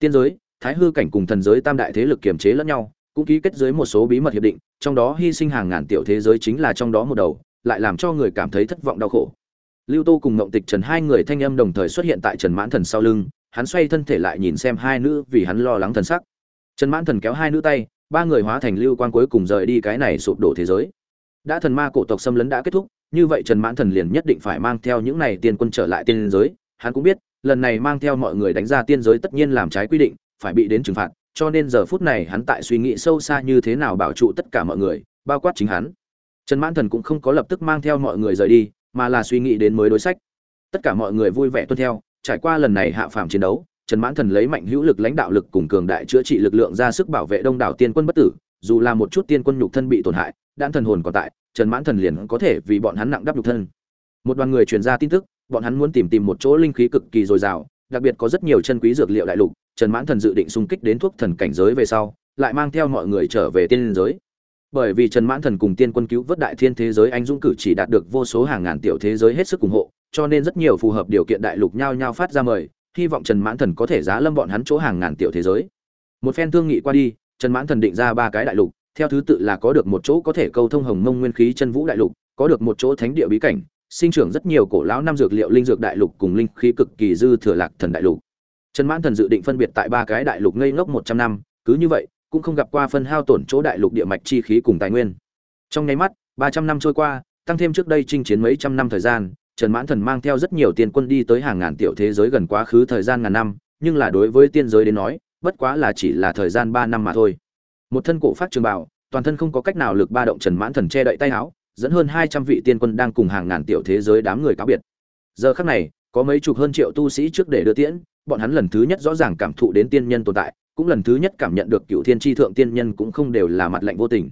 tiên giới, thái hư cảnh cùng thần giới tam đại thế lực kiềm chế lẫn nhau, cũng ký kết dưới một số bí mật hiệp định, trong đó hy sinh hàng ngàn tiểu thế giới chính là trong đó một đầu, lại làm cho người cảm thấy thất vọng đau khổ. Lưu tô cùng ngộng tịch trần hai người thanh âm đồng thời xuất hiện tại trần mãn thần sau lưng, hắn xoay thân thể lại nhìn xem hai nữ vì hắn lo lắng thần sắc. Trần mãn thần kéo hai nữ tay, ba người hóa thành lưu quan cuối cùng rời đi cái này sụp đổ thế giới. Đã thần ma cổ tộc xâm lấn đã kết thúc, như vậy trần mãn thần liền nhất định phải mang theo những này tiên quân trở lại tiên giới, hắn cũng biết lần này mang theo mọi người đánh ra tiên giới tất nhiên làm trái quy định, phải bị đến trừng phạt, cho nên giờ phút này hắn tại suy nghĩ sâu xa như thế nào bảo trụ tất cả mọi người, bao quát chính hắn. Trần mãn thần cũng không có lập tức mang theo mọi người rời đi, mà là suy nghĩ đến mới đối sách. Tất cả mọi người vui vẻ tuân theo, trải qua lần này hạ phàm chiến đấu, trần mãn thần lấy mạnh hữu lực lãnh đạo lực cùng cường đại chữa trị lực lượng ra sức bảo vệ đông đảo tiên quân bất tử, dù là một chút tiên quân nhục thân bị tổn hại đan thần hồn còn tại, trần mãn thần liền có thể vì bọn hắn nặng đắp nhục thân. Một đoàn người truyền ra tin tức bọn hắn muốn tìm tìm một chỗ linh khí cực kỳ dồi dào, đặc biệt có rất nhiều chân quý dược liệu đại lục, trần mãn thần dự định xung kích đến thuốc thần cảnh giới về sau, lại mang theo mọi người trở về tiên giới. Bởi vì trần mãn thần cùng tiên quân cứu vớt đại thiên thế giới anh dũng cử chỉ đạt được vô số hàng ngàn tiểu thế giới hết sức ủng hộ, cho nên rất nhiều phù hợp điều kiện đại lục nhao nhao phát ra mời, hy vọng trần mãn thần có thể giá lâm bọn hắn chỗ hàng ngàn tiểu thế giới. Một phen thương nghị qua đi, trần mãn thần định ra ba cái đại lục, theo thứ tự là có được một chỗ có thể câu thông hồng mông nguyên khí chân vũ đại lục, có được một chỗ thánh địa bí cảnh sinh trưởng rất nhiều cổ lão năm dược liệu linh dược đại lục cùng linh khí cực kỳ dư thừa lạc thần đại lục. Trần mãn thần dự định phân biệt tại ba cái đại lục ngây ngốc một trăm năm, cứ như vậy, cũng không gặp qua phân hao tổn chỗ đại lục địa mạch chi khí cùng tài nguyên. Trong nháy mắt, ba trăm năm trôi qua, tăng thêm trước đây chinh chiến mấy trăm năm thời gian, trần mãn thần mang theo rất nhiều tiền quân đi tới hàng ngàn tiểu thế giới gần quá khứ thời gian ngàn năm, nhưng là đối với tiên giới đến nói, bất quá là chỉ là thời gian ba năm mà thôi. Một thân cổ phát trường bảo toàn thân không có cách nào lực ba động trần mãn thần che đậy tay áo dẫn hơn hai trăm vị tiên quân đang cùng hàng ngàn tiểu thế giới đám người cáo biệt. Giờ khắc này, có mấy chục hơn triệu tu sĩ trước để đưa tiễn, bọn hắn lần thứ nhất rõ ràng cảm thụ đến tiên nhân tồn tại, cũng lần thứ nhất cảm nhận được cựu thiên tri thượng tiên nhân cũng không đều là mặt lạnh vô tình.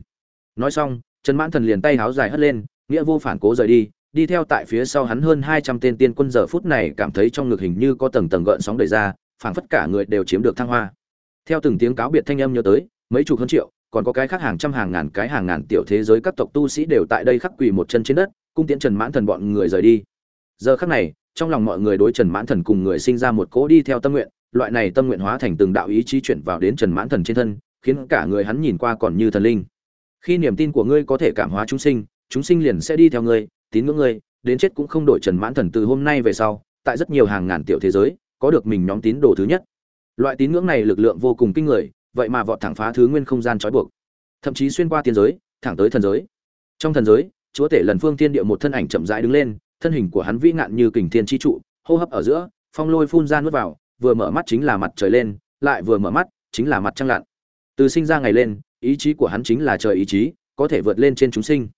Nói xong, trần mãn thần liền tay háo dài hất lên, nghĩa vô phản cố rời đi đi theo tại phía sau hắn hơn hai trăm tên tiên quân giờ phút này cảm thấy trong ngực hình như có tầng tầng gợn sóng đầy ra, phảng phất cả người đều chiếm được thăng hoa. Theo từng tiếng cáo biệt thanh âm nhớ tới, mấy chục hơn triệu còn có cái khác hàng trăm hàng ngàn cái hàng ngàn tiểu thế giới các tộc tu sĩ đều tại đây khắc quỳ một chân trên đất, cung tiễn trần mãn thần bọn người rời đi. Giờ khắc này, trong lòng mọi người đối trần mãn thần cùng người sinh ra một cỗ đi theo tâm nguyện, loại này tâm nguyện hóa thành từng đạo ý chí chuyển vào đến trần mãn thần trên thân, khiến cả người hắn nhìn qua còn như thần linh. Khi niềm tin của ngươi có thể cảm hóa chúng sinh chúng sinh liền sẽ đi theo ngươi, tín ngưỡng ngươi, đến chết cũng không đổi trần mãn thần từ hôm nay về sau, tại rất nhiều hàng ngàn tiểu thế giới, có được mình nhóm tín đồ thứ nhất. Loại tín ngưỡng này lực lượng vô cùng kinh người vậy mà vọt thẳng phá thứ nguyên không gian trói buộc. Thậm chí xuyên qua tiên giới, thẳng tới thần giới. Trong thần giới, chúa tể lần phương thiên địa một thân ảnh chậm rãi đứng lên, thân hình của hắn vĩ ngạn như kình thiên chi trụ, hô hấp ở giữa, phong lôi phun ra nuốt vào, vừa mở mắt chính là mặt trời lên, lại vừa mở mắt chính là mặt trăng lặn. Từ sinh ra ngày lên, ý chí của hắn chính là trời ý chí, có thể vượt lên trên chúng sinh.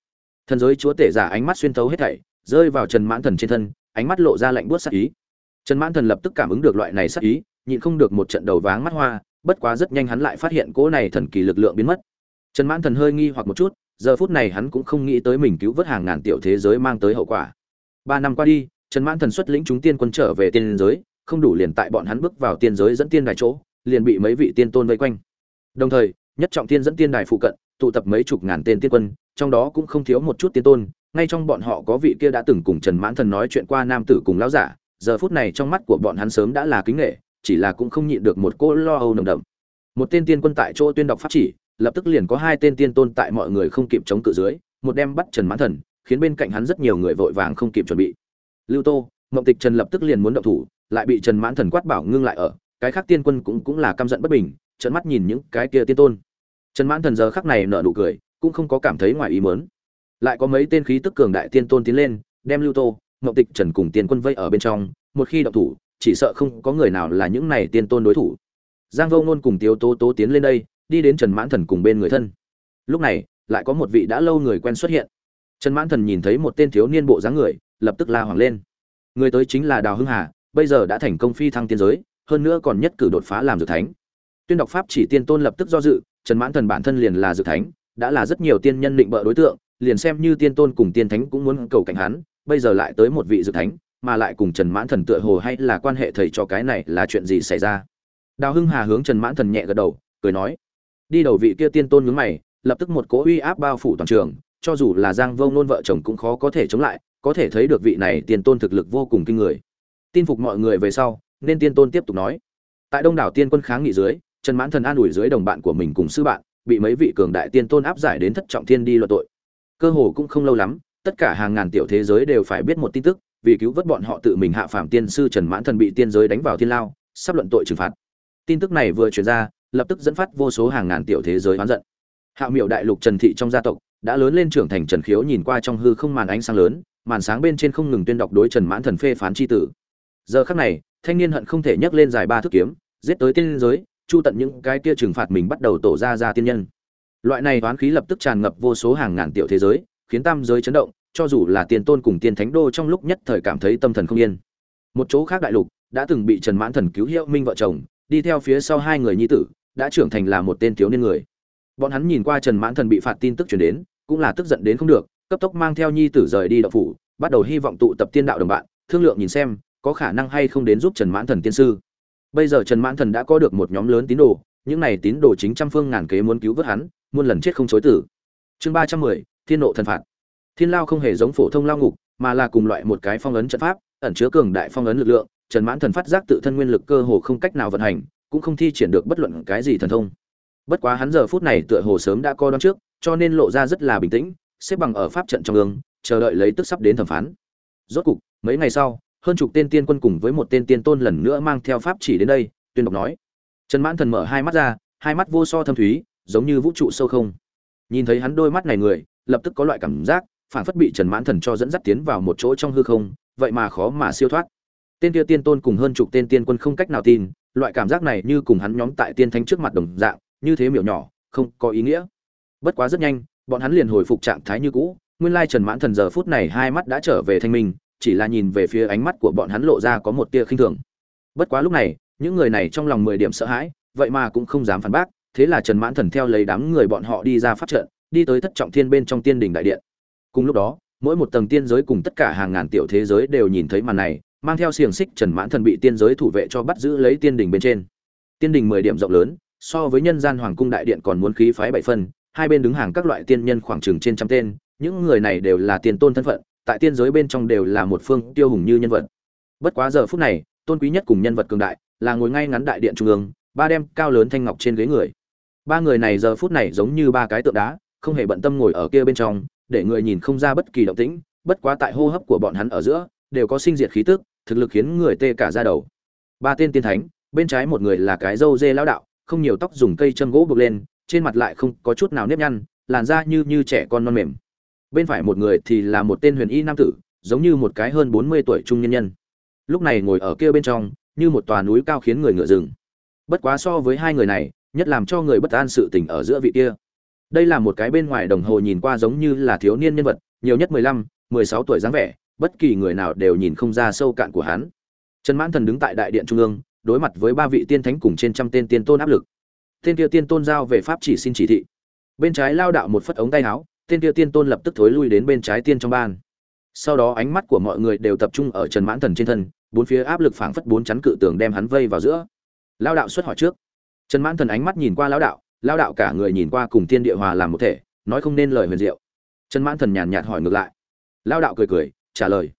Thần giới chúa tể giả ánh mắt xuyên thấu hết thảy, rơi vào trần mãn thần trên thân, ánh mắt lộ ra lạnh buốt sắc ý. Trần mãn thần lập tức cảm ứng được loại này sắc ý, nhịn không được một trận đầu váng mắt hoa bất quá rất nhanh hắn lại phát hiện cỗ này thần kỳ lực lượng biến mất. Trần mãn thần hơi nghi hoặc một chút, giờ phút này hắn cũng không nghĩ tới mình cứu vớt hàng ngàn tiểu thế giới mang tới hậu quả. Ba năm qua đi, trần mãn thần xuất lĩnh chúng tiên quân trở về tiên giới, không đủ liền tại bọn hắn bước vào tiên giới dẫn tiên đài chỗ, liền bị mấy vị tiên tôn vây quanh. Đồng thời, nhất trọng tiên dẫn tiên đài phụ cận, tụ tập mấy chục ngàn tên tiên quân, trong đó cũng không thiếu một chút tiên tôn, ngay trong bọn họ có vị kia đã từng cùng trần mãn thần nói chuyện qua nam tử cùng lão giả, giờ phút này trong mắt của bọn hắn sớm đã là kính nghệ chỉ là cũng không nhịn được một cô lo âu nồng đậm. Một tên tiên quân tại chỗ tuyên đọc pháp chỉ, lập tức liền có hai tên tiên tôn tại mọi người không kịp chống cự dưới, một đem bắt trần mãn thần, khiến bên cạnh hắn rất nhiều người vội vàng không kịp chuẩn bị. Lưu tô mộng tịch trần lập tức liền muốn động thủ, lại bị trần mãn thần quát bảo ngưng lại ở, cái khác tiên quân cũng cũng là căm giận bất bình, trợn mắt nhìn những cái kia tiên tôn. Trần mãn thần giờ khắc này nở nụ cười, cũng không có cảm thấy ngoài ý mớn lại có mấy tên khí tức cường đại tiên tôn tiến lên, đem lưu tô mộng tịch trần cùng tiên quân vây ở bên trong, một khi động thủ chỉ sợ không có người nào là những này tiên tôn đối thủ. Giang vô ngôn cùng tiêu tố tố tiến lên đây, đi đến trần mãn thần cùng bên người thân. Lúc này, lại có một vị đã lâu người quen xuất hiện. Trần mãn thần nhìn thấy một tên thiếu niên bộ dáng người, lập tức la hoàng lên. Người tới chính là đào hưng hà, bây giờ đã thành công phi thăng tiên giới, hơn nữa còn nhất cử đột phá làm dược thánh. Tuyên đọc pháp chỉ tiên tôn lập tức do dự, trần mãn thần bản thân liền là dược thánh, đã là rất nhiều tiên nhân định bợ đối tượng, liền xem như tiên tôn cùng tiên thánh cũng muốn cầu cảnh hắn, bây giờ lại tới một vị dược thánh mà lại cùng trần mãn thần tựa hồ hay là quan hệ thầy cho cái này là chuyện gì xảy ra? Đào hưng hà hướng trần mãn thần nhẹ gật đầu, cười nói, đi đầu vị kia tiên tôn nhướng mày, lập tức một cỗ uy áp bao phủ toàn trường, cho dù là giang vông nôn vợ chồng cũng khó có thể chống lại, có thể thấy được vị này tiên tôn thực lực vô cùng kinh người. Tin phục mọi người về sau, nên tiên tôn tiếp tục nói, tại đông đảo tiên quân kháng nghị dưới, trần mãn thần an ủi dưới đồng bạn của mình cùng sư bạn, bị mấy vị cường đại tiên tôn áp giải đến thất trọng thiên đi luận tội. Cơ hồ cũng không lâu lắm, tất cả hàng ngàn tiểu thế giới đều phải biết một tin tức vì cứu vớt bọn họ tự mình hạ phàm tiên sư trần mãn thần bị tiên giới đánh vào thiên lao, sắp luận tội trừng phạt. Tin tức này vừa truyền ra, lập tức dẫn phát vô số hàng ngàn tiểu thế giới oán giận. Hạo miệu đại lục trần thị trong gia tộc đã lớn lên trưởng thành trần khiếu nhìn qua trong hư không màn ánh sáng lớn, màn sáng bên trên không ngừng tuyên đọc đối trần mãn thần phê phán chi tử. Giờ khắc này, thanh niên hận không thể nhấc lên dài ba thước kiếm, giết tới tiên giới, chu tận những cái kia trừng phạt mình bắt đầu tổ ra ra tiên nhân. Loại này oán khí lập tức tràn ngập vô số hàng ngàn tiểu thế giới, khiến tam giới chấn động cho dù là tiền tôn cùng tiên thánh đô trong lúc nhất thời cảm thấy tâm thần không yên. Một chỗ khác đại lục đã từng bị trần mãn thần cứu hiệu minh vợ chồng, đi theo phía sau hai người nhi tử, đã trưởng thành là một tên thiếu niên người. Bọn hắn nhìn qua trần mãn thần bị phạt tin tức chuyển đến, cũng là tức giận đến không được, cấp tốc mang theo nhi tử rời đi đậu phủ, bắt đầu hy vọng tụ tập tiên đạo đồng bạn, thương lượng nhìn xem, có khả năng hay không đến giúp trần mãn thần tiên sư. Bây giờ trần mãn thần đã có được một nhóm lớn tín đồ, những này tín đồ chính trăm phương ngàn kế muốn cứu vớt hắn, muôn lần chết không chối tử. Chương ba trăm mười, thiên nộ thần phạt thiên lao không hề giống phổ thông lao ngục, mà là cùng loại một cái phong ấn trận pháp, ẩn chứa cường đại phong ấn lực lượng, trần mãn thần phát giác tự thân nguyên lực cơ hồ không cách nào vận hành, cũng không thi triển được bất luận cái gì thần thông. Bất quá hắn giờ phút này tựa hồ sớm đã coi đón trước, cho nên lộ ra rất là bình tĩnh, xếp bằng ở pháp trận trong ương chờ đợi lấy tức sắp đến thẩm phán. Rốt cục, mấy ngày sau, hơn chục tên tiên quân cùng với một tên tiên tôn lần nữa mang theo pháp chỉ đến đây, tuyên đọc nói. Trần mãn thần mở hai mắt ra, hai mắt vô so thâm thúy, giống như vũ trụ sâu không. Nhìn thấy hắn đôi mắt này người, lập tức có loại cảm giác phản phất bị trần mãn thần cho dẫn dắt tiến vào một chỗ trong hư không, vậy mà khó mà siêu thoát. Tên kia tiên tôn cùng hơn chục tên tiên quân không cách nào tin, loại cảm giác này như cùng hắn nhóm tại tiên thánh trước mặt đồng dạng, như thế miểu nhỏ, không có ý nghĩa. Bất quá rất nhanh, bọn hắn liền hồi phục trạng thái như cũ, nguyên lai trần mãn thần giờ phút này hai mắt đã trở về thanh minh, chỉ là nhìn về phía ánh mắt của bọn hắn lộ ra có một tia khinh thường. Bất quá lúc này, những người này trong lòng mười điểm sợ hãi, vậy mà cũng không dám phản bác, thế là trần mãn thần theo lấy đám người bọn họ đi ra phát trận, đi tới thất trọng thiên bên trong tiên đình đại điện cùng lúc đó, mỗi một tầng tiên giới cùng tất cả hàng ngàn tiểu thế giới đều nhìn thấy màn này, mang theo xiềng xích trần mãn thần bị tiên giới thủ vệ cho bắt giữ lấy tiên đình bên trên. Tiên đình mười điểm rộng lớn, so với nhân gian hoàng cung đại điện còn muốn khí phái bảy phân hai bên đứng hàng các loại tiên nhân khoảng chừng trên trăm tên, những người này đều là tiền tôn thân phận, tại tiên giới bên trong đều là một phương tiêu hùng như nhân vật. Bất quá giờ phút này, tôn quý nhất cùng nhân vật cường đại, là ngồi ngay ngắn đại điện trung ương, ba đem cao lớn thanh ngọc trên ghế người. Ba người này giờ phút này giống như ba cái tượng đá, không hề bận tâm ngồi ở kia bên trong để người nhìn không ra bất kỳ động tĩnh, bất quá tại hô hấp của bọn hắn ở giữa, đều có sinh diệt khí tức, thực lực khiến người tê cả da đầu. Ba tên tiên thánh, bên trái một người là cái râu dê lão đạo, không nhiều tóc dùng cây châm gỗ buộc lên, trên mặt lại không có chút nào nếp nhăn, làn da như như trẻ con non mềm. Bên phải một người thì là một tên huyền y nam tử, giống như một cái hơn bốn mươi tuổi trung nhân nhân. Lúc này ngồi ở kia bên trong, như một tòa núi cao khiến người ngựa rừng bất quá so với hai người này, nhất làm cho người bất an sự tình ở giữa vị kia đây là một cái bên ngoài đồng hồ nhìn qua giống như là thiếu niên nhân vật, nhiều nhất mười lăm, mười sáu tuổi dáng vẻ, bất kỳ người nào đều nhìn không ra sâu cạn của hắn. Trần mãn thần đứng tại đại điện trung ương, đối mặt với ba vị tiên thánh cùng trên trăm tên tiên tôn áp lực. Tên kia tiên tôn giao về pháp chỉ xin chỉ thị. Bên trái lao đạo một phất ống tay áo, tên kia tiên tôn lập tức thối lui đến bên trái tiên trong ban. Sau đó ánh mắt của mọi người đều tập trung ở trần mãn thần trên thân, bốn phía áp lực phảng phất bốn chắn cự tường đem hắn vây vào giữa. Lao đạo xuất hỏi trước. Trần mãn thần ánh mắt nhìn qua lao đạo lao đạo cả người nhìn qua cùng thiên địa hòa làm một thể, nói không nên lời huyền diệu. Trần mãn thần nhàn nhạt hỏi ngược lại. Lao đạo cười cười, trả lời.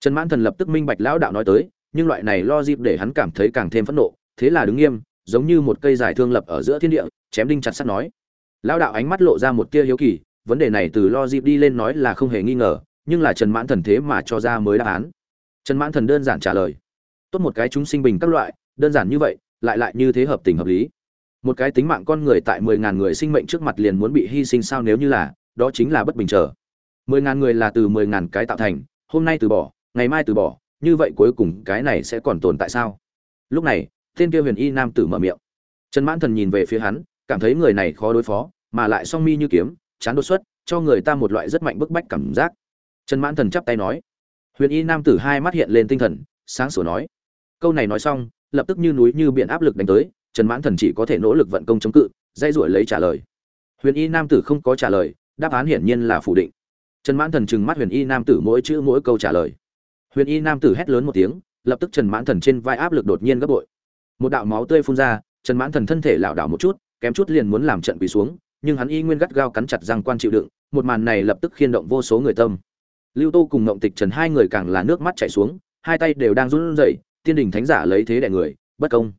Trần mãn thần lập tức minh bạch lão đạo nói tới, nhưng loại này lo dịp để hắn cảm thấy càng thêm phẫn nộ, thế là đứng nghiêm, giống như một cây dài thương lập ở giữa thiên địa, chém đinh chặt sắt nói. Lão đạo ánh mắt lộ ra một tia hiếu kỳ, vấn đề này từ lo dịp đi lên nói là không hề nghi ngờ, nhưng là trần mãn thần thế mà cho ra mới đáp án. Trần mãn thần đơn giản trả lời. Tốt một cái chúng sinh bình các loại, đơn giản như vậy, lại lại như thế hợp tình hợp lý một cái tính mạng con người tại mười ngàn người sinh mệnh trước mặt liền muốn bị hy sinh sao nếu như là, đó chính là bất bình trở mười ngàn người là từ mười ngàn cái tạo thành, hôm nay từ bỏ, ngày mai từ bỏ, như vậy cuối cùng cái này sẽ còn tồn tại sao? Lúc này, tên kia huyền y nam tử mở miệng. Trần mãn thần nhìn về phía hắn, cảm thấy người này khó đối phó, mà lại song mi như kiếm, chán đột xuất, cho người ta một loại rất mạnh bức bách cảm giác. Trần mãn thần chắp tay nói. Huyền y nam tử hai mắt hiện lên tinh thần, sáng sủa nói. Câu này nói xong, lập tức như núi như biển áp lực đánh tới trần mãn thần chỉ có thể nỗ lực vận công chống cự, dây ruổi lấy trả lời. Huyền y nam tử không có trả lời, đáp án hiển nhiên là phủ định. Trần mãn thần trừng mắt huyền y nam tử mỗi chữ mỗi câu trả lời. Huyền y nam tử hét lớn một tiếng, lập tức trần mãn thần trên vai áp lực đột nhiên gấp bội. Một đạo máu tươi phun ra, trần mãn thần thân thể lảo đảo một chút, kém chút liền muốn làm trận quỳ xuống, nhưng hắn y nguyên gắt gao cắn chặt răng quan chịu đựng, một màn này lập tức khiên động vô số người tâm. Lưu tô cùng ngộng tịch trần hai người càng là nước mắt chảy xuống, hai tay đều đang run rẩy, tiên đình thánh giả lấy thế đẻ người, bất công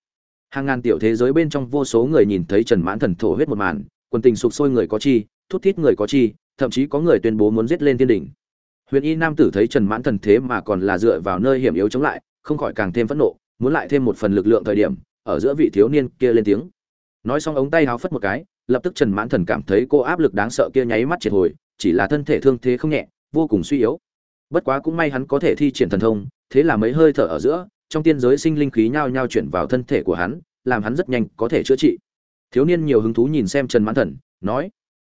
hàng ngàn tiểu thế giới bên trong vô số người nhìn thấy trần mãn thần thổ huyết một màn, quần tình sụp sôi người có chi, thút thít người có chi, thậm chí có người tuyên bố muốn giết lên thiên đỉnh. Huyền y nam tử thấy trần mãn thần thế mà còn là dựa vào nơi hiểm yếu chống lại, không khỏi càng thêm phẫn nộ, muốn lại thêm một phần lực lượng thời điểm, ở giữa vị thiếu niên kia lên tiếng. Nói xong ống tay háo phất một cái, lập tức trần mãn thần cảm thấy cô áp lực đáng sợ kia nháy mắt triệt hồi, chỉ là thân thể thương thế không nhẹ, vô cùng suy yếu. Bất quá cũng may hắn có thể thi triển thần thông, thế là mấy hơi thở ở giữa trong tiên giới sinh linh khí nhao nhao chuyển vào thân thể của hắn, làm hắn rất nhanh có thể chữa trị. Thiếu niên nhiều hứng thú nhìn xem trần mãn thần, nói,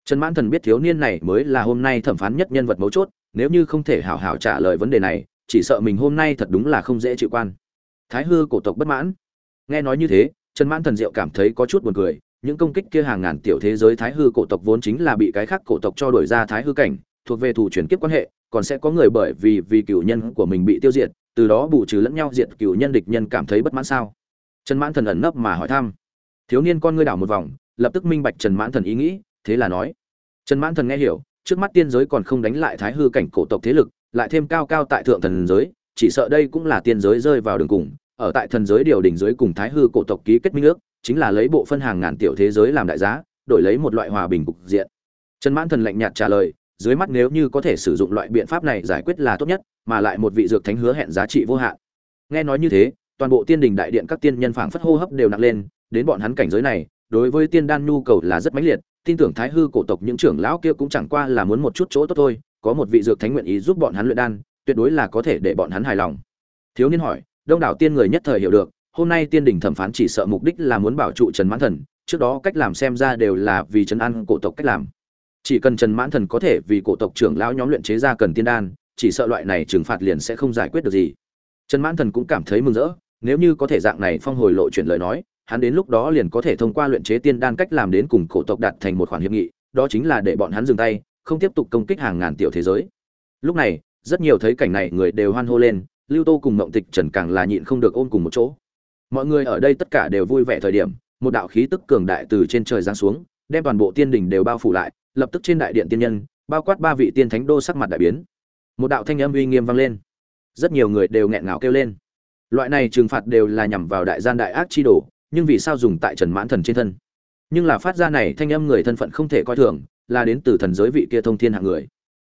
trần mãn thần biết thiếu niên này mới là hôm nay thẩm phán nhất nhân vật mấu chốt, nếu như không thể hảo hảo trả lời vấn đề này, chỉ sợ mình hôm nay thật đúng là không dễ chịu quan. Thái hư cổ tộc bất mãn. Nghe nói như thế, trần mãn thần diệu cảm thấy có chút buồn cười, những công kích kia hàng ngàn tiểu thế giới thái hư cổ tộc vốn chính là bị cái khác cổ tộc cho đổi ra thái hư cảnh, thuộc về thủ chuyển kiếp quan hệ, còn sẽ có người bởi vì vì cửu nhân của mình bị tiêu diệt từ đó bù trừ lẫn nhau diệt cựu nhân địch nhân cảm thấy bất mãn sao? Trần mãn thần ẩn nấp mà hỏi thăm. Thiếu niên con ngươi đảo một vòng, lập tức minh bạch trần mãn thần ý nghĩ, thế là nói. Trần mãn thần nghe hiểu, trước mắt tiên giới còn không đánh lại thái hư cảnh cổ tộc thế lực, lại thêm cao cao tại thượng thần giới, chỉ sợ đây cũng là tiên giới rơi vào đường cùng. Ở tại thần giới điều đình giới cùng thái hư cổ tộc ký kết minh ước, chính là lấy bộ phân hàng ngàn tiểu thế giới làm đại giá, đổi lấy một loại hòa bình cục diện. Trần mãn thần lạnh nhạt trả lời, dưới mắt nếu như có thể sử dụng loại biện pháp này giải quyết là tốt nhất mà lại một vị dược thánh hứa hẹn giá trị vô hạn. Nghe nói như thế, toàn bộ tiên đình đại điện các tiên nhân phảng phất hô hấp đều nặng lên, đến bọn hắn cảnh giới này, đối với tiên đan nhu cầu là rất mãnh liệt, tin tưởng thái hư cổ tộc những trưởng lão kia cũng chẳng qua là muốn một chút chỗ tốt thôi, có một vị dược thánh nguyện ý giúp bọn hắn luyện đan, tuyệt đối là có thể để bọn hắn hài lòng. Thiếu niên hỏi, đông đảo tiên người nhất thời hiểu được, hôm nay tiên đình thẩm phán chỉ sợ mục đích là muốn bảo trụ trần mãn thần, trước đó cách làm xem ra đều là vì trấn an cổ tộc cách làm. Chỉ cần trần mãn thần có thể vì cổ tộc trưởng lão nhóm luyện chế ra cần tiên đan chỉ sợ loại này trừng phạt liền sẽ không giải quyết được gì. Trần mãn thần cũng cảm thấy mừng rỡ, nếu như có thể dạng này phong hồi lộ chuyển lời nói, hắn đến lúc đó liền có thể thông qua luyện chế tiên đan cách làm đến cùng cổ tộc đạt thành một khoản hiệp nghị, đó chính là để bọn hắn dừng tay, không tiếp tục công kích hàng ngàn tiểu thế giới. Lúc này, rất nhiều thấy cảnh này người đều hoan hô lên, lưu tô cùng mộng tịch trần càng là nhịn không được ôm cùng một chỗ. Mọi người ở đây tất cả đều vui vẻ thời điểm, một đạo khí tức cường đại từ trên trời giáng xuống, đem toàn bộ tiên đình đều bao phủ lại, lập tức trên đại điện tiên nhân, bao quát ba vị tiên thánh đô sắc mặt đại biến một đạo thanh âm uy nghiêm vang lên. Rất nhiều người đều nghẹn ngào kêu lên. Loại này trừng phạt đều là nhằm vào đại gian đại ác chi đồ, nhưng vì sao dùng tại trần mãn thần trên thân? Nhưng là phát ra này thanh âm người thân phận không thể coi thường, là đến từ thần giới vị kia thông thiên hạng người.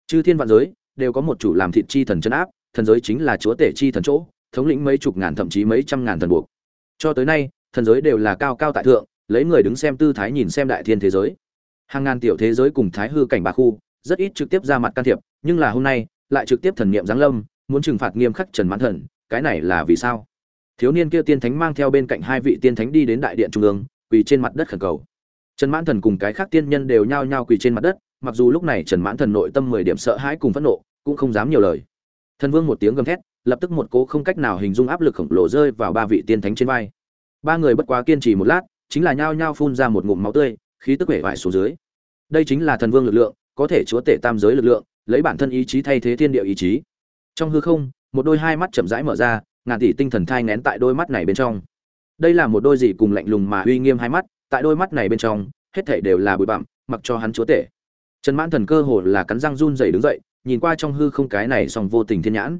Chư thiên vạn giới đều có một chủ làm thịt chi thần chân áp, thần giới chính là chúa tể chi thần chỗ, thống lĩnh mấy chục ngàn thậm chí mấy trăm ngàn thần buộc. Cho tới nay, thần giới đều là cao cao tại thượng, lấy người đứng xem tư thái nhìn xem đại thiên thế giới. Hàng ngàn tiểu thế giới cùng thái hư cảnh bà khu, rất ít trực tiếp ra mặt can thiệp, nhưng là hôm nay lại trực tiếp thần niệm giáng lâm, muốn trừng phạt nghiêm khắc trần mãn thần, cái này là vì sao? Thiếu niên kia tiên thánh mang theo bên cạnh hai vị tiên thánh đi đến đại điện trung ương, quỳ trên mặt đất khẩn cầu. Trần mãn thần cùng cái khác tiên nhân đều nhao nhao quỳ trên mặt đất, mặc dù lúc này trần mãn thần nội tâm mười điểm sợ hãi cùng phẫn nộ, cũng không dám nhiều lời. Thần vương một tiếng gầm thét, lập tức một cố không cách nào hình dung áp lực khổng lồ rơi vào ba vị tiên thánh trên vai. Ba người bất quá kiên trì một lát, chính là nhao nhao phun ra một ngụm máu tươi, khí tức vẻ vải xuống dưới. Đây chính là thần vương lực lượng, có thể chúa tể tam giới lực lượng lấy bản thân ý chí thay thế thiên địa ý chí. Trong hư không, một đôi hai mắt chậm rãi mở ra, ngàn tỷ tinh thần thai nén tại đôi mắt này bên trong. Đây là một đôi gì cùng lạnh lùng mà uy nghiêm hai mắt, tại đôi mắt này bên trong, hết thảy đều là bụi bặm, mặc cho hắn chúa tể. Trần mãn thần cơ hồ là cắn răng run rẩy đứng dậy, nhìn qua trong hư không cái này song vô tình thiên nhãn.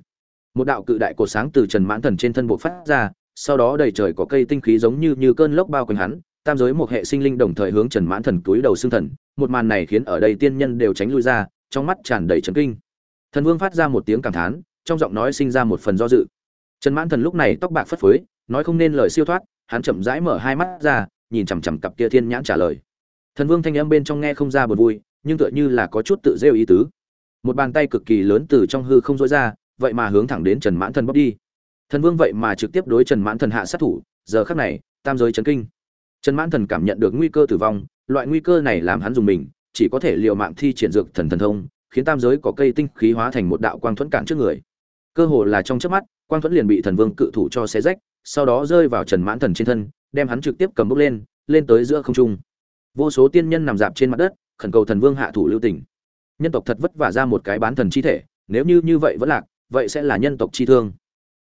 Một đạo cự đại cột sáng từ trần mãn thần trên thân bộ phát ra, sau đó đầy trời có cây tinh khí giống như như cơn lốc bao quanh hắn, tam giới một hệ sinh linh đồng thời hướng trần mãn thần túi đầu xương thần, một màn này khiến ở đây tiên nhân đều tránh lui ra trong mắt tràn đầy trấn kinh. Thần vương phát ra một tiếng cảm thán, trong giọng nói sinh ra một phần do dự. Trần mãn thần lúc này tóc bạc phất phới, nói không nên lời siêu thoát, hắn chậm rãi mở hai mắt ra, nhìn chằm chằm cặp kia thiên nhãn trả lời. Thần vương thanh âm bên trong nghe không ra buồn vui, nhưng tựa như là có chút tự rêu ý tứ. Một bàn tay cực kỳ lớn từ trong hư không rỗi ra, vậy mà hướng thẳng đến trần mãn thần bóp đi. Thần vương vậy mà trực tiếp đối trần mãn thần hạ sát thủ, giờ khắc này, tam giới chấn kinh. Trần mãn thần cảm nhận được nguy cơ tử vong, loại nguy cơ này làm hắn dùng mình chỉ có thể liều mạng thi triển dược thần thần thông, khiến tam giới có cây tinh khí hóa thành một đạo quang thuẫn cản trước người. Cơ hồ là trong chớp mắt, quang thuẫn liền bị thần vương cự thủ cho xé rách, sau đó rơi vào trần mãn thần trên thân, đem hắn trực tiếp cầm bốc lên lên tới giữa không trung. Vô số tiên nhân nằm dạp trên mặt đất, khẩn cầu thần vương hạ thủ lưu tình. Nhân tộc thật vất vả ra một cái bán thần chi thể, nếu như như vậy vẫn lạc, vậy sẽ là nhân tộc chi thương.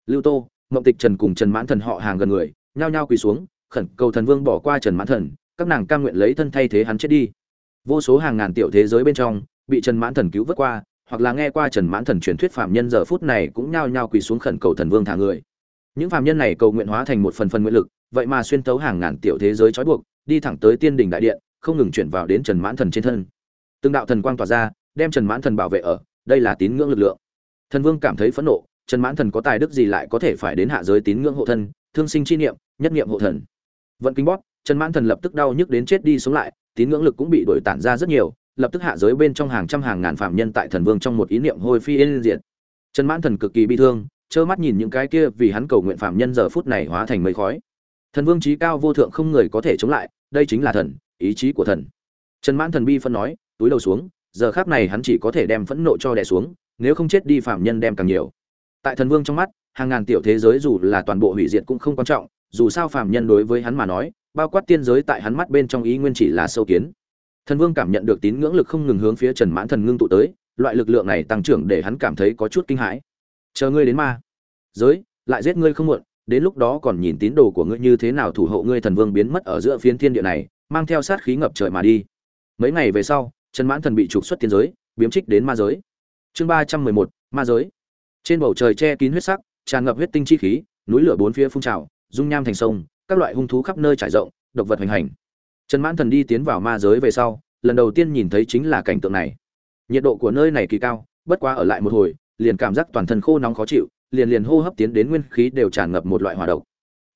Lưu tô, mộng tịch trần cùng trần mãn thần họ hàng gần người, nhao nhao quỳ xuống, khẩn cầu thần vương bỏ qua trần mãn thần, các nàng cam nguyện lấy thân thay thế hắn chết đi vô số hàng ngàn tiểu thế giới bên trong, bị trần mãn thần cứu vớt qua, hoặc là nghe qua trần mãn thần truyền thuyết phạm nhân giờ phút này cũng nhao nhao quỳ xuống khẩn cầu thần vương thả người. Những phạm nhân này cầu nguyện hóa thành một phần phần nguyện lực, vậy mà xuyên tấu hàng ngàn tiểu thế giới trói buộc, đi thẳng tới tiên đình đại điện, không ngừng chuyển vào đến trần mãn thần trên thân. Từng đạo thần quang tỏa ra, đem trần mãn thần bảo vệ ở, đây là tín ngưỡng lực lượng. Thần vương cảm thấy phẫn nộ, trần mãn thần có tài đức gì lại có thể phải đến hạ giới tín ngưỡng hộ thân, thương sinh chi niệm, nhất niệm hộ thần. Vận kinh bóp, trần mãn thần lập tức đau nhức đến chết đi sống lại tín ngưỡng lực cũng bị đổi tản ra rất nhiều, lập tức hạ giới bên trong hàng trăm hàng ngàn phạm nhân tại thần vương trong một ý niệm hôi phi yên diệt. Trần mãn thần cực kỳ bi thương, trơ mắt nhìn những cái kia vì hắn cầu nguyện phạm nhân giờ phút này hóa thành mây khói. Thần vương trí cao vô thượng không người có thể chống lại, đây chính là thần, ý chí của thần. Trần mãn thần bi phân nói, túi đầu xuống, giờ khác này hắn chỉ có thể đem phẫn nộ cho đè xuống, nếu không chết đi phạm nhân đem càng nhiều. Tại thần vương trong mắt, hàng ngàn tiểu thế giới dù là toàn bộ hủy diệt cũng không quan trọng, dù sao phạm nhân đối với hắn mà nói bao quát tiên giới tại hắn mắt bên trong ý nguyên chỉ là sâu kiến. Thần vương cảm nhận được tín ngưỡng lực không ngừng hướng phía trần mãn thần ngưng tụ tới, loại lực lượng này tăng trưởng để hắn cảm thấy có chút kinh hãi. Chờ ngươi đến ma. Giới, lại giết ngươi không muộn, đến lúc đó còn nhìn tín đồ của ngươi như thế nào thủ hộ ngươi thần vương biến mất ở giữa phiến thiên địa này, mang theo sát khí ngập trời mà đi. Mấy ngày về sau, trần mãn thần bị trục xuất tiên giới, biếm trích đến ma giới. Chương ba trăm mười một, ma giới. Trên bầu trời che kín huyết sắc, tràn ngập huyết tinh chi khí, núi lửa bốn phía phun trào, dung nham thành sông các loại hung thú khắp nơi trải rộng độc vật hoành hành. Trần mãn thần đi tiến vào ma giới về sau lần đầu tiên nhìn thấy chính là cảnh tượng này. Nhiệt độ của nơi này kỳ cao bất quá ở lại một hồi liền cảm giác toàn thân khô nóng khó chịu liền liền hô hấp tiến đến nguyên khí đều tràn ngập một loại hỏa độc.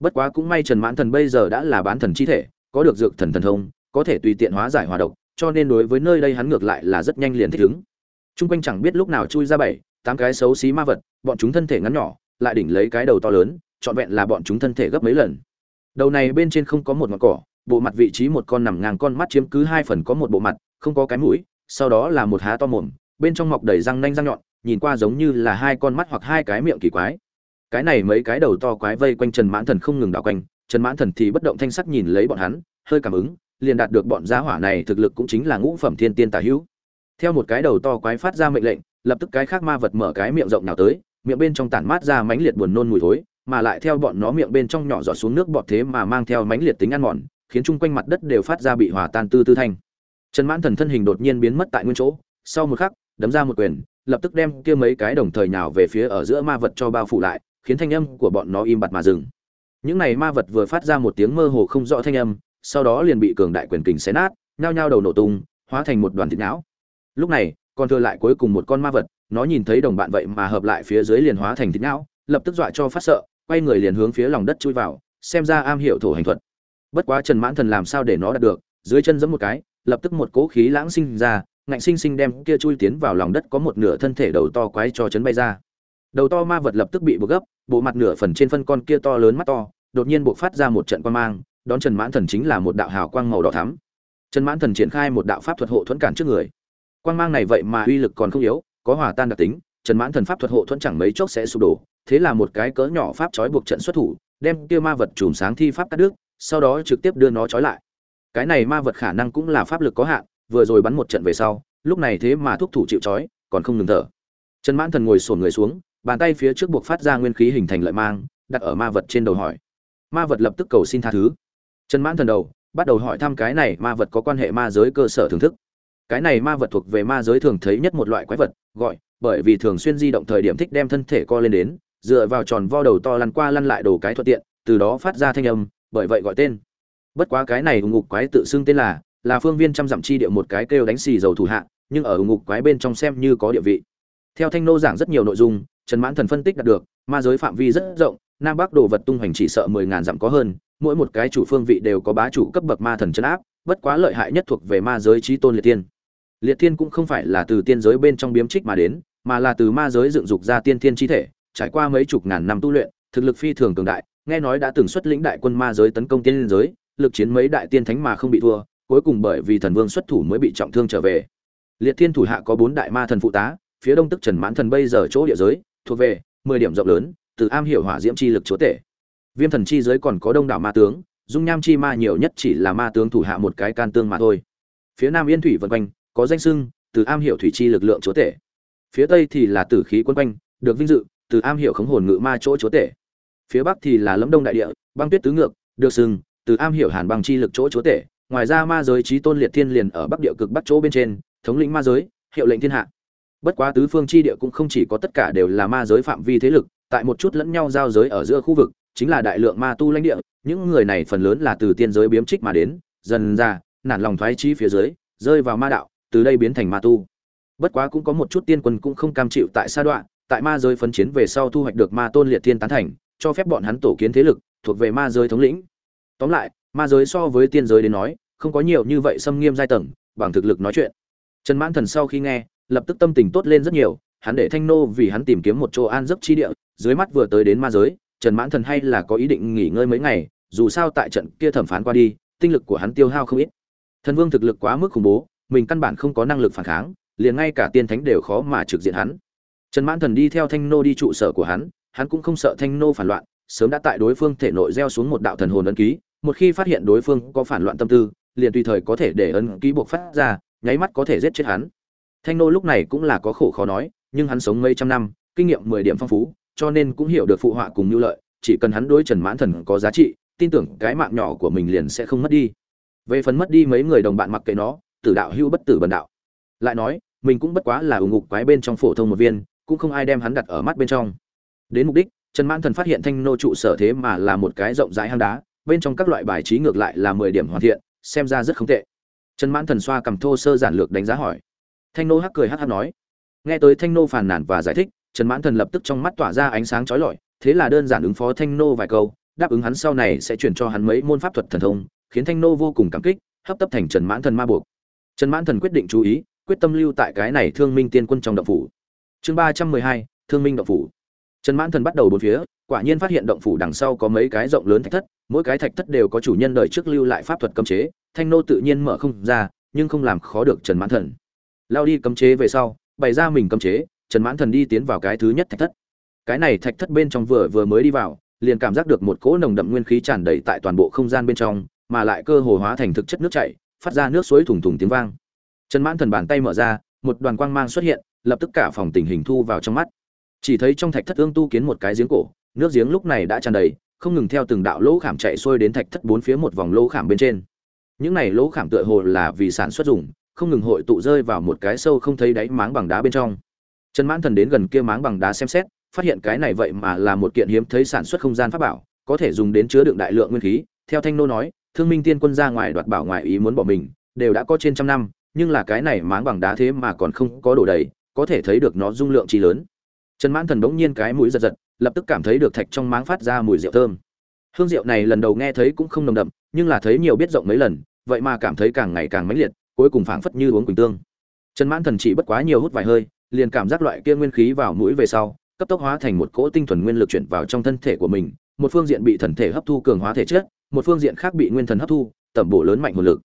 Bất quá cũng may trần mãn thần bây giờ đã là bán thần chi thể có được dược thần thần thông có thể tùy tiện hóa giải hỏa độc cho nên đối với nơi đây hắn ngược lại là rất nhanh liền thích ứng. Trung quanh chẳng biết lúc nào chui ra bảy, tám cái xấu xí ma vật, bọn chúng thân thể ngắn nhỏ, lại đỉnh lấy cái đầu to lớn, trọn vẹn là bọn chúng thân thể gấp mấy lần. Đầu này bên trên không có một ngọn cỏ, bộ mặt vị trí một con nằm ngang con mắt chiếm cứ hai phần có một bộ mặt, không có cái mũi, sau đó là một há to mồm, bên trong mọc đầy răng nanh răng nhọn, nhìn qua giống như là hai con mắt hoặc hai cái miệng kỳ quái. Cái này mấy cái đầu to quái vây quanh Trần Mãn Thần không ngừng đảo quanh, Trần Mãn Thần thì bất động thanh sắc nhìn lấy bọn hắn, hơi cảm ứng, liền đạt được bọn gia hỏa này thực lực cũng chính là ngũ phẩm thiên tiên tả hữu theo một cái đầu to quái phát ra mệnh lệnh lập tức cái khác ma vật mở cái miệng rộng nào tới miệng bên trong tản mát ra mãnh liệt buồn nôn mùi thối mà lại theo bọn nó miệng bên trong nhỏ giọt xuống nước bọt thế mà mang theo mãnh liệt tính ăn mòn, khiến chung quanh mặt đất đều phát ra bị hòa tan tư tư thanh. Trần mãn thần thân hình đột nhiên biến mất tại nguyên chỗ, sau một khắc, đấm ra một quyền, lập tức đem kia mấy cái đồng thời nhào về phía ở giữa ma vật cho bao phủ lại, khiến thanh âm của bọn nó im bặt mà dừng. Những này ma vật vừa phát ra một tiếng mơ hồ không rõ thanh âm, sau đó liền bị cường đại quyền kình xé nát, nhao nhao đầu nổ tung, hóa thành một đoàn thịt não. Lúc này, còn thừa lại cuối cùng một con ma vật, nó nhìn thấy đồng bạn vậy mà hợp lại phía dưới liền hóa thành thịt não, lập tức dọa cho phát sợ quay người liền hướng phía lòng đất chui vào xem ra am hiểu thổ hành thuật. Bất quá trần mãn thần làm sao để nó đạt được dưới chân giẫm một cái lập tức một cỗ khí lãng sinh ra ngạnh sinh sinh đem kia chui tiến vào lòng đất có một nửa thân thể đầu to quái cho chấn bay ra. Đầu to ma vật lập tức bị buộc gấp bộ mặt nửa phần trên phân con kia to lớn mắt to đột nhiên buộc phát ra một trận quan mang đón trần mãn thần chính là một đạo hào quang màu đỏ thắm. Trần mãn thần triển khai một đạo pháp thuật hộ thuẫn cản trước người. Quang mang này vậy mà uy lực còn không yếu, có hòa tan đặc tính, Trần Mãn thần pháp thuật hộ thuẫn chẳng mấy chốc sẽ sụp đổ, thế là một cái cỡ nhỏ pháp trói buộc trận xuất thủ, đem kia ma vật chùm sáng thi pháp cắt đứt, sau đó trực tiếp đưa nó trói lại. Cái này ma vật khả năng cũng là pháp lực có hạn, vừa rồi bắn một trận về sau, lúc này thế mà thúc thủ chịu trói, còn không ngừng thở. Trần Mãn thần ngồi xổm người xuống, bàn tay phía trước buộc phát ra nguyên khí hình thành lợi mang, đặt ở ma vật trên đầu hỏi. Ma vật lập tức cầu xin tha thứ. Trần Mãn thần đầu, bắt đầu hỏi thăm cái này ma vật có quan hệ ma giới cơ sở thưởng thức cái này ma vật thuộc về ma giới thường thấy nhất một loại quái vật gọi bởi vì thường xuyên di động thời điểm thích đem thân thể co lên đến dựa vào tròn vo đầu to lăn qua lăn lại đồ cái thuận tiện, từ đó phát ra thanh âm, bởi vậy gọi tên. Bất quá cái này ủng ngục quái tự xưng tên là là phương viên trăm dặm chi địa một cái kêu đánh xì dầu thủ hạ, nhưng ở ủng ngục quái bên trong xem như có địa vị. Theo thanh nô giảng rất nhiều nội dung, trần mãn thần phân tích đạt được, ma giới phạm vi rất rộng, nam bắc đồ vật tung hoành chỉ sợ mười ngàn dặm có hơn, mỗi một cái chủ phương vị đều có bá chủ cấp bậc ma thần chấn áp, bất quá lợi hại nhất thuộc về ma giới trí tôn liệt tiên liệt thiên cũng không phải là từ tiên giới bên trong biếm trích mà đến, mà là từ ma giới dựng dục ra tiên thiên chi thể trải qua mấy chục ngàn năm tu luyện, thực lực phi thường cường đại, nghe nói đã từng xuất lĩnh đại quân ma giới tấn công tiên giới, lực chiến mấy đại tiên thánh mà không bị thua, cuối cùng bởi vì thần vương xuất thủ mới bị trọng thương trở về. Liệt thiên thủ hạ có bốn đại ma thần phụ tá, phía đông tức trần mãn thần bây giờ chỗ địa giới, thuộc về mười điểm rộng lớn, từ am hiểu hỏa diễm chi lực chúa tể. Viêm thần chi giới còn có đông đảo ma tướng, dung nham chi ma nhiều nhất chỉ là ma tướng thủ hạ một cái can tương mà thôi. Phía nam yên thủy vân quanh, có danh xưng từ am hiểu thủy chi lực lượng chúa tể. Phía tây thì là tử khí quân quanh, được vinh dự từ am hiểu khống hồn ngự ma chỗ chúa tể. Phía bắc thì là lâm đông đại địa, băng tuyết tứ ngược, được sừng từ am hiểu hàn băng chi lực chỗ chúa tể, ngoài ra ma giới trí tôn liệt thiên liền ở bắc địa cực bắc chỗ bên trên, thống lĩnh ma giới, hiệu lệnh thiên hạ. Bất quá tứ phương chi địa cũng không chỉ có tất cả đều là ma giới phạm vi thế lực, tại một chút lẫn nhau giao giới ở giữa khu vực, chính là đại lượng ma tu lãnh địa, những người này phần lớn là từ tiên giới biếm trích mà đến, dần ra, nản lòng thoái trí phía dưới, rơi vào ma đạo, từ đây biến thành ma tu. Bất quá cũng có một chút tiên quân cũng không cam chịu tại sa đoạn tại ma giới phấn chiến về sau thu hoạch được ma tôn liệt thiên tán thành, cho phép bọn hắn tổ kiến thế lực, thuộc về ma giới thống lĩnh. Tóm lại, ma giới so với tiên giới đến nói, không có nhiều như vậy xâm nghiêm giai tầng, bằng thực lực nói chuyện. Trần mãn thần sau khi nghe, lập tức tâm tình tốt lên rất nhiều, hắn để thanh nô vì hắn tìm kiếm một chỗ an giấc chi địa, dưới mắt vừa tới đến ma giới, trần mãn thần hay là có ý định nghỉ ngơi mấy ngày, dù sao tại trận kia thẩm phán qua đi, tinh lực của hắn tiêu hao không ít. Thần vương thực lực quá mức khủng bố, mình căn bản không có năng lực phản kháng, liền ngay cả tiên thánh đều khó mà trực diện hắn trần mãn thần đi theo thanh nô đi trụ sở của hắn hắn cũng không sợ thanh nô phản loạn, sớm đã tại đối phương thể nội gieo xuống một đạo thần hồn ấn ký, một khi phát hiện đối phương có phản loạn tâm tư, liền tùy thời có thể để ấn ký buộc phát ra, nháy mắt có thể giết chết hắn. Thanh nô lúc này cũng là có khổ khó nói, nhưng hắn sống mấy trăm năm, kinh nghiệm mười điểm phong phú, cho nên cũng hiểu được phụ họa cùng nhu lợi, chỉ cần hắn đối trần mãn thần có giá trị, tin tưởng cái mạng nhỏ của mình liền sẽ không mất đi. Về phần mất đi mấy người đồng bạn mặc kệ nó, tử đạo hưu bất tử bần đạo. Lại nói, mình cũng bất quá là ủng ngục quái bên trong phổ thông một viên cũng không ai đem hắn đặt ở mắt bên trong. Đến mục đích, trần mãn thần phát hiện thanh nô trụ sở thế mà là một cái rộng rãi hang đá, bên trong các loại bài trí ngược lại là mười điểm hoàn thiện, xem ra rất không tệ. Trần mãn thần xoa cầm thô sơ giản lược đánh giá hỏi. Thanh nô hắc cười hắc hắc nói. Nghe tới thanh nô phàn nàn và giải thích, trần mãn thần lập tức trong mắt tỏa ra ánh sáng chói lọi, thế là đơn giản ứng phó thanh nô vài câu, đáp ứng hắn sau này sẽ chuyển cho hắn mấy môn pháp thuật thần thông, khiến thanh nô vô cùng cảm kích, hấp tấp thành trần mãn thần ma buộc. Trần mãn thần quyết định chú ý, quyết tâm lưu tại cái này thương minh tiên quân trong động phủ chương ba trăm mười hai, thương minh động phủ. Trần mãn thần bắt đầu bốn phía, quả nhiên phát hiện động phủ đằng sau có mấy cái rộng lớn thạch thất, mỗi cái thạch thất đều có chủ nhân đời trước lưu lại pháp thuật cấm chế, thanh nô tự nhiên mở không ra, nhưng không làm khó được trần mãn thần. Lao đi cấm chế về sau, bày ra mình cấm chế, trần mãn thần đi tiến vào cái thứ nhất thạch thất. Cái này thạch thất bên trong vừa vừa mới đi vào, liền cảm giác được một cỗ nồng đậm nguyên khí tràn đầy tại toàn bộ không gian bên trong, mà lại cơ hồ hóa thành thực chất nước chảy, phát ra nước suối thủng thủng tiếng vang. Trần mãn thần bàn tay mở ra, một đoàn quang mang xuất hiện lập tức cả phòng tình hình thu vào trong mắt. Chỉ thấy trong thạch thất ương tu kiến một cái giếng cổ, nước giếng lúc này đã tràn đầy, không ngừng theo từng đạo lỗ khảm chạy xuôi đến thạch thất bốn phía một vòng lỗ khảm bên trên. Những này lỗ khảm tựa hồ là vì sản xuất dùng, không ngừng hội tụ rơi vào một cái sâu không thấy đáy máng bằng đá bên trong. Trần mãn thần đến gần kia máng bằng đá xem xét, phát hiện cái này vậy mà là một kiện hiếm thấy sản xuất không gian pháp bảo, có thể dùng đến chứa đựng đại lượng nguyên khí. Theo thanh nô nói, thương minh tiên quân ra ngoài đoạt bảo ngoại ý muốn bỏ mình, đều đã có trên trăm năm, nhưng là cái này máng bằng đá thế mà còn không có đổ đầy có thể thấy được nó dung lượng chi lớn. Trần mãn thần bỗng nhiên cái mũi giật giật, lập tức cảm thấy được thạch trong máng phát ra mùi rượu thơm. Hương rượu này lần đầu nghe thấy cũng không nồng đậm, nhưng là thấy nhiều biết rộng mấy lần, vậy mà cảm thấy càng ngày càng mãnh liệt, cuối cùng phảng phất như uống quỳnh tương. Trần mãn thần chỉ bất quá nhiều hút vài hơi, liền cảm giác loại kia nguyên khí vào mũi về sau, cấp tốc hóa thành một cỗ tinh thuần nguyên lực chuyển vào trong thân thể của mình, một phương diện bị thần thể hấp thu cường hóa thể chất, một phương diện khác bị nguyên thần hấp thu, tẩm bổ lớn mạnh hồn lực.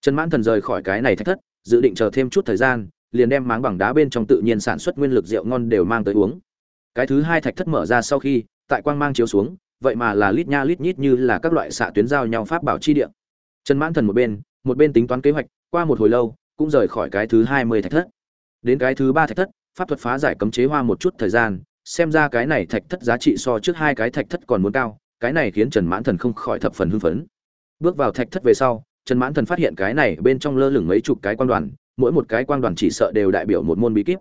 Trần mãn thần rời khỏi cái này thách thất, dự định chờ thêm chút thời gian liền đem máng bằng đá bên trong tự nhiên sản xuất nguyên lực rượu ngon đều mang tới uống. Cái thứ hai thạch thất mở ra sau khi, tại quang mang chiếu xuống, vậy mà là lít nha lít nhít như là các loại xạ tuyến giao nhau pháp bảo chi địa. Trần mãn thần một bên một bên tính toán kế hoạch, qua một hồi lâu, cũng rời khỏi cái thứ hai mươi thạch thất. Đến cái thứ ba thạch thất, pháp thuật phá giải cấm chế hoa một chút thời gian, xem ra cái này thạch thất giá trị so trước hai cái thạch thất còn muốn cao, cái này khiến trần mãn thần không khỏi thập phần hưng phấn. Bước vào thạch thất về sau, trần mãn thần phát hiện cái này bên trong lơ lửng mấy chục cái quan đoàn mỗi một cái quang đoàn chỉ sợ đều đại biểu một môn bí kíp.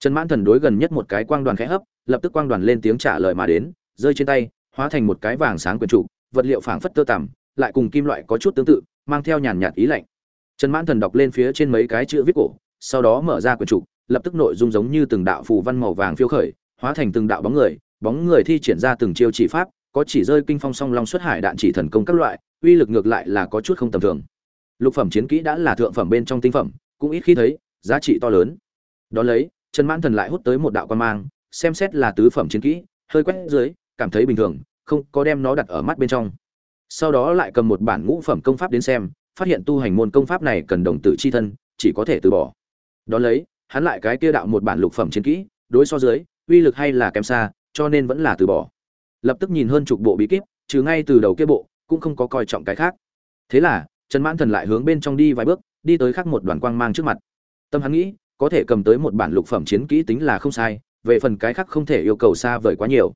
Trần mãn thần đối gần nhất một cái quang đoàn khẽ hấp, lập tức quang đoàn lên tiếng trả lời mà đến, rơi trên tay, hóa thành một cái vàng sáng quyền trụ, vật liệu phảng phất tơ tằm, lại cùng kim loại có chút tương tự, mang theo nhàn nhạt ý lạnh. Trần mãn thần đọc lên phía trên mấy cái chữ viết cổ, sau đó mở ra quyển trụ, lập tức nội dung giống như từng đạo phù văn màu vàng phiêu khởi, hóa thành từng đạo bóng người bóng người thi triển ra từng chiêu chỉ pháp, có chỉ rơi kinh phong song long xuất hải đạn chỉ thần công các loại, uy lực ngược lại là có chút không tầm thường. Lục phẩm chiến kỹ đã là thượng phẩm bên trong tinh phẩm cũng ít khi thấy, giá trị to lớn. Đón lấy, trần mãn thần lại hút tới một đạo quan mang, xem xét là tứ phẩm chiến kỹ, hơi quét dưới, cảm thấy bình thường, không có đem nó đặt ở mắt bên trong. Sau đó lại cầm một bản ngũ phẩm công pháp đến xem, phát hiện tu hành môn công pháp này cần đồng tử chi thân, chỉ có thể từ bỏ. Đón lấy, hắn lại cái kia đạo một bản lục phẩm chiến kỹ, đối so dưới, uy lực hay là kém xa, cho nên vẫn là từ bỏ. Lập tức nhìn hơn chục bộ bí kíp, trừ ngay từ đầu kia bộ, cũng không có coi trọng cái khác. Thế là, trần mãn thần lại hướng bên trong đi vài bước đi tới khắc một đoàn quang mang trước mặt. Tâm hắn nghĩ, có thể cầm tới một bản lục phẩm chiến kỹ tính là không sai, về phần cái khác không thể yêu cầu xa vời quá nhiều.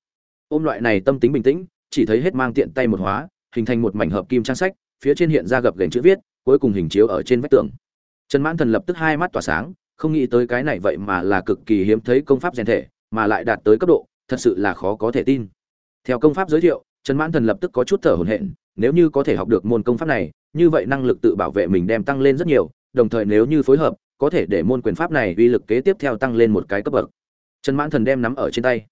Ôm loại này tâm tính bình tĩnh, chỉ thấy hết mang tiện tay một hóa, hình thành một mảnh hợp kim trang sách, phía trên hiện ra gập gành chữ viết, cuối cùng hình chiếu ở trên vách tường. Trần mãn thần lập tức hai mắt tỏa sáng, không nghĩ tới cái này vậy mà là cực kỳ hiếm thấy công pháp rèn thể, mà lại đạt tới cấp độ, thật sự là khó có thể tin. Theo công pháp giới thiệu, trần mãn thần lập tức có chút thở hổn hển, nếu như có thể học được môn công pháp này như vậy năng lực tự bảo vệ mình đem tăng lên rất nhiều, đồng thời nếu như phối hợp, có thể để môn quyền pháp này uy lực kế tiếp theo tăng lên một cái cấp bậc. Trần mãn thần đem nắm ở trên tay.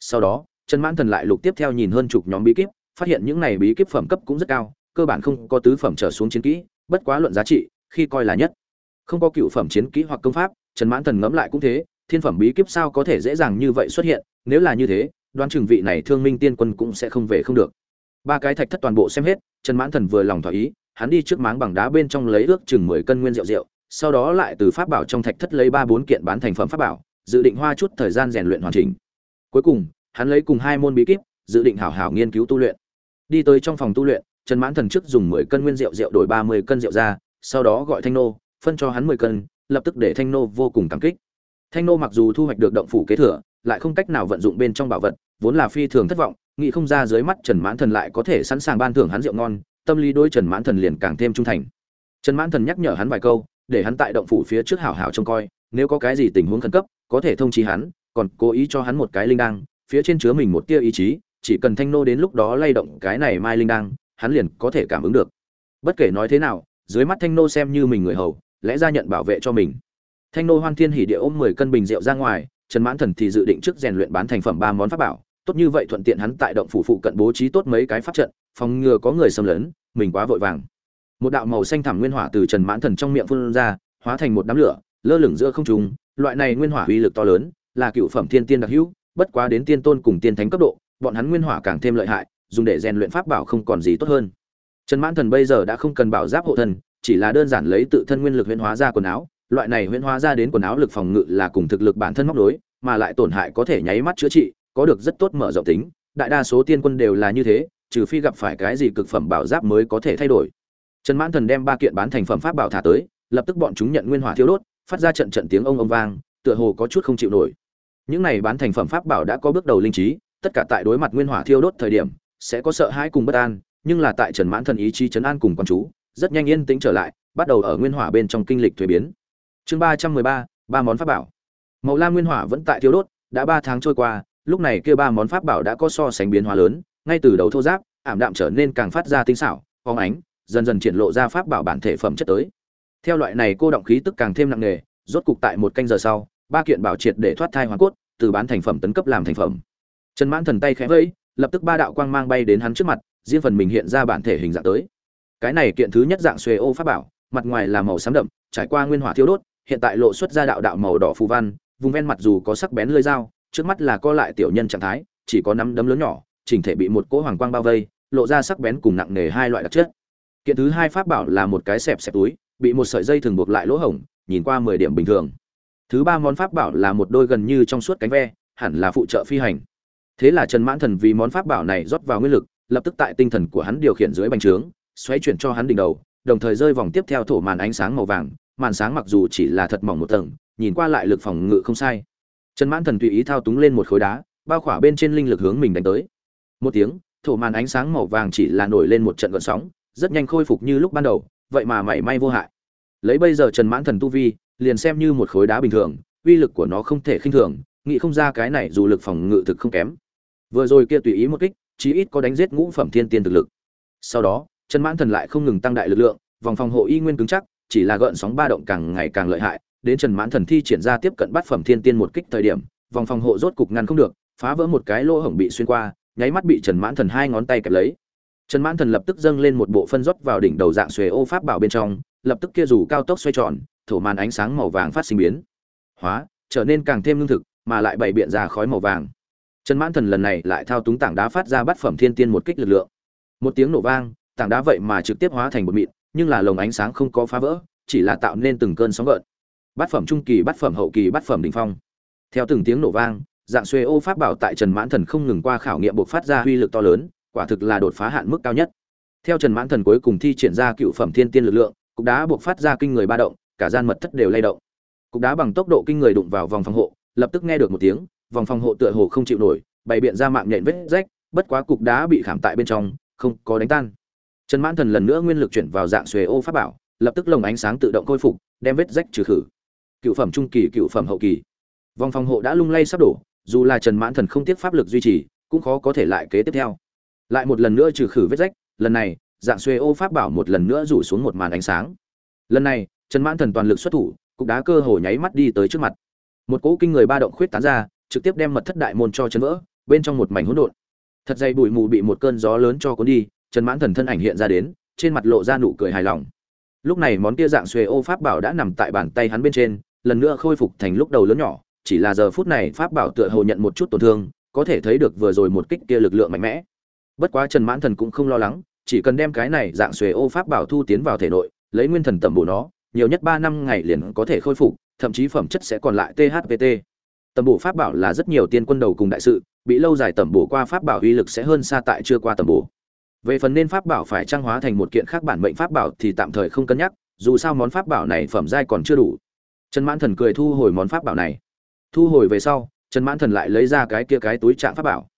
Sau đó, trần mãn thần lại lục tiếp theo nhìn hơn chục nhóm bí kíp, phát hiện những này bí kíp phẩm cấp cũng rất cao, cơ bản không có tứ phẩm trở xuống chiến kỹ, bất quá luận giá trị, khi coi là nhất. Không có cựu phẩm chiến kỹ hoặc công pháp, trần mãn thần ngẫm lại cũng thế, thiên phẩm bí kíp sao có thể dễ dàng như vậy xuất hiện, nếu là như thế, đoán chừng vị này thương minh tiên quân cũng sẽ không về không được. Ba cái thạch thất toàn bộ xem hết, trần mãn thần vừa lòng thỏa ý hắn đi trước máng bằng đá bên trong lấy ước chừng mười cân nguyên rượu rượu, sau đó lại từ pháp bảo trong thạch thất lấy ba bốn kiện bán thành phẩm pháp bảo, dự định hoa chút thời gian rèn luyện hoàn chỉnh. Cuối cùng, hắn lấy cùng hai môn bí kíp, dự định hảo hảo nghiên cứu tu luyện. Đi tới trong phòng tu luyện, trần mãn thần trước dùng mười cân nguyên rượu rượu đổi ba mươi cân rượu ra, sau đó gọi thanh nô, phân cho hắn mười cân, lập tức để thanh nô vô cùng cảm kích. Thanh nô mặc dù thu hoạch được động phủ kế thừa, lại không cách nào vận dụng bên trong bảo vật, vốn là phi thường thất vọng, nghĩ không ra dưới mắt trần mãn thần lại có thể sẵn sàng ban thưởng hắn rượu ngon tâm lý đôi trần mãn thần liền càng thêm trung thành. Trần mãn thần nhắc nhở hắn vài câu, để hắn tại động phủ phía trước hảo hảo trông coi, nếu có cái gì tình huống khẩn cấp, có thể thông chí hắn, còn cố ý cho hắn một cái linh đăng, phía trên chứa mình một tia ý chí, chỉ cần thanh nô đến lúc đó lay động cái này mai linh đăng, hắn liền có thể cảm ứng được. Bất kể nói thế nào, dưới mắt thanh nô xem như mình người hầu, lẽ ra nhận bảo vệ cho mình. Thanh nô hoan thiên hỉ địa ôm mười cân bình rượu ra ngoài, trần mãn thần thì dự định trước rèn luyện bán thành phẩm ba món pháp bảo, tốt như vậy thuận tiện hắn tại động phủ phụ cận bố trí tốt mấy cái pháp trận phòng ngừa có người xâm lấn, mình quá vội vàng. Một đạo màu xanh thẳm nguyên hỏa từ trần mãn thần trong miệng phun ra, hóa thành một đám lửa, lơ lửng giữa không trung. Loại này nguyên hỏa uy lực to lớn, là cựu phẩm thiên tiên đặc hữu, bất quá đến tiên tôn cùng tiên thánh cấp độ, bọn hắn nguyên hỏa càng thêm lợi hại, dùng để rèn luyện pháp bảo không còn gì tốt hơn. Trần mãn thần bây giờ đã không cần bảo giáp hộ thân, chỉ là đơn giản lấy tự thân nguyên lực huyễn hóa ra quần áo. Loại này huyễn hóa ra đến quần áo lực phòng ngự là cùng thực lực bản thân móc đối mà lại tổn hại có thể nháy mắt chữa trị, có được rất tốt mở rộng tính. Đại đa số tiên quân đều là như thế trừ phi gặp phải cái gì cực phẩm bảo giáp mới có thể thay đổi. Trần mãn thần đem ba kiện bán thành phẩm pháp bảo thả tới, lập tức bọn chúng nhận nguyên hỏa thiêu đốt, phát ra trận trận tiếng ông ông vang, tựa hồ có chút không chịu nổi. Những này bán thành phẩm pháp bảo đã có bước đầu linh trí, tất cả tại đối mặt nguyên hỏa thiêu đốt thời điểm, sẽ có sợ hãi cùng bất an, nhưng là tại trần mãn thần ý chí trấn an cùng quan chú, rất nhanh yên tĩnh trở lại, bắt đầu ở nguyên hỏa bên trong kinh lịch thuế biến. Chương ba trăm mười ba ba món pháp bảo. Màu lam nguyên hỏa vẫn tại thiêu đốt, đã ba tháng trôi qua, lúc này kia ba món pháp bảo đã có so sánh biến hóa lớn ngay từ đầu thô giáp, ảm đạm trở nên càng phát ra tinh xảo phóng ánh, dần dần triển lộ ra pháp bảo bản thể phẩm chất tới. Theo loại này cô động khí tức càng thêm nặng nề, rốt cục tại một canh giờ sau, ba kiện bảo triệt để thoát thai hoàn cốt, từ bán thành phẩm tấn cấp làm thành phẩm. Trần mãn thần tay khẽ vẫy, lập tức ba đạo quang mang bay đến hắn trước mặt, riêng phần mình hiện ra bản thể hình dạng tới. Cái này kiện thứ nhất dạng xuề ô pháp bảo, mặt ngoài là màu xám đậm, trải qua nguyên hỏa thiêu đốt, hiện tại lộ xuất ra đạo đạo màu đỏ phù văn, vùng ven mặt dù có sắc bén lưỡi dao, trước mắt là co lại tiểu nhân trạng thái, chỉ có nắm đấm lớn nhỏ chỉnh thể bị một cỗ hoàng quang bao vây, lộ ra sắc bén cùng nặng nề hai loại đặc chất. Kiện thứ hai pháp bảo là một cái xẹp xẹp túi, bị một sợi dây thường buộc lại lỗ hổng, nhìn qua mười điểm bình thường. Thứ ba món pháp bảo là một đôi gần như trong suốt cánh ve, hẳn là phụ trợ phi hành. Thế là trần mãn thần vì món pháp bảo này rót vào nguyên lực, lập tức tại tinh thần của hắn điều khiển dưới bành trướng xoay chuyển cho hắn đỉnh đầu, đồng thời rơi vòng tiếp theo thổ màn ánh sáng màu vàng. Màn sáng mặc dù chỉ là thật mỏng một tầng, nhìn qua lại lực phòng ngự không sai. Trần mãn thần tùy ý thao túng lên một khối đá, bao khỏa bên trên linh lực hướng mình đánh tới một tiếng, thổ màn ánh sáng màu vàng chỉ là nổi lên một trận gợn sóng, rất nhanh khôi phục như lúc ban đầu, vậy mà mảy may vô hại. Lấy bây giờ trần mãn thần tu vi, liền xem như một khối đá bình thường, uy lực của nó không thể khinh thường, nghĩ không ra cái này dù lực phòng ngự thực không kém. Vừa rồi kia tùy ý một kích, chí ít có đánh giết ngũ phẩm thiên tiên thực lực. Sau đó, trần mãn thần lại không ngừng tăng đại lực lượng, vòng phòng hộ y nguyên cứng chắc, chỉ là gợn sóng ba động càng ngày càng lợi hại, đến trần mãn thần thi triển ra tiếp cận bát phẩm thiên tiên một kích thời điểm, vòng phòng hộ rốt cục ngăn không được, phá vỡ một cái lỗ hổng bị xuyên qua nháy mắt bị trần mãn thần hai ngón tay kẹp lấy. Trần mãn thần lập tức dâng lên một bộ phân rót vào đỉnh đầu dạng xuề ô pháp bảo bên trong, lập tức kia dù cao tốc xoay tròn, thổ màn ánh sáng màu vàng phát sinh biến. Hóa, trở nên càng thêm lương thực, mà lại bảy biện ra khói màu vàng. Trần mãn thần lần này lại thao túng tảng đá phát ra bát phẩm thiên tiên một kích lực lượng. Một tiếng nổ vang, tảng đá vậy mà trực tiếp hóa thành một mịn, nhưng là lồng ánh sáng không có phá vỡ, chỉ là tạo nên từng cơn sóng gợn. Bát phẩm trung kỳ, bát phẩm hậu kỳ, bát phẩm đỉnh phong. Theo từng tiếng nổ vang dạng xuê ô pháp bảo tại trần mãn thần không ngừng qua khảo nghiệm buộc phát ra uy lực to lớn, quả thực là đột phá hạn mức cao nhất. Theo trần mãn thần cuối cùng thi triển ra cựu phẩm thiên tiên lực lượng, cục đá buộc phát ra kinh người ba động, cả gian mật thất đều lay động. Cục đá bằng tốc độ kinh người đụng vào vòng phòng hộ, lập tức nghe được một tiếng, vòng phòng hộ tựa hồ không chịu nổi, bày biện ra mạng nhện vết rách, bất quá cục đá bị khảm tại bên trong, không có đánh tan. Trần mãn thần lần nữa nguyên lực chuyển vào dạng xuề ô pháp bảo, lập tức lồng ánh sáng tự động khôi phục, đem vết rách trừ khử. Cựu phẩm trung kỳ, cựu phẩm hậu kỳ. Vòng phòng hộ đã lung lay sắp đổ dù là trần mãn thần không tiếc pháp lực duy trì, cũng khó có thể lại kế tiếp theo. Lại một lần nữa trừ khử vết rách, lần này, dạng xuê ô pháp bảo một lần nữa rủ xuống một màn ánh sáng. Lần này, trần mãn thần toàn lực xuất thủ, cục đá cơ hồ nháy mắt đi tới trước mặt. Một cỗ kinh người ba động khuyết tán ra, trực tiếp đem mật thất đại môn cho chấn vỡ, bên trong một mảnh hỗn độn. Thật dày bụi mù bị một cơn gió lớn cho cuốn đi, trần mãn thần thân ảnh hiện ra đến, trên mặt lộ ra nụ cười hài lòng. Lúc này món kia dạng xuê ô pháp bảo đã nằm tại bàn tay hắn bên trên, lần nữa khôi phục thành lúc đầu lớn nhỏ chỉ là giờ phút này pháp bảo tựa hồ nhận một chút tổn thương, có thể thấy được vừa rồi một kích kia lực lượng mạnh mẽ. Bất quá trần mãn thần cũng không lo lắng, chỉ cần đem cái này dạng xuề ô pháp bảo thu tiến vào thể nội, lấy nguyên thần tẩm bổ nó, nhiều nhất ba năm ngày liền có thể khôi phục, thậm chí phẩm chất sẽ còn lại thpt tẩm bổ pháp bảo là rất nhiều tiên quân đầu cùng đại sự, bị lâu dài tẩm bổ qua pháp bảo uy lực sẽ hơn xa tại chưa qua tẩm bổ. Về phần nên pháp bảo phải trang hóa thành một kiện khác bản mệnh pháp bảo thì tạm thời không cân nhắc, dù sao món pháp bảo này phẩm giai còn chưa đủ. Trần mãn thần cười thu hồi món pháp bảo này thu hồi về sau, trần mãn thần lại lấy ra cái kia cái túi trạng pháp bảo.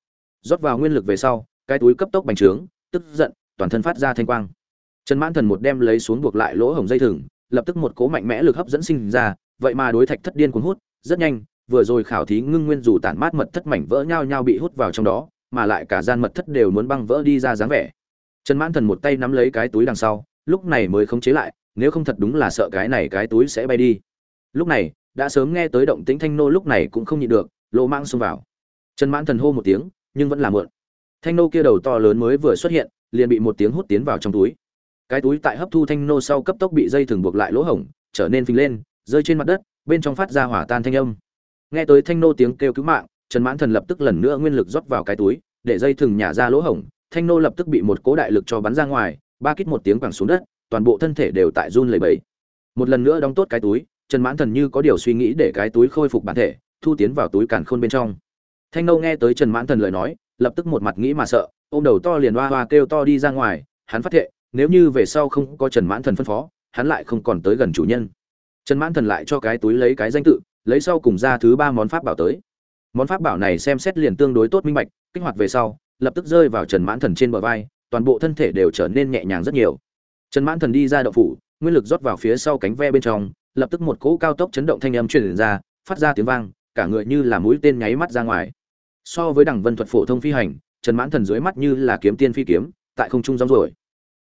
Rót vào nguyên lực về sau, cái túi cấp tốc bành trướng, tức giận, toàn thân phát ra thanh quang. Trần mãn thần một đem lấy xuống buộc lại lỗ hổng dây thừng, lập tức một cố mạnh mẽ lực hấp dẫn sinh ra, vậy mà đối thạch thất điên cuốn hút, rất nhanh, vừa rồi khảo thí ngưng nguyên dù tản mát mật thất mảnh vỡ nhau nhau bị hút vào trong đó, mà lại cả gian mật thất đều muốn băng vỡ đi ra dáng vẻ. Trần mãn thần một tay nắm lấy cái túi đằng sau, lúc này mới khống chế lại, nếu không thật đúng là sợ cái này cái túi sẽ bay đi. Lúc này đã sớm nghe tới động tĩnh thanh nô lúc này cũng không nhịn được lỗ mang xông vào. Trần mãn thần hô một tiếng, nhưng vẫn là mượn thanh nô kia đầu to lớn mới vừa xuất hiện, liền bị một tiếng hút tiến vào trong túi. Cái túi tại hấp thu thanh nô sau cấp tốc bị dây thừng buộc lại lỗ hổng, trở nên phình lên, rơi trên mặt đất, bên trong phát ra hỏa tan thanh âm. Nghe tới thanh nô tiếng kêu cứu mạng, trần mãn thần lập tức lần nữa nguyên lực rót vào cái túi, để dây thừng nhả ra lỗ hổng, thanh nô lập tức bị một cố đại lực cho bắn ra ngoài, ba kít một tiếng quẳng xuống đất, toàn bộ thân thể đều tại run lẩy bẩy. Một lần nữa đóng tốt cái túi trần mãn thần như có điều suy nghĩ để cái túi khôi phục bản thể, thu tiến vào túi càn khôn bên trong. Thanh nâu nghe tới trần mãn thần lời nói, lập tức một mặt nghĩ mà sợ, ôm đầu to liền hoa hoa kêu to đi ra ngoài, hắn phát thệ, nếu như về sau không có trần mãn thần phân phó, hắn lại không còn tới gần chủ nhân. Trần mãn thần lại cho cái túi lấy cái danh tự, lấy sau cùng ra thứ ba món pháp bảo tới. Món pháp bảo này xem xét liền tương đối tốt minh bạch, kích hoạt về sau, lập tức rơi vào trần mãn thần trên bờ vai, toàn bộ thân thể đều trở nên nhẹ nhàng rất nhiều. Trần mãn thần đi ra đậu phủ, nguyên lực rót vào phía sau cánh ve bên trong lập tức một cỗ cao tốc chấn động thanh âm truyền ra, phát ra tiếng vang, cả người như là mũi tên nháy mắt ra ngoài. So với đẳng vân thuật phổ thông phi hành, trần mãn thần dưới mắt như là kiếm tiên phi kiếm, tại không trung rong rồi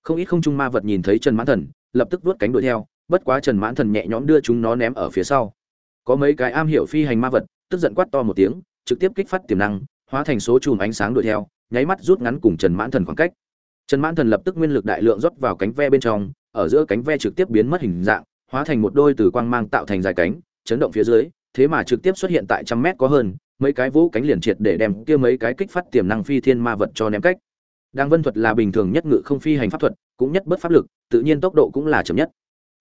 không ít không trung ma vật nhìn thấy trần mãn thần, lập tức vuốt cánh đuổi theo, bất quá trần mãn thần nhẹ nhõm đưa chúng nó ném ở phía sau. Có mấy cái am hiểu phi hành ma vật, tức giận quát to một tiếng, trực tiếp kích phát tiềm năng, hóa thành số chùm ánh sáng đuổi theo, nháy mắt rút ngắn cùng trần mãn thần khoảng cách. Trần mãn thần lập tức nguyên lực đại lượng rót vào cánh ve bên trong, ở giữa cánh ve trực tiếp biến mất hình dạng hóa thành một đôi từ quang mang tạo thành dài cánh, chấn động phía dưới, thế mà trực tiếp xuất hiện tại trăm mét có hơn, mấy cái vũ cánh liền triệt để đem kia mấy cái kích phát tiềm năng phi thiên ma vật cho ném cách. Đang vân thuật là bình thường nhất ngự không phi hành pháp thuật, cũng nhất bất pháp lực, tự nhiên tốc độ cũng là chậm nhất.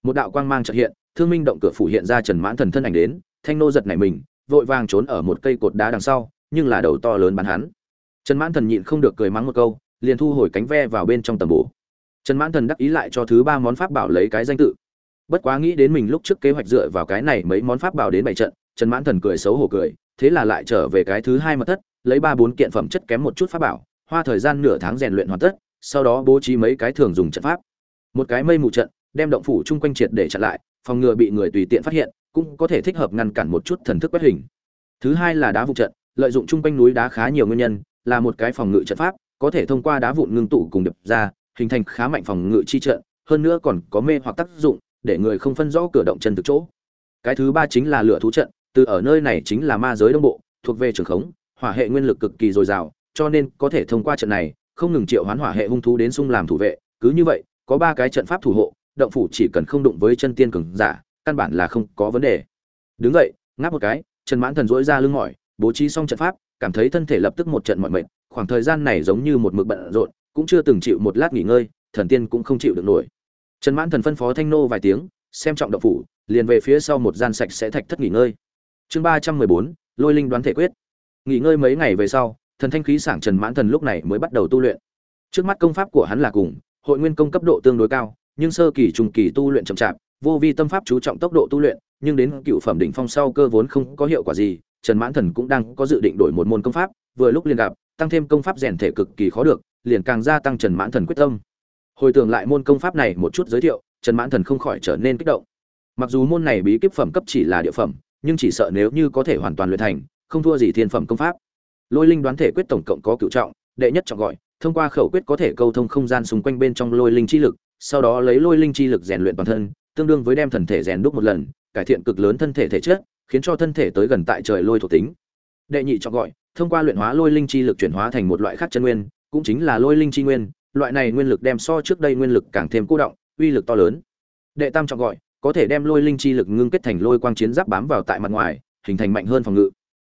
Một đạo quang mang chợt hiện, thương minh động cửa phủ hiện ra trần mãn thần thân ảnh đến, thanh nô giật nảy mình, vội vàng trốn ở một cây cột đá đằng sau, nhưng là đầu to lớn bắn hắn. Trần mãn thần nhịn không được cười mắng một câu, liền thu hồi cánh ve vào bên trong tầm bổ. Trần mãn thần đắc ý lại cho thứ ba món pháp bảo lấy cái danh tự bất quá nghĩ đến mình lúc trước kế hoạch dựa vào cái này mấy món pháp bảo đến bảy trận, trần mãn thần cười xấu hổ cười, thế là lại trở về cái thứ hai mật thất, lấy ba bốn kiện phẩm chất kém một chút pháp bảo, hoa thời gian nửa tháng rèn luyện hoàn tất, sau đó bố trí mấy cái thường dùng trận pháp. Một cái mây mù trận, đem động phủ chung quanh triệt để chặn lại, phòng ngừa bị người tùy tiện phát hiện, cũng có thể thích hợp ngăn cản một chút thần thức quét hình. Thứ hai là đá vụ trận, lợi dụng chung quanh núi đá khá nhiều nguyên nhân, là một cái phòng ngự trận pháp, có thể thông qua đá vụn ngưng tụ cùng đập ra, hình thành khá mạnh phòng ngự chi trận, hơn nữa còn có mê hoặc tác dụng để người không phân rõ cửa động chân thực chỗ. Cái thứ ba chính là lửa thú trận, từ ở nơi này chính là ma giới đông bộ, thuộc về trường khống, hỏa hệ nguyên lực cực kỳ dồi dào, cho nên có thể thông qua trận này, không ngừng triệu hoán hỏa hệ hung thú đến xung làm thủ vệ. Cứ như vậy, có ba cái trận pháp thủ hộ, động phủ chỉ cần không đụng với chân tiên cường giả, căn bản là không có vấn đề. Đứng vậy ngáp một cái, trần mãn thần dỗi ra lưng mỏi, bố trí xong trận pháp, cảm thấy thân thể lập tức một trận mọi mệt, khoảng thời gian này giống như một mực bận rộn, cũng chưa từng chịu một lát nghỉ ngơi, thần tiên cũng không chịu được nổi trần mãn thần phân phó thanh nô vài tiếng, xem trọng động phủ, liền về phía sau một gian sạch sẽ thạch thất nghỉ ngơi. Chương ba trăm mười bốn, lôi linh đoán thể quyết. Nghỉ ngơi mấy ngày về sau, thần thanh khí sảng trần mãn thần lúc này mới bắt đầu tu luyện. Trước mắt công pháp của hắn là cùng, hội nguyên công cấp độ tương đối cao, nhưng sơ kỳ trung kỳ tu luyện chậm chạp, vô vi tâm pháp chú trọng tốc độ tu luyện, nhưng đến cựu phẩm đỉnh phong sau cơ vốn không có hiệu quả gì, trần mãn thần cũng đang có dự định đổi một môn công pháp, vừa lúc liền gặp, tăng thêm công pháp rèn thể cực kỳ khó được, liền càng gia tăng trần mãn thần quyết tâm hồi tưởng lại môn công pháp này một chút giới thiệu, trần mãn thần không khỏi trở nên kích động. Mặc dù môn này bí kíp phẩm cấp chỉ là địa phẩm, nhưng chỉ sợ nếu như có thể hoàn toàn luyện thành, không thua gì thiên phẩm công pháp. Lôi linh đoán thể quyết tổng cộng có cựu trọng, đệ nhất trọng gọi, thông qua khẩu quyết có thể câu thông không gian xung quanh bên trong lôi linh chi lực, sau đó lấy lôi linh chi lực rèn luyện toàn thân, tương đương với đem thần thể rèn đúc một lần, cải thiện cực lớn thân thể thể chất, khiến cho thân thể tới gần tại trời lôi thuộc tính. Đệ nhị trọng gọi, thông qua luyện hóa lôi linh chi lực chuyển hóa thành một loại khác chân nguyên, cũng chính là lôi linh chi nguyên loại này nguyên lực đem so trước đây nguyên lực càng thêm cô động, uy lực to lớn. Đệ tam chọn gọi, có thể đem lôi linh chi lực ngưng kết thành lôi quang chiến giáp bám vào tại mặt ngoài, hình thành mạnh hơn phòng ngự.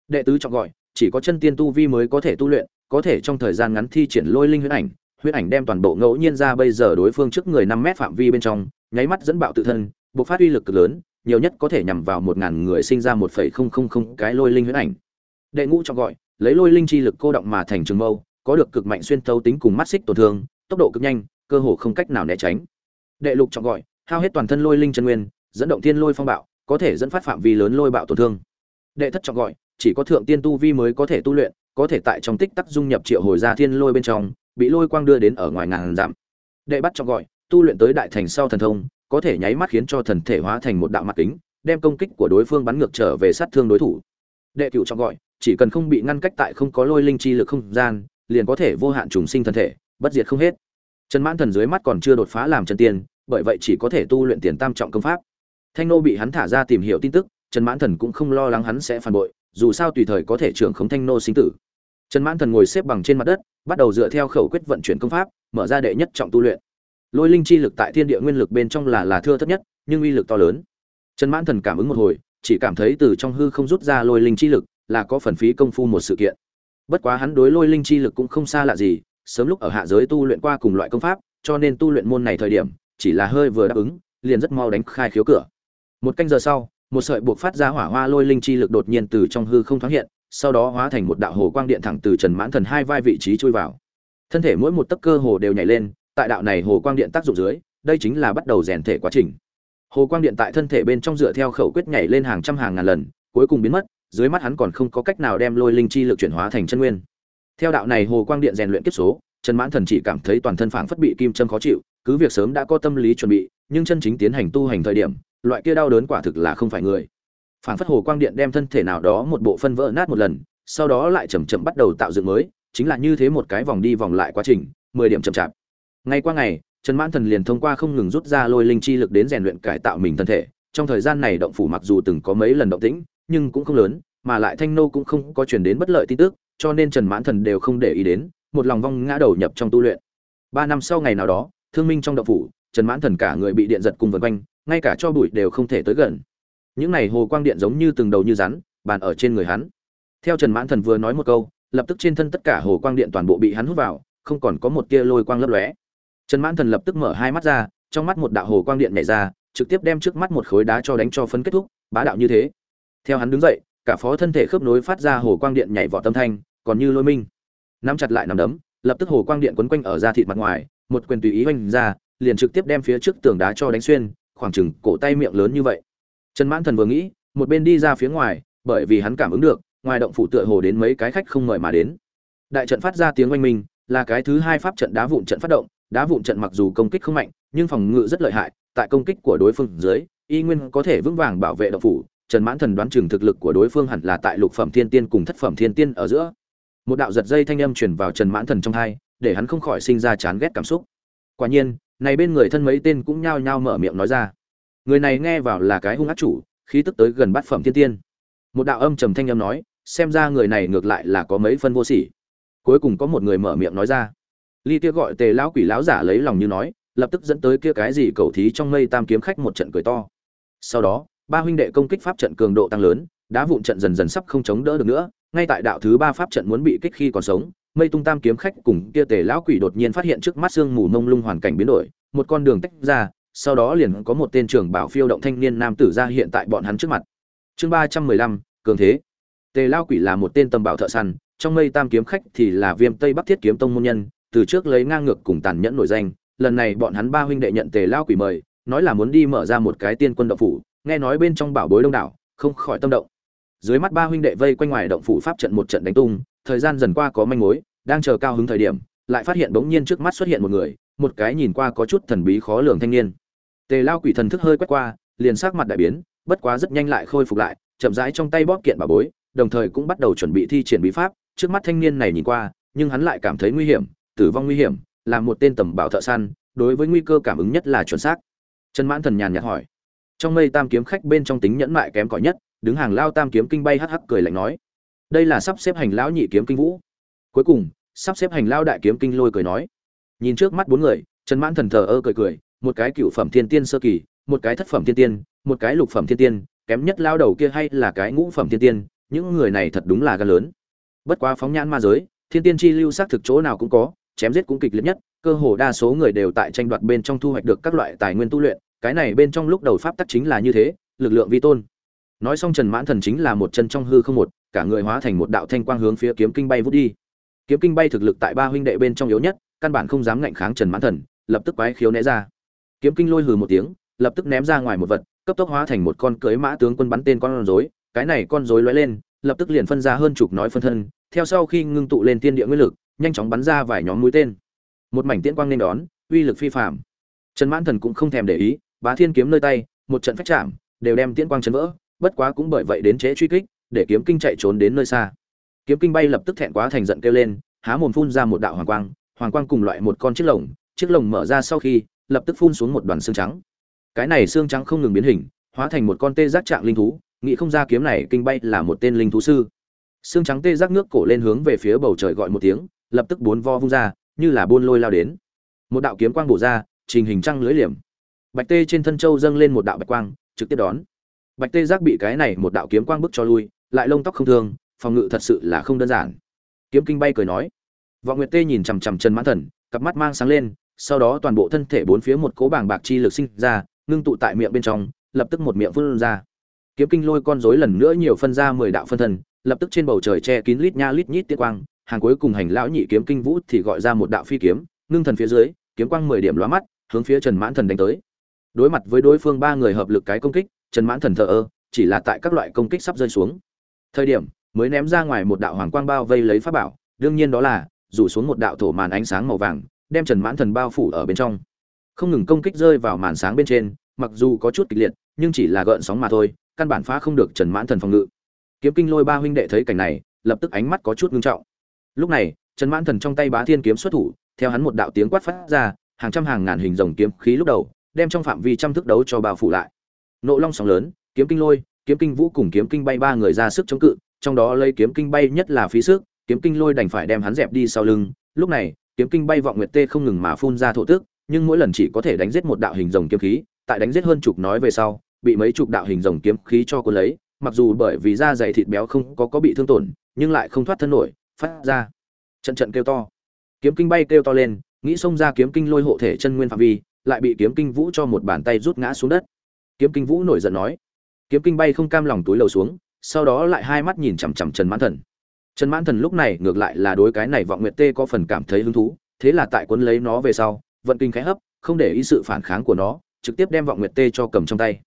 Đệ tứ chọn gọi, chỉ có chân tiên tu vi mới có thể tu luyện, có thể trong thời gian ngắn thi triển lôi linh huyết ảnh huyết ảnh đem toàn bộ ngẫu nhiên ra bây giờ đối phương trước người năm mét phạm vi bên trong, nháy mắt dẫn bạo tự thân, bộc phát uy lực cực lớn, nhiều nhất có thể nhằm vào một ngàn người sinh ra một phẩy không không không cái lôi linh huyết ảnh. Đệ ngũ chọn gọi, lấy lôi linh chi lực cô động mà thành trường mâu có được cực mạnh xuyên thấu tính cùng mắt xích tổn thương, tốc độ cực nhanh, cơ hồ không cách nào né tránh. Đệ lục trọng gọi, hao hết toàn thân lôi linh chân nguyên, dẫn động thiên lôi phong bạo, có thể dẫn phát phạm vi lớn lôi bạo tổn thương. Đệ thất trọng gọi, chỉ có thượng tiên tu vi mới có thể tu luyện, có thể tại trong tích tắc dung nhập triệu hồi ra thiên lôi bên trong, bị lôi quang đưa đến ở ngoài ngàn dặm. Đệ bắt trọng gọi, tu luyện tới đại thành sau thần thông, có thể nháy mắt khiến cho thần thể hóa thành một đạo mặt kính, đem công kích của đối phương bắn ngược trở về sát thương đối thủ. Đệ cửu trọng gọi, chỉ cần không bị ngăn cách tại không có lôi linh chi lực không gian liền có thể vô hạn trùng sinh thân thể, bất diệt không hết. Trần mãn thần dưới mắt còn chưa đột phá làm chân tiên, bởi vậy chỉ có thể tu luyện tiền tam trọng công pháp. Thanh nô bị hắn thả ra tìm hiểu tin tức, trần mãn thần cũng không lo lắng hắn sẽ phản bội, dù sao tùy thời có thể trưởng khống thanh nô sinh tử. Trần mãn thần ngồi xếp bằng trên mặt đất, bắt đầu dựa theo khẩu quyết vận chuyển công pháp, mở ra đệ nhất trọng tu luyện. Lôi linh chi lực tại thiên địa nguyên lực bên trong là là thưa thất nhất, nhưng uy lực to lớn. Trần mãn thần cảm ứng một hồi, chỉ cảm thấy từ trong hư không rút ra lôi linh chi lực, là có phần phí công phu một sự kiện bất quá hắn đối lôi linh chi lực cũng không xa lạ gì, sớm lúc ở hạ giới tu luyện qua cùng loại công pháp, cho nên tu luyện môn này thời điểm, chỉ là hơi vừa đáp ứng, liền rất mau đánh khai khiếu cửa. Một canh giờ sau, một sợi buộc phát ra hỏa hoa lôi linh chi lực đột nhiên từ trong hư không thoáng hiện, sau đó hóa thành một đạo hồ quang điện thẳng từ trần mãn thần hai vai vị trí chui vào. Thân thể mỗi một tấc cơ hồ đều nhảy lên, tại đạo này hồ quang điện tác dụng dưới, đây chính là bắt đầu rèn thể quá trình. Hồ quang điện tại thân thể bên trong dựa theo khẩu quyết nhảy lên hàng trăm hàng ngàn lần, cuối cùng biến mất dưới mắt hắn còn không có cách nào đem lôi linh chi lực chuyển hóa thành chân nguyên. Theo đạo này hồ quang điện rèn luyện kiếp số, trần mãn thần chỉ cảm thấy toàn thân phảng phất bị kim châm khó chịu, cứ việc sớm đã có tâm lý chuẩn bị, nhưng chân chính tiến hành tu hành thời điểm, loại kia đau đớn quả thực là không phải người. Phảng phất hồ quang điện đem thân thể nào đó một bộ phân vỡ nát một lần, sau đó lại chậm chậm bắt đầu tạo dựng mới, chính là như thế một cái vòng đi vòng lại quá trình, mười điểm chậm chạp. Ngày qua ngày, trần mãn thần liền thông qua không ngừng rút ra lôi linh chi lực đến rèn luyện cải tạo mình thân thể, trong thời gian này động phủ mặc dù từng có mấy lần động tĩnh nhưng cũng không lớn, mà lại thanh nô cũng không có truyền đến bất lợi tin tức, cho nên trần mãn thần đều không để ý đến, một lòng vong ngã đầu nhập trong tu luyện. Ba năm sau ngày nào đó, thương minh trong động phủ, trần mãn thần cả người bị điện giật cùng vần quanh, ngay cả cho bụi đều không thể tới gần. Những này hồ quang điện giống như từng đầu như rắn, bàn ở trên người hắn. Theo trần mãn thần vừa nói một câu, lập tức trên thân tất cả hồ quang điện toàn bộ bị hắn hút vào, không còn có một tia lôi quang lấp lóe. Trần mãn thần lập tức mở hai mắt ra, trong mắt một đạo hồ quang điện nhảy ra, trực tiếp đem trước mắt một khối đá cho đánh cho phấn kết thúc, bá đạo như thế theo hắn đứng dậy, cả phó thân thể khớp nối phát ra hồ quang điện nhảy vọt tâm thanh, còn như lôi minh. Nắm chặt lại nằm đấm, lập tức hồ quang điện quấn quanh ở da thịt mặt ngoài, một quyền tùy ý oanh ra, liền trực tiếp đem phía trước tường đá cho đánh xuyên, khoảng chừng cổ tay miệng lớn như vậy. Trần mãn thần vừa nghĩ, một bên đi ra phía ngoài, bởi vì hắn cảm ứng được, ngoài động phủ tựa hồ đến mấy cái khách không mời mà đến. Đại trận phát ra tiếng oanh minh, là cái thứ hai pháp trận đá vụn trận phát động, đá vụn trận mặc dù công kích không mạnh, nhưng phòng ngự rất lợi hại, tại công kích của đối phương dưới, y nguyên có thể vững vàng bảo vệ động phủ trần mãn thần đoán chừng thực lực của đối phương hẳn là tại lục phẩm thiên tiên cùng thất phẩm thiên tiên ở giữa. Một đạo giật dây thanh âm truyền vào trần mãn thần trong tai, để hắn không khỏi sinh ra chán ghét cảm xúc. Quả nhiên này bên người thân mấy tên cũng nhao nhao mở miệng nói ra. Người này nghe vào là cái hung ác chủ khí tức tới gần bát phẩm thiên tiên. Một đạo âm trầm thanh âm nói xem ra người này ngược lại là có mấy phân vô sỉ. Cuối cùng có một người mở miệng nói ra. Ly kia gọi tề lão quỷ lão giả lấy lòng như nói lập tức dẫn tới kia cái gì cầu thí trong mây tam kiếm khách một trận cười to. Sau đó ba huynh đệ công kích pháp trận cường độ tăng lớn, đá vụn trận dần dần sắp không chống đỡ được nữa, ngay tại đạo thứ ba pháp trận muốn bị kích khi còn sống, mây tung tam kiếm khách cùng kia tề lão quỷ đột nhiên phát hiện trước mắt sương mù mông lung hoàn cảnh biến đổi, một con đường tách ra, sau đó liền có một tên trưởng bảo phiêu động thanh niên nam tử ra hiện tại bọn hắn trước mặt. Chương ba trăm mười lăm, cường thế. Tề lao quỷ là một tên tầm bảo thợ săn, trong mây tam kiếm khách thì là viêm tây bắc thiết kiếm tông môn nhân, từ trước lấy ngang ngược cùng tàn nhẫn nổi danh, lần này bọn hắn ba huynh đệ nhận tề lao quỷ mời, nói là muốn đi mở ra một cái tiên quân đậu phủ nghe nói bên trong bảo bối đông đảo, không khỏi tâm động. Dưới mắt ba huynh đệ vây quanh ngoài động phủ pháp trận một trận đánh tung, thời gian dần qua có manh mối, đang chờ cao hứng thời điểm, lại phát hiện bỗng nhiên trước mắt xuất hiện một người, một cái nhìn qua có chút thần bí khó lường thanh niên. Tề lao quỷ thần thức hơi quét qua, liền sắc mặt đại biến, bất quá rất nhanh lại khôi phục lại, chậm rãi trong tay bóp kiện bảo bối, đồng thời cũng bắt đầu chuẩn bị thi triển bí pháp. Trước mắt thanh niên này nhìn qua, nhưng hắn lại cảm thấy nguy hiểm, tử vong nguy hiểm, là một tên tầm bảo thợ săn, đối với nguy cơ cảm ứng nhất là chuẩn xác. Trần mãn thần nhàn nhạt hỏi trong mây tam kiếm khách bên trong tính nhẫn mại kém cỏi nhất, đứng hàng lao tam kiếm kinh bay hắc hắc cười lạnh nói. Đây là sắp xếp hành lão nhị kiếm kinh vũ. Cuối cùng, sắp xếp hành lao đại kiếm kinh lôi cười nói. Nhìn trước mắt bốn người, trần mãn thần thờ ơ cười cười, một cái cựu phẩm thiên tiên sơ kỳ, một cái thất phẩm thiên tiên, một cái lục phẩm thiên tiên, kém nhất lao đầu kia hay là cái ngũ phẩm thiên tiên, những người này thật đúng là gan lớn. Bất quá phóng nhãn ma giới, thiên tiên chi lưu xác thực chỗ nào cũng có, chém giết cũng kịch liệt nhất, cơ hồ đa số người đều tại tranh đoạt bên trong thu hoạch được các loại tài nguyên tu luyện cái này bên trong lúc đầu pháp tắc chính là như thế, lực lượng vi tôn. Nói xong trần mãn thần chính là một chân trong hư không một, cả người hóa thành một đạo thanh quang hướng phía kiếm kinh bay vút đi. Kiếm kinh bay thực lực tại ba huynh đệ bên trong yếu nhất, căn bản không dám ngạnh kháng trần mãn thần, lập tức quái khiếu né ra. Kiếm kinh lôi hừ một tiếng, lập tức ném ra ngoài một vật, cấp tốc hóa thành một con cưới mã tướng quân bắn tên con rối, cái này con rối lóe lên, lập tức liền phân ra hơn chục nói phân thân, theo sau khi ngưng tụ lên tiên địa nguyên lực, nhanh chóng bắn ra vài nhóm mũi tên. Một mảnh tiễn quang nên đón, uy lực phi phạm trần mãn thần cũng không thèm để ý bá thiên kiếm nơi tay, một trận phách chạm, đều đem tiễn quang chấn vỡ, bất quá cũng bởi vậy đến chế truy kích, để kiếm kinh chạy trốn đến nơi xa. Kiếm kinh bay lập tức thẹn quá thành giận kêu lên, há mồm phun ra một đạo hoàng quang hoàng quang cùng loại một con chiếc lồng chiếc lồng mở ra sau khi, lập tức phun xuống một đoàn xương trắng. Cái này xương trắng không ngừng biến hình, hóa thành một con tê giác trạng linh thú, nghĩ không ra kiếm này kinh bay là một tên linh thú sư. Xương trắng tê giác nước cổ lên hướng về phía bầu trời gọi một tiếng, lập tức bốn vo vung ra, như là buôn lôi lao đến. Một đạo kiếm quang bổ ra, trình hình trăng lưới liềm bạch tê trên thân châu dâng lên một đạo bạch quang, trực tiếp đón. Bạch tê giác bị cái này một đạo kiếm quang bức cho lui, lại lông tóc không thương, phòng ngự thật sự là không đơn giản. Kiếm kinh bay cười nói. Vọng nguyệt tê nhìn chằm chằm trần mãn thần, cặp mắt mang sáng lên, sau đó toàn bộ thân thể bốn phía một cố bàng bạc chi lực sinh ra, ngưng tụ tại miệng bên trong, lập tức một miệng phun ra. Kiếm kinh lôi con rối lần nữa nhiều phân ra mười đạo phân thân lập tức trên bầu trời che kín lít nha lít nhít tiết quang, hàng cuối cùng hành lão nhị kiếm kinh vũ thì gọi ra một đạo phi kiếm, ngưng thần phía dưới, kiếm quang mười điểm lóa mắt, hướng phía trần mãn thần đánh tới đối mặt với đối phương ba người hợp lực cái công kích, trần mãn thần thờ ơ, chỉ là tại các loại công kích sắp rơi xuống. Thời điểm, mới ném ra ngoài một đạo hoàng quang bao vây lấy pháp bảo, đương nhiên đó là, rủ xuống một đạo thổ màn ánh sáng màu vàng, đem trần mãn thần bao phủ ở bên trong. Không ngừng công kích rơi vào màn sáng bên trên, mặc dù có chút kịch liệt, nhưng chỉ là gợn sóng mà thôi, căn bản phá không được trần mãn thần phòng ngự. Kiếm kinh lôi ba huynh đệ thấy cảnh này, lập tức ánh mắt có chút ngưng trọng. Lúc này, trần mãn thần trong tay bá thiên kiếm xuất thủ, theo hắn một đạo tiếng quát phát ra, hàng trăm hàng ngàn hình rồng kiếm khí lúc đầu đem trong phạm vi trăm thước đấu cho bao phủ lại. Nộ long sóng lớn, kiếm kinh lôi, kiếm kinh vũ cùng kiếm kinh bay ba người ra sức chống cự, trong đó lấy kiếm kinh bay nhất là phí sức, kiếm kinh lôi đành phải đem hắn dẹp đi sau lưng. Lúc này, kiếm kinh bay vọng nguyệt tê không ngừng mà phun ra thổ tức, nhưng mỗi lần chỉ có thể đánh giết một đạo hình rồng kiếm khí, tại đánh giết hơn chục nói về sau, bị mấy chục đạo hình rồng kiếm khí cho cô lấy, mặc dù bởi vì da dày thịt béo không có có bị thương tổn, nhưng lại không thoát thân nổi, phát ra trận trận kêu to. Kiếm kinh bay kêu to lên, nghĩ xông ra kiếm kinh lôi hộ thể chân nguyên phạm vi lại bị kiếm kinh vũ cho một bàn tay rút ngã xuống đất. Kiếm kinh vũ nổi giận nói, kiếm kinh bay không cam lòng túi lầu xuống, sau đó lại hai mắt nhìn chằm chằm trần mãn thần. Trần mãn thần lúc này ngược lại là đối cái này vọng nguyệt tê có phần cảm thấy hứng thú, thế là tại quân lấy nó về sau, vận kinh khẽ hấp, không để ý sự phản kháng của nó, trực tiếp đem vọng nguyệt tê cho cầm trong tay.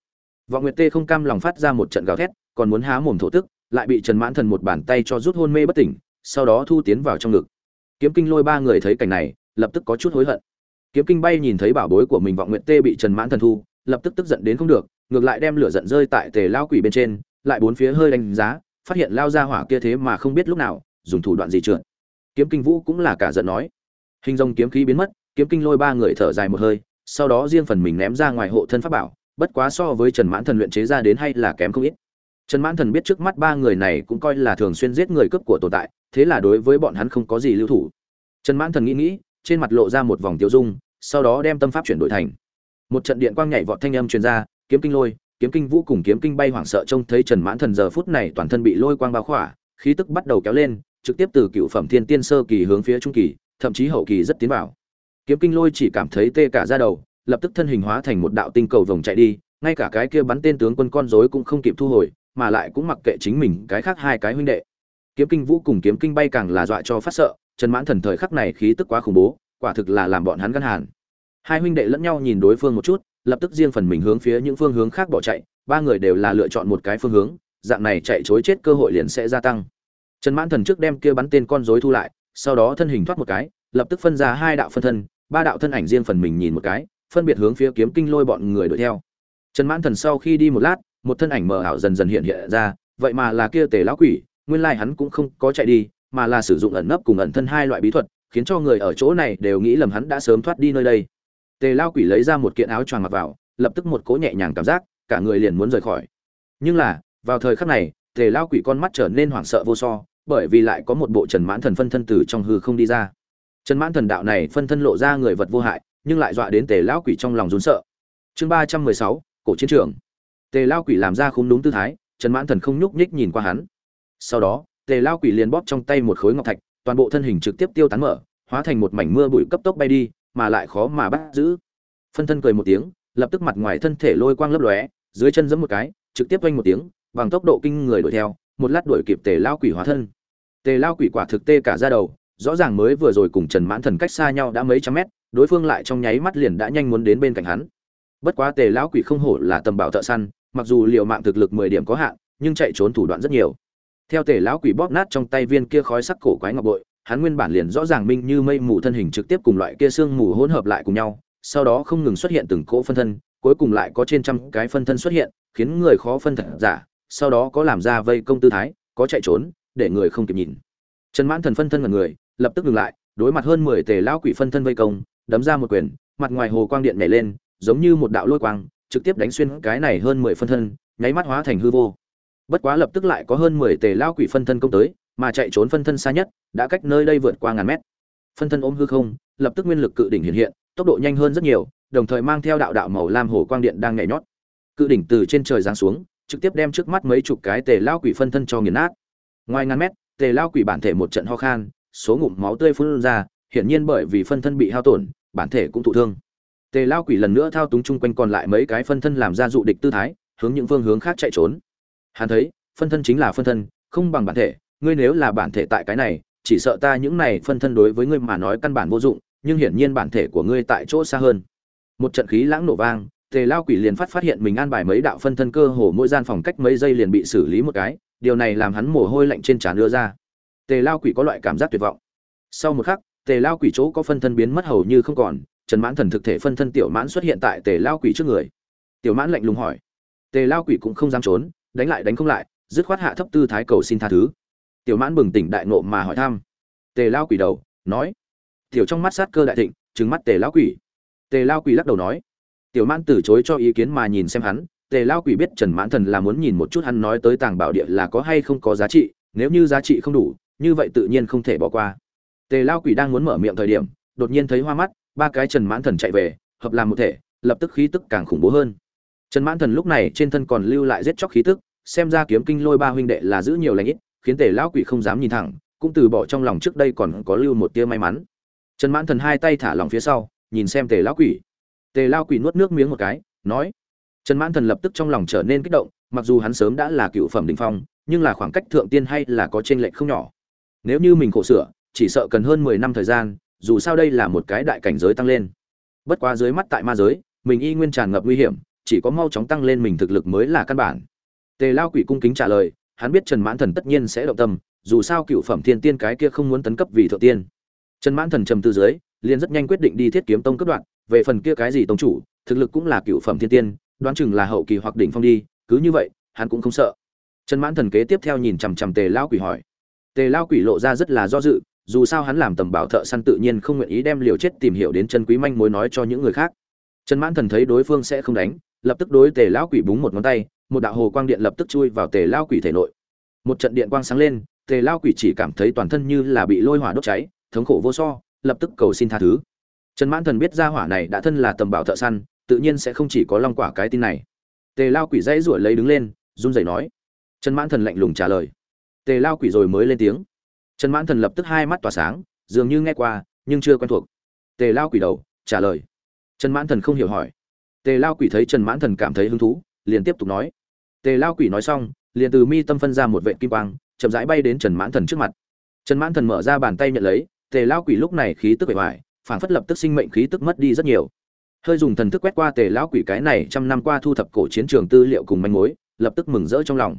Vọng nguyệt tê không cam lòng phát ra một trận gào thét, còn muốn há mồm thổ tức, lại bị trần mãn thần một bàn tay cho rút hôn mê bất tỉnh, sau đó thu tiến vào trong ngực. Kiếm kinh lôi ba người thấy cảnh này, lập tức có chút hối hận kiếm kinh bay nhìn thấy bảo bối của mình vọng nguyện tê bị trần mãn thần thu, lập tức tức giận đến không được, ngược lại đem lửa giận rơi tại tề lao quỷ bên trên, lại bốn phía hơi đánh giá, phát hiện lao ra hỏa kia thế mà không biết lúc nào, dùng thủ đoạn gì trượt. Kiếm kinh vũ cũng là cả giận nói. Hình rồng kiếm khí biến mất, kiếm kinh lôi ba người thở dài một hơi, sau đó riêng phần mình ném ra ngoài hộ thân pháp bảo, bất quá so với trần mãn thần luyện chế ra đến hay là kém không ít. Trần mãn thần biết trước mắt ba người này cũng coi là thường xuyên giết người cướp của tồn tại, thế là đối với bọn hắn không có gì lưu thủ. Trần mãn thần nghĩ nghĩ trên mặt lộ ra một vòng tiêu dung, sau đó đem tâm pháp chuyển đổi thành. Một trận điện quang nhảy vọt thanh âm truyền ra, kiếm kinh lôi, kiếm kinh vũ cùng kiếm kinh bay hoảng sợ trông thấy trần mãn thần giờ phút này toàn thân bị lôi quang bao khỏa, khí tức bắt đầu kéo lên, trực tiếp từ cựu phẩm thiên tiên sơ kỳ hướng phía trung kỳ, thậm chí hậu kỳ rất tiến vào. Kiếm kinh lôi chỉ cảm thấy tê cả ra đầu, lập tức thân hình hóa thành một đạo tinh cầu vòng chạy đi, ngay cả cái kia bắn tên tướng quân con rối cũng không kịp thu hồi, mà lại cũng mặc kệ chính mình cái khác hai cái huynh đệ. Kiếm kinh vũ cùng kiếm kinh bay càng là dọa cho phát sợ trần mãn thần thời khắc này khí tức quá khủng bố, quả thực là làm bọn hắn gân hàn. Hai huynh đệ lẫn nhau nhìn đối phương một chút, lập tức riêng phần mình hướng phía những phương hướng khác bỏ chạy, ba người đều là lựa chọn một cái phương hướng, dạng này chạy chối chết cơ hội liền sẽ gia tăng. Trần mãn thần trước đem kia bắn tên con rối thu lại, sau đó thân hình thoát một cái, lập tức phân ra hai đạo phân thân, ba đạo thân ảnh riêng phần mình nhìn một cái, phân biệt hướng phía kiếm kinh lôi bọn người đuổi theo. Trần mãn thần sau khi đi một lát, một thân ảnh mờ ảo dần dần hiện hiện ra, vậy mà là kia tề lão quỷ, nguyên lai hắn cũng không có chạy đi mà là sử dụng ẩn nấp cùng ẩn thân hai loại bí thuật, khiến cho người ở chỗ này đều nghĩ lầm hắn đã sớm thoát đi nơi đây. Tề lao quỷ lấy ra một kiện áo choàng mặc vào, lập tức một cỗ nhẹ nhàng cảm giác, cả người liền muốn rời khỏi. Nhưng là, vào thời khắc này, tề lao quỷ con mắt trở nên hoảng sợ vô so, bởi vì lại có một bộ trần mãn thần phân thân từ trong hư không đi ra. Trần mãn thần đạo này phân thân lộ ra người vật vô hại, nhưng lại dọa đến tề lao quỷ trong lòng rốn sợ. Chương ba trăm mười sáu, cổ chiến trường. Tề lao quỷ làm ra không đúng tư thái, trần mãn thần không nhúc nhích nhìn qua hắn. Sau đó tề lao quỷ liền bóp trong tay một khối ngọc thạch, toàn bộ thân hình trực tiếp tiêu tán mở, hóa thành một mảnh mưa bụi cấp tốc bay đi, mà lại khó mà bắt giữ. Phân thân cười một tiếng, lập tức mặt ngoài thân thể lôi quang lấp lóe, dưới chân giẫm một cái, trực tiếp quanh một tiếng, bằng tốc độ kinh người đuổi theo, một lát đuổi kịp tề lao quỷ hóa thân. Tề lao quỷ quả thực tê cả ra đầu, rõ ràng mới vừa rồi cùng trần mãn thần cách xa nhau đã mấy trăm mét, đối phương lại trong nháy mắt liền đã nhanh muốn đến bên cạnh hắn. Bất quá tề lão quỷ không hổ là tầm bảo thợ săn, mặc dù liều mạng thực lực mười điểm có hạn, nhưng chạy trốn thủ đoạn rất nhiều theo tể lão quỷ bóp nát trong tay viên kia khói sắc cổ quái ngọc bội, hắn nguyên bản liền rõ ràng minh như mây mù thân hình trực tiếp cùng loại kia xương mù hỗn hợp lại cùng nhau, sau đó không ngừng xuất hiện từng cỗ phân thân, cuối cùng lại có trên trăm cái phân thân xuất hiện, khiến người khó phân thật giả, sau đó có làm ra vây công tư thái, có chạy trốn, để người không kịp nhìn. Trần mãn thần phân thân là người, lập tức ngừng lại, đối mặt hơn mười tề lão quỷ phân thân vây công, đấm ra một quyền, mặt ngoài hồ quang điện nhảy lên, giống như một đạo lôi quang, trực tiếp đánh xuyên cái này hơn mười phân thân, nháy mắt hóa thành hư vô bất quá lập tức lại có hơn mười tề lao quỷ phân thân công tới, mà chạy trốn phân thân xa nhất, đã cách nơi đây vượt qua ngàn mét. Phân thân ôm hư không, lập tức nguyên lực cự đỉnh hiện hiện, tốc độ nhanh hơn rất nhiều, đồng thời mang theo đạo đạo màu lam hồ quang điện đang nhảy nhót. Cự đỉnh từ trên trời giáng xuống, trực tiếp đem trước mắt mấy chục cái tề lao quỷ phân thân cho nghiền nát. Ngoài ngàn mét, tề lao quỷ bản thể một trận ho khan, số ngụm máu tươi phun ra, hiển nhiên bởi vì phân thân bị hao tổn, bản thể cũng thụ thương. Tề lao quỷ lần nữa thao túng chung quanh còn lại mấy cái phân thân làm ra dụ địch tư thái, hướng những phương hướng khác chạy trốn hắn thấy, phân thân chính là phân thân, không bằng bản thể, ngươi nếu là bản thể tại cái này, chỉ sợ ta những này phân thân đối với ngươi mà nói căn bản vô dụng, nhưng hiển nhiên bản thể của ngươi tại chỗ xa hơn. Một trận khí lãng nổ vang, tề lao quỷ liền phát phát hiện mình an bài mấy đạo phân thân cơ hồ mỗi gian phòng cách mấy giây liền bị xử lý một cái, điều này làm hắn mồ hôi lạnh trên trán đưa ra. Tề lao quỷ có loại cảm giác tuyệt vọng. Sau một khắc, tề lao quỷ chỗ có phân thân biến mất hầu như không còn, trần mãn thần thực thể phân thân tiểu mãn xuất hiện tại tề lao quỷ trước người. Tiểu mãn lạnh lùng hỏi. Tề lao quỷ cũng không dám trốn đánh lại đánh không lại, dứt khoát hạ thấp tư thái cầu xin tha thứ. Tiểu mãn bừng tỉnh đại nộ mà hỏi thăm. Tề lao quỷ đầu, nói. Tiểu trong mắt sát cơ đại thịnh trứng mắt tề lao quỷ. Tề lao quỷ lắc đầu nói. Tiểu mãn từ chối cho ý kiến mà nhìn xem hắn. Tề lao quỷ biết trần mãn thần là muốn nhìn một chút hắn nói tới tàng bảo địa là có hay không có giá trị, nếu như giá trị không đủ, như vậy tự nhiên không thể bỏ qua. Tề lao quỷ đang muốn mở miệng thời điểm, đột nhiên thấy hoa mắt, ba cái trần mãn thần chạy về, hợp làm một thể, lập tức khí tức càng khủng bố hơn. Trần mãn thần lúc này trên thân còn lưu lại giết chóc khí tức xem ra kiếm kinh lôi ba huynh đệ là giữ nhiều lãnh ít, khiến tề lão quỷ không dám nhìn thẳng, cũng từ bỏ trong lòng trước đây còn có lưu một tia may mắn. Trần mãn thần hai tay thả lòng phía sau, nhìn xem tề lão quỷ. Tề lão quỷ nuốt nước miếng một cái, nói, trần mãn thần lập tức trong lòng trở nên kích động, mặc dù hắn sớm đã là cựu phẩm đỉnh phong, nhưng là khoảng cách thượng tiên hay là có trên lệch không nhỏ. Nếu như mình khổ sửa, chỉ sợ cần hơn mười năm thời gian, dù sao đây là một cái đại cảnh giới tăng lên. Bất quá dưới mắt tại ma giới, mình y nguyên tràn ngập nguy hiểm, chỉ có mau chóng tăng lên mình thực lực mới là căn bản tề lao quỷ cung kính trả lời, hắn biết trần mãn thần tất nhiên sẽ động tâm, dù sao cựu phẩm thiên tiên cái kia không muốn tấn cấp vì thượng tiên. Trần mãn thần trầm tư dưới, liền rất nhanh quyết định đi thiết kiếm tông cấp đoạn về phần kia cái gì tông chủ, thực lực cũng là cựu phẩm thiên tiên, đoán chừng là hậu kỳ hoặc đỉnh phong đi, cứ như vậy, hắn cũng không sợ. Trần mãn thần kế tiếp theo nhìn chằm chằm tề lao quỷ hỏi. Tề lao quỷ lộ ra rất là do dự, dù sao hắn làm tầm bảo thợ săn tự nhiên không nguyện ý đem liều chết tìm hiểu đến chân quý manh mối nói cho những người khác. Trần mãn thần thấy đối phương sẽ không đánh, lập tức đối tề lão quỷ búng một ngón tay một đạo hồ quang điện lập tức chui vào tề lao quỷ thể nội. Một trận điện quang sáng lên, tề lao quỷ chỉ cảm thấy toàn thân như là bị lôi hỏa đốt cháy, thống khổ vô so, lập tức cầu xin tha thứ. Trần mãn thần biết ra hỏa này đã thân là tầm bảo thợ săn, tự nhiên sẽ không chỉ có long quả cái tin này. Tề lao quỷ dãy ruổi lấy đứng lên, run rẩy nói. Trần mãn thần lạnh lùng trả lời. Tề lao quỷ rồi mới lên tiếng. Trần mãn thần lập tức hai mắt tỏa sáng, dường như nghe qua, nhưng chưa quen thuộc. Tề lao quỷ đầu, trả lời. Trần mãn thần không hiểu hỏi. Tề lao quỷ thấy trần mãn thần cảm thấy hứng thú, liền tiếp tục nói tề lao quỷ nói xong, liền từ mi tâm phân ra một vệ kim quang, chậm rãi bay đến trần mãn thần trước mặt. Trần mãn thần mở ra bàn tay nhận lấy, tề lao quỷ lúc này khí tức bề ngoài phản phất lập tức sinh mệnh khí tức mất đi rất nhiều. Hơi dùng thần thức quét qua tề Lão quỷ cái này trăm năm qua thu thập cổ chiến trường tư liệu cùng manh mối, lập tức mừng rỡ trong lòng.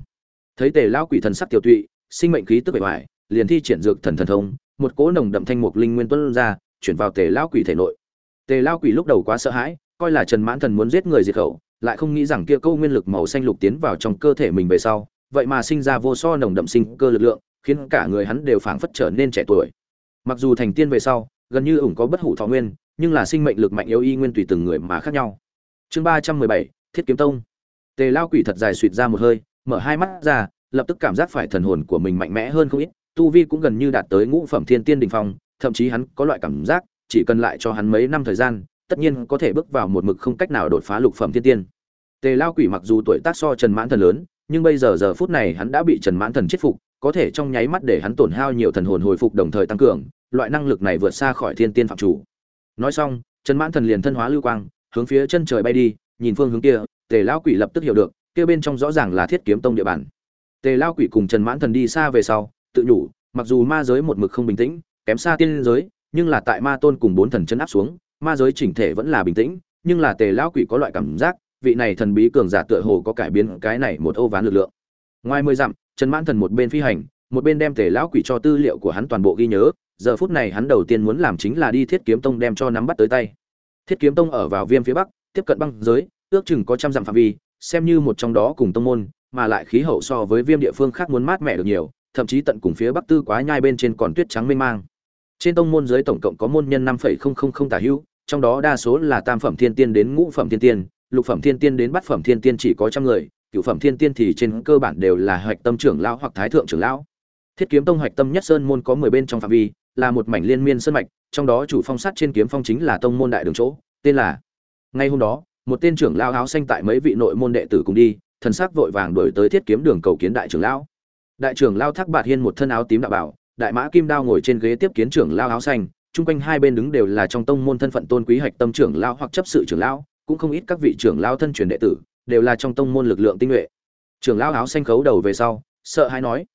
Thấy tề Lão quỷ thần sắc tiểu tụy, sinh mệnh khí tức bề ngoài liền thi triển dược thần thần thông, một cỗ nồng đậm thanh mục linh nguyên tuân ra, chuyển vào tề Lão quỷ thể nội. Tề Lão quỷ lúc đầu quá sợ hãi, coi là trần mãn thần muốn giết người diệt khẩu lại không nghĩ rằng kia câu nguyên lực màu xanh lục tiến vào trong cơ thể mình về sau, vậy mà sinh ra vô so nồng đậm sinh cơ lực lượng, khiến cả người hắn đều phảng phất trở nên trẻ tuổi. Mặc dù thành tiên về sau, gần như ủng có bất hủ thọ nguyên, nhưng là sinh mệnh lực mạnh yếu y nguyên tùy từng người mà khác nhau. Chương ba trăm mười bảy, thiết kiếm tông. Tề lao quỷ thật dài suỵt ra một hơi, mở hai mắt ra, lập tức cảm giác phải thần hồn của mình mạnh mẽ hơn không ít, tu vi cũng gần như đạt tới ngũ phẩm thiên tiên đình phong, thậm chí hắn có loại cảm giác, chỉ cần lại cho hắn mấy năm thời gian tất nhiên có thể bước vào một mực không cách nào đột phá lục phẩm thiên tiên. Tề lao quỷ mặc dù tuổi tác so trần mãn thần lớn, nhưng bây giờ giờ phút này hắn đã bị trần mãn thần chết phục, có thể trong nháy mắt để hắn tổn hao nhiều thần hồn hồi phục đồng thời tăng cường, loại năng lực này vượt xa khỏi thiên tiên phạm chủ. Nói xong, trần mãn thần liền thân hóa lưu quang, hướng phía chân trời bay đi, nhìn phương hướng kia, tề lao quỷ lập tức hiểu được, kia bên trong rõ ràng là thiết kiếm tông địa bàn. Tề lao quỷ cùng trần mãn thần đi xa về sau, tự nhủ, mặc dù ma giới một mực không bình tĩnh, kém xa tiên giới, nhưng là tại ma tôn cùng bốn thần chân áp xuống ma giới chỉnh thể vẫn là bình tĩnh, nhưng là tề lão quỷ có loại cảm giác, vị này thần bí cường giả tựa hồ có cải biến cái này một ô ván lực lượng. Ngoài mười dặm, trần mãn thần một bên phi hành, một bên đem tề lão quỷ cho tư liệu của hắn toàn bộ ghi nhớ, giờ phút này hắn đầu tiên muốn làm chính là đi thiết kiếm tông đem cho nắm bắt tới tay. Thiết kiếm tông ở vào viêm phía bắc, tiếp cận băng giới, ước chừng có trăm dặm phạm vi, xem như một trong đó cùng tông môn, mà lại khí hậu so với viêm địa phương khác muốn mát mẻ được nhiều, thậm chí tận cùng phía bắc tư quá nhai bên trên còn tuyết trắng mênh mang. Trên tông môn giới tổng cộng có môn nhân năm phẩy không không không tả hữu trong đó đa số là tam phẩm thiên tiên đến ngũ phẩm thiên tiên, lục phẩm thiên tiên đến bát phẩm thiên tiên chỉ có trăm người, cửu phẩm thiên tiên thì trên cơ bản đều là hoạch tâm trưởng lão hoặc thái thượng trưởng lão. Thiết kiếm tông hoạch tâm nhất sơn môn có mười bên trong phạm vi, là một mảnh liên miên sơn mạch, trong đó chủ phong sát trên kiếm phong chính là tông môn đại đường chỗ, tên là ngay hôm đó, một tên trưởng lão áo xanh tại mấy vị nội môn đệ tử cùng đi, thần sắc vội vàng đuổi tới thiết kiếm đường cầu kiến đại trưởng lão. Đại trưởng lão thác bạt hiên một thân áo tím đạo bảo, đại mã kim đao ngồi trên ghế tiếp kiến trưởng lão áo xanh chung quanh hai bên đứng đều là trong tông môn thân phận tôn quý hạch tâm trưởng lão hoặc chấp sự trưởng lão, cũng không ít các vị trưởng lão thân truyền đệ tử, đều là trong tông môn lực lượng tinh nhuệ. Trưởng lão áo xanh khấu đầu về sau, sợ hãi nói,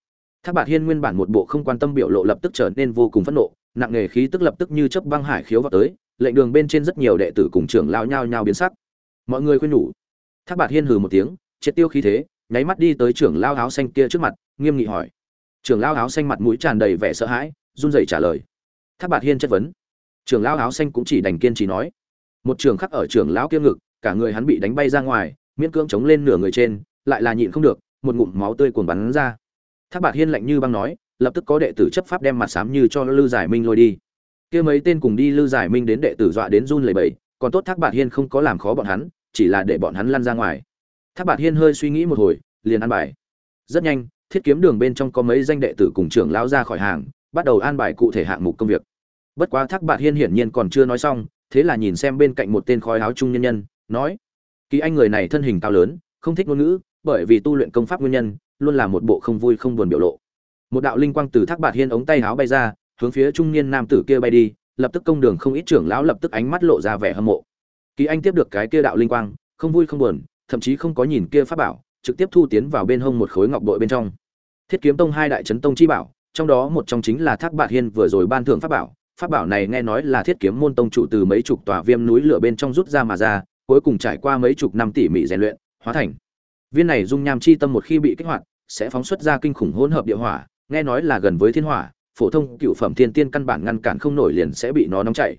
thác bạt hiên nguyên bản một bộ không quan tâm biểu lộ lập tức trở nên vô cùng phẫn nộ, nặng nghề khí tức lập tức như chớp băng hải khiếu vào tới, lệnh đường bên trên rất nhiều đệ tử cùng trưởng lão nhao nhao biến sắc. Mọi người khuyên nhủ. Thác bạt hiên hừ một tiếng, triệt tiêu khí thế, nháy mắt đi tới trưởng lão áo xanh kia trước mặt, nghiêm nghị hỏi. Trưởng lão áo xanh mặt mũi tràn đầy vẻ sợ hãi, run rẩy trả lời thác bạt hiên chất vấn. Trưởng lão áo xanh cũng chỉ đành kiên trì nói. Một trường khắc ở trưởng lão kia ngực, cả người hắn bị đánh bay ra ngoài, miễn cưỡng chống lên nửa người trên, lại là nhịn không được, một ngụm máu tươi cuồn bắn ra. Thác bạt hiên lạnh như băng nói, lập tức có đệ tử chấp pháp đem mặt xám như cho lư giải minh lôi đi. Kia mấy tên cùng đi lư giải minh đến đệ tử dọa đến run lẩy bẩy, còn tốt thác bạt hiên không có làm khó bọn hắn, chỉ là để bọn hắn lăn ra ngoài. Thác bạt hiên hơi suy nghĩ một hồi, liền ăn bài. Rất nhanh, thiết kiếm đường bên trong có mấy danh đệ tử cùng trưởng lão ra khỏi hàng bắt đầu an bài cụ thể hạng mục công việc. Bất quá thác bạt hiên hiển nhiên còn chưa nói xong, thế là nhìn xem bên cạnh một tên khói áo trung nhân nhân, nói, kỳ anh người này thân hình cao lớn, không thích ngôn ngữ, bởi vì tu luyện công pháp nguyên nhân, luôn là một bộ không vui không buồn biểu lộ. Một đạo linh quang từ thác bạt hiên ống tay áo bay ra, hướng phía trung niên nam tử kia bay đi, lập tức công đường không ít trưởng lão lập tức ánh mắt lộ ra vẻ hâm mộ. Kỳ anh tiếp được cái kia đạo linh quang, không vui không buồn, thậm chí không có nhìn kia pháp bảo, trực tiếp thu tiến vào bên hông một khối ngọc bội bên trong. Thiết kiếm tông hai đại trấn tông chi bảo trong đó một trong chính là thác bạt hiên vừa rồi ban thưởng pháp bảo. Pháp bảo này nghe nói là thiết kiếm môn tông chủ từ mấy chục tòa viêm núi lửa bên trong rút ra mà ra, cuối cùng trải qua mấy chục năm tỉ mỉ rèn luyện, hóa thành. Viên này dung nham chi tâm một khi bị kích hoạt, sẽ phóng xuất ra kinh khủng hỗn hợp địa hỏa, nghe nói là gần với thiên hỏa, phổ thông cựu phẩm thiên tiên căn bản ngăn cản không nổi liền sẽ bị nó nóng chảy.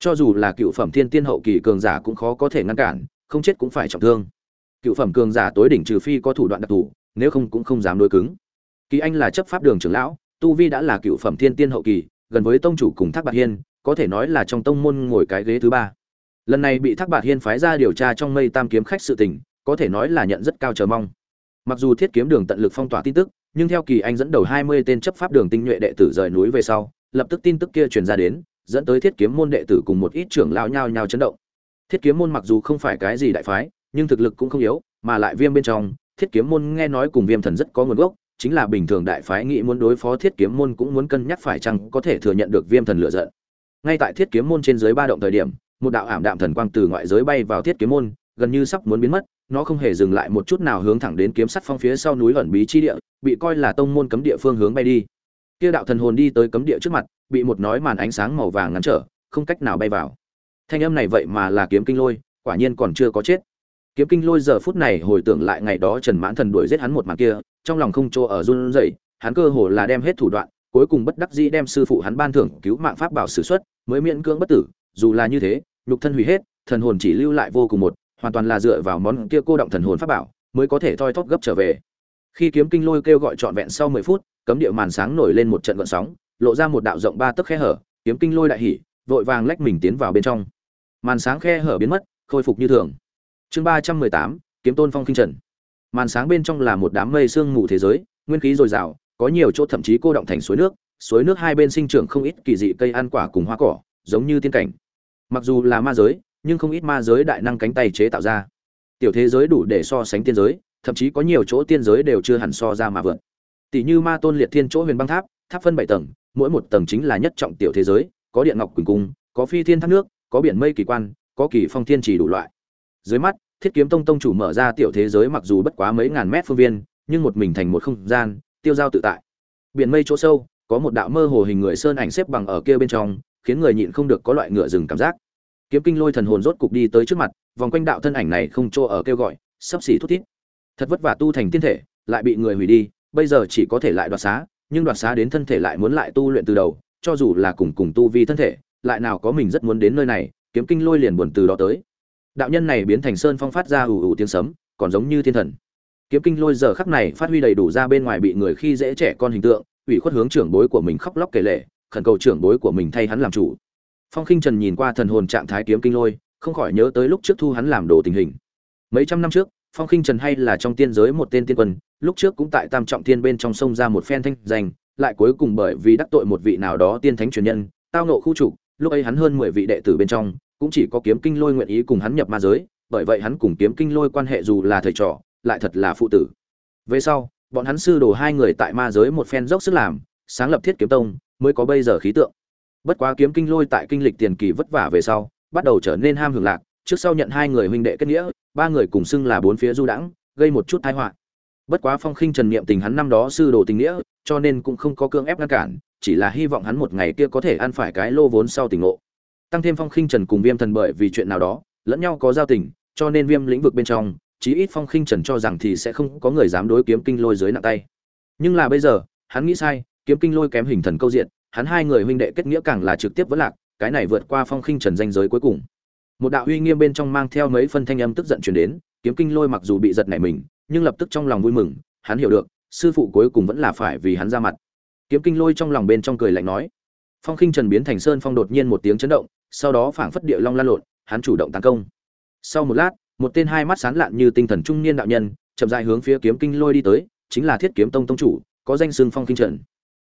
Cho dù là cựu phẩm thiên tiên hậu kỳ cường giả cũng khó có thể ngăn cản, không chết cũng phải trọng thương. Cựu phẩm cường giả tối đỉnh trừ phi có thủ đoạn đặc thù, nếu không cũng không dám đối cứng. Kỳ anh là chấp pháp đường trưởng lão tu vi đã là cựu phẩm thiên tiên hậu kỳ, gần với tông chủ cùng thác bạc hiên, có thể nói là trong tông môn ngồi cái ghế thứ ba. Lần này bị thác bạc hiên phái ra điều tra trong mây tam kiếm khách sự tình, có thể nói là nhận rất cao chờ mong. Mặc dù thiết kiếm đường tận lực phong tỏa tin tức, nhưng theo kỳ anh dẫn đầu hai mươi tên chấp pháp đường tinh nhuệ đệ tử rời núi về sau, lập tức tin tức kia truyền ra đến, dẫn tới thiết kiếm môn đệ tử cùng một ít trưởng lão nhao nhao chấn động. Thiết kiếm môn mặc dù không phải cái gì đại phái, nhưng thực lực cũng không yếu, mà lại viêm bên trong, thiết kiếm môn nghe nói cùng viêm thần rất có nguồn gốc chính là bình thường đại phái nghĩ muốn đối phó thiết kiếm môn cũng muốn cân nhắc phải chăng có thể thừa nhận được viêm thần lựa giận. Ngay tại thiết kiếm môn trên dưới ba động thời điểm, một đạo ảm đạm thần quang từ ngoại giới bay vào thiết kiếm môn, gần như sắp muốn biến mất, nó không hề dừng lại một chút nào hướng thẳng đến kiếm sắt phong phía sau núi ẩn bí chi địa, bị coi là tông môn cấm địa phương hướng bay đi. Kia đạo thần hồn đi tới cấm địa trước mặt, bị một nói màn ánh sáng màu vàng ngăn trở, không cách nào bay vào. Thanh âm này vậy mà là kiếm kinh lôi, quả nhiên còn chưa có chết. Kiếm kinh lôi giờ phút này hồi tưởng lại ngày đó trần mãn thần đuổi giết hắn một màn kia trong lòng không chỗ ở run rẩy, hắn cơ hồ là đem hết thủ đoạn, cuối cùng bất đắc dĩ đem sư phụ hắn ban thưởng cứu mạng pháp bảo sử xuất, mới miễn cưỡng bất tử, dù là như thế, nhục thân hủy hết, thần hồn chỉ lưu lại vô cùng một, hoàn toàn là dựa vào món kia cô động thần hồn pháp bảo, mới có thể thoi thóp gấp trở về. Khi kiếm kinh lôi kêu gọi trọn vẹn sau mười phút, cấm địa màn sáng nổi lên một trận gợn sóng, lộ ra một đạo rộng ba tấc khe hở, kiếm kinh lôi đại hỉ, vội vàng lách mình tiến vào bên trong. Màn sáng khe hở biến mất, khôi phục như thường. Chương ba trăm mười tám, kiếm tôn phong kinh trần màn sáng bên trong là một đám mây sương mù thế giới, nguyên khí dồi dào, có nhiều chỗ thậm chí cô động thành suối nước suối nước hai bên sinh trưởng không ít kỳ dị cây ăn quả cùng hoa cỏ, giống như tiên cảnh. Mặc dù là ma giới, nhưng không ít ma giới đại năng cánh tay chế tạo ra. Tiểu thế giới đủ để so sánh tiên giới, thậm chí có nhiều chỗ tiên giới đều chưa hẳn so ra mà vượt. Tỷ như ma tôn liệt thiên chỗ huyền băng tháp tháp phân bảy tầng, mỗi một tầng chính là nhất trọng tiểu thế giới, có điện ngọc quỳnh cung, có phi thiên thác nước, có biển mây kỳ quan, có kỳ phong thiên chỉ đủ loại. Dưới mắt thiết kiếm tông tông chủ mở ra tiểu thế giới mặc dù bất quá mấy ngàn mét phương viên, nhưng một mình thành một không gian, tiêu giao tự tại. Biển mây chỗ sâu, có một đạo mơ hồ hình người sơn ảnh xếp bằng ở kia bên trong, khiến người nhịn không được có loại ngựa rừng cảm giác. Kiếm kinh lôi thần hồn rốt cục đi tới trước mặt, vòng quanh đạo thân ảnh này không chỗ ở kêu gọi, sắp xỉ thút thít. Thật vất vả tu thành tiên thể, lại bị người hủy đi, bây giờ chỉ có thể lại đoạt xá, nhưng đoạt xá đến thân thể lại muốn lại tu luyện từ đầu, cho dù là cùng cùng tu vi thân thể, lại nào có mình rất muốn đến nơi này, kiếm kinh lôi liền buồn từ đó tới đạo nhân này biến thành sơn phong phát ra ù ù tiếng sấm, còn giống như thiên thần. Kiếm kinh lôi giờ khắc này phát huy đầy đủ ra bên ngoài bị người khi dễ trẻ con hình tượng, ủy khuất hướng trưởng bối của mình khóc lóc kể lể, khẩn cầu trưởng bối của mình thay hắn làm chủ. Phong khinh trần nhìn qua thần hồn trạng thái kiếm kinh lôi, không khỏi nhớ tới lúc trước thu hắn làm đồ tình hình. Mấy trăm năm trước, phong khinh trần hay là trong tiên giới một tên tiên quân, lúc trước cũng tại tam trọng tiên bên trong sông ra một phen thanh danh, lại cuối cùng bởi vì đắc tội một vị nào đó tiên thánh truyền nhân, tao nộ khu trục, lúc ấy hắn hơn mười vị đệ tử bên trong cũng chỉ có kiếm kinh lôi nguyện ý cùng hắn nhập ma giới, bởi vậy hắn cùng kiếm kinh lôi quan hệ dù là thầy trò, lại thật là phụ tử. Về sau, bọn hắn sư đồ hai người tại ma giới một phen dốc sức làm, sáng lập thiết kiếm tông, mới có bây giờ khí tượng. Bất quá kiếm kinh lôi tại kinh lịch tiền kỳ vất vả về sau, bắt đầu trở nên ham hưởng lạc, trước sau nhận hai người huynh đệ kết nghĩa, ba người cùng xưng là bốn phía du đãng, gây một chút tai họa. Bất quá phong khinh trần niệm tình hắn năm đó sư đồ tình nghĩa, cho nên cũng không có cưỡng ép ngăn cản, chỉ là hy vọng hắn một ngày kia có thể ăn phải cái lô vốn sau tình ngộ tăng thêm phong khinh trần cùng viêm thần bởi vì chuyện nào đó, lẫn nhau có giao tình, cho nên viêm lĩnh vực bên trong, chí ít phong khinh trần cho rằng thì sẽ không có người dám đối kiếm kinh lôi dưới nặng tay. Nhưng là bây giờ, hắn nghĩ sai, kiếm kinh lôi kém hình thần câu diện, hắn hai người huynh đệ kết nghĩa càng là trực tiếp vẫn lạc, cái này vượt qua phong khinh trần danh giới cuối cùng. Một đạo uy nghiêm bên trong mang theo mấy phân thanh âm tức giận truyền đến, kiếm kinh lôi mặc dù bị giật nảy mình, nhưng lập tức trong lòng vui mừng, hắn hiểu được, sư phụ cuối cùng vẫn là phải vì hắn ra mặt. Kiếm kinh lôi trong lòng bên trong cười lạnh nói. Phong khinh trần biến thành sơn phong đột nhiên một tiếng chấn động sau đó phảng phất địa long lan lộn, hắn chủ động tấn công. Sau một lát, một tên hai mắt sáng lạn như tinh thần trung niên đạo nhân, chậm rãi hướng phía kiếm kinh lôi đi tới, chính là thiết kiếm tông tông chủ, có danh xưng phong kinh trần.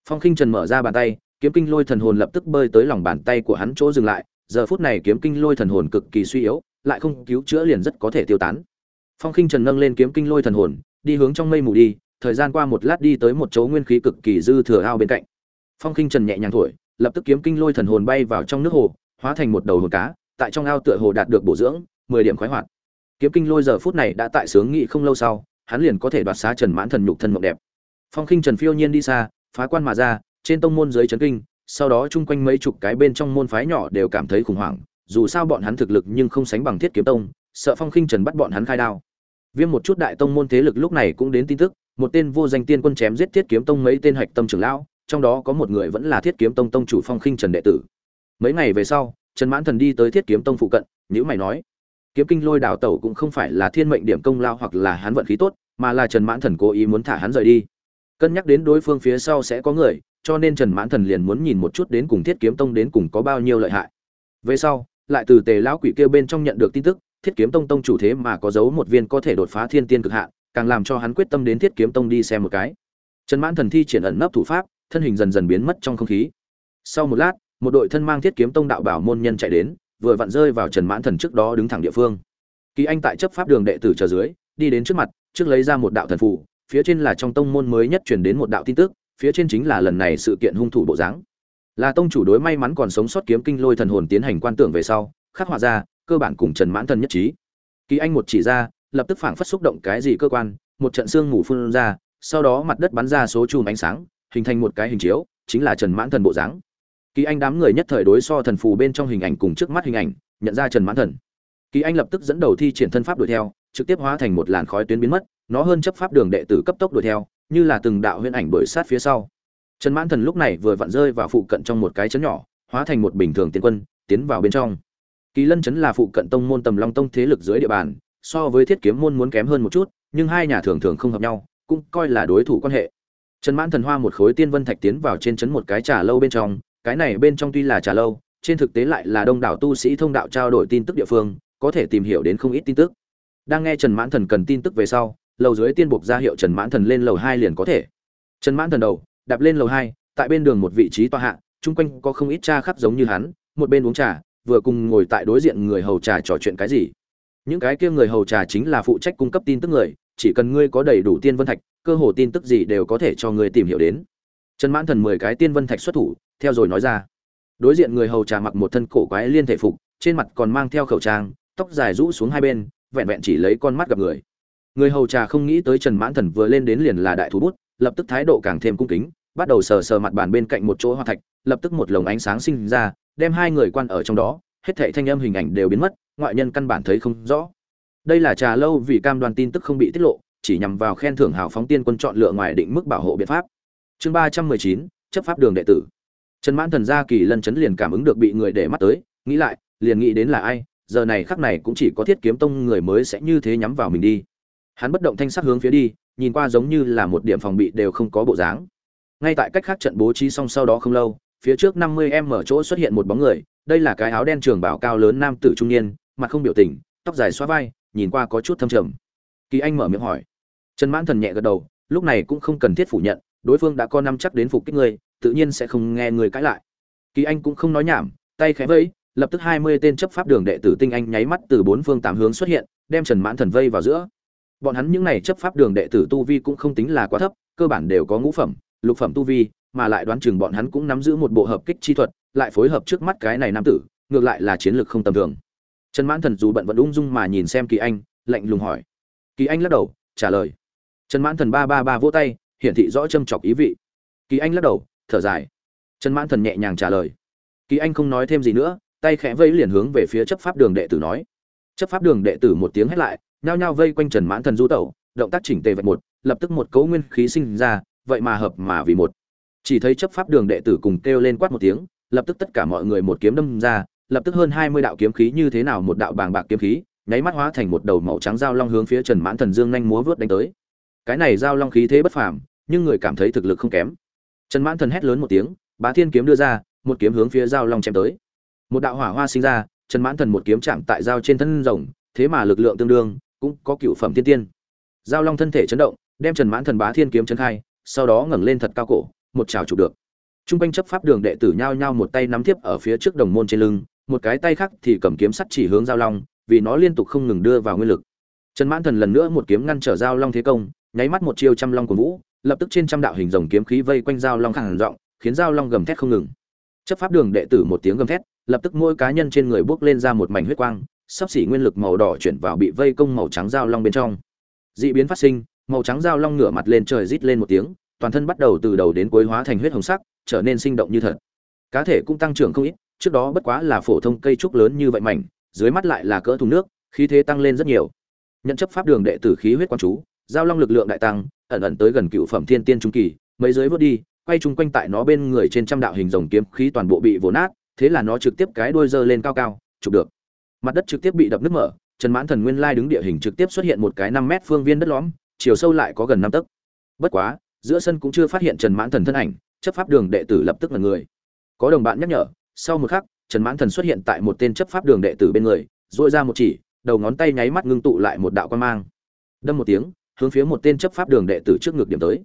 Phong kinh trần mở ra bàn tay, kiếm kinh lôi thần hồn lập tức bơi tới lòng bàn tay của hắn chỗ dừng lại, giờ phút này kiếm kinh lôi thần hồn cực kỳ suy yếu, lại không cứu chữa liền rất có thể tiêu tán. Phong kinh trần nâng lên kiếm kinh lôi thần hồn, đi hướng trong mây mù đi, thời gian qua một lát đi tới một chỗ nguyên khí cực kỳ dư thừa ao bên cạnh. Phong kinh trần nhẹ nhàng thổi, lập tức kiếm kinh lôi thần hồn bay vào trong nước hồ hóa thành một đầu hồn cá, tại trong ao tựa hồ đạt được bổ dưỡng, mười điểm khoái hoạt. Kiếm kinh lôi giờ phút này đã tại sướng nghị không lâu sau, hắn liền có thể đoạt xá trần mãn thần nhục thân mộng đẹp. Phong khinh trần phiêu nhiên đi xa, phá quan mà ra, trên tông môn dưới trấn kinh, sau đó chung quanh mấy chục cái bên trong môn phái nhỏ đều cảm thấy khủng hoảng, dù sao bọn hắn thực lực nhưng không sánh bằng thiết kiếm tông, sợ phong khinh trần bắt bọn hắn khai đao. Viêm một chút đại tông môn thế lực lúc này cũng đến tin tức, một tên vô danh tiên quân chém giết thiết kiếm tông mấy tên hạch tâm trưởng lão, trong đó có một người vẫn là thiết kiếm tông tông chủ phong khinh trần đệ tử mấy ngày về sau, trần mãn thần đi tới thiết kiếm tông phụ cận nhữ mày nói, kiếm kinh lôi đào tẩu cũng không phải là thiên mệnh điểm công lao hoặc là hắn vận khí tốt, mà là trần mãn thần cố ý muốn thả hắn rời đi. Cân nhắc đến đối phương phía sau sẽ có người, cho nên trần mãn thần liền muốn nhìn một chút đến cùng thiết kiếm tông đến cùng có bao nhiêu lợi hại. Về sau, lại từ tề lão quỷ kêu bên trong nhận được tin tức, thiết kiếm tông tông chủ thế mà có giấu một viên có thể đột phá thiên tiên cực hạn, càng làm cho hắn quyết tâm đến thiết kiếm tông đi xem một cái. Trần mãn thần thi triển ẩn nấp thủ pháp, thân hình dần dần biến mất trong không khí. Sau một lát một đội thân mang thiết kiếm tông đạo bảo môn nhân chạy đến, vừa vặn rơi vào trần mãn thần trước đó đứng thẳng địa phương. Kỳ anh tại chấp pháp đường đệ tử chờ dưới, đi đến trước mặt, trước lấy ra một đạo thần phù, phía trên là trong tông môn mới nhất truyền đến một đạo tin tức, phía trên chính là lần này sự kiện hung thủ bộ dáng. Là tông chủ đối may mắn còn sống sót kiếm kinh lôi thần hồn tiến hành quan tưởng về sau, khắc họa ra, cơ bản cùng trần mãn thần nhất trí. Kỳ anh một chỉ ra, lập tức phảng phất xúc động cái gì cơ quan, một trận xương mù phun ra, sau đó mặt đất bắn ra số chùm ánh sáng, hình thành một cái hình chiếu, chính là trần mãn thần bộ dáng kỳ anh đám người nhất thời đối so thần phù bên trong hình ảnh cùng trước mắt hình ảnh, nhận ra trần mãn thần. Kỳ anh lập tức dẫn đầu thi triển thân pháp đuổi theo, trực tiếp hóa thành một làn khói tuyến biến mất, nó hơn chấp pháp đường đệ tử cấp tốc đuổi theo, như là từng đạo huyễn ảnh đuổi sát phía sau. Trần mãn thần lúc này vừa vặn rơi vào phụ cận trong một cái chấn nhỏ, hóa thành một bình thường tiến quân, tiến vào bên trong. Kỳ lân chấn là phụ cận tông môn tầm long tông thế lực dưới địa bàn, so với thiết kiếm môn muốn kém hơn một chút, nhưng hai nhà thường thường không hợp nhau, cũng coi là đối thủ quan hệ. Trần mãn thần hoa một khối tiên vân thạch tiến vào trên trấn một cái trà lâu bên trong cái này bên trong tuy là trà lâu, trên thực tế lại là đông đảo tu sĩ thông đạo trao đổi tin tức địa phương, có thể tìm hiểu đến không ít tin tức. Đang nghe trần mãn thần cần tin tức về sau, lầu dưới tiên buộc ra hiệu trần mãn thần lên lầu hai liền có thể. Trần mãn thần đầu, đạp lên lầu hai, tại bên đường một vị trí tòa hạ, chung quanh có không ít cha khắp giống như hắn, một bên uống trà, vừa cùng ngồi tại đối diện người hầu trà trò chuyện cái gì. Những cái kia người hầu trà chính là phụ trách cung cấp tin tức người, chỉ cần ngươi có đầy đủ tiên vân thạch, cơ hồ tin tức gì đều có thể cho ngươi tìm hiểu đến. Trần mãn thần mười cái tiên vân thạch xuất thủ theo rồi nói ra. Đối diện người hầu trà mặc một thân cổ quái liên thể phục, trên mặt còn mang theo khẩu trang, tóc dài rũ xuống hai bên, vẹn vẹn chỉ lấy con mắt gặp người. Người hầu trà không nghĩ tới trần mãn thần vừa lên đến liền là đại thú bút, lập tức thái độ càng thêm cung kính, bắt đầu sờ sờ mặt bàn bên cạnh một chỗ hoa thạch, lập tức một lồng ánh sáng sinh ra, đem hai người quan ở trong đó, hết thảy thanh âm hình ảnh đều biến mất, ngoại nhân căn bản thấy không rõ. Đây là trà lâu vì cam đoan tin tức không bị tiết lộ, chỉ nhằm vào khen thưởng hào phóng tiên quân chọn lựa ngoài định mức bảo hộ biện pháp. Chương ba trăm mười chín, chấp pháp đường đệ tử trần mãn thần gia kỳ lân chấn liền cảm ứng được bị người để mắt tới, nghĩ lại, liền nghĩ đến là ai, giờ này khắc này cũng chỉ có thiết kiếm tông người mới sẽ như thế nhắm vào mình đi. Hắn bất động thanh sắc hướng phía đi, nhìn qua giống như là một điểm phòng bị đều không có bộ dáng. Ngay tại cách khác trận bố trí xong sau đó không lâu, phía trước năm mươi em mở chỗ xuất hiện một bóng người, đây là cái áo đen trường bảo cao lớn nam tử trung niên, mặt không biểu tình, tóc dài xóa vai, nhìn qua có chút thâm trầm. Kỳ anh mở miệng hỏi. Trần mãn thần nhẹ gật đầu, lúc này cũng không cần thiết phủ nhận, đối phương đã có năm chắc đến phục kích ngươi tự nhiên sẽ không nghe người cãi lại. Kỳ anh cũng không nói nhảm, tay khẽ vẫy, lập tức hai mươi tên chấp pháp đường đệ tử tinh anh nháy mắt từ bốn phương tám hướng xuất hiện, đem trần mãn thần vây vào giữa. Bọn hắn những này chấp pháp đường đệ tử tu vi cũng không tính là quá thấp, cơ bản đều có ngũ phẩm, lục phẩm tu vi, mà lại đoán chừng bọn hắn cũng nắm giữ một bộ hợp kích chi thuật, lại phối hợp trước mắt cái này nam tử, ngược lại là chiến lược không tầm thường. Trần mãn thần dù bận vẫn ung dung mà nhìn xem kỳ anh, lạnh lùng hỏi. Kỳ anh lắc đầu, trả lời. Trần mãn thần ba ba ba vỗ tay, hiển thị rõ châm chọc ý vị. Kỳ anh lắc đầu thở dài. Trần mãn thần nhẹ nhàng trả lời. Kỳ anh không nói thêm gì nữa, tay khẽ vây liền hướng về phía chấp pháp đường đệ tử nói. Chấp pháp đường đệ tử một tiếng hét lại, nhao nhao vây quanh trần mãn thần du tẩu, động tác chỉnh tề vạch một, lập tức một cấu nguyên khí sinh ra, vậy mà hợp mà vì một. Chỉ thấy chấp pháp đường đệ tử cùng kêu lên quát một tiếng, lập tức tất cả mọi người một kiếm đâm ra, lập tức hơn hai mươi đạo kiếm khí như thế nào một đạo bàng bạc kiếm khí, nháy mắt hóa thành một đầu màu trắng dao long hướng phía trần mãn thần dương nhanh múa vớt đánh tới. Cái này dao long khí thế bất phàm, nhưng người cảm thấy thực lực không kém trần mãn thần hét lớn một tiếng, bá thiên kiếm đưa ra, một kiếm hướng phía dao long chém tới. Một đạo hỏa hoa sinh ra, trần mãn thần một kiếm chạm tại dao trên thân rồng, thế mà lực lượng tương đương, cũng có cựu phẩm thiên tiên. Dao long thân thể chấn động, đem trần mãn thần bá thiên kiếm chấn khai, sau đó ngẩng lên thật cao cổ, một trào chụp được. Trung quanh chấp pháp đường đệ tử nhao nhao một tay nắm tiếp ở phía trước đồng môn trên lưng, một cái tay khác thì cầm kiếm sắt chỉ hướng giao long, vì nó liên tục không ngừng đưa vào nguyên lực. Trần mãn thần lần nữa một kiếm ngăn trở giao long thế công, nháy mắt một chiêu trăm long của vũ lập tức trên trăm đạo hình rồng kiếm khí vây quanh giao long khàn giọng, khiến giao long gầm thét không ngừng. Chấp pháp đường đệ tử một tiếng gầm thét lập tức mỗi cá nhân trên người bước lên ra một mảnh huyết quang sắp xỉ nguyên lực màu đỏ chuyển vào bị vây công màu trắng giao long bên trong. Dị biến phát sinh màu trắng giao long ngửa mặt lên trời rít lên một tiếng toàn thân bắt đầu từ đầu đến cuối hóa thành huyết hồng sắc trở nên sinh động như thật. Cá thể cũng tăng trưởng không ít trước đó bất quá là phổ thông cây trúc lớn như vậy mảnh dưới mắt lại là cỡ thùng nước khí thế tăng lên rất nhiều. Nhận chấp pháp đường đệ tử khí huyết quan chú giao long lực lượng đại tăng ẩn ẩn tới gần cựu phẩm thiên tiên trung kỳ, mấy giới vớt đi, quay chung quanh tại nó bên người trên trăm đạo hình rồng kiếm khí toàn bộ bị vồ nát, thế là nó trực tiếp cái đuôi dơ lên cao cao, chụp được. Mặt đất trực tiếp bị đập nứt mở, trần mãn thần nguyên lai đứng địa hình trực tiếp xuất hiện một cái năm mét phương viên đất lõm, chiều sâu lại có gần năm tấc. Bất quá, giữa sân cũng chưa phát hiện trần mãn thần thân ảnh, chấp pháp đường đệ tử lập tức là người. Có đồng bạn nhắc nhở, sau một khắc, trần mãn thần xuất hiện tại một tên chấp pháp đường đệ tử bên người dội ra một chỉ, đầu ngón tay nháy mắt ngưng tụ lại một đạo quan mang. Đâm một tiếng hướng phía một tên chấp pháp đường đệ tử trước ngực điểm tới.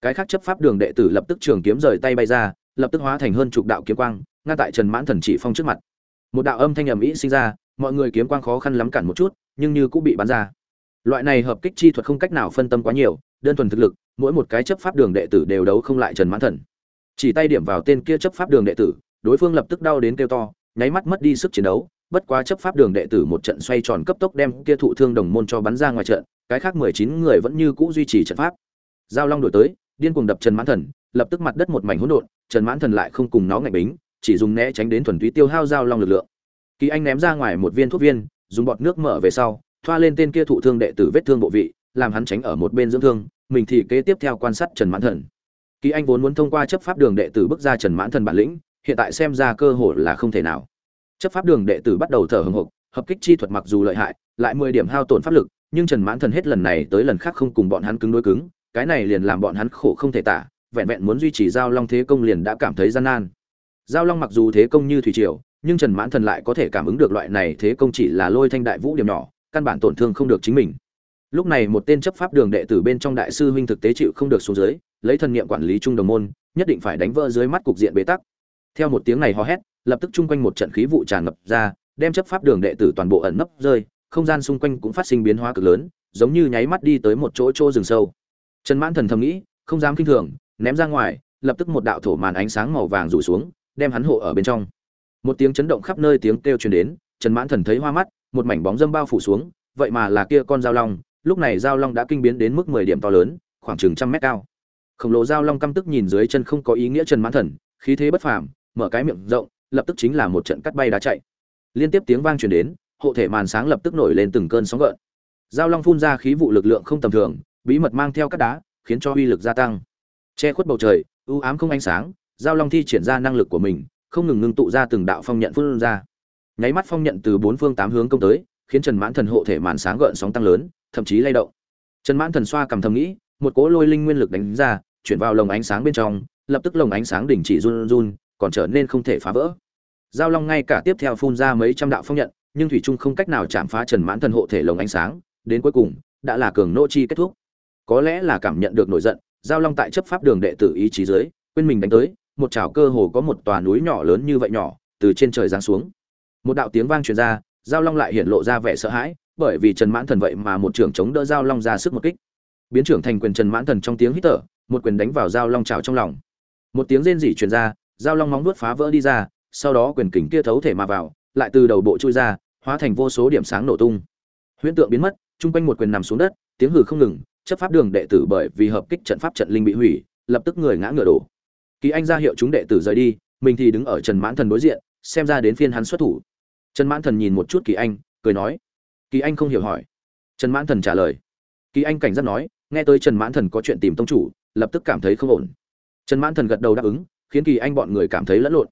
Cái khác chấp pháp đường đệ tử lập tức trường kiếm rời tay bay ra, lập tức hóa thành hơn chục đạo kiếm quang, ngăn tại trần mãn thần chỉ phong trước mặt. Một đạo âm thanh ầm ĩ sinh ra, mọi người kiếm quang khó khăn lắm cản một chút, nhưng như cũng bị bắn ra. Loại này hợp kích chi thuật không cách nào phân tâm quá nhiều, đơn thuần thực lực, mỗi một cái chấp pháp đường đệ tử đều đấu không lại trần mãn thần. Chỉ tay điểm vào tên kia chấp pháp đường đệ tử, đối phương lập tức đau đến kêu to, nháy mắt mất đi sức chiến đấu, bất quá chấp pháp đường đệ tử một trận xoay tròn cấp tốc đem kia thụ thương đồng môn cho bắn ra ngoài trận cái khác mười chín người vẫn như cũ duy trì trận pháp. Giao long đổi tới, điên cuồng đập trần mãn thần, lập tức mặt đất một mảnh hỗn độn, trần mãn thần lại không cùng nó ngạch bính, chỉ dùng né tránh đến thuần túy tiêu hao giao long lực lượng. Kỳ anh ném ra ngoài một viên thuốc viên, dùng bọt nước mở về sau, thoa lên tên kia thụ thương đệ tử vết thương bộ vị, làm hắn tránh ở một bên dưỡng thương, mình thì kế tiếp theo quan sát trần mãn thần. Kỳ anh vốn muốn thông qua chấp pháp đường đệ tử bước ra trần mãn thần bản lĩnh, hiện tại xem ra cơ hội là không thể nào. Chấp pháp đường đệ tử bắt đầu thở hồng hộc, hợp kích chi thuật mặc dù lợi hại, lại mười điểm hao tổn pháp lực nhưng trần mãn thần hết lần này tới lần khác không cùng bọn hắn cứng đối cứng, cái này liền làm bọn hắn khổ không thể tả, vẹn vẹn muốn duy trì giao long thế công liền đã cảm thấy gian nan. Giao long mặc dù thế công như thủy triều, nhưng trần mãn thần lại có thể cảm ứng được loại này thế công chỉ là lôi thanh đại vũ điểm nhỏ, căn bản tổn thương không được chính mình. Lúc này một tên chấp pháp đường đệ tử bên trong đại sư huynh thực tế chịu không được xuống dưới, lấy thần niệm quản lý trung đồng môn, nhất định phải đánh vỡ dưới mắt cục diện bế tắc. Theo một tiếng này hò hét, lập tức chung quanh một trận khí vụ tràn ngập ra, đem chấp pháp đường đệ tử toàn bộ ẩn nấp rơi không gian xung quanh cũng phát sinh biến hóa cực lớn, giống như nháy mắt đi tới một chỗ chỗ rừng sâu. Trần mãn thần thầm nghĩ, không dám kinh thường, ném ra ngoài, lập tức một đạo thổ màn ánh sáng màu vàng rủ xuống, đem hắn hộ ở bên trong. Một tiếng chấn động khắp nơi tiếng kêu truyền đến, trần mãn thần thấy hoa mắt, một mảnh bóng dâm bao phủ xuống, vậy mà là kia con dao long, lúc này dao long đã kinh biến đến mức mười điểm to lớn, khoảng chừng trăm mét cao. Khổng lồ dao long căm tức nhìn dưới chân không có ý nghĩa trần mãn thần, khí thế bất phàm, mở cái miệng rộng, lập tức chính là một trận cắt bay đá chạy. Liên tiếp tiếng vang truyền đến hộ thể màn sáng lập tức nổi lên từng cơn sóng gợn. Giao long phun ra khí vụ lực lượng không tầm thường, bí mật mang theo các đá, khiến cho uy lực gia tăng. Che khuất bầu trời ưu ám không ánh sáng, Giao long thi triển ra năng lực của mình, không ngừng ngưng tụ ra từng đạo phong nhận phun ra. Nháy mắt phong nhận từ bốn phương tám hướng công tới, khiến trần mãn thần hộ thể màn sáng gợn sóng tăng lớn, thậm chí lay động. Trần mãn thần xoa cầm thầm nghĩ, một cỗ lôi linh nguyên lực đánh ra, chuyển vào lồng ánh sáng bên trong, lập tức lồng ánh sáng đình chỉ run run, còn trở nên không thể phá vỡ. Giao long ngay cả tiếp theo phun ra mấy trăm đạo phong nhận nhưng thủy trung không cách nào chạm phá trần mãn thần hộ thể lồng ánh sáng, đến cuối cùng, đã là cường nô chi kết thúc. Có lẽ là cảm nhận được nổi giận, giao long tại chấp pháp đường đệ tử ý chí dưới, quên mình đánh tới, một chảo cơ hồ có một tòa núi nhỏ lớn như vậy nhỏ, từ trên trời giáng xuống. Một đạo tiếng vang truyền ra, giao long lại hiện lộ ra vẻ sợ hãi, bởi vì trần mãn thần vậy mà một trưởng chống đỡ giao long ra sức một kích. Biến trưởng thành quyền trần mãn thần trong tiếng hít thở, một quyền đánh vào giao long trào trong lòng. Một tiếng rên rỉ truyền ra, giao long móng vuốt phá vỡ đi ra, sau đó quyền kình kia thấu thể mà vào, lại từ đầu bộ chui ra hóa thành vô số điểm sáng nổ tung. Huyễn tượng biến mất, chung quanh một quyền nằm xuống đất, tiếng hừ không ngừng, chấp pháp đường đệ tử bởi vì hợp kích trận pháp trận linh bị hủy, lập tức người ngã ngựa đổ. Kỳ anh ra hiệu chúng đệ tử rời đi, mình thì đứng ở trần mãn thần đối diện, xem ra đến phiên hắn xuất thủ. Trần mãn thần nhìn một chút kỳ anh, cười nói. Kỳ anh không hiểu hỏi. Trần mãn thần trả lời. Kỳ anh cảnh giác nói, nghe tới trần mãn thần có chuyện tìm tông chủ, lập tức cảm thấy không ổn. Trần mãn thần gật đầu đáp ứng, khiến kỳ anh bọn người cảm thấy lẫn lộn.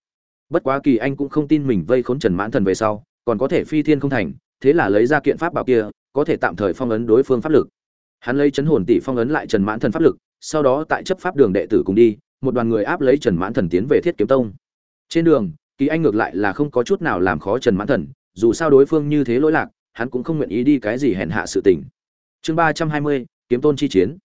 Bất quá kỳ anh cũng không tin mình vây khốn trần mãn thần về sau còn có thể phi thiên không thành, thế là lấy ra kiện pháp bảo kia, có thể tạm thời phong ấn đối phương pháp lực. Hắn lấy chấn hồn tỷ phong ấn lại trần mãn thần pháp lực, sau đó tại chấp pháp đường đệ tử cùng đi, một đoàn người áp lấy trần mãn thần tiến về thiết kiếm tông. Trên đường, kỳ anh ngược lại là không có chút nào làm khó trần mãn thần, dù sao đối phương như thế lỗi lạc, hắn cũng không nguyện ý đi cái gì hèn hạ sự tình. Chương ba trăm hai mươi, kiếm tôn chi chiến.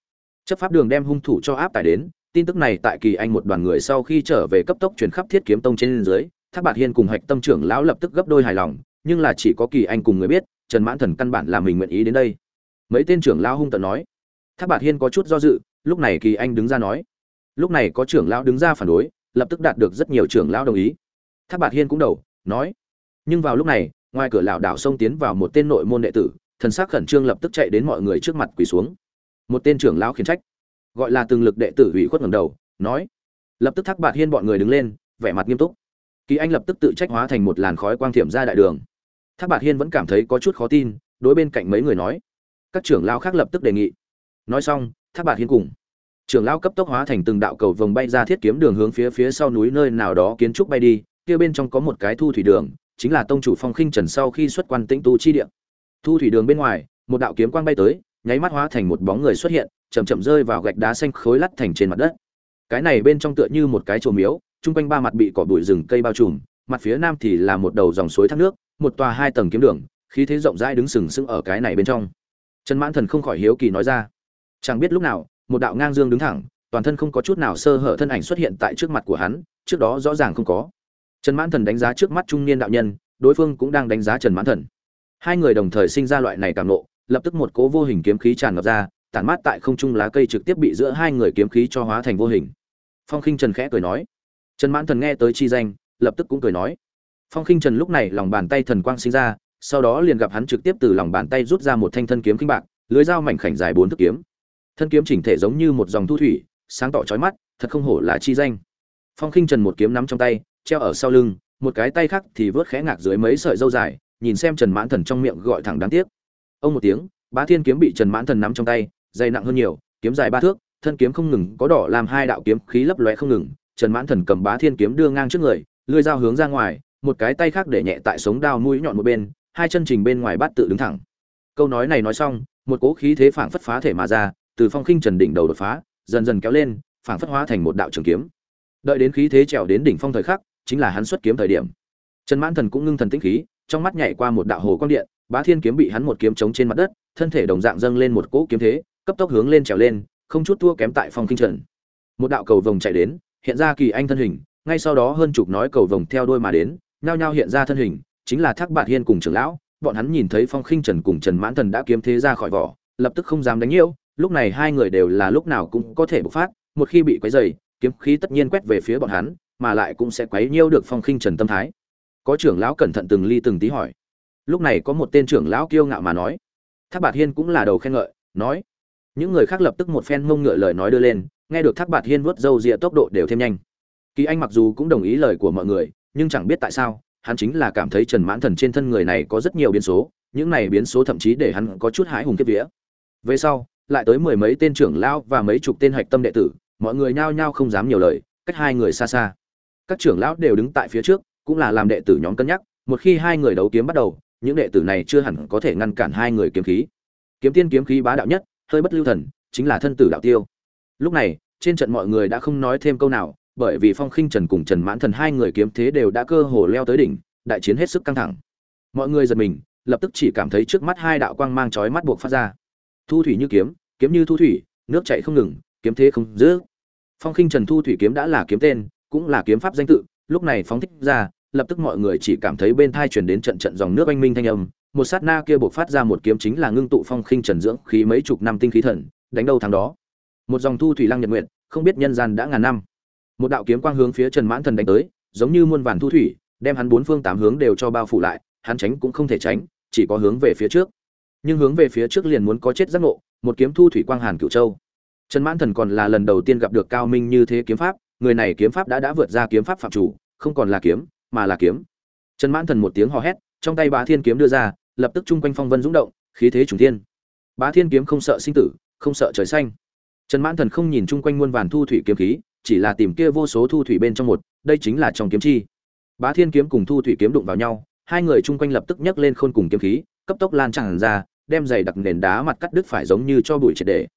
Chấp pháp đường đem hung thủ cho áp tải đến, tin tức này tại kỳ anh một đoàn người sau khi trở về cấp tốc truyền khắp thiết kiếm tông trên dưới, thác bạt hiên cùng hạch tâm trưởng lão lập tức gấp đôi hài lòng nhưng là chỉ có kỳ anh cùng người biết, trần mãn thần căn bản là mình nguyện ý đến đây. Mấy tên trưởng lão hung tận nói. Tháp bạt hiên có chút do dự, lúc này kỳ anh đứng ra nói. Lúc này có trưởng lão đứng ra phản đối, lập tức đạt được rất nhiều trưởng lão đồng ý. Tháp bạt hiên cũng đầu, nói. Nhưng vào lúc này, ngoài cửa lão đảo xông tiến vào một tên nội môn đệ tử, thần sắc khẩn trương lập tức chạy đến mọi người trước mặt quỳ xuống. Một tên trưởng lão khiển trách, gọi là từng lực đệ tử ủy khuất ngẩng đầu, nói. Lập tức thác bạt hiên bọn người đứng lên, vẻ mặt nghiêm túc kỳ anh lập tức tự trách hóa thành một làn khói quang thiểm ra đại đường. Thác bạt hiên vẫn cảm thấy có chút khó tin, đối bên cạnh mấy người nói. Các trưởng lão khác lập tức đề nghị. Nói xong, thác bạt hiên cùng trưởng lão cấp tốc hóa thành từng đạo cầu vồng bay ra thiết kiếm đường hướng phía phía sau núi nơi nào đó kiến trúc bay đi, kia bên trong có một cái thu thủy đường, chính là tông chủ phong khinh trần sau khi xuất quan tĩnh tu chi địa. Thu thủy đường bên ngoài, một đạo kiếm quang bay tới, nháy mắt hóa thành một bóng người xuất hiện, chậm chậm rơi vào gạch đá xanh khối lắt thành trên mặt đất. Cái này bên trong tựa như một cái chùa miếu chung quanh ba mặt bị cỏ bụi rừng cây bao trùm, mặt phía nam thì là một đầu dòng suối thác nước, một tòa hai tầng kiếm đường, khí thế rộng rãi đứng sừng sững ở cái này bên trong. Trần mãn thần không khỏi hiếu kỳ nói ra, chẳng biết lúc nào, một đạo ngang dương đứng thẳng, toàn thân không có chút nào sơ hở thân ảnh xuất hiện tại trước mặt của hắn, trước đó rõ ràng không có. Trần mãn thần đánh giá trước mắt trung niên đạo nhân, đối phương cũng đang đánh giá trần mãn thần. Hai người đồng thời sinh ra loại này cảm nộ, lập tức một cố vô hình kiếm khí tràn ngập ra, tản mát tại không trung lá cây trực tiếp bị giữa hai người kiếm khí cho hóa thành vô hình. Phong khinh trần khẽ cười nói trần mãn thần nghe tới chi danh, lập tức cũng cười nói. Phong khinh trần lúc này lòng bàn tay thần quang sinh ra, sau đó liền gặp hắn trực tiếp từ lòng bàn tay rút ra một thanh thân kiếm kinh bạc, lưới dao mảnh khảnh dài bốn thước kiếm. Thân kiếm chỉnh thể giống như một dòng thu thủy, sáng tỏ chói mắt, thật không hổ là chi danh. Phong khinh trần một kiếm nắm trong tay, treo ở sau lưng, một cái tay khác thì vớt khẽ ngạc dưới mấy sợi râu dài, nhìn xem trần mãn thần trong miệng gọi thẳng đáng tiếc. Ông một tiếng, bá thiên kiếm bị trần mãn thần nắm trong tay, dày nặng hơn nhiều, kiếm dài ba thước, thân kiếm không ngừng có đỏ làm hai đạo kiếm khí lấp lóe không ngừng trần mãn thần cầm bá thiên kiếm đưa ngang trước người, lưỡi dao hướng ra ngoài, một cái tay khác để nhẹ tại sống đao mũi nhọn một bên, hai chân trình bên ngoài bát tự đứng thẳng. Câu nói này nói xong, một cỗ khí thế phảng phất phá thể mà ra, từ phong khinh trần đỉnh đầu đột phá, dần dần kéo lên, phảng phất hóa thành một đạo trường kiếm. Đợi đến khí thế trèo đến đỉnh phong thời khắc, chính là hắn xuất kiếm thời điểm. Trần mãn thần cũng ngưng thần tĩnh khí, trong mắt nhảy qua một đạo hồ quang điện, bá thiên kiếm bị hắn một kiếm chống trên mặt đất, thân thể đồng dạng dâng lên một cỗ kiếm thế, cấp tốc hướng lên trèo lên, không chút thua kém tại phong kinh trần. Một đạo cầu vồng chạy đến hiện ra kỳ anh thân hình, ngay sau đó hơn chục nói cầu vồng theo đuôi mà đến, nhao nhao hiện ra thân hình, chính là thác bạt hiên cùng trưởng lão. Bọn hắn nhìn thấy phong khinh trần cùng trần mãn thần đã kiếm thế ra khỏi vỏ, lập tức không dám đánh nhiễu. Lúc này hai người đều là lúc nào cũng có thể bộc phát, một khi bị quấy dày kiếm khí tất nhiên quét về phía bọn hắn, mà lại cũng sẽ quấy nhiễu được phong khinh trần tâm thái. Có trưởng lão cẩn thận từng ly từng tí hỏi. Lúc này có một tên trưởng lão kiêu ngạo mà nói. Thác bạt hiên cũng là đầu khen ngợi, nói. Những người khác lập tức một phen mông ngựa lời nói đưa lên nghe được thác bạt hiên vớt râu rịa tốc độ đều thêm nhanh. Kỳ anh mặc dù cũng đồng ý lời của mọi người, nhưng chẳng biết tại sao, hắn chính là cảm thấy trần mãn thần trên thân người này có rất nhiều biến số, những này biến số thậm chí để hắn có chút hãi hùng kiếp vía. Về sau, lại tới mười mấy tên trưởng lão và mấy chục tên hạch tâm đệ tử, mọi người nhao nhao không dám nhiều lời, cách hai người xa xa. Các trưởng lão đều đứng tại phía trước, cũng là làm đệ tử nhóm cân nhắc, một khi hai người đấu kiếm bắt đầu, những đệ tử này chưa hẳn có thể ngăn cản hai người kiếm khí. Kiếm tiên kiếm khí bá đạo nhất, hơi bất lưu thần, chính là thân tử đạo tiêu lúc này, trên trận mọi người đã không nói thêm câu nào, bởi vì phong khinh trần cùng trần mãn thần hai người kiếm thế đều đã cơ hồ leo tới đỉnh, đại chiến hết sức căng thẳng. Mọi người giật mình, lập tức chỉ cảm thấy trước mắt hai đạo quang mang chói mắt buộc phát ra. Thu thủy như kiếm kiếm như thu thủy, nước chảy không ngừng, kiếm thế không giữ phong khinh trần thu thủy kiếm đã là kiếm tên, cũng là kiếm pháp danh tự, lúc này phóng thích ra, lập tức mọi người chỉ cảm thấy bên thai truyền đến trận trận dòng nước oanh minh thanh âm. Một sát na kia buộc phát ra một kiếm chính là ngưng tụ phong khinh trần dưỡng khí mấy chục năm tinh khí thần, đánh đâu thắng đó một dòng thu thủy lăng nhật nguyện không biết nhân gian đã ngàn năm. Một đạo kiếm quang hướng phía trần mãn thần đánh tới, giống như muôn vàn thu thủy, đem hắn bốn phương tám hướng đều cho bao phủ lại, hắn tránh cũng không thể tránh, chỉ có hướng về phía trước. Nhưng hướng về phía trước liền muốn có chết giác ngộ, một kiếm thu thủy quang hàn cửu châu. Trần mãn thần còn là lần đầu tiên gặp được cao minh như thế kiếm pháp, người này kiếm pháp đã đã vượt ra kiếm pháp phạm chủ, không còn là kiếm, mà là kiếm. Trần mãn thần một tiếng hò hét, trong tay bá thiên kiếm đưa ra, lập tức chung quanh phong vân rung động, khí thế trùng thiên. Bá thiên kiếm không sợ sinh tử, không sợ trời xanh trần mãn thần không nhìn chung quanh muôn vàn thu thủy kiếm khí, chỉ là tìm kia vô số thu thủy bên trong một, đây chính là trong kiếm chi. Bá thiên kiếm cùng thu thủy kiếm đụng vào nhau, hai người chung quanh lập tức nhấc lên khôn cùng kiếm khí, cấp tốc lan tràn ra, đem giày đặc nền đá mặt cắt đứt phải giống như cho bụi triệt để.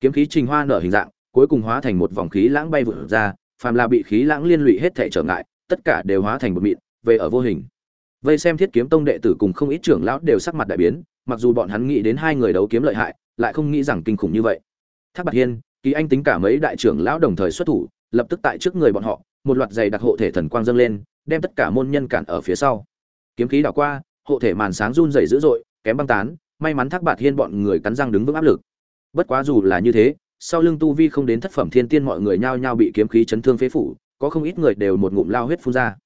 Kiếm khí trình hoa nở hình dạng, cuối cùng hóa thành một vòng khí lãng bay vụt ra, phàm là bị khí lãng liên lụy hết thể trở ngại, tất cả đều hóa thành một mịn, về ở vô hình. Vây xem thiết kiếm tông đệ tử cùng không ít trưởng lão đều sắc mặt đại biến, mặc dù bọn hắn nghĩ đến hai người đấu kiếm lợi hại, lại không nghĩ rằng kinh khủng như vậy thác Bạt hiên, Kỳ anh tính cả mấy đại trưởng lão đồng thời xuất thủ, lập tức tại trước người bọn họ, một loạt giày đặc hộ thể thần quang dâng lên, đem tất cả môn nhân cản ở phía sau. Kiếm khí đảo qua, hộ thể màn sáng run rẩy dữ dội, kém băng tán, may mắn thác bạt hiên bọn người cắn răng đứng vững áp lực. Bất quá dù là như thế, sau lưng tu vi không đến thất phẩm thiên tiên mọi người nhao nhao bị kiếm khí chấn thương phế phủ, có không ít người đều một ngụm lao huyết phun ra.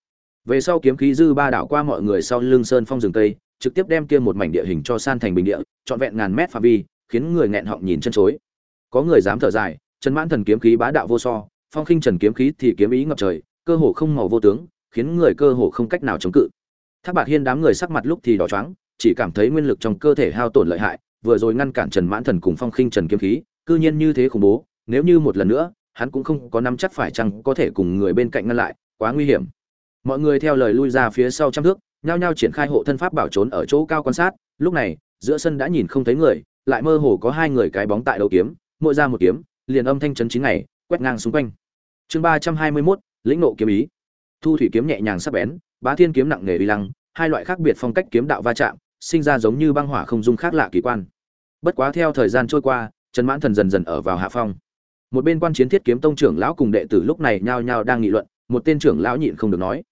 Về sau kiếm khí dư ba đảo qua mọi người sau lưng sơn phong rừng tây, trực tiếp đem kia một mảnh địa hình cho san thành bình địa, trọn vẹn ngàn mét phạm vi, khiến người nghẹn họng nhìn chân chối có người dám thở dài, trần mãn thần kiếm khí bá đạo vô so, phong khinh trần kiếm khí thì kiếm ý ngập trời, cơ hồ không màu vô tướng, khiến người cơ hồ không cách nào chống cự. Tháp bạc hiên đám người sắc mặt lúc thì đỏ choáng, chỉ cảm thấy nguyên lực trong cơ thể hao tổn lợi hại, vừa rồi ngăn cản trần mãn thần cùng phong khinh trần kiếm khí, cư nhiên như thế khủng bố, nếu như một lần nữa, hắn cũng không có nắm chắc phải chăng có thể cùng người bên cạnh ngăn lại, quá nguy hiểm. Mọi người theo lời lui ra phía sau trăm thước, nhao nhao triển khai hộ thân pháp bảo trốn ở chỗ cao quan sát, lúc này, giữa sân đã nhìn không thấy người, lại mơ hồ có hai người cái bóng tại đầu kiếm mỗi ra một kiếm, liền âm thanh chấn chín ngày, quét ngang xung quanh. Chương ba trăm hai mươi mốt, lĩnh nộ kiếm ý. Thu thủy kiếm nhẹ nhàng sắc bén, bá thiên kiếm nặng nề uy lăng, hai loại khác biệt phong cách kiếm đạo va chạm, sinh ra giống như băng hỏa không dung khác lạ kỳ quan. Bất quá theo thời gian trôi qua, trần mãn thần dần dần ở vào hạ phong. Một bên quan chiến thiết kiếm tông trưởng lão cùng đệ tử lúc này nhao nhao đang nghị luận, một tên trưởng lão nhịn không được nói.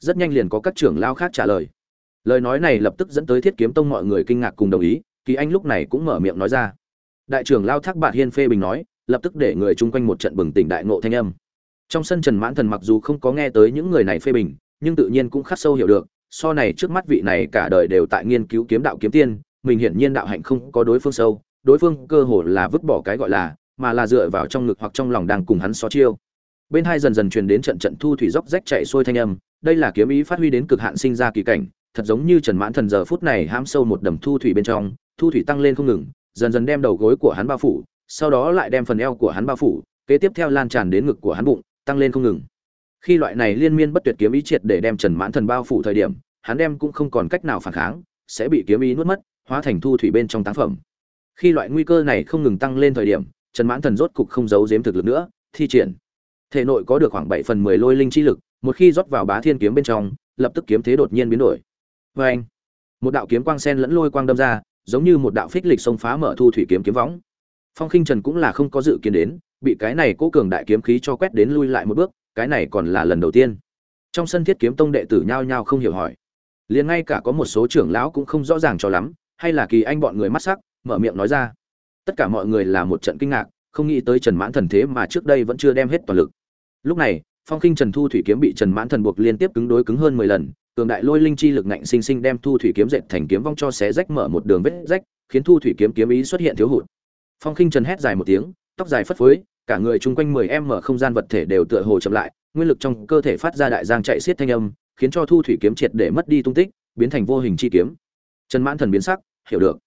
Rất nhanh liền có các trưởng lão khác trả lời. Lời nói này lập tức dẫn tới thiết kiếm tông mọi người kinh ngạc cùng đồng ý, kỳ anh lúc này cũng mở miệng nói ra đại trưởng lao thác bạt hiên phê bình nói, lập tức để người chung quanh một trận bừng tỉnh đại ngộ thanh âm. Trong sân trần mãn thần mặc dù không có nghe tới những người này phê bình, nhưng tự nhiên cũng khắc sâu hiểu được, so này trước mắt vị này cả đời đều tại nghiên cứu kiếm đạo kiếm tiên, mình hiển nhiên đạo hạnh không có đối phương sâu, đối phương cơ hồ là vứt bỏ cái gọi là, mà là dựa vào trong ngực hoặc trong lòng đang cùng hắn so chiêu. Bên hai dần dần truyền đến trận trận thu thủy dốc rách chạy xuôi thanh âm, đây là kiếm ý phát huy đến cực hạn sinh ra kỳ cảnh, thật giống như trần mãn thần giờ phút này hãm sâu một đầm thu thủy bên trong, thu thủy tăng lên không ngừng dần dần đem đầu gối của hắn bao phủ, sau đó lại đem phần eo của hắn bao phủ, kế tiếp theo lan tràn đến ngực của hắn bụng, tăng lên không ngừng. Khi loại này liên miên bất tuyệt kiếm ý triệt để đem trần mãn thần bao phủ thời điểm, hắn đem cũng không còn cách nào phản kháng, sẽ bị kiếm ý nuốt mất, hóa thành thu thủy bên trong tán phẩm. Khi loại nguy cơ này không ngừng tăng lên thời điểm, trần mãn thần rốt cục không giấu giếm thực lực nữa, thi triển. Thể nội có được khoảng bảy phần mười lôi linh chi lực, một khi rót vào bá thiên kiếm bên trong, lập tức kiếm thế đột nhiên biến đổi. Vê anh một đạo kiếm quang sen lẫn lôi quang đâm ra giống như một đạo phích lịch xông phá mở thu thủy kiếm kiếm võng. Phong khinh trần cũng là không có dự kiến đến, bị cái này cố cường đại kiếm khí cho quét đến lui lại một bước, cái này còn là lần đầu tiên. Trong sân thiết kiếm tông đệ tử nhao nhao không hiểu hỏi. Liền ngay cả có một số trưởng lão cũng không rõ ràng cho lắm, hay là kỳ anh bọn người mắt sắc, mở miệng nói ra. Tất cả mọi người là một trận kinh ngạc, không nghĩ tới trần mãn thần thế mà trước đây vẫn chưa đem hết toàn lực. Lúc này, phong khinh trần thu thủy kiếm bị trần mãn thần buộc liên tiếp cứng đối cứng hơn mười lần cường đại lôi linh chi lực ngạnh sinh sinh đem thu thủy kiếm dệt thành kiếm vong cho xé rách mở một đường vết rách, khiến thu thủy kiếm kiếm ý xuất hiện thiếu hụt. Phong khinh trần hét dài một tiếng, tóc dài phất phới, cả người chung quanh mười em mở không gian vật thể đều tựa hồ chậm lại, nguyên lực trong cơ thể phát ra đại giang chạy xiết thanh âm, khiến cho thu thủy kiếm triệt để mất đi tung tích, biến thành vô hình chi kiếm. Trần mãn thần biến sắc, hiểu được.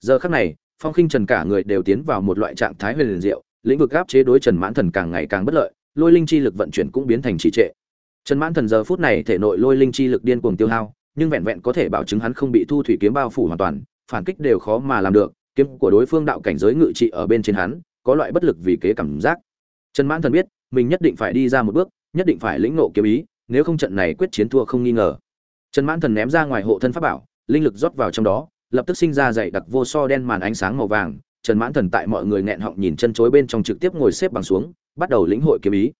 Giờ khắc này, phong khinh trần cả người đều tiến vào một loại trạng thái huyền diệu, lĩnh vực áp chế đối trần mãn thần càng ngày càng bất lợi, lôi linh chi lực vận chuyển cũng biến thành trì trệ trần mãn thần giờ phút này thể nội lôi linh chi lực điên cuồng tiêu hao, nhưng vẹn vẹn có thể bảo chứng hắn không bị thu thủy kiếm bao phủ hoàn toàn, phản kích đều khó mà làm được, kiếm của đối phương đạo cảnh giới ngự trị ở bên trên hắn, có loại bất lực vì kế cảm giác. Trần mãn thần biết, mình nhất định phải đi ra một bước, nhất định phải lĩnh ngộ kiếm ý, nếu không trận này quyết chiến thua không nghi ngờ. Trần mãn thần ném ra ngoài hộ thân pháp bảo, linh lực rót vào trong đó, lập tức sinh ra dày đặc vô so đen màn ánh sáng màu vàng. Trần mãn thần tại mọi người nghẹn họng nhìn chân chối bên trong trực tiếp ngồi xếp bằng xuống, bắt đầu lĩnh hội kiếm ý.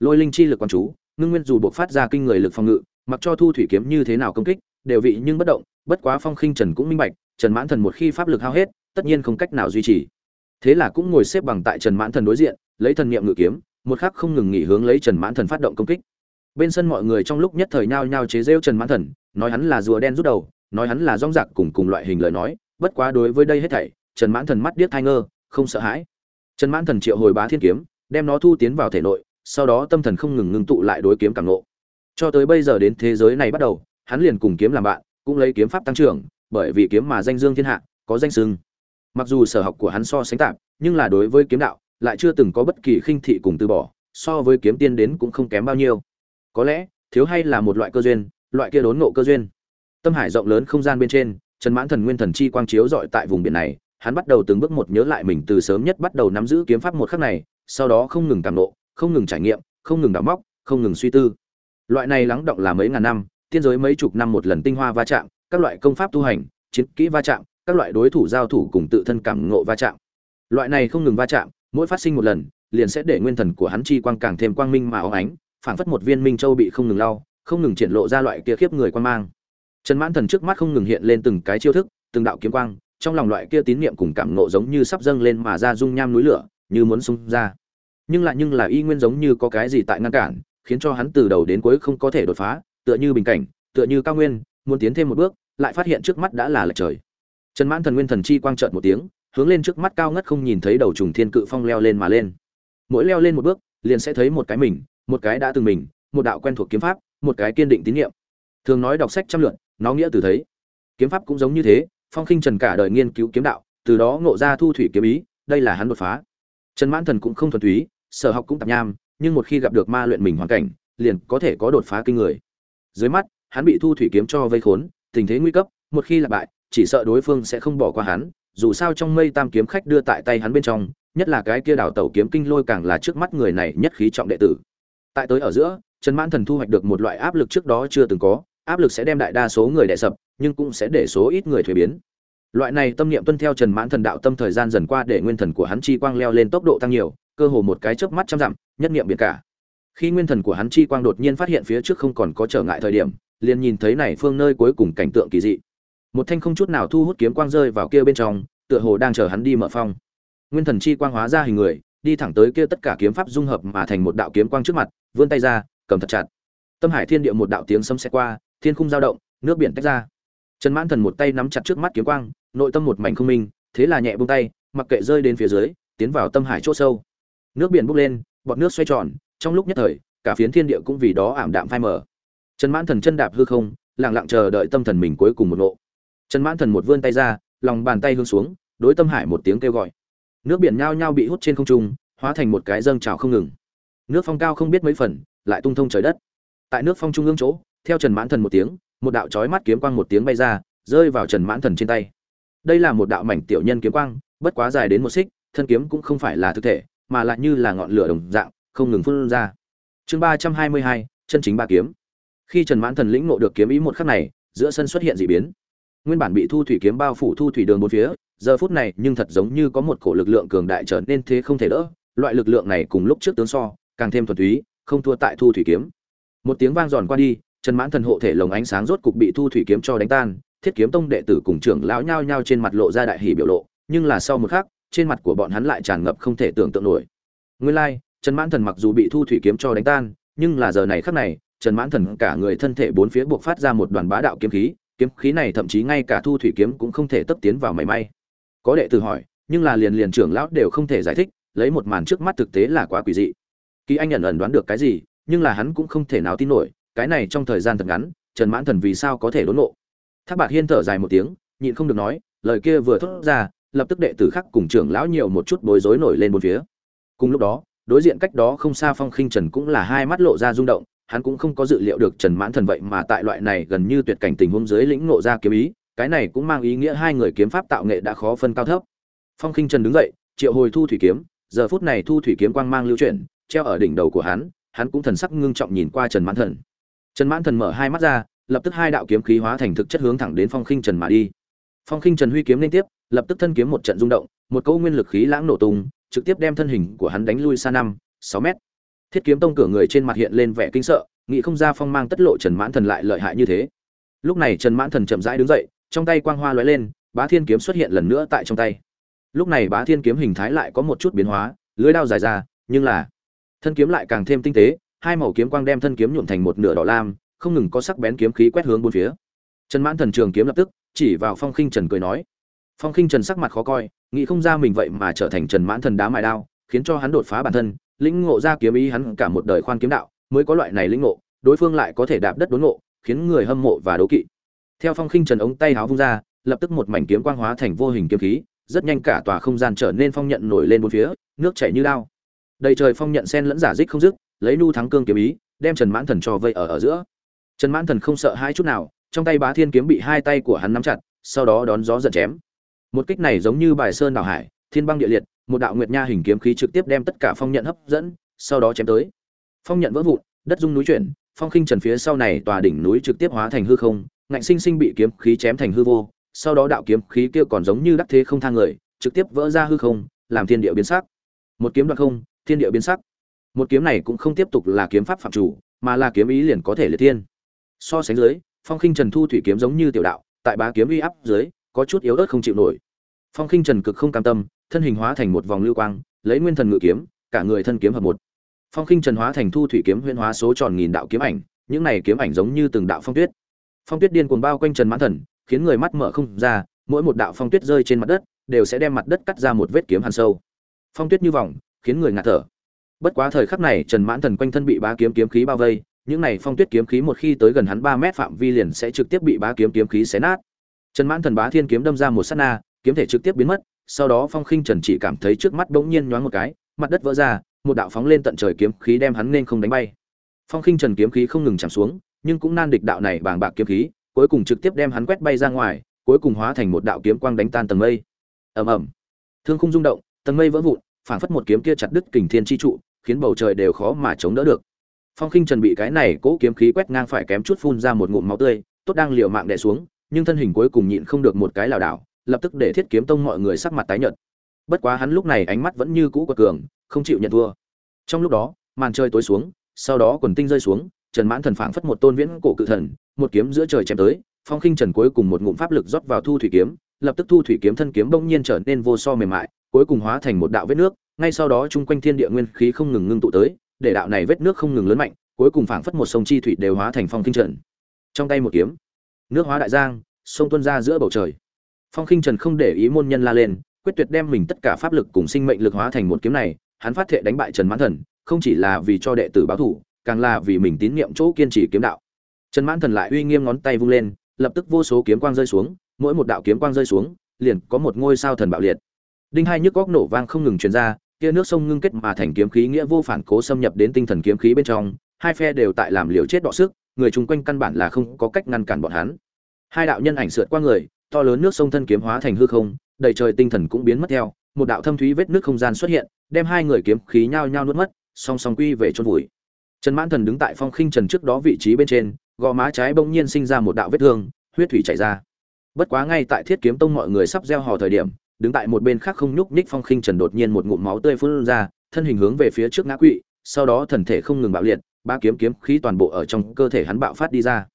Lôi linh chi lực quan chú ngưng nguyên dù buộc phát ra kinh người lực phòng ngự, mặc cho thu thủy kiếm như thế nào công kích, đều vị nhưng bất động, bất quá phong khinh trần cũng minh bạch, trần mãn thần một khi pháp lực hao hết, tất nhiên không cách nào duy trì. Thế là cũng ngồi xếp bằng tại trần mãn thần đối diện, lấy thần niệm ngự kiếm, một khắc không ngừng nghỉ hướng lấy trần mãn thần phát động công kích. Bên sân mọi người trong lúc nhất thời nhao nhao chế rêu trần mãn thần, nói hắn là rùa đen rút đầu, nói hắn là rong rạc cùng cùng loại hình lời nói, bất quá đối với đây hết thảy, trần mãn thần mắt điếc thai ngơ, không sợ hãi. Trần mãn thần triệu hồi bá thiên kiếm, đem nó thu tiến vào thể nội sau đó tâm thần không ngừng ngưng tụ lại đối kiếm càng ngộ. Cho tới bây giờ đến thế giới này bắt đầu, hắn liền cùng kiếm làm bạn, cũng lấy kiếm pháp tăng trưởng, bởi vì kiếm mà danh dương thiên hạ, có danh xưng. mặc dù sở học của hắn so sánh tạp nhưng là đối với kiếm đạo, lại chưa từng có bất kỳ khinh thị cùng từ bỏ, so với kiếm tiên đến cũng không kém bao nhiêu. Có lẽ, thiếu hay là một loại cơ duyên, loại kia đốn ngộ cơ duyên. Tâm hải rộng lớn không gian bên trên, trần mãn thần nguyên thần chi quang chiếu rọi tại vùng biển này, hắn bắt đầu từng bước một nhớ lại mình từ sớm nhất bắt đầu nắm giữ kiếm pháp một khắc này, sau đó không ngừng cảm nộ không ngừng trải nghiệm, không ngừng đào móc, không ngừng suy tư. Loại này lắng động là mấy ngàn năm, tiên giới mấy chục năm một lần tinh hoa va chạm, các loại công pháp tu hành, chiến kỹ va chạm, các loại đối thủ giao thủ cùng tự thân cảm ngộ va chạm. Loại này không ngừng va chạm, mỗi phát sinh một lần, liền sẽ để nguyên thần của hắn chi quang càng thêm quang minh mà óng ánh, phảng phất một viên minh châu bị không ngừng lau, không ngừng triển lộ ra loại kia khiếp người quan mang. Trần mãn thần trước mắt không ngừng hiện lên từng cái chiêu thức, từng đạo kiếm quang, trong lòng loại kia tín niệm cùng cảm ngộ giống như sắp dâng lên mà ra dung nham núi lửa, như muốn xung ra nhưng lại nhưng là y nguyên giống như có cái gì tại ngăn cản, khiến cho hắn từ đầu đến cuối không có thể đột phá, tựa như bình cảnh, tựa như cao nguyên, muốn tiến thêm một bước, lại phát hiện trước mắt đã là lệch trời. Trần mãn thần nguyên thần chi quang trợn một tiếng, hướng lên trước mắt cao ngất không nhìn thấy đầu trùng thiên cự phong leo lên mà lên. Mỗi leo lên một bước, liền sẽ thấy một cái mình, một cái đã từng mình, một đạo quen thuộc kiếm pháp, một cái kiên định tín nhiệm thường nói đọc sách trăm lượn nó nghĩa từ thấy. Kiếm pháp cũng giống như thế, phong khinh trần cả đời nghiên cứu kiếm đạo, từ đó ngộ ra thu thủy kiếm ý, đây là hắn đột phá. Trần mãn thần cũng không thuần túy sở học cũng tạp nham, nhưng một khi gặp được ma luyện mình hoàn cảnh, liền có thể có đột phá kinh người. Dưới mắt, hắn bị thu thủy kiếm cho vây khốn, tình thế nguy cấp, một khi là bại, chỉ sợ đối phương sẽ không bỏ qua hắn, dù sao trong mây tam kiếm khách đưa tại tay hắn bên trong, nhất là cái kia đảo tàu kiếm kinh lôi càng là trước mắt người này nhất khí trọng đệ tử. Tại tới ở giữa, trần mãn thần thu hoạch được một loại áp lực trước đó chưa từng có, áp lực sẽ đem đại đa số người đệ sập, nhưng cũng sẽ để số ít người thuế biến. Loại này tâm niệm tuân theo trần mãn thần đạo tâm thời gian dần qua để nguyên thần của hắn chi quang leo lên tốc độ tăng nhiều cơ hồ một cái chớp mắt trăm dặm, nhất niệm biển cả. Khi nguyên thần của hắn chi quang đột nhiên phát hiện phía trước không còn có trở ngại thời điểm, liền nhìn thấy này phương nơi cuối cùng cảnh tượng kỳ dị. Một thanh không chút nào thu hút kiếm quang rơi vào kia bên trong, tựa hồ đang chờ hắn đi mở phong. Nguyên thần chi quang hóa ra hình người, đi thẳng tới kia tất cả kiếm pháp dung hợp mà thành một đạo kiếm quang trước mặt, vươn tay ra, cầm thật chặt. Tâm hải thiên địa một đạo tiếng sấm sét qua, thiên khung dao động, nước biển tách ra. Trần mãn thần một tay nắm chặt trước mắt kiếm quang, nội tâm một mảnh không minh, thế là nhẹ buông tay, mặc kệ rơi đến phía dưới, tiến vào tâm hải chỗ sâu nước biển bốc lên, bọt nước xoay tròn, trong lúc nhất thời, cả phiến thiên địa cũng vì đó ảm đạm phai mờ. Trần mãn thần chân đạp hư không, lặng lặng chờ đợi tâm thần mình cuối cùng một lộ trần mãn thần một vươn tay ra, lòng bàn tay hướng xuống, đối tâm hải một tiếng kêu gọi. Nước biển nhao nhao bị hút trên không trung, hóa thành một cái dâng trào không ngừng. Nước phong cao không biết mấy phần, lại tung thông trời đất. Tại nước phong trung ương chỗ, theo trần mãn thần một tiếng, một đạo chói mắt kiếm quang một tiếng bay ra, rơi vào trần mãn thần trên tay. Đây là một đạo mảnh tiểu nhân kiếm quang, bất quá dài đến một xích, thân kiếm cũng không phải là thực thể mà lại như là ngọn lửa đồng dạng, không ngừng phun ra. Chương ba trăm hai mươi hai, chân chính ba kiếm. Khi trần mãn thần lĩnh ngộ được kiếm ý một khắc này, giữa sân xuất hiện dị biến. Nguyên bản bị thu thủy kiếm bao phủ thu thủy đường bốn phía, giờ phút này nhưng thật giống như có một cổ lực lượng cường đại trở nên thế không thể đỡ, loại lực lượng này cùng lúc trước tướng so, càng thêm thuần túy, không thua tại thu thủy kiếm. Một tiếng vang giòn qua đi, trần mãn thần hộ thể lồng ánh sáng rốt cục bị thu thủy kiếm cho đánh tan, thiết kiếm tông đệ tử cùng trưởng lão nhao nhao trên mặt lộ ra đại hỉ biểu lộ, nhưng là sau một khắc trên mặt của bọn hắn lại tràn ngập không thể tưởng tượng nổi. Nguyên lai, trần mãn thần mặc dù bị thu thủy kiếm cho đánh tan, nhưng là giờ này khắc này, trần mãn thần cả người thân thể bốn phía buộc phát ra một đoàn bá đạo kiếm khí kiếm khí này thậm chí ngay cả thu thủy kiếm cũng không thể tấp tiến vào mảy may. Có đệ tử hỏi, nhưng là liền liền trưởng lão đều không thể giải thích, lấy một màn trước mắt thực tế là quá quỷ dị. Kỳ anh nhận ẩn đoán được cái gì, nhưng là hắn cũng không thể nào tin nổi, cái này trong thời gian thật ngắn, trần mãn thần vì sao có thể đốn nộ thác bạc hiên thở dài một tiếng, nhịn không được nói, lời kia vừa thốt ra lập tức đệ tử khác cùng trưởng lão nhiều một chút bối rối nổi lên bốn phía. Cùng lúc đó, đối diện cách đó không xa phong khinh trần cũng là hai mắt lộ ra rung động, hắn cũng không có dự liệu được trần mãn thần vậy mà tại loại này gần như tuyệt cảnh tình huống dưới lĩnh ngộ ra kiếm ý, cái này cũng mang ý nghĩa hai người kiếm pháp tạo nghệ đã khó phân cao thấp. Phong khinh trần đứng dậy, triệu hồi thu thủy kiếm, giờ phút này thu thủy kiếm quang mang lưu chuyển, treo ở đỉnh đầu của hắn hắn cũng thần sắc ngưng trọng nhìn qua trần mãn thần. Trần mãn thần mở hai mắt ra, lập tức hai đạo kiếm khí hóa thành thực chất hướng thẳng đến phong khinh trần mà đi. Phong khinh trần huy kiếm liên tiếp lập tức thân kiếm một trận rung động, một câu nguyên lực khí lãng nổ tung, trực tiếp đem thân hình của hắn đánh lui xa năm, sáu mét. Thiết kiếm tông cửa người trên mặt hiện lên vẻ kinh sợ, nghĩ không ra phong mang tất lộ trần mãn thần lại lợi hại như thế. Lúc này trần mãn thần chậm rãi đứng dậy, trong tay quang hoa lóe lên, bá thiên kiếm xuất hiện lần nữa tại trong tay. Lúc này bá thiên kiếm hình thái lại có một chút biến hóa, lưới đao dài ra, nhưng là thân kiếm lại càng thêm tinh tế, hai màu kiếm quang đem thân kiếm nhuộm thành một nửa đỏ lam, không ngừng có sắc bén kiếm khí quét hướng bốn phía. Trần mãn thần trường kiếm lập tức chỉ vào phong khinh trần cười nói phong khinh trần sắc mặt khó coi, nghĩ không ra mình vậy mà trở thành trần mãn thần đá mài đao, khiến cho hắn đột phá bản thân, lĩnh ngộ ra kiếm ý hắn cả một đời khoan kiếm đạo, mới có loại này lĩnh ngộ, đối phương lại có thể đạp đất đốn ngộ, khiến người hâm mộ và đố kỵ. Theo phong khinh trần ống tay háo vung ra, lập tức một mảnh kiếm quang hóa thành vô hình kiếm khí, rất nhanh cả tòa không gian trở nên phong nhận nổi lên bốn phía, nước chảy như lao. Đầy trời phong nhận sen lẫn giả dích không dứt, lấy nu thắng cương kiếm ý, đem trần mãn thần cho vây ở ở giữa. Trần mãn thần không sợ hai chút nào, trong tay bá thiên kiếm bị hai tay của hắn nắm chặt, sau đó đón gió giật chém một kích này giống như bài sơn đảo hải, thiên băng địa liệt, một đạo nguyệt nha hình kiếm khí trực tiếp đem tất cả phong nhận hấp dẫn, sau đó chém tới. Phong nhận vỡ vụn, đất dung núi chuyển, phong khinh trần phía sau này tòa đỉnh núi trực tiếp hóa thành hư không, ngạnh sinh sinh bị kiếm khí chém thành hư vô, sau đó đạo kiếm khí kia còn giống như đắc thế không thang người, trực tiếp vỡ ra hư không, làm thiên địa biến sắc. Một kiếm đoạt không, thiên địa biến sắc. Một kiếm này cũng không tiếp tục là kiếm pháp phạm chủ, mà là kiếm ý liền có thể liệt thiên. So sánh dưới, phong khinh trần thu thủy kiếm giống như tiểu đạo, tại bá kiếm uy áp dưới, có chút yếu ớt không chịu nổi phong khinh trần cực không cam tâm, thân hình hóa thành một vòng lưu quang, lấy nguyên thần ngự kiếm, cả người thân kiếm hợp một. Phong khinh trần hóa thành thu thủy kiếm huyễn hóa số tròn nghìn đạo kiếm ảnh, những này kiếm ảnh giống như từng đạo phong tuyết. Phong tuyết điên cuồng bao quanh trần mãn thần, khiến người mắt mở không ra, mỗi một đạo phong tuyết rơi trên mặt đất, đều sẽ đem mặt đất cắt ra một vết kiếm hàn sâu. Phong tuyết như vòng, khiến người ngạt thở. Bất quá thời khắc này, trần mãn thần quanh thân bị ba kiếm kiếm khí bao vây, những này phong tuyết kiếm khí một khi tới gần hắn ba mét phạm vi liền sẽ trực tiếp bị ba kiếm kiếm khí xé nát. Trần mãn thần bá thiên kiếm đâm ra một sát na kiếm thể trực tiếp biến mất, sau đó phong khinh trần chỉ cảm thấy trước mắt bỗng nhiên nhoáng một cái, mặt đất vỡ ra, một đạo phóng lên tận trời kiếm khí đem hắn nên không đánh bay. Phong khinh trần kiếm khí không ngừng chạm xuống, nhưng cũng nan địch đạo này bàng bạc kiếm khí, cuối cùng trực tiếp đem hắn quét bay ra ngoài, cuối cùng hóa thành một đạo kiếm quang đánh tan tầng mây. Ầm ầm. Thương khung rung động, tầng mây vỡ vụn, phảng phất một kiếm kia chặt đứt kình thiên chi trụ, khiến bầu trời đều khó mà chống đỡ được. Phong khinh trần bị cái này cố kiếm khí quét ngang phải kém chút phun ra một ngụm máu tươi, tốt đang liều mạng đè xuống, nhưng thân hình cuối cùng nhịn không được một cái lảo đảo lập tức để thiết kiếm tông mọi người sắc mặt tái nhợt. Bất quá hắn lúc này ánh mắt vẫn như cũ quật cường, không chịu nhận thua. Trong lúc đó, màn trời tối xuống, sau đó quần tinh rơi xuống, trần mãn thần phảng phất một tôn viễn cổ cự thần, một kiếm giữa trời chém tới, phong khinh trần cuối cùng một ngụm pháp lực rót vào thu thủy kiếm, lập tức thu thủy kiếm thân kiếm bỗng nhiên trở nên vô so mềm mại, cuối cùng hóa thành một đạo vết nước, ngay sau đó chung quanh thiên địa nguyên khí không ngừng ngưng tụ tới, để đạo này vết nước không ngừng lớn mạnh, cuối cùng phảng phất một sông chi thủy đều hóa thành phong kinh trần. Trong tay một kiếm, nước hóa đại giang, sông tuôn ra giữa bầu trời phong khinh trần không để ý môn nhân la lên quyết tuyệt đem mình tất cả pháp lực cùng sinh mệnh lực hóa thành một kiếm này hắn phát thệ đánh bại trần mãn thần không chỉ là vì cho đệ tử báo thù, càng là vì mình tín niệm chỗ kiên trì kiếm đạo. Trần mãn thần lại uy nghiêm ngón tay vung lên lập tức vô số kiếm quang rơi xuống mỗi một đạo kiếm quang rơi xuống liền có một ngôi sao thần bạo liệt. Đinh hai nhức góc nổ vang không ngừng truyền ra kia nước sông ngưng kết mà thành kiếm khí nghĩa vô phản cố xâm nhập đến tinh thần kiếm khí bên trong hai phe đều tại làm liều chết đọ sức người chung quanh căn bản là không có cách ngăn cản bọn hắn. Hai đạo nhân ảnh sượt qua người to lớn nước sông thân kiếm hóa thành hư không, đầy trời tinh thần cũng biến mất theo, một đạo thâm thúy vết nước không gian xuất hiện, đem hai người kiếm khí nhau nhau nuốt mất, song song quy về chôn vùi. Trần mãn thần đứng tại phong khinh trần trước đó vị trí bên trên, gò má trái bỗng nhiên sinh ra một đạo vết thương, huyết thủy chảy ra. Bất quá ngay tại thiết kiếm tông mọi người sắp gieo hò thời điểm, đứng tại một bên khác không nhúc nhích phong khinh trần đột nhiên một ngụm máu tươi phun ra, thân hình hướng về phía trước ngã quỵ, sau đó thần thể không ngừng bạo liệt, ba kiếm kiếm khí toàn bộ ở trong cơ thể hắn bạo phát đi ra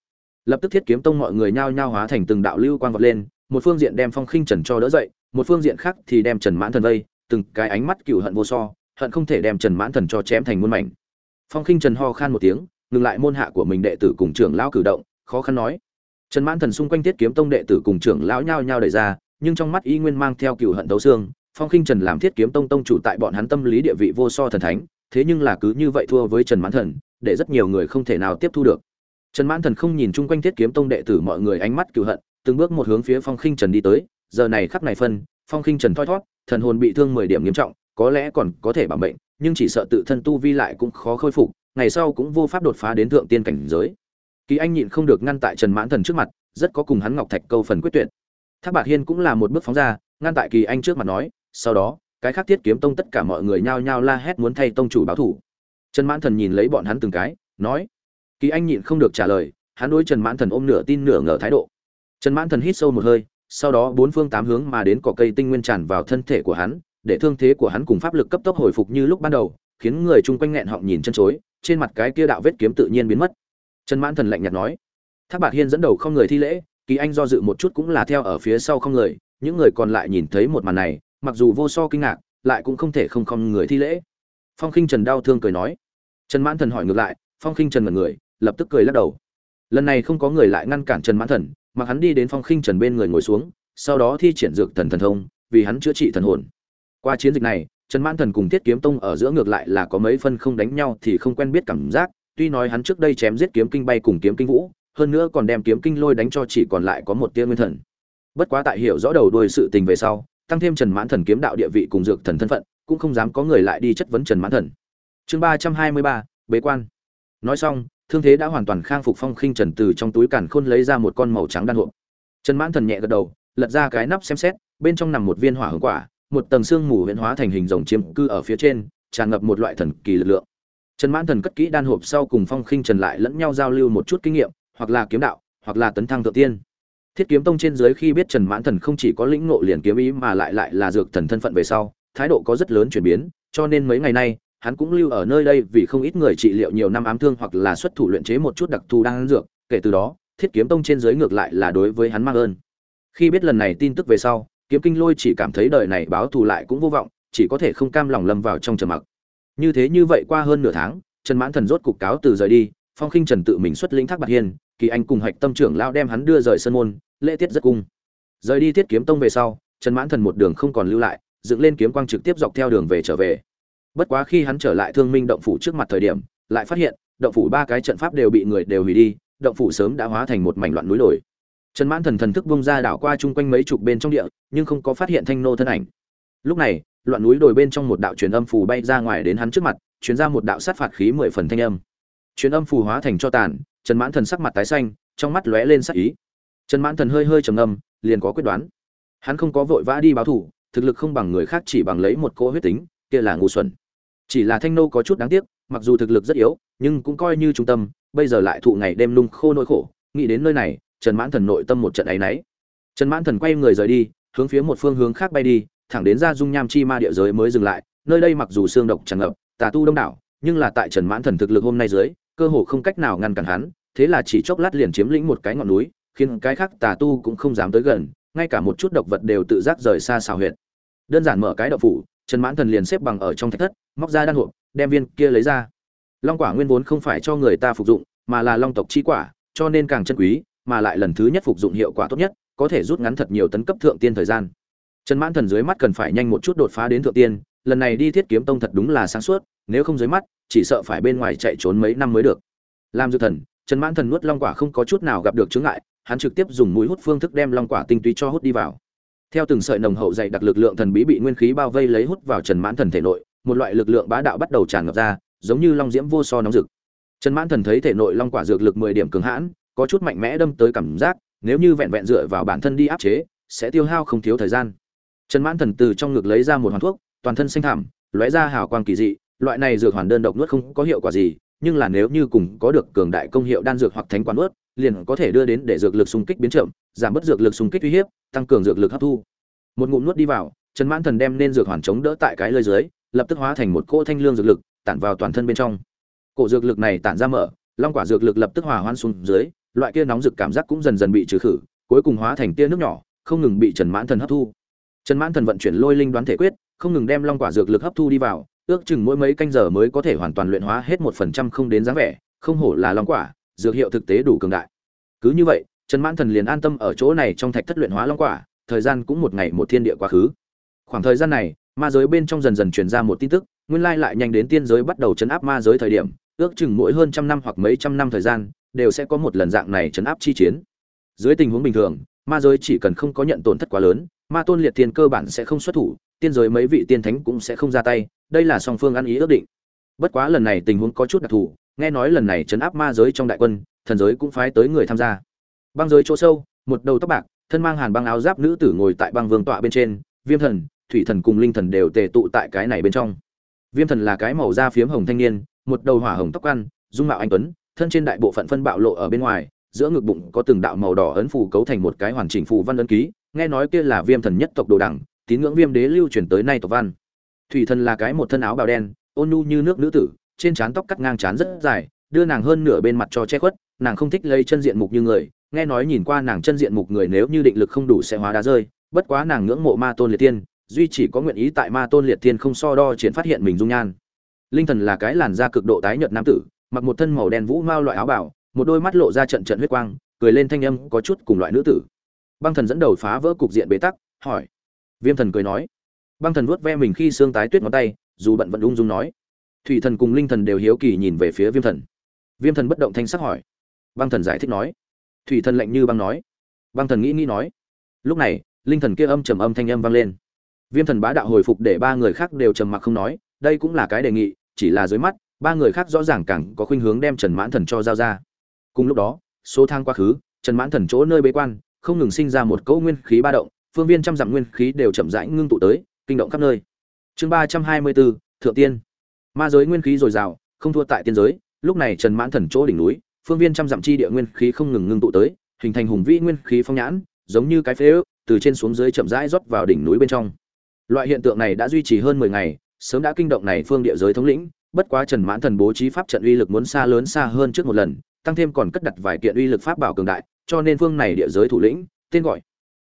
lập tức thiết kiếm tông mọi người nhao nhao hóa thành từng đạo lưu quang vọt lên, một phương diện đem phong khinh trần cho đỡ dậy, một phương diện khác thì đem trần mãn thần vây, từng cái ánh mắt cựu hận vô so, hận không thể đem trần mãn thần cho chém thành muôn mảnh. Phong khinh trần ho khan một tiếng, ngừng lại môn hạ của mình đệ tử cùng trưởng lão cử động, khó khăn nói. Trần mãn thần xung quanh thiết kiếm tông đệ tử cùng trưởng lão nhao nhao đẩy ra, nhưng trong mắt y nguyên mang theo cựu hận đấu xương, phong khinh trần làm thiết kiếm tông tông chủ tại bọn hắn tâm lý địa vị vô so thần thánh, thế nhưng là cứ như vậy thua với trần mãn thần, để rất nhiều người không thể nào tiếp thu được trần mãn thần không nhìn chung quanh thiết kiếm tông đệ tử mọi người ánh mắt cừu hận từng bước một hướng phía phong khinh trần đi tới giờ này khắc này phân phong khinh trần thoi thoát, thần hồn bị thương mười điểm nghiêm trọng có lẽ còn có thể bảo mệnh nhưng chỉ sợ tự thân tu vi lại cũng khó khôi phục ngày sau cũng vô pháp đột phá đến thượng tiên cảnh giới. Kỳ anh nhịn không được ngăn tại trần mãn thần trước mặt rất có cùng hắn ngọc thạch câu phần quyết tuyệt. Thác bạc hiên cũng là một bước phóng ra ngăn tại kỳ anh trước mặt nói sau đó cái khác thiết kiếm tông tất cả mọi người nhao nhao la hét muốn thay tông chủ báo thủ. Trần mãn thần nhìn lấy bọn hắn từng cái nói kỳ anh nhịn không được trả lời, hắn đối trần mãn thần ôm nửa tin nửa ngờ thái độ. Trần mãn thần hít sâu một hơi, sau đó bốn phương tám hướng mà đến cỏ cây tinh nguyên tràn vào thân thể của hắn, để thương thế của hắn cùng pháp lực cấp tốc hồi phục như lúc ban đầu, khiến người chung quanh nghẹn họng nhìn chân chối, trên mặt cái kia đạo vết kiếm tự nhiên biến mất. Trần mãn thần lạnh nhạt nói, thác bạc hiên dẫn đầu không người thi lễ, kỳ anh do dự một chút cũng là theo ở phía sau không người, những người còn lại nhìn thấy một màn này, mặc dù vô so kinh ngạc, lại cũng không thể không không người thi lễ. Phong khinh trần đau thương cười nói. Trần mãn thần hỏi ngược lại, phong khinh trần mật người lập tức cười lắc đầu. Lần này không có người lại ngăn cản trần mãn thần, mà hắn đi đến phong khinh trần bên người ngồi xuống, sau đó thi triển dược thần thần thông, vì hắn chữa trị thần hồn. Qua chiến dịch này, trần mãn thần cùng thiết kiếm tông ở giữa ngược lại là có mấy phân không đánh nhau thì không quen biết cảm giác, tuy nói hắn trước đây chém giết kiếm kinh bay cùng kiếm kinh vũ, hơn nữa còn đem kiếm kinh lôi đánh cho chỉ còn lại có một tia nguyên thần. Bất quá tại hiểu rõ đầu đuôi sự tình về sau, tăng thêm trần mãn thần kiếm đạo địa vị cùng dược thần thân phận, cũng không dám có người lại đi chất vấn trần mãn thần. Chương ba trăm hai mươi ba, bế quan. Nói xong thương thế đã hoàn toàn khang phục phong khinh trần từ trong túi càn khôn lấy ra một con màu trắng đan hộp. Trần mãn thần nhẹ gật đầu, lật ra cái nắp xem xét, bên trong nằm một viên hỏa hương quả, một tầng xương mù huyễn hóa thành hình rồng chiếm cư ở phía trên, tràn ngập một loại thần kỳ lực lượng. Trần mãn thần cất kỹ đan hộp sau cùng phong khinh trần lại lẫn nhau giao lưu một chút kinh nghiệm, hoặc là kiếm đạo, hoặc là tấn thăng thượng tiên. Thiết kiếm tông trên dưới khi biết trần mãn thần không chỉ có lĩnh ngộ liền kiếm ý mà lại lại là dược thần thân phận về sau, thái độ có rất lớn chuyển biến, cho nên mấy ngày nay hắn cũng lưu ở nơi đây vì không ít người trị liệu nhiều năm ám thương hoặc là xuất thủ luyện chế một chút đặc thù đang dược, kể từ đó, thiết kiếm tông trên dưới ngược lại là đối với hắn mang ơn. Khi biết lần này tin tức về sau, kiếm kinh lôi chỉ cảm thấy đời này báo thù lại cũng vô vọng, chỉ có thể không cam lòng lâm vào trong trầm mặc. Như thế như vậy qua hơn nửa tháng, trần mãn thần rốt cục cáo từ rời đi, phong khinh trần tự mình xuất lĩnh thác bạc hiên, kỳ anh cùng hạch tâm trưởng lao đem hắn đưa rời sân môn, lễ tiết rất cung. Rời đi thiết kiếm tông về sau, trần mãn thần một đường không còn lưu lại, dựng lên kiếm quang trực tiếp dọc theo đường về trở về bất quá khi hắn trở lại thương minh động phủ trước mặt thời điểm, lại phát hiện, động phủ ba cái trận pháp đều bị người đều hủy đi, động phủ sớm đã hóa thành một mảnh loạn núi đồi. Trần mãn thần thần thức bung ra đảo qua chung quanh mấy chục bên trong địa, nhưng không có phát hiện thanh nô thân ảnh. Lúc này, loạn núi đồi bên trong một đạo truyền âm phù bay ra ngoài đến hắn trước mặt, truyền ra một đạo sát phạt khí mười phần thanh âm. Truyền âm phù hóa thành cho tàn, trần mãn thần sắc mặt tái xanh, trong mắt lóe lên sắc ý. Trần mãn thần hơi hơi trầm ngâm, liền có quyết đoán. Hắn không có vội vã đi báo thủ thực lực không bằng người khác chỉ bằng lấy một cỗ huyết tính, kia là ngu xuẩn chỉ là thanh nô có chút đáng tiếc, mặc dù thực lực rất yếu, nhưng cũng coi như trung tâm, bây giờ lại thụ ngày đêm nung khô nỗi khổ. Nghĩ đến nơi này, trần mãn thần nội tâm một trận áy náy. Trần mãn thần quay người rời đi, hướng phía một phương hướng khác bay đi, thẳng đến ra dung nham chi ma địa giới mới dừng lại. Nơi đây mặc dù xương độc tràn ngập, tà tu đông đảo, nhưng là tại trần mãn thần thực lực hôm nay dưới, cơ hồ không cách nào ngăn cản hắn, thế là chỉ chốc lát liền chiếm lĩnh một cái ngọn núi, khiến cái khác tà tu cũng không dám tới gần, ngay cả một chút độc vật đều tự giác rời xa xào huyệt. Đơn giản mở cái đậu phủ trần mãn thần liền xếp bằng ở trong thạch thất, móc ra đan hộp, đem viên kia lấy ra. Long quả nguyên vốn không phải cho người ta phục dụng, mà là long tộc chi quả, cho nên càng chân quý, mà lại lần thứ nhất phục dụng hiệu quả tốt nhất, có thể rút ngắn thật nhiều tấn cấp thượng tiên thời gian. Trần mãn thần dưới mắt cần phải nhanh một chút đột phá đến thượng tiên, lần này đi thiết kiếm tông thật đúng là sáng suốt, nếu không dưới mắt, chỉ sợ phải bên ngoài chạy trốn mấy năm mới được. Làm dược thần, trần mãn thần nuốt long quả không có chút nào gặp được chướng ngại, hắn trực tiếp dùng mũi hút phương thức đem long quả tinh túy cho hút đi vào theo từng sợi nồng hậu dày đặc lực lượng thần bí bị nguyên khí bao vây lấy hút vào trần mãn thần thể nội, một loại lực lượng bá đạo bắt đầu tràn ngập ra, giống như long diễm vô so nóng rực. Trần mãn thần thấy thể nội long quả dược lực mười điểm cường hãn, có chút mạnh mẽ đâm tới cảm giác, nếu như vẹn vẹn dựa vào bản thân đi áp chế, sẽ tiêu hao không thiếu thời gian. Trần mãn thần từ trong ngực lấy ra một hoàn thuốc, toàn thân xanh thảm lóe ra hào quang kỳ dị, loại này dược hoàn đơn độc nuốt không có hiệu quả gì, nhưng là nếu như cùng có được cường đại công hiệu đan dược hoặc thánh quán nuốt liền có thể đưa đến để dược lực xung kích biến chậm, giảm bớt dược lực xung kích uy hiếp, tăng cường dược lực hấp thu. Một ngụm nuốt đi vào, trần mãn thần đem nên dược hoàn chống đỡ tại cái lơi dưới, lập tức hóa thành một cỗ thanh lương dược lực, tản vào toàn thân bên trong. Cổ dược lực này tản ra mở, long quả dược lực lập tức hòa hoan xuống dưới, loại kia nóng dược cảm giác cũng dần dần bị trừ khử, cuối cùng hóa thành tia nước nhỏ, không ngừng bị trần mãn thần hấp thu. Trần mãn thần vận chuyển lôi linh đoán thể quyết, không ngừng đem long quả dược lực hấp thu đi vào, ước chừng mỗi mấy canh giờ mới có thể hoàn toàn luyện hóa hết một phần trăm không đến dáng vẻ, không hổ là long quả dược hiệu thực tế đủ cường đại. Cứ như vậy, trần mãn thần liền an tâm ở chỗ này trong thạch thất luyện hóa long quả, thời gian cũng một ngày một thiên địa quá khứ. Khoảng thời gian này, ma giới bên trong dần dần truyền ra một tin tức, nguyên lai lại nhanh đến tiên giới bắt đầu chấn áp ma giới thời điểm, ước chừng mỗi hơn trăm năm hoặc mấy trăm năm thời gian, đều sẽ có một lần dạng này chấn áp chi chiến. Dưới tình huống bình thường, ma giới chỉ cần không có nhận tổn thất quá lớn, ma tôn liệt thiên cơ bản sẽ không xuất thủ, tiên giới mấy vị tiên thánh cũng sẽ không ra tay, đây là song phương ăn ý ước định. Bất quá lần này tình huống có chút đặc thù nghe nói lần này chấn áp ma giới trong đại quân, thần giới cũng phái tới người tham gia. Băng giới chỗ sâu, một đầu tóc bạc, thân mang hàn băng áo giáp nữ tử ngồi tại băng vương tọa bên trên, viêm thần, thủy thần cùng linh thần đều tề tụ tại cái này bên trong. Viêm thần là cái màu da phiếm hồng thanh niên, một đầu hỏa hồng tóc ăn, dung mạo anh tuấn, thân trên đại bộ phận phân bạo lộ ở bên ngoài, giữa ngực bụng có từng đạo màu đỏ ấn phù cấu thành một cái hoàn chỉnh phù văn ấn ký, nghe nói kia là viêm thần nhất tộc đồ đẳng, tín ngưỡng viêm đế lưu truyền tới nay tộc văn. Thủy thần là cái một thân áo bào đen, ôn nhu như nước nữ tử trên trán tóc cắt ngang trán rất dài, đưa nàng hơn nửa bên mặt cho che khuất, nàng không thích lấy chân diện mục như người, nghe nói nhìn qua nàng chân diện mục người nếu như định lực không đủ sẽ hóa đá rơi, bất quá nàng ngưỡng mộ ma tôn liệt tiên duy chỉ có nguyện ý tại ma tôn liệt tiên không so đo triển phát hiện mình dung nhan. Linh thần là cái làn da cực độ tái nhợt nam tử, mặc một thân màu đen vũ mao loại áo bảo, một đôi mắt lộ ra trận trận huyết quang, cười lên thanh âm có chút cùng loại nữ tử. Băng thần dẫn đầu phá vỡ cục diện bế tắc, hỏi. Viêm thần cười nói. Băng thần vuốt ve mình khi xương tái tuyết ngón tay, dù bận vẫn ung dung nói thủy thần cùng linh thần đều hiếu kỳ nhìn về phía viêm thần. Viêm thần bất động thanh sắc hỏi. Băng thần giải thích nói. Thủy thần lạnh như băng nói. Băng thần nghĩ nghĩ nói. Lúc này, linh thần kia âm trầm âm thanh âm vang lên. Viêm thần bá đạo hồi phục để ba người khác đều trầm mặc không nói, đây cũng là cái đề nghị, chỉ là dưới mắt, ba người khác rõ ràng càng có khuynh hướng đem trần mãn thần cho giao ra. Cùng lúc đó, số thang quá khứ, trần mãn thần chỗ nơi bế quan, không ngừng sinh ra một cỗ nguyên khí ba động, phương viên trăm dặm nguyên khí đều chậm rãi ngưng tụ tới, kinh động khắp nơi. Chương ba trăm hai mươi bốn, thượng tiên ma giới nguyên khí dồi dào, không thua tại tiên giới, lúc này trần mãn thần chỗ đỉnh núi, phương viên trăm dặm chi địa nguyên khí không ngừng ngưng tụ tới, hình thành hùng vĩ nguyên khí phong nhãn, giống như cái phế ước, từ trên xuống dưới chậm rãi rót vào đỉnh núi bên trong. Loại hiện tượng này đã duy trì hơn mười ngày, sớm đã kinh động này phương địa giới thống lĩnh, bất quá trần mãn thần bố trí pháp trận uy lực muốn xa lớn xa hơn trước một lần, tăng thêm còn cất đặt vài kiện uy lực pháp bảo cường đại, cho nên phương này địa giới thủ lĩnh, tên gọi,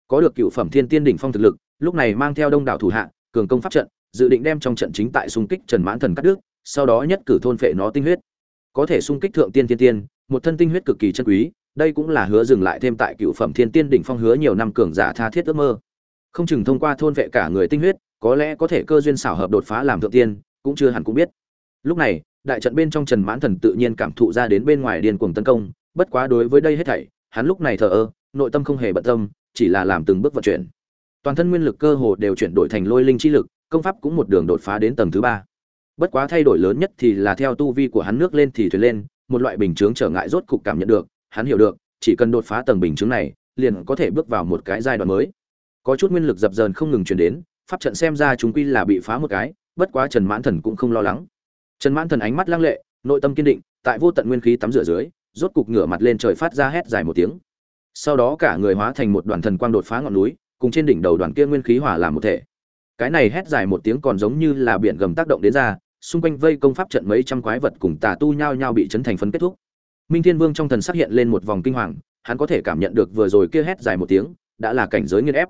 có được cựu phẩm thiên tiên đỉnh phong thực lực, lúc này mang theo đông đảo thủ hạ, cường công pháp trận dự định đem trong trận chính tại xung kích trần mãn thần cắt đứt, sau đó nhất cử thôn phệ nó tinh huyết. Có thể xung kích thượng tiên tiên tiên, một thân tinh huyết cực kỳ chân quý, đây cũng là hứa dừng lại thêm tại cựu phẩm thiên tiên đỉnh phong hứa nhiều năm cường giả tha thiết ước mơ. Không chừng thông qua thôn vệ cả người tinh huyết, có lẽ có thể cơ duyên xảo hợp đột phá làm thượng tiên, cũng chưa hẳn cũng biết. Lúc này, đại trận bên trong trần mãn thần tự nhiên cảm thụ ra đến bên ngoài điên cuồng tấn công, bất quá đối với đây hết thảy, hắn lúc này thờ ơ, nội tâm không hề bận tâm, chỉ là làm từng bước vận chuyển. Toàn thân nguyên lực cơ hồ đều chuyển đổi thành lôi linh chi lực công pháp cũng một đường đột phá đến tầng thứ ba. Bất quá thay đổi lớn nhất thì là theo tu vi của hắn nước lên thì thuyền lên, một loại bình chướng trở ngại rốt cục cảm nhận được, hắn hiểu được, chỉ cần đột phá tầng bình chướng này, liền có thể bước vào một cái giai đoạn mới. Có chút nguyên lực dập dờn không ngừng truyền đến, pháp trận xem ra chúng quy là bị phá một cái, bất quá trần mãn thần cũng không lo lắng. Trần mãn thần ánh mắt lăng lệ, nội tâm kiên định, tại vô tận nguyên khí tắm rửa dưới, rốt cục ngửa mặt lên trời phát ra hét dài một tiếng. Sau đó cả người hóa thành một đoàn thần quang đột phá ngọn núi, cùng trên đỉnh đầu đoàn kia nguyên khí hỏa làm một thể cái này hét dài một tiếng còn giống như là biển gầm tác động đến ra xung quanh vây công pháp trận mấy trăm quái vật cùng tà tu nhao nhao bị chấn thành phấn kết thúc. Minh thiên vương trong thần xác hiện lên một vòng kinh hoàng, hắn có thể cảm nhận được vừa rồi kia hét dài một tiếng, đã là cảnh giới nghiên ép.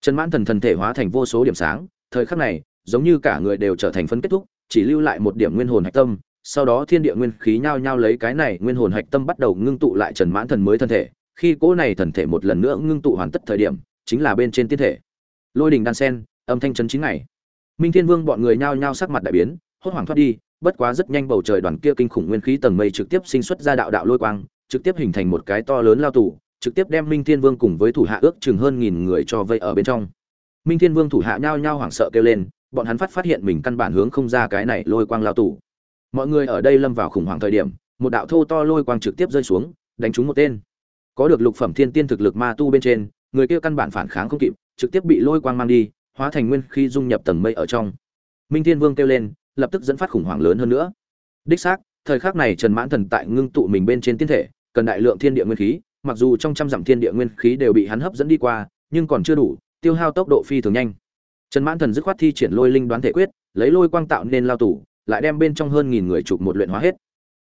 Trần mãn thần thần thể hóa thành vô số điểm sáng, thời khắc này, giống như cả người đều trở thành phấn kết thúc, chỉ lưu lại một điểm nguyên hồn hạch tâm, sau đó thiên địa nguyên khí nhao nhao lấy cái này nguyên hồn hạch tâm bắt đầu ngưng tụ lại trần mãn thần mới thân thể. Khi cỗ này thần thể một lần nữa ngưng tụ hoàn tất thời điểm, chính là bên trên tiên thể. Lôi đình đan sen âm thanh chấn chín ngày. Minh thiên vương bọn người nhao nhao sắc mặt đại biến, hốt hoảng thoát đi, bất quá rất nhanh bầu trời đoàn kia kinh khủng nguyên khí tầng mây trực tiếp sinh xuất ra đạo đạo lôi quang, trực tiếp hình thành một cái to lớn lao tù, trực tiếp đem minh thiên vương cùng với thủ hạ ước chừng hơn nghìn người cho vây ở bên trong. Minh thiên vương thủ hạ nhao nhao hoảng sợ kêu lên, bọn hắn phát phát hiện mình căn bản hướng không ra cái này lôi quang lao tù. Mọi người ở đây lâm vào khủng hoảng thời điểm, một đạo thô to lôi quang trực tiếp rơi xuống, đánh trúng một tên. Có được lục phẩm thiên tiên thực lực ma tu bên trên, người kia căn bản phản kháng không kịp, trực tiếp bị lôi quang mang đi hóa thành nguyên khi dung nhập tầng mây ở trong. Minh thiên vương kêu lên, lập tức dẫn phát khủng hoảng lớn hơn nữa. Đích xác, thời khắc này trần mãn thần tại ngưng tụ mình bên trên tiên thể, cần đại lượng thiên địa nguyên khí, mặc dù trong trăm dặm thiên địa nguyên khí đều bị hắn hấp dẫn đi qua, nhưng còn chưa đủ, tiêu hao tốc độ phi thường nhanh. Trần mãn thần dứt khoát thi triển lôi linh đoán thể quyết, lấy lôi quang tạo nên lao tủ lại đem bên trong hơn nghìn người chụp một luyện hóa hết.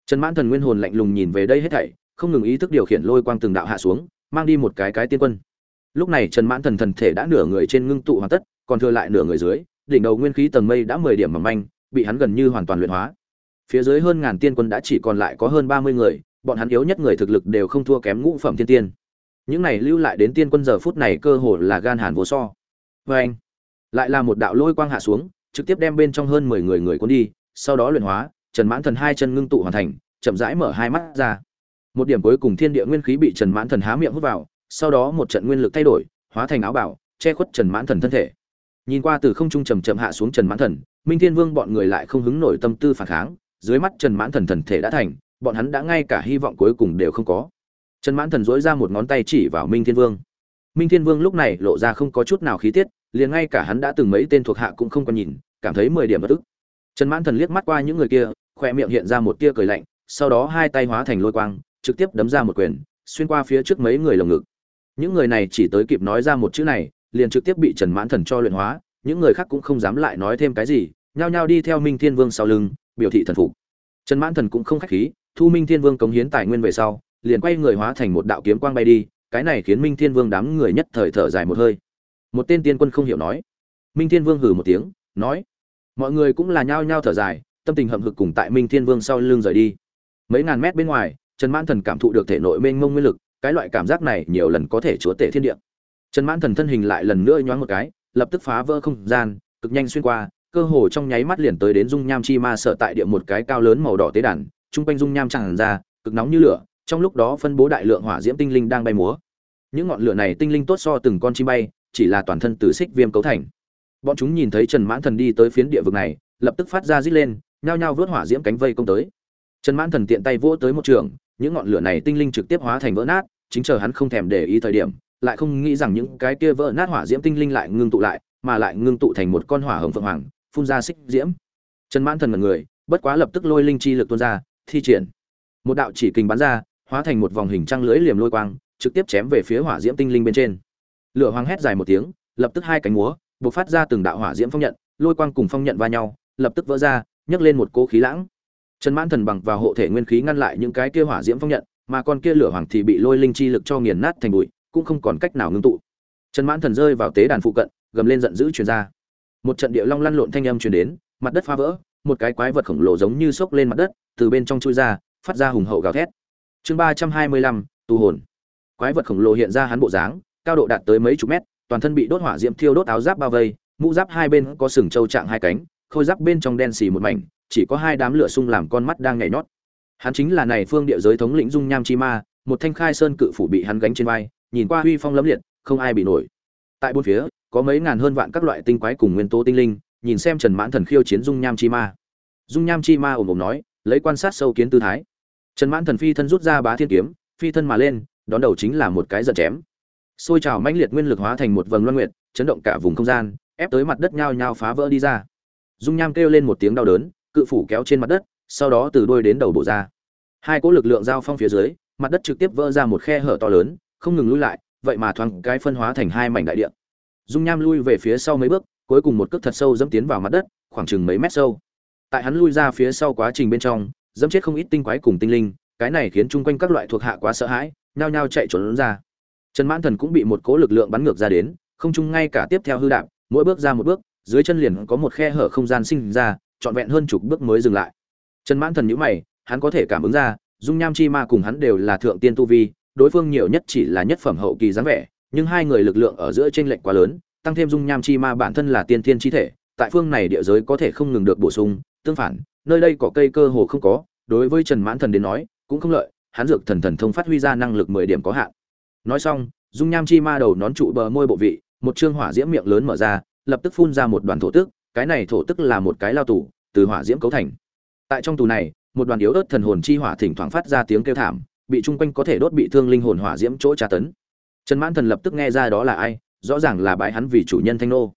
Trần mãn thần nguyên hồn lạnh lùng nhìn về đây hết thảy, không ngừng ý thức điều khiển lôi quang từng đạo hạ xuống, mang đi một cái cái tiên quân lúc này trần mãn thần thần thể đã nửa người trên ngưng tụ hoàn tất, còn thừa lại nửa người dưới, đỉnh đầu nguyên khí tầng mây đã mười điểm mỏng manh, bị hắn gần như hoàn toàn luyện hóa. Phía dưới hơn ngàn tiên quân đã chỉ còn lại có hơn ba mươi người, bọn hắn yếu nhất người thực lực đều không thua kém ngũ phẩm thiên tiên. Những này lưu lại đến tiên quân giờ phút này cơ hồ là gan hàn vô so. Vê anh, lại là một đạo lôi quang hạ xuống, trực tiếp đem bên trong hơn mười người người cuốn đi, sau đó luyện hóa, trần mãn thần hai chân ngưng tụ hoàn thành, chậm rãi mở hai mắt ra. Một điểm cuối cùng thiên địa nguyên khí bị trần mãn thần há miệng hút vào sau đó một trận nguyên lực thay đổi, hóa thành áo bảo che khuất trần mãn thần thân thể. Nhìn qua từ không trung trầm trầm hạ xuống trần mãn thần, minh thiên vương bọn người lại không hứng nổi tâm tư phản kháng, dưới mắt trần mãn thần thần thể đã thành, bọn hắn đã ngay cả hy vọng cuối cùng đều không có. Trần mãn thần dối ra một ngón tay chỉ vào minh thiên vương. Minh thiên vương lúc này lộ ra không có chút nào khí tiết, liền ngay cả hắn đã từng mấy tên thuộc hạ cũng không còn nhìn, cảm thấy mười điểm bất ức. Trần mãn thần liếc mắt qua những người kia khoe miệng hiện ra một tia cười lạnh, sau đó hai tay hóa thành lôi quang, trực tiếp đấm ra một quyền, xuyên qua phía trước mấy người lồng ngực những người này chỉ tới kịp nói ra một chữ này, liền trực tiếp bị trần mãn thần cho luyện hóa, những người khác cũng không dám lại nói thêm cái gì, nhao nhao đi theo minh thiên vương sau lưng, biểu thị thần phục. Trần mãn thần cũng không khách khí, thu minh thiên vương cống hiến tài nguyên về sau, liền quay người hóa thành một đạo kiếm quang bay đi, cái này khiến minh thiên vương đám người nhất thời thở dài một hơi. Một tên tiên quân không hiểu nói. Minh thiên vương hừ một tiếng, nói, mọi người cũng là nhao nhao thở dài, tâm tình hậm hực cùng tại minh thiên vương sau lưng rời đi. Mấy ngàn mét bên ngoài, trần mãn thần cảm thụ được thể nội mênh mông nguyên lực cái loại cảm giác này nhiều lần có thể chúa tể thiên địa. Trần mãn thần thân hình lại lần nữa nhoáng một cái, lập tức phá vỡ không gian, cực nhanh xuyên qua, cơ hồ trong nháy mắt liền tới đến dung nham chi ma sở tại địa một cái cao lớn màu đỏ tế đàn trung quanh dung nham tràn ra, cực nóng như lửa, trong lúc đó phân bố đại lượng hỏa diễm tinh linh đang bay múa. Những ngọn lửa này tinh linh tốt so từng con chim bay, chỉ là toàn thân từ xích viêm cấu thành. Bọn chúng nhìn thấy trần mãn thần đi tới phiến địa vực này, lập tức phát ra rít lên, nhao nhao vớt hỏa diễm cánh vây công tới. Trần mãn thần tiện tay vỗ tới một trường, những ngọn lửa này tinh linh trực tiếp hóa thành vỡ nát chính chờ hắn không thèm để ý thời điểm, lại không nghĩ rằng những cái kia vỡ nát hỏa diễm tinh linh lại ngưng tụ lại, mà lại ngưng tụ thành một con hỏa hồng phượng hoàng, phun ra xích diễm. Trần mãn thần mật người, bất quá lập tức lôi linh chi lực tuôn ra, thi triển. Một đạo chỉ kình bắn ra, hóa thành một vòng hình trăng lưỡi liềm lôi quang, trực tiếp chém về phía hỏa diễm tinh linh bên trên. Lửa hoàng hét dài một tiếng, lập tức hai cánh múa, bộc phát ra từng đạo hỏa diễm phong nhận, lôi quang cùng phong nhận va nhau, lập tức vỡ ra, nhấc lên một cỗ khí lãng. Trần mãn thần bằng vào hộ thể nguyên khí ngăn lại những cái kia hỏa diễm phong nhận mà con kia lửa hoàng thì bị lôi linh chi lực cho nghiền nát thành bụi, cũng không còn cách nào ngưng tụ. Trần mãn thần rơi vào tế đàn phụ cận, gầm lên giận dữ truyền ra. Một trận địa long lăn lộn thanh âm truyền đến, mặt đất phá vỡ, một cái quái vật khổng lồ giống như sốc lên mặt đất, từ bên trong chui ra, phát ra hùng hậu gào thét. Chương ba trăm hai mươi lăm, tu hồn. Quái vật khổng lồ hiện ra hắn bộ dáng, cao độ đạt tới mấy chục mét, toàn thân bị đốt hỏa diễm thiêu đốt áo giáp bao vây, mũ giáp hai bên có sừng trâu trạng hai cánh, khôi giáp bên trong đen xì một mảnh, chỉ có hai đám lửa sung làm con mắt đang nhảy nhót hắn chính là này phương địa giới thống lĩnh dung nham chi ma, một thanh khai sơn cự phủ bị hắn gánh trên vai, nhìn qua huy phong lấm liệt, không ai bị nổi. Tại bốn phía, có mấy ngàn hơn vạn các loại tinh quái cùng nguyên tố tinh linh, nhìn xem trần mãn thần khiêu chiến dung nham chi ma. Dung nham chi ma ồm ồm nói, lấy quan sát sâu kiến tư thái. Trần mãn thần phi thân rút ra bá thiên kiếm, phi thân mà lên, đón đầu chính là một cái giật chém. Xôi trào mãnh liệt nguyên lực hóa thành một vầng loan nguyệt, chấn động cả vùng không gian, ép tới mặt đất nhao nhao phá vỡ đi ra. Dung nham kêu lên một tiếng đau đớn, cự phủ kéo trên mặt đất sau đó từ đuôi đến đầu bộ ra. Hai cỗ lực lượng giao phong phía dưới, mặt đất trực tiếp vỡ ra một khe hở to lớn, không ngừng lui lại, vậy mà thoáng cái phân hóa thành hai mảnh đại địa. Dung nham lui về phía sau mấy bước, cuối cùng một cước thật sâu dẫm tiến vào mặt đất, khoảng chừng mấy mét sâu. Tại hắn lui ra phía sau quá trình bên trong, dẫm chết không ít tinh quái cùng tinh linh, cái này khiến chung quanh các loại thuộc hạ quá sợ hãi, nhao nhao chạy trốn ra. Trần mãn thần cũng bị một cỗ lực lượng bắn ngược ra đến, không chung ngay cả tiếp theo hư đạp, mỗi bước ra một bước, dưới chân liền có một khe hở không gian sinh ra, trọn vẹn hơn chục bước mới dừng lại trần mãn thần nhíu mày, hắn có thể cảm ứng ra, dung nham chi ma cùng hắn đều là thượng tiên tu vi, đối phương nhiều nhất chỉ là nhất phẩm hậu kỳ dáng vẻ, nhưng hai người lực lượng ở giữa t r ê n lệch quá lớn, tăng thêm dung nham chi ma bản thân là tiên thiên chi thể, tại phương này địa giới có thể không ngừng được bổ sung, tương phản, nơi đây có cây cơ hồ không có, đối với trần mãn thần đến nói, cũng không lợi, hắn dược thần thần thông phát huy ra năng lực mười điểm có hạn. Nói xong, dung nham chi ma đầu nón trụ bờ môi bộ vị, một chương hỏa diễm miệng lớn mở ra, lập tức phun ra một đoàn thổ tức, cái này thổ tức là một cái lao tù, từ hỏa diễm cấu thành tại trong tù này, một đoàn yếu ớt thần hồn chi hỏa thỉnh thoảng phát ra tiếng kêu thảm, bị chung quanh có thể đốt bị thương linh hồn hỏa diễm chỗ tra tấn. Trần mãn thần lập tức nghe ra đó là ai, rõ ràng là bãi hắn vì chủ nhân thanh nô.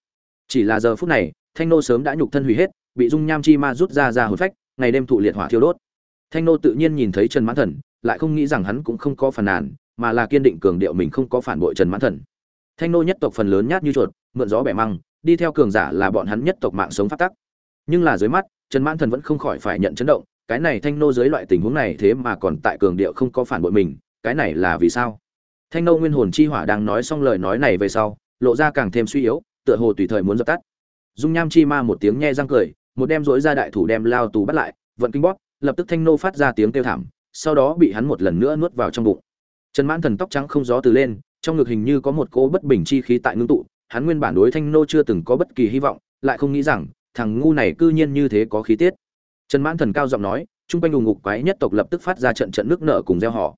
Chỉ là giờ phút này, thanh nô sớm đã nhục thân hủy hết, bị dung nham chi ma rút ra ra hồn phách, ngày đêm thụ liệt hỏa thiêu đốt. Thanh nô tự nhiên nhìn thấy trần mãn thần, lại không nghĩ rằng hắn cũng không có phản nàn, mà là kiên định cường điệu mình không có phản bội trần mãn thần. Thanh nô nhất tộc phần lớn nhát như chuột, mượn gió bẻ măng, đi theo cường giả là bọn hắn nhất tộc mạng sống phát tắc. Nhưng là dưới mắt trần mãn thần vẫn không khỏi phải nhận chấn động, cái này thanh nô dưới loại tình huống này thế mà còn tại cường điệu không có phản bội mình, cái này là vì sao? Thanh nô nguyên hồn chi hỏa đang nói xong lời nói này về sau, lộ ra càng thêm suy yếu, tựa hồ tùy thời muốn dập tắt. Dung nham chi ma một tiếng nhe răng cười, một đem dối ra đại thủ đem lao tù bắt lại, vận kinh bóp, lập tức thanh nô phát ra tiếng kêu thảm, sau đó bị hắn một lần nữa nuốt vào trong bụng. Trần mãn thần tóc trắng không gió từ lên, trong ngực hình như có một cỗ bất bình chi khí tại ngưng tụ, hắn nguyên bản đối thanh nô chưa từng có bất kỳ hy vọng, lại không nghĩ rằng thằng ngu này cư nhiên như thế có khí tiết. Trần mãn thần cao giọng nói, chung quanh đùng ngục quái nhất tộc lập tức phát ra trận trận nước nợ cùng gieo họ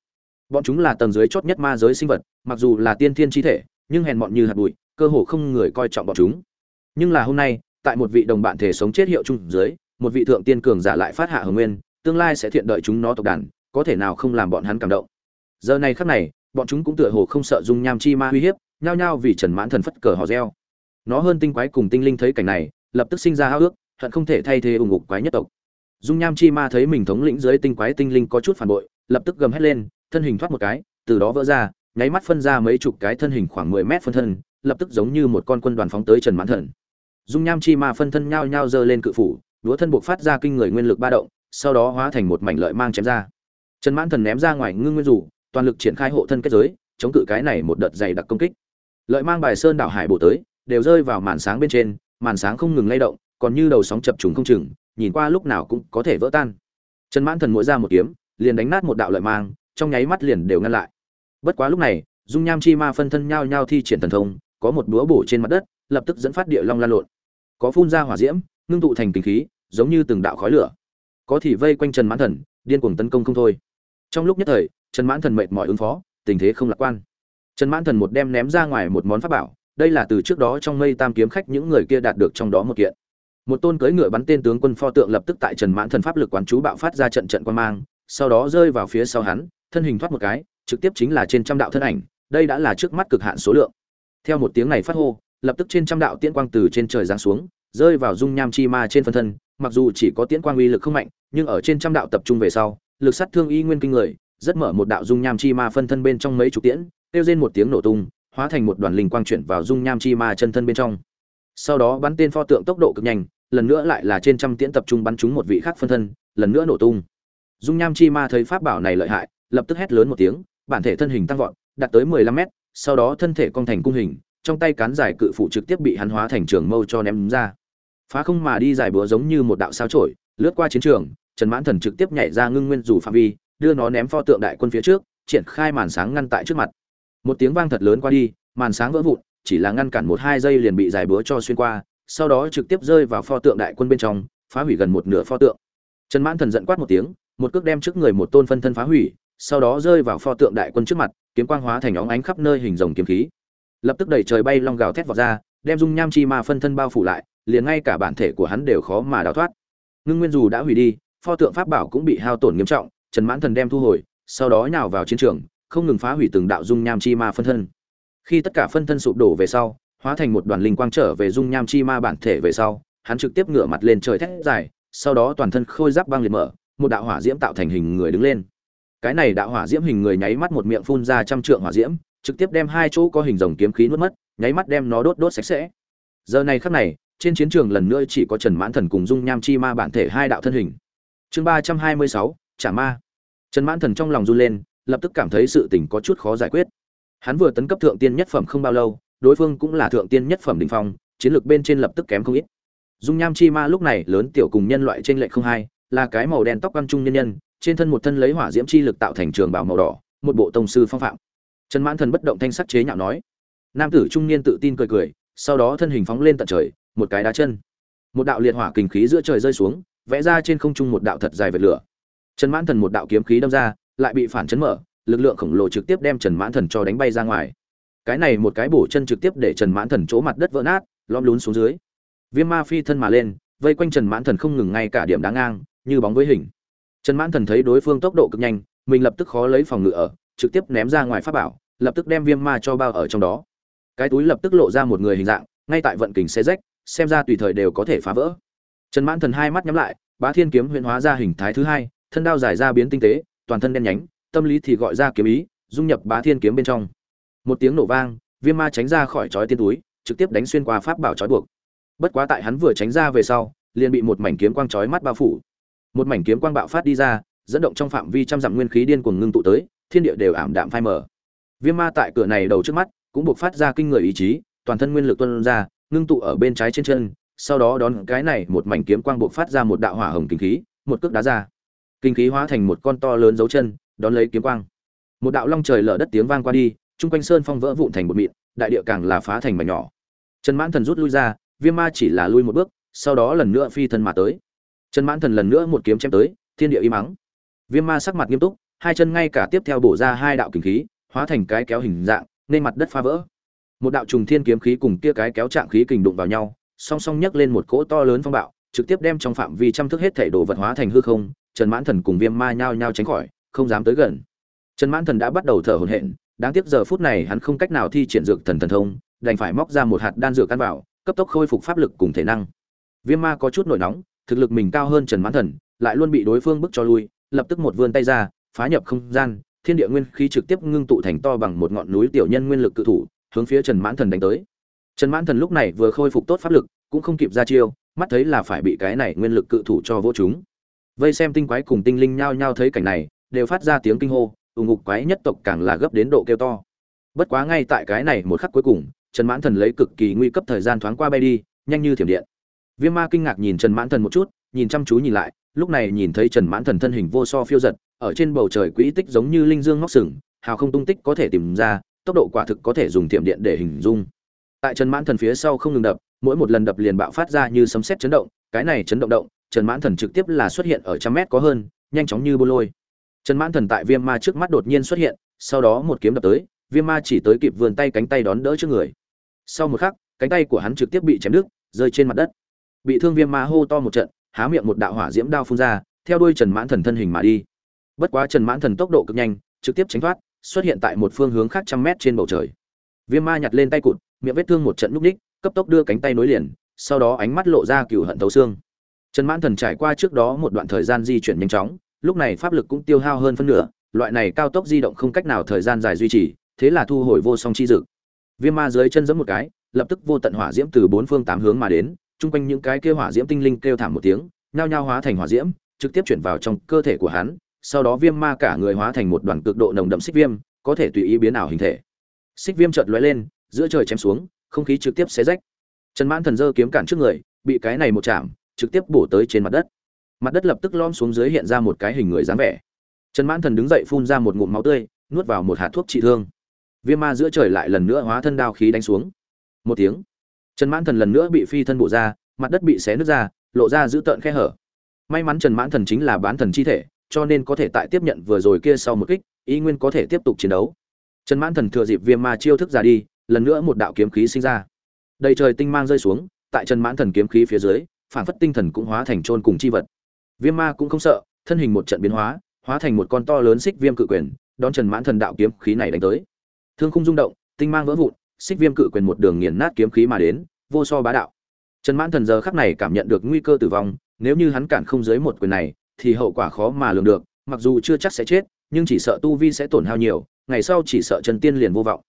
bọn chúng là tầng dưới chót nhất ma giới sinh vật, mặc dù là tiên thiên chi thể, nhưng hèn mọn như hạt bụi, cơ hồ không người coi trọng bọn chúng. Nhưng là hôm nay, tại một vị đồng bạn thể sống chết hiệu chung dưới, một vị thượng tiên cường giả lại phát hạ hồng nguyên, tương lai sẽ thiện đợi chúng nó tộc đàn, có thể nào không làm bọn hắn cảm động. Giờ này khắc này, bọn chúng cũng tựa hồ không sợ dung nham chi ma uy hiếp, nhao nhao vì trần mãn thần phất cờ hò reo. Nó hơn tinh quái cùng tinh linh thấy cảnh này lập tức sinh ra hao ước, hận không thể thay thế ủng ngục quái nhất tộc. Dung nham chi ma thấy mình thống lĩnh dưới tinh quái tinh linh có chút phản bội, lập tức gầm hét lên, thân hình thoát một cái, từ đó vỡ ra, nháy mắt phân ra mấy chục cái thân hình khoảng mười mét phân thân, lập tức giống như một con quân đoàn phóng tới trần mãn thần. Dung nham chi ma phân thân nhao nhao giơ lên cự phủ đũa thân buộc phát ra kinh người nguyên lực ba động, sau đó hóa thành một mảnh lợi mang chém ra. Trần mãn thần ném ra ngoài ngưng nguyên rủ, toàn lực triển khai hộ thân kết giới, chống cự cái này một đợt dày đặc công kích. Lợi mang bài sơn đảo hải bổ tới, đều rơi vào màn sáng bên trên màn sáng không ngừng lay động, còn như đầu sóng chập trùng không chừng, nhìn qua lúc nào cũng có thể vỡ tan. Trần mãn thần mỗi ra một kiếm, liền đánh nát một đạo lợi mang, trong nháy mắt liền đều ngăn lại. Bất quá lúc này, dung nham chi ma phân thân nhao nhao thi triển thần thông, có một búa bổ trên mặt đất, lập tức dẫn phát địa long lan lộn. Có phun ra hỏa diễm, ngưng tụ thành kinh khí, giống như từng đạo khói lửa. Có thì vây quanh trần mãn thần, điên cuồng tấn công không thôi. Trong lúc nhất thời, trần mãn thần mệt mỏi ứng phó, tình thế không lạc quan. Trần mãn thần một đem ném ra ngoài một món pháp bảo đây là từ trước đó trong mây tam kiếm khách những người kia đạt được trong đó một kiện. Một tôn cưỡi ngựa bắn tên tướng quân pho tượng lập tức tại trần mãn thần pháp lực quán chú bạo phát ra trận trận quan mang, sau đó rơi vào phía sau hắn, thân hình thoát một cái, trực tiếp chính là trên trăm đạo thân ảnh, đây đã là trước mắt cực hạn số lượng. Theo một tiếng này phát hô, lập tức trên trăm đạo tiễn quang từ trên trời giáng xuống, rơi vào dung nham chi ma trên phân thân, mặc dù chỉ có tiễn quang uy lực không mạnh, nhưng ở trên trăm đạo tập trung về sau, lực sát thương y nguyên kinh người, rất mở một đạo dung nham chi ma phân thân bên trong mấy chục tiễn, kêu rên một tiếng nổ tung hóa thành một đoàn linh quang chuyển vào dung nham chi ma chân thân bên trong. Sau đó bắn tên pho tượng tốc độ cực nhanh, lần nữa lại là trên trăm tiễn tập trung bắn trúng một vị khác phân thân, lần nữa nổ tung. Dung nham chi ma thấy pháp bảo này lợi hại, lập tức hét lớn một tiếng, bản thể thân hình tăng vọt, đạt tới mười lăm mét, sau đó thân thể cong thành cung hình, trong tay cán dài cự phụ trực tiếp bị hắn hóa thành trường mâu cho ném ra. Phá không mà đi dài búa giống như một đạo sao chổi, lướt qua chiến trường, trần mãn thần trực tiếp nhảy ra ngưng nguyên dù phạm vi, đưa nó ném pho tượng đại quân phía trước, triển khai màn sáng ngăn tại trước mặt một tiếng vang thật lớn qua đi, màn sáng vỡ vụn, chỉ là ngăn cản một hai giây liền bị dài búa cho xuyên qua, sau đó trực tiếp rơi vào pho tượng đại quân bên trong, phá hủy gần một nửa pho tượng. Trần mãn thần giận quát một tiếng, một cước đem trước người một tôn phân thân phá hủy, sau đó rơi vào pho tượng đại quân trước mặt, kiếm quang hóa thành óng ánh khắp nơi hình rồng kiếm khí. Lập tức đẩy trời bay long gào thét vọt ra, đem dung nham chi ma phân thân bao phủ lại, liền ngay cả bản thể của hắn đều khó mà đào thoát. Ngưng nguyên dù đã hủy đi, pho tượng pháp bảo cũng bị hao tổn nghiêm trọng, trần mãn thần đem thu hồi, sau đó nhào vào chiến trường không ngừng phá hủy từng đạo dung nham chi ma phân thân. Khi tất cả phân thân sụp đổ về sau, hóa thành một đoàn linh quang trở về dung nham chi ma bản thể về sau, hắn trực tiếp ngửa mặt lên trời thét dài, sau đó toàn thân khôi giáp băng liệt mở, một đạo hỏa diễm tạo thành hình người đứng lên. Cái này đạo hỏa diễm hình người nháy mắt một miệng phun ra trăm trượng hỏa diễm, trực tiếp đem hai chỗ có hình rồng kiếm khí nuốt mất, nháy mắt đem nó đốt đốt sạch sẽ. Giờ này khắc này, trên chiến trường lần nữa chỉ có trần mãn thần cùng dung nham chi ma bản thể hai đạo thân hình. Chương ba trăm hai mươi sáu, trả ma. Trần mãn thần trong lòng run lên lập tức cảm thấy sự tình có chút khó giải quyết. Hắn vừa tấn cấp thượng tiên nhất phẩm không bao lâu, đối phương cũng là thượng tiên nhất phẩm đỉnh phong, chiến lược bên trên lập tức kém không ít. Dung nham chi ma lúc này lớn tiểu cùng nhân loại trên lệ không hai, là cái màu đen tóc quan trung nhân nhân, trên thân một thân lấy hỏa diễm chi lực tạo thành trường bảo màu đỏ, một bộ tông sư phong phạm. Trần mãn thần bất động thanh sắc chế nhạo nói. Nam tử trung niên tự tin cười cười, sau đó thân hình phóng lên tận trời, một cái đá chân. Một đạo liệt hỏa kình khí giữa trời rơi xuống, vẽ ra trên không trung một đạo thật dài vệt lửa. Trần mãn thần một đạo kiếm khí đâm ra lại bị phản chấn mở, lực lượng khổng lồ trực tiếp đem trần mãn thần cho đánh bay ra ngoài. Cái này một cái bổ chân trực tiếp để trần mãn thần chỗ mặt đất vỡ nát lom lún xuống dưới. Viêm ma phi thân mà lên, vây quanh trần mãn thần không ngừng ngay cả điểm đáng ngang, như bóng với hình. Trần mãn thần thấy đối phương tốc độ cực nhanh, mình lập tức khó lấy phòng ngự ở, trực tiếp ném ra ngoài pháp bảo, lập tức đem viêm ma cho bao ở trong đó. Cái túi lập tức lộ ra một người hình dạng, ngay tại vận kình xe rách, xem ra tùy thời đều có thể phá vỡ. Trần mãn thần hai mắt nhắm lại, bá thiên kiếm huyễn hóa ra hình thái thứ hai, thân đao dài ra biến tinh tế toàn thân đen nhánh, tâm lý thì gọi ra kiếm ý, dung nhập bá thiên kiếm bên trong. Một tiếng nổ vang viêm ma tránh ra khỏi chói tiên túi, trực tiếp đánh xuyên qua pháp bảo chói buộc. Bất quá tại hắn vừa tránh ra về sau, liền bị một mảnh kiếm quang chói mắt bao phủ. Một mảnh kiếm quang bạo phát đi ra, dẫn động trong phạm vi trăm dặm nguyên khí điên cuồng ngưng tụ tới, thiên địa đều ảm đạm phai mờ. Viêm ma tại cửa này đầu trước mắt, cũng buộc phát ra kinh người ý chí, toàn thân nguyên lực tuôn ra, ngưng tụ ở bên trái trên chân, sau đó đón cái này một mảnh kiếm quang buộc phát ra một đạo hỏa hồng kinh khí, một cước đá ra kinh khí hóa thành một con to lớn dấu chân, đón lấy kiếm quang. Một đạo long trời lở đất tiếng vang qua đi, chung quanh sơn phong vỡ vụn thành một mịn, đại địa càng là phá thành mảnh nhỏ. Trần mãn thần rút lui ra, viêm ma chỉ là lui một bước, sau đó lần nữa phi thân mà tới. Trần mãn thần lần nữa một kiếm chém tới, thiên địa im mắng. Viêm ma sắc mặt nghiêm túc, hai chân ngay cả tiếp theo bổ ra hai đạo kình khí, hóa thành cái kéo hình dạng, nên mặt đất phá vỡ. Một đạo trùng thiên kiếm khí cùng kia cái kéo trạng khí kình đụng vào nhau, song song nhấc lên một cỗ to lớn phong bạo, trực tiếp đem trong phạm vi trăm thức hết thể đồ vật hóa thành hư không trần mãn thần cùng viêm ma nhao nhao tránh khỏi, không dám tới gần. Trần mãn thần đã bắt đầu thở hổn hển, đáng tiếc giờ phút này hắn không cách nào thi triển dược thần thần thông, đành phải móc ra một hạt đan dược căn vào, cấp tốc khôi phục pháp lực cùng thể năng. Viêm ma có chút nổi nóng, thực lực mình cao hơn trần mãn thần, lại luôn bị đối phương bức cho lui, lập tức một vươn tay ra, phá nhập không gian, thiên địa nguyên khí trực tiếp ngưng tụ thành to bằng một ngọn núi tiểu nhân nguyên lực cự thủ, hướng phía trần mãn thần đánh tới. Trần mãn thần lúc này vừa khôi phục tốt pháp lực, cũng không kịp ra chiêu, mắt thấy là phải bị cái này nguyên lực cự thủ cho vô chúng vây xem tinh quái cùng tinh linh nhao nhao thấy cảnh này, đều phát ra tiếng kinh hô ủng ngục quái nhất tộc càng là gấp đến độ kêu to. Bất quá ngay tại cái này một khắc cuối cùng, trần mãn thần lấy cực kỳ nguy cấp thời gian thoáng qua bay đi, nhanh như thiểm điện. Viêm ma kinh ngạc nhìn trần mãn thần một chút, nhìn chăm chú nhìn lại, lúc này nhìn thấy trần mãn thần thân hình vô so phiêu giật, ở trên bầu trời quỹ tích giống như linh dương ngóc sừng, hào không tung tích có thể tìm ra, tốc độ quả thực có thể dùng thiểm điện để hình dung. Tại trần mãn thần phía sau không ngừng đập, mỗi một lần đập liền bạo phát ra như sấm sét chấn động, cái này chấn động động trần mãn thần trực tiếp là xuất hiện ở trăm mét có hơn, nhanh chóng như bô lôi. Trần mãn thần tại viêm ma trước mắt đột nhiên xuất hiện, sau đó một kiếm đập tới, viêm ma chỉ tới kịp vươn tay cánh tay đón đỡ trước người. Sau một khắc, cánh tay của hắn trực tiếp bị chém đứt, rơi trên mặt đất. Bị thương viêm ma hô to một trận, há miệng một đạo hỏa diễm đao phun ra, theo đuôi trần mãn thần thân hình mà đi. Bất quá trần mãn thần tốc độ cực nhanh, trực tiếp tránh thoát, xuất hiện tại một phương hướng khác trăm mét trên bầu trời. Viêm ma nhặt lên tay cụt, miệng vết thương một trận núp ních cấp tốc đưa cánh tay nối liền, sau đó ánh mắt lộ ra cựu hận thấu xương trần mãn thần trải qua trước đó một đoạn thời gian di chuyển nhanh chóng, lúc này pháp lực cũng tiêu hao hơn phân nửa, loại này cao tốc di động không cách nào thời gian dài duy trì, thế là thu hồi vô song chi dực viêm ma dưới chân giẫm một cái, lập tức vô tận hỏa diễm từ bốn phương tám hướng mà đến, chung quanh những cái kia hỏa diễm tinh linh kêu thảm một tiếng, nhao nhao hóa thành hỏa diễm, trực tiếp chuyển vào trong cơ thể của hắn, sau đó viêm ma cả người hóa thành một đoàn cực độ nồng đậm xích viêm, có thể tùy ý biến ảo hình thể. Xích viêm chợt lóe lên, giữa trời chém xuống, không khí trực tiếp xé rách. Trần mãn thần giơ kiếm cản trước người, bị cái này một chạm trực tiếp bổ tới trên mặt đất. Mặt đất lập tức lom xuống dưới hiện ra một cái hình người dáng vẻ. Trần mãn thần đứng dậy phun ra một ngụm máu tươi, nuốt vào một hạt thuốc trị thương. Viêm ma giữa trời lại lần nữa hóa thân đao khí đánh xuống. Một tiếng, trần mãn thần lần nữa bị phi thân bổ ra, mặt đất bị xé nứt ra, lộ ra giữ tợn khe hở. May mắn trần mãn thần chính là bán thần chi thể, cho nên có thể tại tiếp nhận vừa rồi kia sau một kích, ý nguyên có thể tiếp tục chiến đấu. Trần mãn thần thừa dịp viêm ma chiêu thức ra đi, lần nữa một đạo kiếm khí sinh ra. Đầy trời tinh mang rơi xuống, tại trần mãn thần kiếm khí phía dưới phản phất tinh thần cũng hóa thành trôn cùng chi vật. Viêm ma cũng không sợ, thân hình một trận biến hóa hóa thành một con to lớn xích viêm cự quyền, đón trần mãn thần đạo kiếm khí này đánh tới. Thương khung rung động, tinh mang vỡ vụn, xích viêm cự quyền một đường nghiền nát kiếm khí mà đến, vô so bá đạo. Trần mãn thần giờ khắc này cảm nhận được nguy cơ tử vong, nếu như hắn cản không dưới một quyền này, thì hậu quả khó mà lường được, mặc dù chưa chắc sẽ chết, nhưng chỉ sợ tu vi sẽ tổn hao nhiều, ngày sau chỉ sợ trần tiên liền vô vọng.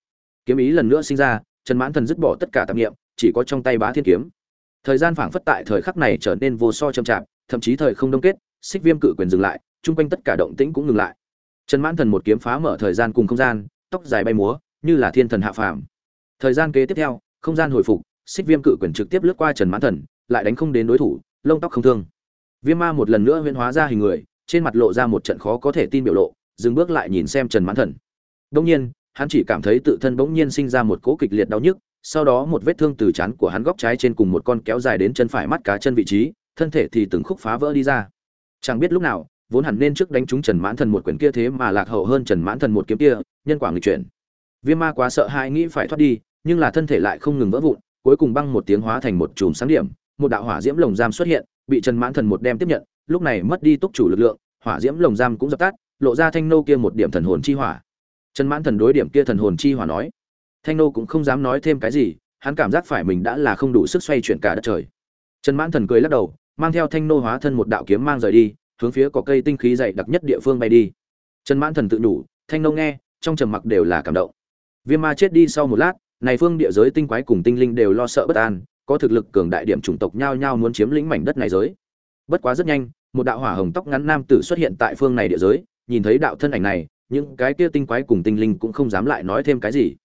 Kiếm ý lần nữa sinh ra, trần mãn thần dứt bỏ tất cả tạp niệm, chỉ có trong tay bá thiên kiếm thời gian phảng phất tại thời khắc này trở nên vô so chậm chạp, thậm chí thời không đông kết, xích viêm cự quyền dừng lại, chung quanh tất cả động tĩnh cũng ngừng lại. Trần mãn thần một kiếm phá mở thời gian cùng không gian, tóc dài bay múa, như là thiên thần hạ phàm. Thời gian kế tiếp theo, không gian hồi phục, xích viêm cự quyền trực tiếp lướt qua trần mãn thần, lại đánh không đến đối thủ, lông tóc không thương. Viêm ma một lần nữa huyễn hóa ra hình người, trên mặt lộ ra một trận khó có thể tin biểu lộ, dừng bước lại nhìn xem trần mãn thần. Đông nhiên, hắn chỉ cảm thấy tự thân bỗng nhiên sinh ra một cỗ kịch liệt đau nhức sau đó một vết thương từ chán của hắn góc trái trên cùng một con kéo dài đến chân phải mắt cá chân vị trí, thân thể thì từng khúc phá vỡ đi ra. Chẳng biết lúc nào, vốn hẳn nên trước đánh trúng trần mãn thần một quyển kia thế mà lạc hậu hơn trần mãn thần một kiếm kia, nhân quả người chuyển. Viêm ma quá sợ hãi nghĩ phải thoát đi, nhưng là thân thể lại không ngừng vỡ vụn, cuối cùng băng một tiếng hóa thành một chùm sáng điểm, một đạo hỏa diễm lồng giam xuất hiện, bị trần mãn thần một đem tiếp nhận, lúc này mất đi túc chủ lực lượng, hỏa diễm lồng giam cũng dập tắt, lộ ra thanh nô kia một điểm thần hồn chi hỏa. Trần mãn thần đối điểm kia thần hồn chi hỏa nói thanh nô cũng không dám nói thêm cái gì, hắn cảm giác phải mình đã là không đủ sức xoay chuyển cả đất trời. Trần mãn thần cười lắc đầu, mang theo thanh nô hóa thân một đạo kiếm mang rời đi, hướng phía có cây tinh khí dày đặc nhất địa phương bay đi. Trần mãn thần tự đủ thanh nô nghe, trong trầm mặc đều là cảm động. Viêm ma chết đi sau một lát, này phương địa giới tinh quái cùng tinh linh đều lo sợ bất an, có thực lực cường đại điểm chủng tộc nhao nhao muốn chiếm lĩnh mảnh đất này giới. Bất quá rất nhanh, một đạo hỏa hồng tóc ngắn nam tử xuất hiện tại phương này địa giới, nhìn thấy đạo thân ảnh này, những cái kia tinh quái cùng tinh linh cũng không dám lại nói thêm cái gì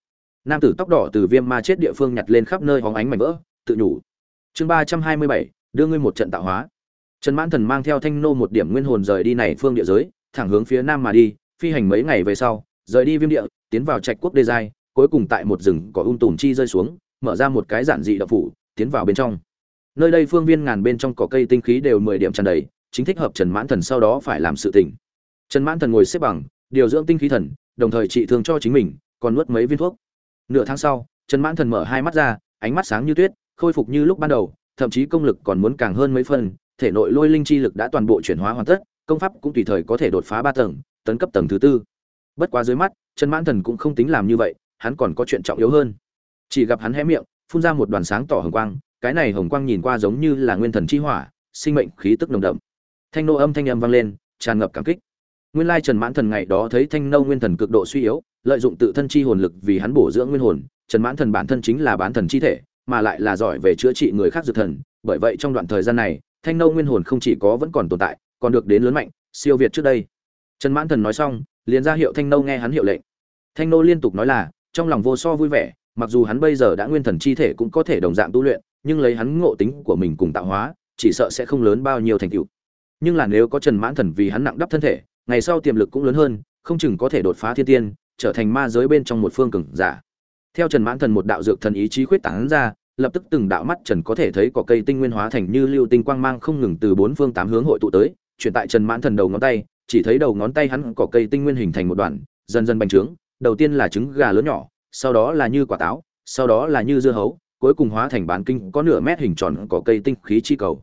nam tử tóc đỏ từ viêm ma chết địa phương nhặt lên khắp nơi hóng ánh mảnh vỡ, tự nhủ. Chương ba trăm hai mươi bảy, đưa ngươi một trận tạo hóa. Trần mãn thần mang theo thanh nô một điểm nguyên hồn rời đi này phương địa giới, thẳng hướng phía nam mà đi, phi hành mấy ngày về sau, rời đi viêm địa, tiến vào trạch quốc đê giai, cuối cùng tại một rừng có ung tùm chi rơi xuống, mở ra một cái giản dị đậu phủ, tiến vào bên trong. Nơi đây phương viên ngàn bên trong cỏ cây tinh khí đều mười điểm tràn đầy, chính thích hợp trần mãn thần sau đó phải làm sự tỉnh trần mãn thần ngồi xếp bằng, điều dưỡng tinh khí thần, đồng thời trị thương cho chính mình, còn nuốt mấy viên thuốc nửa tháng sau, trần mãn thần mở hai mắt ra, ánh mắt sáng như tuyết, khôi phục như lúc ban đầu, thậm chí công lực còn muốn càng hơn mấy phần, thể nội lôi linh chi lực đã toàn bộ chuyển hóa hoàn tất, công pháp cũng tùy thời có thể đột phá ba tầng, tấn cấp tầng thứ tư. Bất quá dưới mắt, trần mãn thần cũng không tính làm như vậy, hắn còn có chuyện trọng yếu hơn. Chỉ gặp hắn hé miệng, phun ra một đoàn sáng tỏ hồng quang, cái này hồng quang nhìn qua giống như là nguyên thần chi hỏa, sinh mệnh khí tức nồng đậm. Thanh nô âm thanh âm vang lên, tràn ngập cảm kích. Nguyên lai trần mãn thần ngày đó thấy thanh nô nguyên thần cực độ suy yếu lợi dụng tự thân chi hồn lực vì hắn bổ dưỡng nguyên hồn, trần mãn thần bản thân chính là bán thần chi thể, mà lại là giỏi về chữa trị người khác dược thần. Bởi vậy trong đoạn thời gian này, thanh nô nguyên hồn không chỉ có vẫn còn tồn tại, còn được đến lớn mạnh, siêu việt trước đây. Trần mãn thần nói xong, liền ra hiệu thanh nô nghe hắn hiệu lệnh. Thanh nô liên tục nói là, trong lòng vô so vui vẻ, mặc dù hắn bây giờ đã nguyên thần chi thể cũng có thể đồng dạng tu luyện, nhưng lấy hắn ngộ tính của mình cùng tạo hóa, chỉ sợ sẽ không lớn bao nhiêu thành tựu. Nhưng là nếu có trần mãn thần vì hắn nặng đắp thân thể, ngày sau tiềm lực cũng lớn hơn, không chừng có thể đột phá thiên tiên trở thành ma giới bên trong một phương cường giả. Theo trần mãn thần một đạo dược thần ý chí khuyết tán ra, lập tức từng đạo mắt trần có thể thấy có cây tinh nguyên hóa thành như lưu tinh quang mang không ngừng từ bốn phương tám hướng hội tụ tới, chuyển tại trần mãn thần đầu ngón tay, chỉ thấy đầu ngón tay hắn có cây tinh nguyên hình thành một đoạn dần dần bành trướng, đầu tiên là trứng gà lớn nhỏ, sau đó là như quả táo, sau đó là như dưa hấu, cuối cùng hóa thành bán kinh có nửa mét hình tròn có cây tinh khí chi cầu.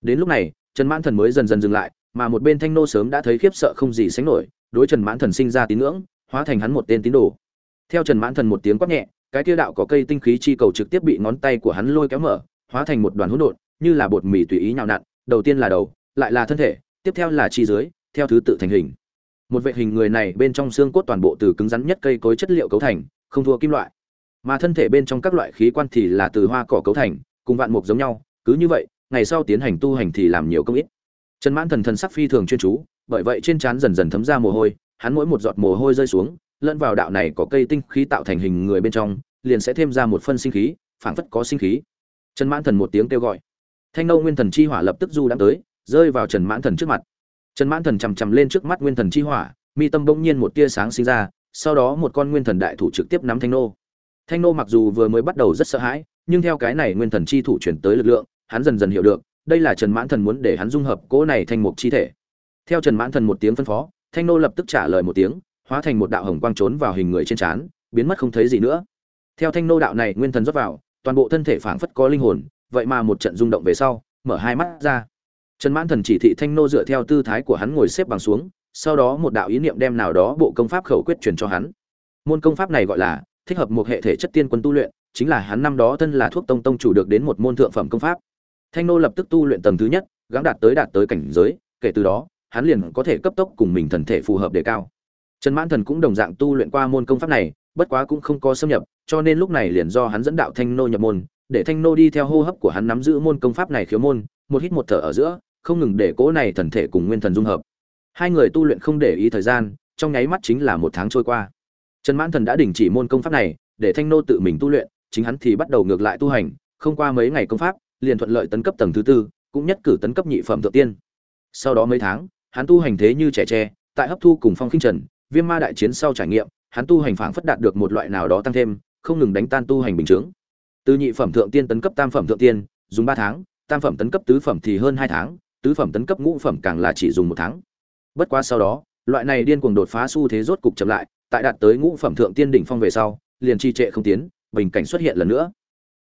Đến lúc này, trần mãn thần mới dần dần dừng lại, mà một bên thanh nô sớm đã thấy khiếp sợ không gì sánh nổi, đối trần mãn thần sinh ra tín ngưỡng hóa thành hắn một tên tín đồ. Theo trần mãn thần một tiếng quát nhẹ, cái kia đạo có cây tinh khí chi cầu trực tiếp bị ngón tay của hắn lôi kéo mở, hóa thành một đoàn hỗn độn, như là bột mì tùy ý nhào nặn, đầu tiên là đầu, lại là thân thể, tiếp theo là chi dưới, theo thứ tự thành hình. Một vệ hình người này bên trong xương cốt toàn bộ từ cứng rắn nhất cây cối chất liệu cấu thành, không thua kim loại. Mà thân thể bên trong các loại khí quan thì là từ hoa cỏ cấu thành, cùng vạn mục giống nhau, cứ như vậy, ngày sau tiến hành tu hành thì làm nhiều công ít. Trần mãn thần thần sắc phi thường chuyên chú, bởi vậy trên trán dần dần thấm ra mồ hôi hắn mỗi một giọt mồ hôi rơi xuống, lẫn vào đạo này có cây tinh khí tạo thành hình người bên trong, liền sẽ thêm ra một phân sinh khí, phảng phất có sinh khí. Trần mãn thần một tiếng kêu gọi. Thanh nâu nguyên thần chi hỏa lập tức du đã tới, rơi vào trần mãn thần trước mặt. Trần mãn thần chầm chậm lên trước mắt nguyên thần chi hỏa, mi tâm bỗng nhiên một tia sáng sinh ra, sau đó một con nguyên thần đại thủ trực tiếp nắm thanh nô. Thanh nô mặc dù vừa mới bắt đầu rất sợ hãi, nhưng theo cái này nguyên thần chi thủ chuyển tới lực lượng, hắn dần dần hiểu được, đây là trần mãn thần muốn để hắn dung hợp cỗ này thành một chi thể. Theo trần mãn thần một tiếng phân phó thanh nô lập tức trả lời một tiếng, hóa thành một đạo hồng quang trốn vào hình người trên trán, biến mất không thấy gì nữa. Theo thanh nô đạo này nguyên thần rót vào, toàn bộ thân thể phảng phất có linh hồn, vậy mà một trận rung động về sau, mở hai mắt ra. Trần mãn thần chỉ thị thanh nô dựa theo tư thái của hắn ngồi xếp bằng xuống, sau đó một đạo ý niệm đem nào đó bộ công pháp khẩu quyết truyền cho hắn. Môn công pháp này gọi là thích hợp một hệ thể chất tiên quân tu luyện, chính là hắn năm đó thân là thuốc tông tông chủ được đến một môn thượng phẩm công pháp. Thanh nô lập tức tu luyện tầng thứ nhất, gắng đạt tới đạt tới cảnh giới, kể từ đó hắn liền có thể cấp tốc cùng mình thần thể phù hợp đề cao. Trần mãn thần cũng đồng dạng tu luyện qua môn công pháp này, bất quá cũng không có xâm nhập, cho nên lúc này liền do hắn dẫn đạo thanh nô nhập môn, để thanh nô đi theo hô hấp của hắn nắm giữ môn công pháp này khiếu môn, một hít một thở ở giữa, không ngừng để cỗ này thần thể cùng nguyên thần dung hợp. Hai người tu luyện không để ý thời gian, trong nháy mắt chính là một tháng trôi qua. Trần mãn thần đã đình chỉ môn công pháp này, để thanh nô tự mình tu luyện, chính hắn thì bắt đầu ngược lại tu hành, không qua mấy ngày công pháp, liền thuận lợi tấn cấp tầng thứ tư, cũng nhất cử tấn cấp nhị phẩm thượng tiên. Sau đó mấy tháng hắn tu hành thế như trẻ tre, tại hấp thu cùng phong khinh trần, viêm ma đại chiến sau trải nghiệm, hắn tu hành phảng phất đạt được một loại nào đó tăng thêm, không ngừng đánh tan tu hành bình chướng. Từ nhị phẩm thượng tiên tấn cấp tam phẩm thượng tiên, dùng ba tháng, tam phẩm tấn cấp tứ phẩm thì hơn hai tháng, tứ phẩm tấn cấp ngũ phẩm càng là chỉ dùng một tháng. Bất quá sau đó, loại này điên cuồng đột phá xu thế rốt cục chậm lại, tại đạt tới ngũ phẩm thượng tiên đỉnh phong về sau, liền trì trệ không tiến, bình cảnh xuất hiện lần nữa.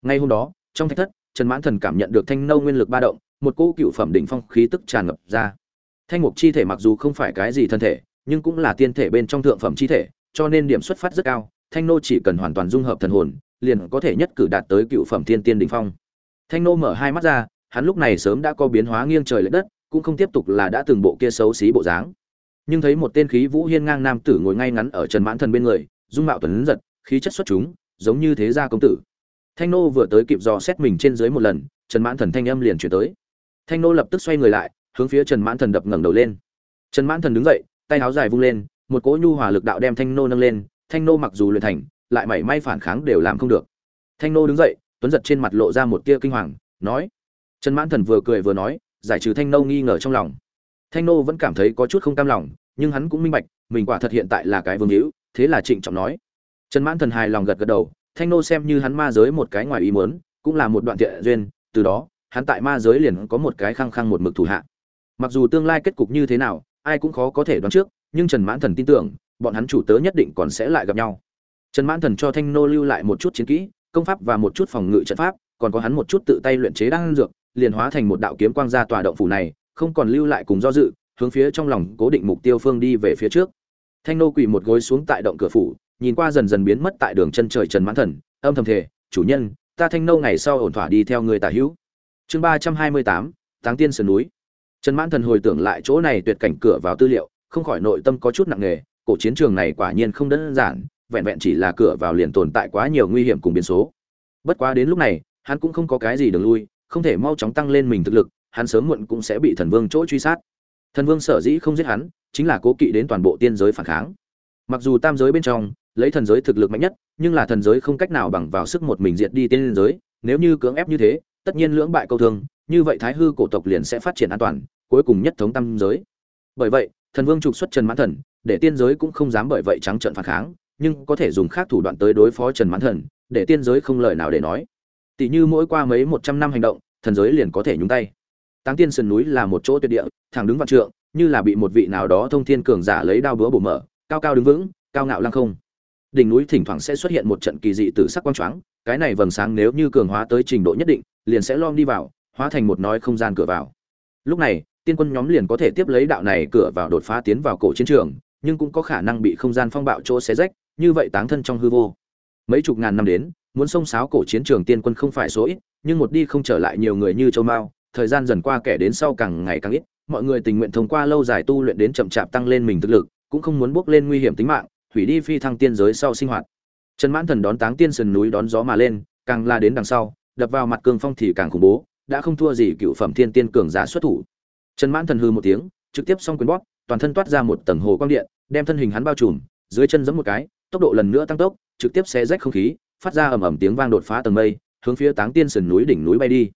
Ngay hôm đó, trong thách thất, trần mãn thần cảm nhận được thanh nâu nguyên lực ba động, một cỗ cựu phẩm đỉnh phong khí tức tràn ngập ra thanh mục chi thể mặc dù không phải cái gì thân thể, nhưng cũng là tiên thể bên trong thượng phẩm chi thể, cho nên điểm xuất phát rất cao, thanh nô chỉ cần hoàn toàn dung hợp thần hồn, liền có thể nhất cử đạt tới cựu phẩm thiên tiên đỉnh phong. Thanh nô mở hai mắt ra, hắn lúc này sớm đã có biến hóa nghiêng trời lệch đất, cũng không tiếp tục là đã từng bộ kia xấu xí bộ dáng. Nhưng thấy một tên khí vũ hiên ngang nam tử ngồi ngay ngắn ở trần mãn thần bên người, dung mạo tuấn giật, khí chất xuất chúng, giống như thế gia công tử. Thanh nô vừa tới kịp dò xét mình trên dưới một lần, trần mãn thần thanh âm liền chuyển tới. Thanh nô lập tức xoay người lại hướng phía trần mãn thần đập ngẩng đầu lên. Trần mãn thần đứng dậy, tay áo dài vung lên, một cỗ nhu hòa lực đạo đem thanh nô nâng lên, thanh nô mặc dù luyện thành, lại mảy may phản kháng đều làm không được. Thanh nô đứng dậy, tuấn giật trên mặt lộ ra một tia kinh hoàng, nói, trần mãn thần vừa cười vừa nói, giải trừ thanh nô nghi ngờ trong lòng. Thanh nô vẫn cảm thấy có chút không cam lòng, nhưng hắn cũng minh bạch, mình quả thật hiện tại là cái vương hữu, thế là trịnh trọng nói. Trần mãn thần hài lòng gật gật đầu, thanh nô xem như hắn ma giới một cái ngoài ý muốn, cũng là một đoạn thiện duyên, từ đó, hắn tại ma giới liền có một cái khăng khăng một mực thủ hạ mặc dù tương lai kết cục như thế nào, ai cũng khó có thể đoán trước, nhưng trần mãn thần tin tưởng, bọn hắn chủ tớ nhất định còn sẽ lại gặp nhau. Trần mãn thần cho thanh nô lưu lại một chút chiến kỹ, công pháp và một chút phòng ngự trận pháp, còn có hắn một chút tự tay luyện chế đan dược, liền hóa thành một đạo kiếm quang ra tòa động phủ này, không còn lưu lại cùng do dự, hướng phía trong lòng cố định mục tiêu phương đi về phía trước. Thanh nô quỳ một gối xuống tại động cửa phủ, nhìn qua dần dần biến mất tại đường chân trời trần mãn thần, âm thầm thể chủ nhân, ta thanh nô ngày sau ổn thỏa đi theo người tả hữu. Chương ba trăm hai mươi tám, táng tiên sườn núi trần mãn thần hồi tưởng lại chỗ này tuyệt cảnh cửa vào tư liệu, không khỏi nội tâm có chút nặng nề, cổ chiến trường này quả nhiên không đơn giản, vẹn vẹn chỉ là cửa vào liền tồn tại quá nhiều nguy hiểm cùng biến số. Bất quá đến lúc này, hắn cũng không có cái gì đường lui, không thể mau chóng tăng lên mình thực lực, hắn sớm muộn cũng sẽ bị thần vương chỗ truy sát. Thần vương sở dĩ không giết hắn, chính là cố kỵ đến toàn bộ tiên giới phản kháng. Mặc dù tam giới bên trong, lấy thần giới thực lực mạnh nhất, nhưng là thần giới không cách nào bằng vào sức một mình diệt đi tiên giới, nếu như cưỡng ép như thế, tất nhiên lưỡng bại câu thương, như vậy thái hư cổ tộc liền sẽ phát triển an toàn cuối cùng nhất thống tam giới. Bởi vậy, thần vương trục xuất trần mãn thần, để tiên giới cũng không dám bởi vậy trắng trợn phản kháng, nhưng có thể dùng khác thủ đoạn tới đối phó trần mãn thần, để tiên giới không lời nào để nói. Tỷ như mỗi qua mấy một trăm năm hành động, thần giới liền có thể nhúng tay. Táng tiên sườn núi là một chỗ tuyệt địa, thẳng đứng vạn trượng, như là bị một vị nào đó thông thiên cường giả lấy đao búa bổ mở, cao cao đứng vững, cao ngạo lăng không. Đỉnh núi thỉnh thoảng sẽ xuất hiện một trận kỳ dị tử sắc quang choáng, cái này vầng sáng nếu như cường hóa tới trình độ nhất định, liền sẽ lom đi vào, hóa thành một nói không gian cửa vào. Lúc này tiên quân nhóm liền có thể tiếp lấy đạo này cửa vào đột phá tiến vào cổ chiến trường, nhưng cũng có khả năng bị không gian phong bạo chỗ xé rách, như vậy táng thân trong hư vô. Mấy chục ngàn năm đến, muốn xông xáo cổ chiến trường tiên quân không phải số ít, nhưng một đi không trở lại nhiều người như châu mao, thời gian dần qua kẻ đến sau càng ngày càng ít, mọi người tình nguyện thông qua lâu dài tu luyện đến chậm chạp tăng lên mình thực lực, cũng không muốn bước lên nguy hiểm tính mạng, hủy đi phi thăng tiên giới sau sinh hoạt. Trần mãn thần đón táng tiên sườn núi đón gió mà lên, càng la đến đằng sau, đập vào mặt cương phong thì càng khủng bố, đã không thua gì cựu phẩm thiên tiên cường giả xuất thủ trần mãn thần hư một tiếng, trực tiếp xong quyền bóp, toàn thân toát ra một tầng hồ quang điện, đem thân hình hắn bao trùm, dưới chân giẫm một cái, tốc độ lần nữa tăng tốc, trực tiếp xé rách không khí, phát ra ầm ầm tiếng vang đột phá tầng mây, hướng phía táng tiên sườn núi đỉnh núi bay đi.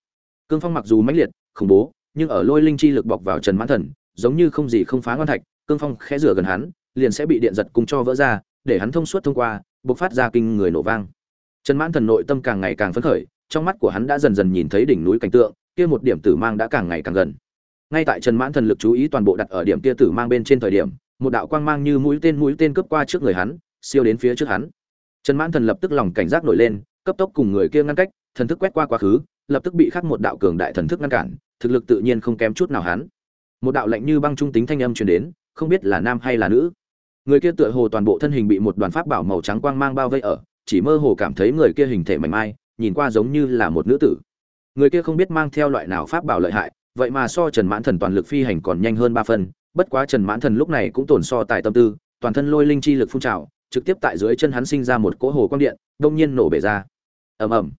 Cương phong mặc dù mãnh liệt, khủng bố, nhưng ở lôi linh chi lực bọc vào trần mãn thần, giống như không gì không phá ngon thạch, cương phong khẽ rửa gần hắn, liền sẽ bị điện giật cùng cho vỡ ra, để hắn thông suốt thông qua, bộc phát ra kinh người nổ vang. Trần mãn thần nội tâm càng ngày càng phấn khởi, trong mắt của hắn đã dần dần nhìn thấy đỉnh núi cảnh tượng, kia một điểm tử mang đã càng ngày càng gần ngay tại trần mãn thần lực chú ý toàn bộ đặt ở điểm kia tử mang bên trên thời điểm, một đạo quang mang như mũi tên mũi tên cướp qua trước người hắn, siêu đến phía trước hắn. Trần mãn thần lập tức lòng cảnh giác nổi lên, cấp tốc cùng người kia ngăn cách, thần thức quét qua quá khứ, lập tức bị khắc một đạo cường đại thần thức ngăn cản, thực lực tự nhiên không kém chút nào hắn. Một đạo lạnh như băng trung tính thanh âm truyền đến, không biết là nam hay là nữ. Người kia tựa hồ toàn bộ thân hình bị một đoàn pháp bảo màu trắng quang mang bao vây ở, chỉ mơ hồ cảm thấy người kia hình thể mảnh mai, nhìn qua giống như là một nữ tử. Người kia không biết mang theo loại nào pháp bảo lợi hại vậy mà so trần mãn thần toàn lực phi hành còn nhanh hơn ba phần, bất quá trần mãn thần lúc này cũng tổn so tài tâm tư toàn thân lôi linh chi lực phun trào trực tiếp tại dưới chân hắn sinh ra một cỗ hồ quang điện đông nhiên nổ bể ra. Ầm ầm.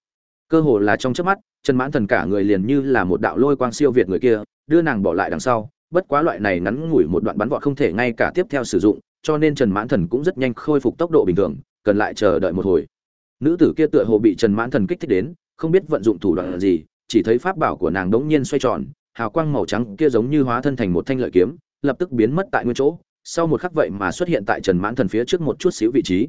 Cơ hồ là trong chớp mắt trần mãn thần cả người liền như là một đạo lôi quang siêu việt người kia đưa nàng bỏ lại đằng sau bất quá loại này ngắn ngủi một đoạn bắn vọt không thể ngay cả tiếp theo sử dụng cho nên trần mãn thần cũng rất nhanh khôi phục tốc độ bình thường cần lại chờ đợi một hồi. Nữ tử kia tựa hồ bị trần mãn thần kích thích đến không biết vận dụng thủ đoạn gì chỉ thấy pháp bảo của nàng đống nhiên xoay tròn hào quang màu trắng kia giống như hóa thân thành một thanh lợi kiếm, lập tức biến mất tại nguyên chỗ, sau một khắc vậy mà xuất hiện tại trần mãn thần phía trước một chút xíu vị trí.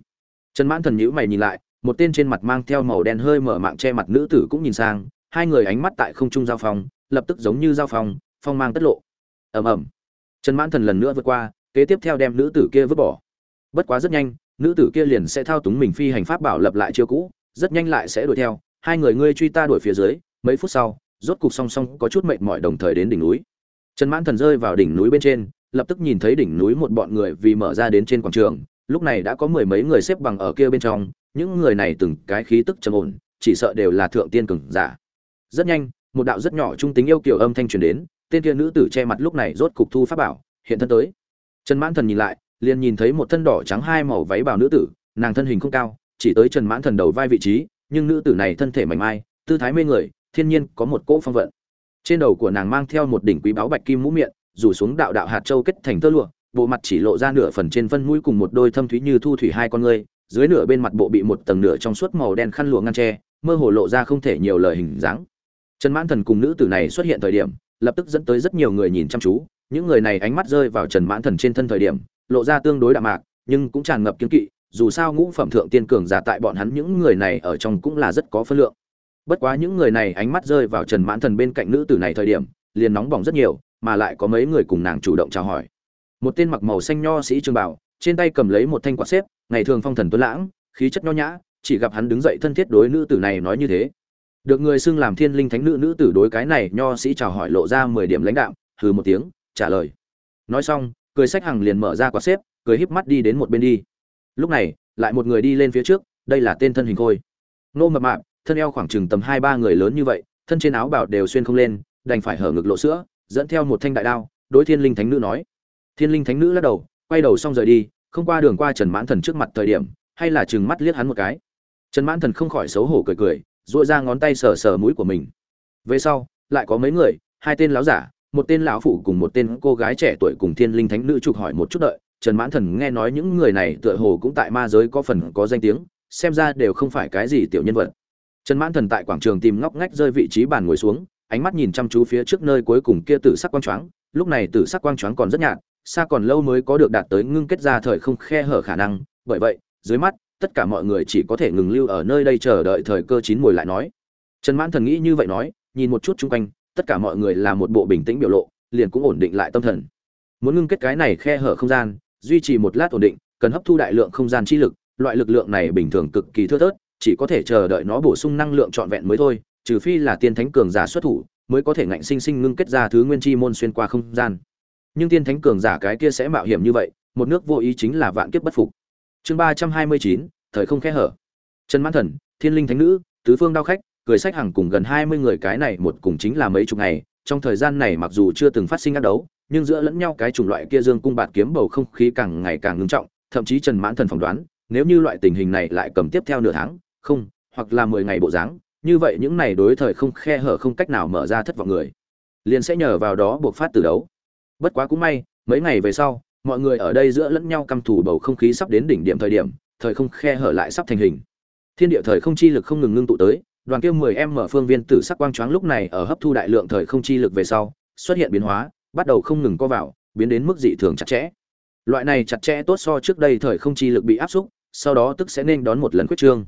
Trần mãn thần nhíu mày nhìn lại, một tên trên mặt mang theo màu đen hơi mở mạng che mặt nữ tử cũng nhìn sang, hai người ánh mắt tại không trung giao phong, lập tức giống như giao phong phong mang tất lộ. Ầm ầm. Trần mãn thần lần nữa vượt qua, kế tiếp theo đem nữ tử kia vứt bỏ. Bất quá rất nhanh, nữ tử kia liền sẽ thao túng mình phi hành pháp bảo lập lại chiêu cũ, rất nhanh lại sẽ đuổi theo. Hai người ngươi truy ta đuổi phía dưới, mấy phút sau rốt cục song song có chút mệt mỏi đồng thời đến đỉnh núi. Trần mãn thần rơi vào đỉnh núi bên trên, lập tức nhìn thấy đỉnh núi một bọn người vì mở ra đến trên quảng trường, lúc này đã có mười mấy người xếp bằng ở kia bên trong, những người này từng cái khí tức trầm ổn, chỉ sợ đều là thượng tiên cường giả. Rất nhanh, một đạo rất nhỏ trung tính yêu kiều âm thanh truyền đến, tên kia nữ tử che mặt lúc này rốt cục thu pháp bảo, hiện thân tới. Trần mãn thần nhìn lại, liền nhìn thấy một thân đỏ trắng hai màu váy bào nữ tử, nàng thân hình không cao, chỉ tới trần mãn thần đầu vai vị trí, nhưng nữ tử này thân thể mảnh mai, tư thái mê người thiên nhiên có một cỗ phong vận. Trên đầu của nàng mang theo một đỉnh quý báo bạch kim mũ miệng, rủ xuống đạo đạo hạt châu kết thành tơ lụa, bộ mặt chỉ lộ ra nửa phần trên phân mũi cùng một đôi thâm thúy như thu thủy hai con ngươi, dưới nửa bên mặt bộ bị một tầng nửa trong suốt màu đen khăn lụa ngăn tre mơ hồ lộ ra không thể nhiều lời hình dáng. Trần mãn thần cùng nữ tử này xuất hiện thời điểm, lập tức dẫn tới rất nhiều người nhìn chăm chú, những người này ánh mắt rơi vào trần mãn thần trên thân thời điểm, lộ ra tương đối đạm mạc, nhưng cũng tràn ngập kiên kỵ, dù sao ngũ phẩm thượng tiên cường giả tại bọn hắn những người này ở trong cũng là rất có phân lượng bất quá những người này ánh mắt rơi vào trần mãn thần bên cạnh nữ tử này thời điểm, liền nóng bỏng rất nhiều, mà lại có mấy người cùng nàng chủ động chào hỏi. Một tên mặc màu xanh nho sĩ trường bảo, trên tay cầm lấy một thanh quạt xếp, ngày thường phong thần tuấn lãng, khí chất nho nhã, chỉ gặp hắn đứng dậy thân thiết đối nữ tử này nói như thế. Được người xưng làm thiên linh thánh nữ nữ tử đối cái này nho sĩ chào hỏi lộ ra mười điểm lãnh đạo hừ một tiếng, trả lời. Nói xong, cười sách hằng liền mở ra quạt xếp, cười híp mắt đi đến một bên đi. Lúc này, lại một người đi lên phía trước, đây là tên thân hình khôi. Nô mập mạp thân eo khoảng chừng tầm hai ba người lớn như vậy, thân trên áo bảo đều xuyên không lên, đành phải hở ngực lộ sữa, dẫn theo một thanh đại đao, đối thiên linh thánh nữ nói. Thiên linh thánh nữ lắc đầu, quay đầu xong rời đi, không qua đường qua trần mãn thần trước mặt thời điểm, hay là chừng mắt liếc hắn một cái. Trần mãn thần không khỏi xấu hổ cười cười dội ra ngón tay sờ sờ mũi của mình. Về sau, lại có mấy người, hai tên láo giả, một tên lão phụ cùng một tên cô gái trẻ tuổi cùng thiên linh thánh nữ chụp hỏi một chút đợi. Trần mãn thần nghe nói những người này tựa hồ cũng tại ma giới có phần có danh tiếng, xem ra đều không phải cái gì tiểu nhân vật trần mãn thần tại quảng trường tìm ngóc ngách rơi vị trí bàn ngồi xuống, ánh mắt nhìn chăm chú phía trước nơi cuối cùng kia tử sắc quang choáng. Lúc này tử sắc quang choáng còn rất nhạt, xa còn lâu mới có được đạt tới ngưng kết ra thời không khe hở khả năng. Bởi vậy, dưới mắt, tất cả mọi người chỉ có thể ngừng lưu ở nơi đây chờ đợi thời cơ chín mùi lại nói. Trần mãn thần nghĩ như vậy nói, nhìn một chút chung quanh, tất cả mọi người là một bộ bình tĩnh biểu lộ, liền cũng ổn định lại tâm thần. Muốn ngưng kết cái này khe hở không gian, duy trì một lát ổn định, cần hấp thu đại lượng không gian chi lực, loại lực lượng này bình thường cực kỳ thưa thớt chỉ có thể chờ đợi nó bổ sung năng lượng trọn vẹn mới thôi, trừ phi là tiên thánh cường giả xuất thủ, mới có thể ngạnh sinh sinh ngưng kết ra thứ nguyên chi môn xuyên qua không gian. Nhưng tiên thánh cường giả cái kia sẽ mạo hiểm như vậy, một nước vô ý chính là vạn kiếp bất phục. Chương ba trăm hai mươi chín, thời không khe hở. Trần mãn thần, thiên linh thánh nữ, tứ phương đao khách, cười sách hàng cùng gần hai mươi người cái này một cùng chính là mấy chục ngày, trong thời gian này mặc dù chưa từng phát sinh ác đấu, nhưng giữa lẫn nhau cái chủng loại kia dương cung bạt kiếm bầu không khí càng ngày càng ngưng trọng, thậm chí trần mãn thần phỏng đoán, nếu như loại tình hình này lại cầm tiếp theo nửa tháng không, hoặc là mười ngày bộ dáng, như vậy những này đối thời không khe hở không cách nào mở ra thất vọng người. Liền sẽ nhờ vào đó buộc phát từ đấu. Bất quá cũng may, mấy ngày về sau, mọi người ở đây giữa lẫn nhau căm thủ bầu không khí sắp đến đỉnh điểm thời điểm, thời không khe hở lại sắp thành hình. Thiên địa thời không chi lực không ngừng ngưng tụ tới, đoàn kia 10 em mở phương viên tử sắc quang choáng lúc này ở hấp thu đại lượng thời không chi lực về sau, xuất hiện biến hóa, bắt đầu không ngừng co vào, biến đến mức dị thường chặt chẽ. Loại này chặt chẽ tốt so trước đây thời không chi lực bị áp xúc, sau đó tức sẽ nên đón một lần quyết trương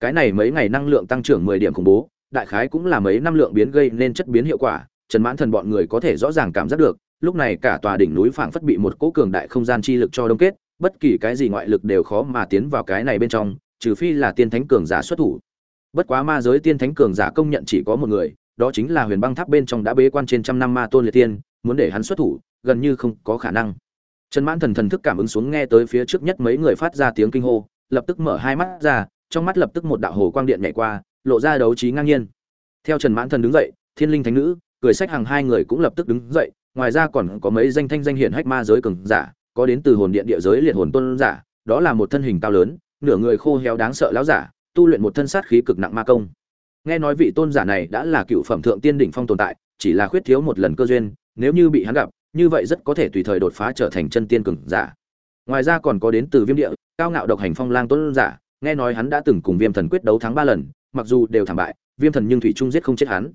cái này mấy ngày năng lượng tăng trưởng 10 điểm khủng bố, đại khái cũng là mấy năm lượng biến gây nên chất biến hiệu quả, trần mãn thần bọn người có thể rõ ràng cảm giác được, lúc này cả tòa đỉnh núi phảng phất bị một cỗ cường đại không gian chi lực cho đông kết, bất kỳ cái gì ngoại lực đều khó mà tiến vào cái này bên trong, trừ phi là tiên thánh cường giả xuất thủ. Bất quá ma giới tiên thánh cường giả công nhận chỉ có một người, đó chính là huyền băng tháp bên trong đã bế quan trên trăm năm ma tôn liệt tiên, muốn để hắn xuất thủ, gần như không có khả năng. Trần mãn thần thần thức cảm ứng xuống nghe tới phía trước nhất mấy người phát ra tiếng kinh hô, lập tức mở hai mắt ra trong mắt lập tức một đạo hồ quang điện nhảy qua, lộ ra đấu trí ngang nhiên. Theo trần mãn thần đứng dậy, thiên linh thánh nữ, cười sách hàng hai người cũng lập tức đứng dậy, ngoài ra còn có mấy danh thanh danh hiển hách ma giới cường giả, có đến từ hồn điện địa giới liệt hồn tôn giả, đó là một thân hình cao lớn, nửa người khô héo đáng sợ láo giả, tu luyện một thân sát khí cực nặng ma công. Nghe nói vị tôn giả này đã là cựu phẩm thượng tiên đỉnh phong tồn tại, chỉ là khuyết thiếu một lần cơ duyên, nếu như bị hắn gặp, như vậy rất có thể tùy thời đột phá trở thành chân tiên cường giả. Ngoài ra còn có đến từ viêm địa, cao ngạo độc hành phong lang tôn giả nghe nói hắn đã từng cùng viêm thần quyết đấu thắng ba lần, mặc dù đều thảm bại, viêm thần nhưng thủy trung giết không chết hắn.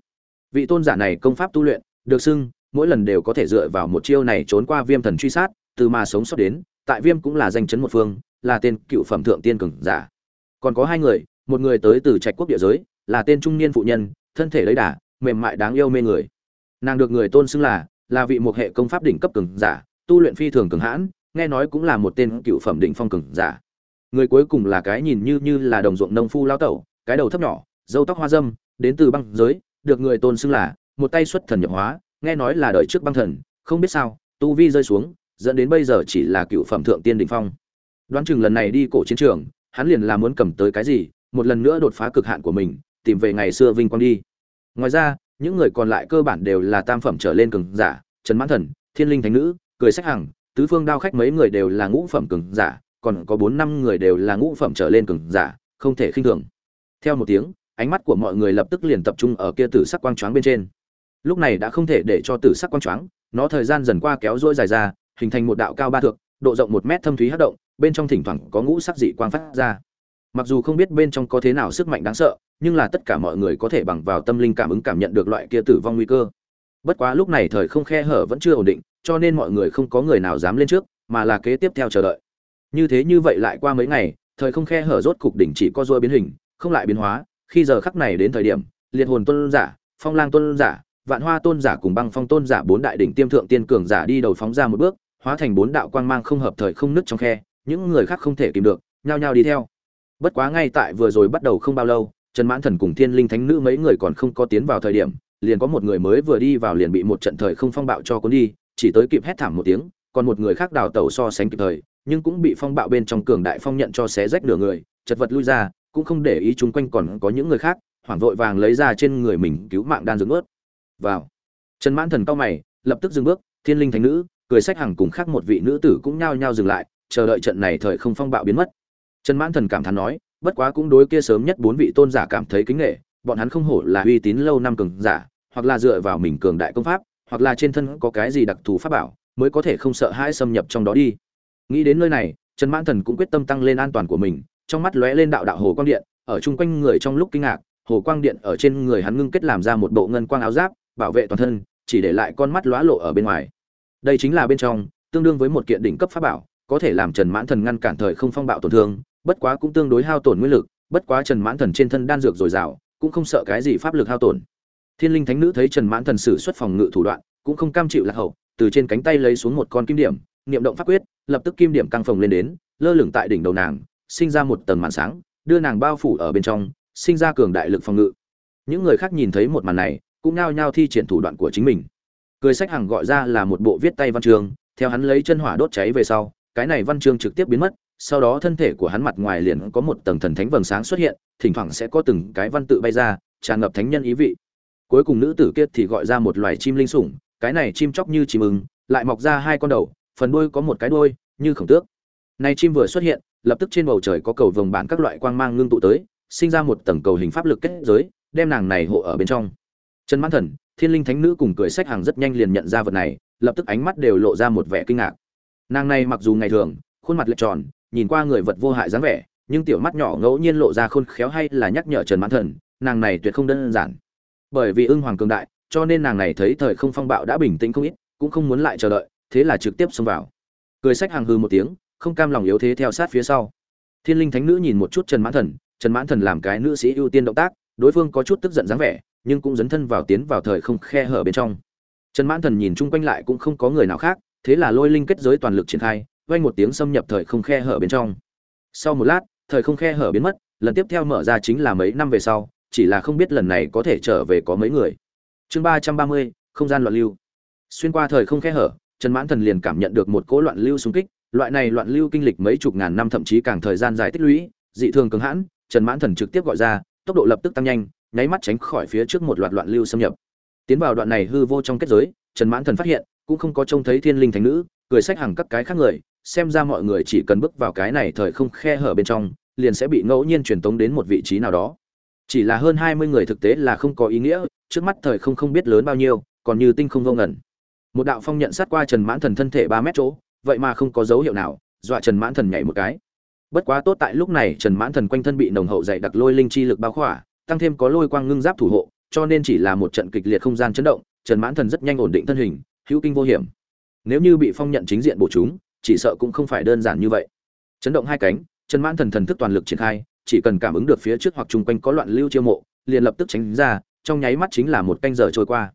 Vị tôn giả này công pháp tu luyện, được xưng, mỗi lần đều có thể dựa vào một chiêu này trốn qua viêm thần truy sát, từ mà sống sót đến, tại viêm cũng là danh chấn một phương, là tên cựu phẩm thượng tiên cường giả. Còn có hai người, một người tới từ trạch quốc địa giới, là tên trung niên phụ nhân, thân thể lấy đà, mềm mại đáng yêu mê người. Nàng được người tôn xưng là là vị một hệ công pháp đỉnh cấp cường giả, tu luyện phi thường cường hãn, nghe nói cũng là một tên cựu phẩm đỉnh phong cường giả người cuối cùng là cái nhìn như như là đồng ruộng nông phu lao tẩu, cái đầu thấp nhỏ dâu tóc hoa dâm, đến từ băng giới, được người tôn xưng là một tay xuất thần nhập hóa, nghe nói là đời trước băng thần, không biết sao, tu vi rơi xuống, dẫn đến bây giờ chỉ là cựu phẩm thượng tiên đỉnh phong. Đoán chừng lần này đi cổ chiến trường, hắn liền là muốn cầm tới cái gì, một lần nữa đột phá cực hạn của mình, tìm về ngày xưa vinh quang đi. Ngoài ra, những người còn lại cơ bản đều là tam phẩm trở lên cường giả, trần mãn thần, thiên linh thánh nữ, cười sách hằng, tứ phương đao khách mấy người đều là ngũ phẩm cường giả còn có bốn năm người đều là ngũ phẩm trở lên cường giả, không thể khinh thường. Theo một tiếng, ánh mắt của mọi người lập tức liền tập trung ở kia tử sắc quang choáng bên trên. Lúc này đã không thể để cho tử sắc quang choáng, nó thời gian dần qua kéo rỗi dài ra, hình thành một đạo cao ba thước, độ rộng một mét thâm thúy hất động, bên trong thỉnh thoảng có ngũ sắc dị quang phát ra. Mặc dù không biết bên trong có thế nào sức mạnh đáng sợ, nhưng là tất cả mọi người có thể bằng vào tâm linh cảm ứng cảm nhận được loại kia tử vong nguy cơ. Bất quá lúc này thời không khe hở vẫn chưa ổn định, cho nên mọi người không có người nào dám lên trước, mà là kế tiếp theo chờ đợi như thế như vậy lại qua mấy ngày, thời không khe hở rốt cục đỉnh chỉ có rua biến hình, không lại biến hóa. Khi giờ khắc này đến thời điểm, liệt hồn tôn giả, phong lang tôn giả, vạn hoa tôn giả cùng băng phong tôn giả bốn đại đỉnh tiêm thượng tiên cường giả đi đầu phóng ra một bước, hóa thành bốn đạo quang mang không hợp thời không nứt trong khe. Những người khác không thể kìm được, nhao nhao đi theo. Bất quá ngay tại vừa rồi bắt đầu không bao lâu, trần mãn thần cùng thiên linh thánh nữ mấy người còn không có tiến vào thời điểm, liền có một người mới vừa đi vào liền bị một trận thời không phong bạo cho cuốn đi, chỉ tới kịp hét thảm một tiếng, còn một người khác đào tẩu so sánh kịp thời nhưng cũng bị phong bạo bên trong cường đại phong nhận cho xé rách nửa người, chật vật lui ra, cũng không để ý chung quanh còn có những người khác, hoảng vội vàng lấy ra trên người mình cứu mạng đan dưỡng ướt. Vào. Trần mãn thần cao mày, lập tức dừng bước, thiên linh thánh nữ, cười sách hàng cùng khác một vị nữ tử cũng nhao nhao dừng lại, chờ đợi trận này thời không phong bạo biến mất. Trần mãn thần cảm thán nói, bất quá cũng đối kia sớm nhất bốn vị tôn giả cảm thấy kính nghệ bọn hắn không hổ là uy tín lâu năm cường giả, hoặc là dựa vào mình cường đại công pháp, hoặc là trên thân có cái gì đặc thù pháp bảo, mới có thể không sợ hãi xâm nhập trong đó đi nghĩ đến nơi này, trần mãn thần cũng quyết tâm tăng lên an toàn của mình, trong mắt lóe lên đạo đạo hồ quang điện, ở chung quanh người trong lúc kinh ngạc, hồ quang điện ở trên người hắn ngưng kết làm ra một bộ ngân quang áo giáp, bảo vệ toàn thân, chỉ để lại con mắt lóa lộ ở bên ngoài. Đây chính là bên trong, tương đương với một kiện đỉnh cấp pháp bảo, có thể làm trần mãn thần ngăn cản thời không phong bạo tổn thương, bất quá cũng tương đối hao tổn nguyên lực, bất quá trần mãn thần trên thân đan dược dồi dào, cũng không sợ cái gì pháp lực hao tổn. Thiên linh thánh nữ thấy trần mãn thần sử xuất phòng ngự thủ đoạn, cũng không cam chịu lạc hậu, từ trên cánh tay lấy xuống một con kim điểm niệm động pháp quyết, lập tức kim điểm căng phồng lên đến, lơ lửng tại đỉnh đầu nàng, sinh ra một tầng màn sáng, đưa nàng bao phủ ở bên trong, sinh ra cường đại lực phòng ngự. Những người khác nhìn thấy một màn này, cũng nao nhao thi triển thủ đoạn của chính mình. Cười sách hàng gọi ra là một bộ viết tay văn chương, theo hắn lấy chân hỏa đốt cháy về sau, cái này văn chương trực tiếp biến mất, sau đó thân thể của hắn mặt ngoài liền có một tầng thần thánh vầng sáng xuất hiện, thỉnh thoảng sẽ có từng cái văn tự bay ra, tràn ngập thánh nhân ý vị. Cuối cùng nữ tử kia thì gọi ra một loài chim linh sủng, cái này chim chóc như chim ưng, lại mọc ra hai con đầu phần đuôi có một cái đuôi, như khổng tước. Này chim vừa xuất hiện, lập tức trên bầu trời có cầu vồng bản các loại quang mang ngưng tụ tới, sinh ra một tầng cầu hình pháp lực kết giới, đem nàng này hộ ở bên trong. Trần mãn thần, thiên linh thánh nữ cùng cười sách hàng rất nhanh liền nhận ra vật này, lập tức ánh mắt đều lộ ra một vẻ kinh ngạc. Nàng này mặc dù ngày thường, khuôn mặt lệch tròn, nhìn qua người vật vô hại dáng vẻ, nhưng tiểu mắt nhỏ ngẫu nhiên lộ ra khôn khéo hay là nhắc nhở trần mãn thần, nàng này tuyệt không đơn giản. Bởi vì ưng hoàng cường đại, cho nên nàng này thấy thời không phong bạo đã bình tĩnh không ít, cũng không muốn lại chờ đợi thế là trực tiếp xông vào. Cười sách hàng hư một tiếng, không cam lòng yếu thế theo sát phía sau. Thiên linh thánh nữ nhìn một chút trần mãn thần, trần mãn thần làm cái nữ sĩ ưu tiên động tác, đối phương có chút tức giận dáng vẻ, nhưng cũng dấn thân vào tiến vào thời không khe hở bên trong. Trần mãn thần nhìn chung quanh lại cũng không có người nào khác, thế là lôi linh kết giới toàn lực triển khai, vang một tiếng xâm nhập thời không khe hở bên trong. Sau một lát, thời không khe hở biến mất, lần tiếp theo mở ra chính là mấy năm về sau, chỉ là không biết lần này có thể trở về có mấy người. Chương ba trăm ba mươi, không gian loạn lưu. Xuyên qua thời không khe hở trần mãn thần liền cảm nhận được một cỗ loạn lưu xung kích, loại này loạn lưu kinh lịch mấy chục ngàn năm thậm chí càng thời gian dài tích lũy, dị thường cứng hãn, trần mãn thần trực tiếp gọi ra, tốc độ lập tức tăng nhanh, nháy mắt tránh khỏi phía trước một loạt loạn lưu xâm nhập tiến vào đoạn này hư vô trong kết giới, trần mãn thần phát hiện, cũng không có trông thấy thiên linh thánh nữ, cười sách hàng các cái khác người, xem ra mọi người chỉ cần bước vào cái này thời không khe hở bên trong, liền sẽ bị ngẫu nhiên truyền tống đến một vị trí nào đó chỉ là hơn hai mươi người thực tế là không có ý nghĩa, trước mắt thời không không biết lớn bao nhiêu, còn như tinh không vô ngần một đạo phong nhận sát qua trần mãn thần thân thể ba mét chỗ, vậy mà không có dấu hiệu nào, dọa trần mãn thần nhảy một cái. Bất quá tốt tại lúc này trần mãn thần quanh thân bị nồng hậu dày đặc lôi linh chi lực bao khỏa, tăng thêm có lôi quang ngưng giáp thủ hộ, cho nên chỉ là một trận kịch liệt không gian chấn động, trần mãn thần rất nhanh ổn định thân hình, hữu kinh vô hiểm. Nếu như bị phong nhận chính diện bổ chúng, chỉ sợ cũng không phải đơn giản như vậy. Chấn động hai cánh, trần mãn thần thần thức toàn lực triển khai, chỉ cần cảm ứng được phía trước hoặc chung quanh có loạn lưu chiêu mộ, liền lập tức tránh ra, trong nháy mắt chính là một canh giờ trôi qua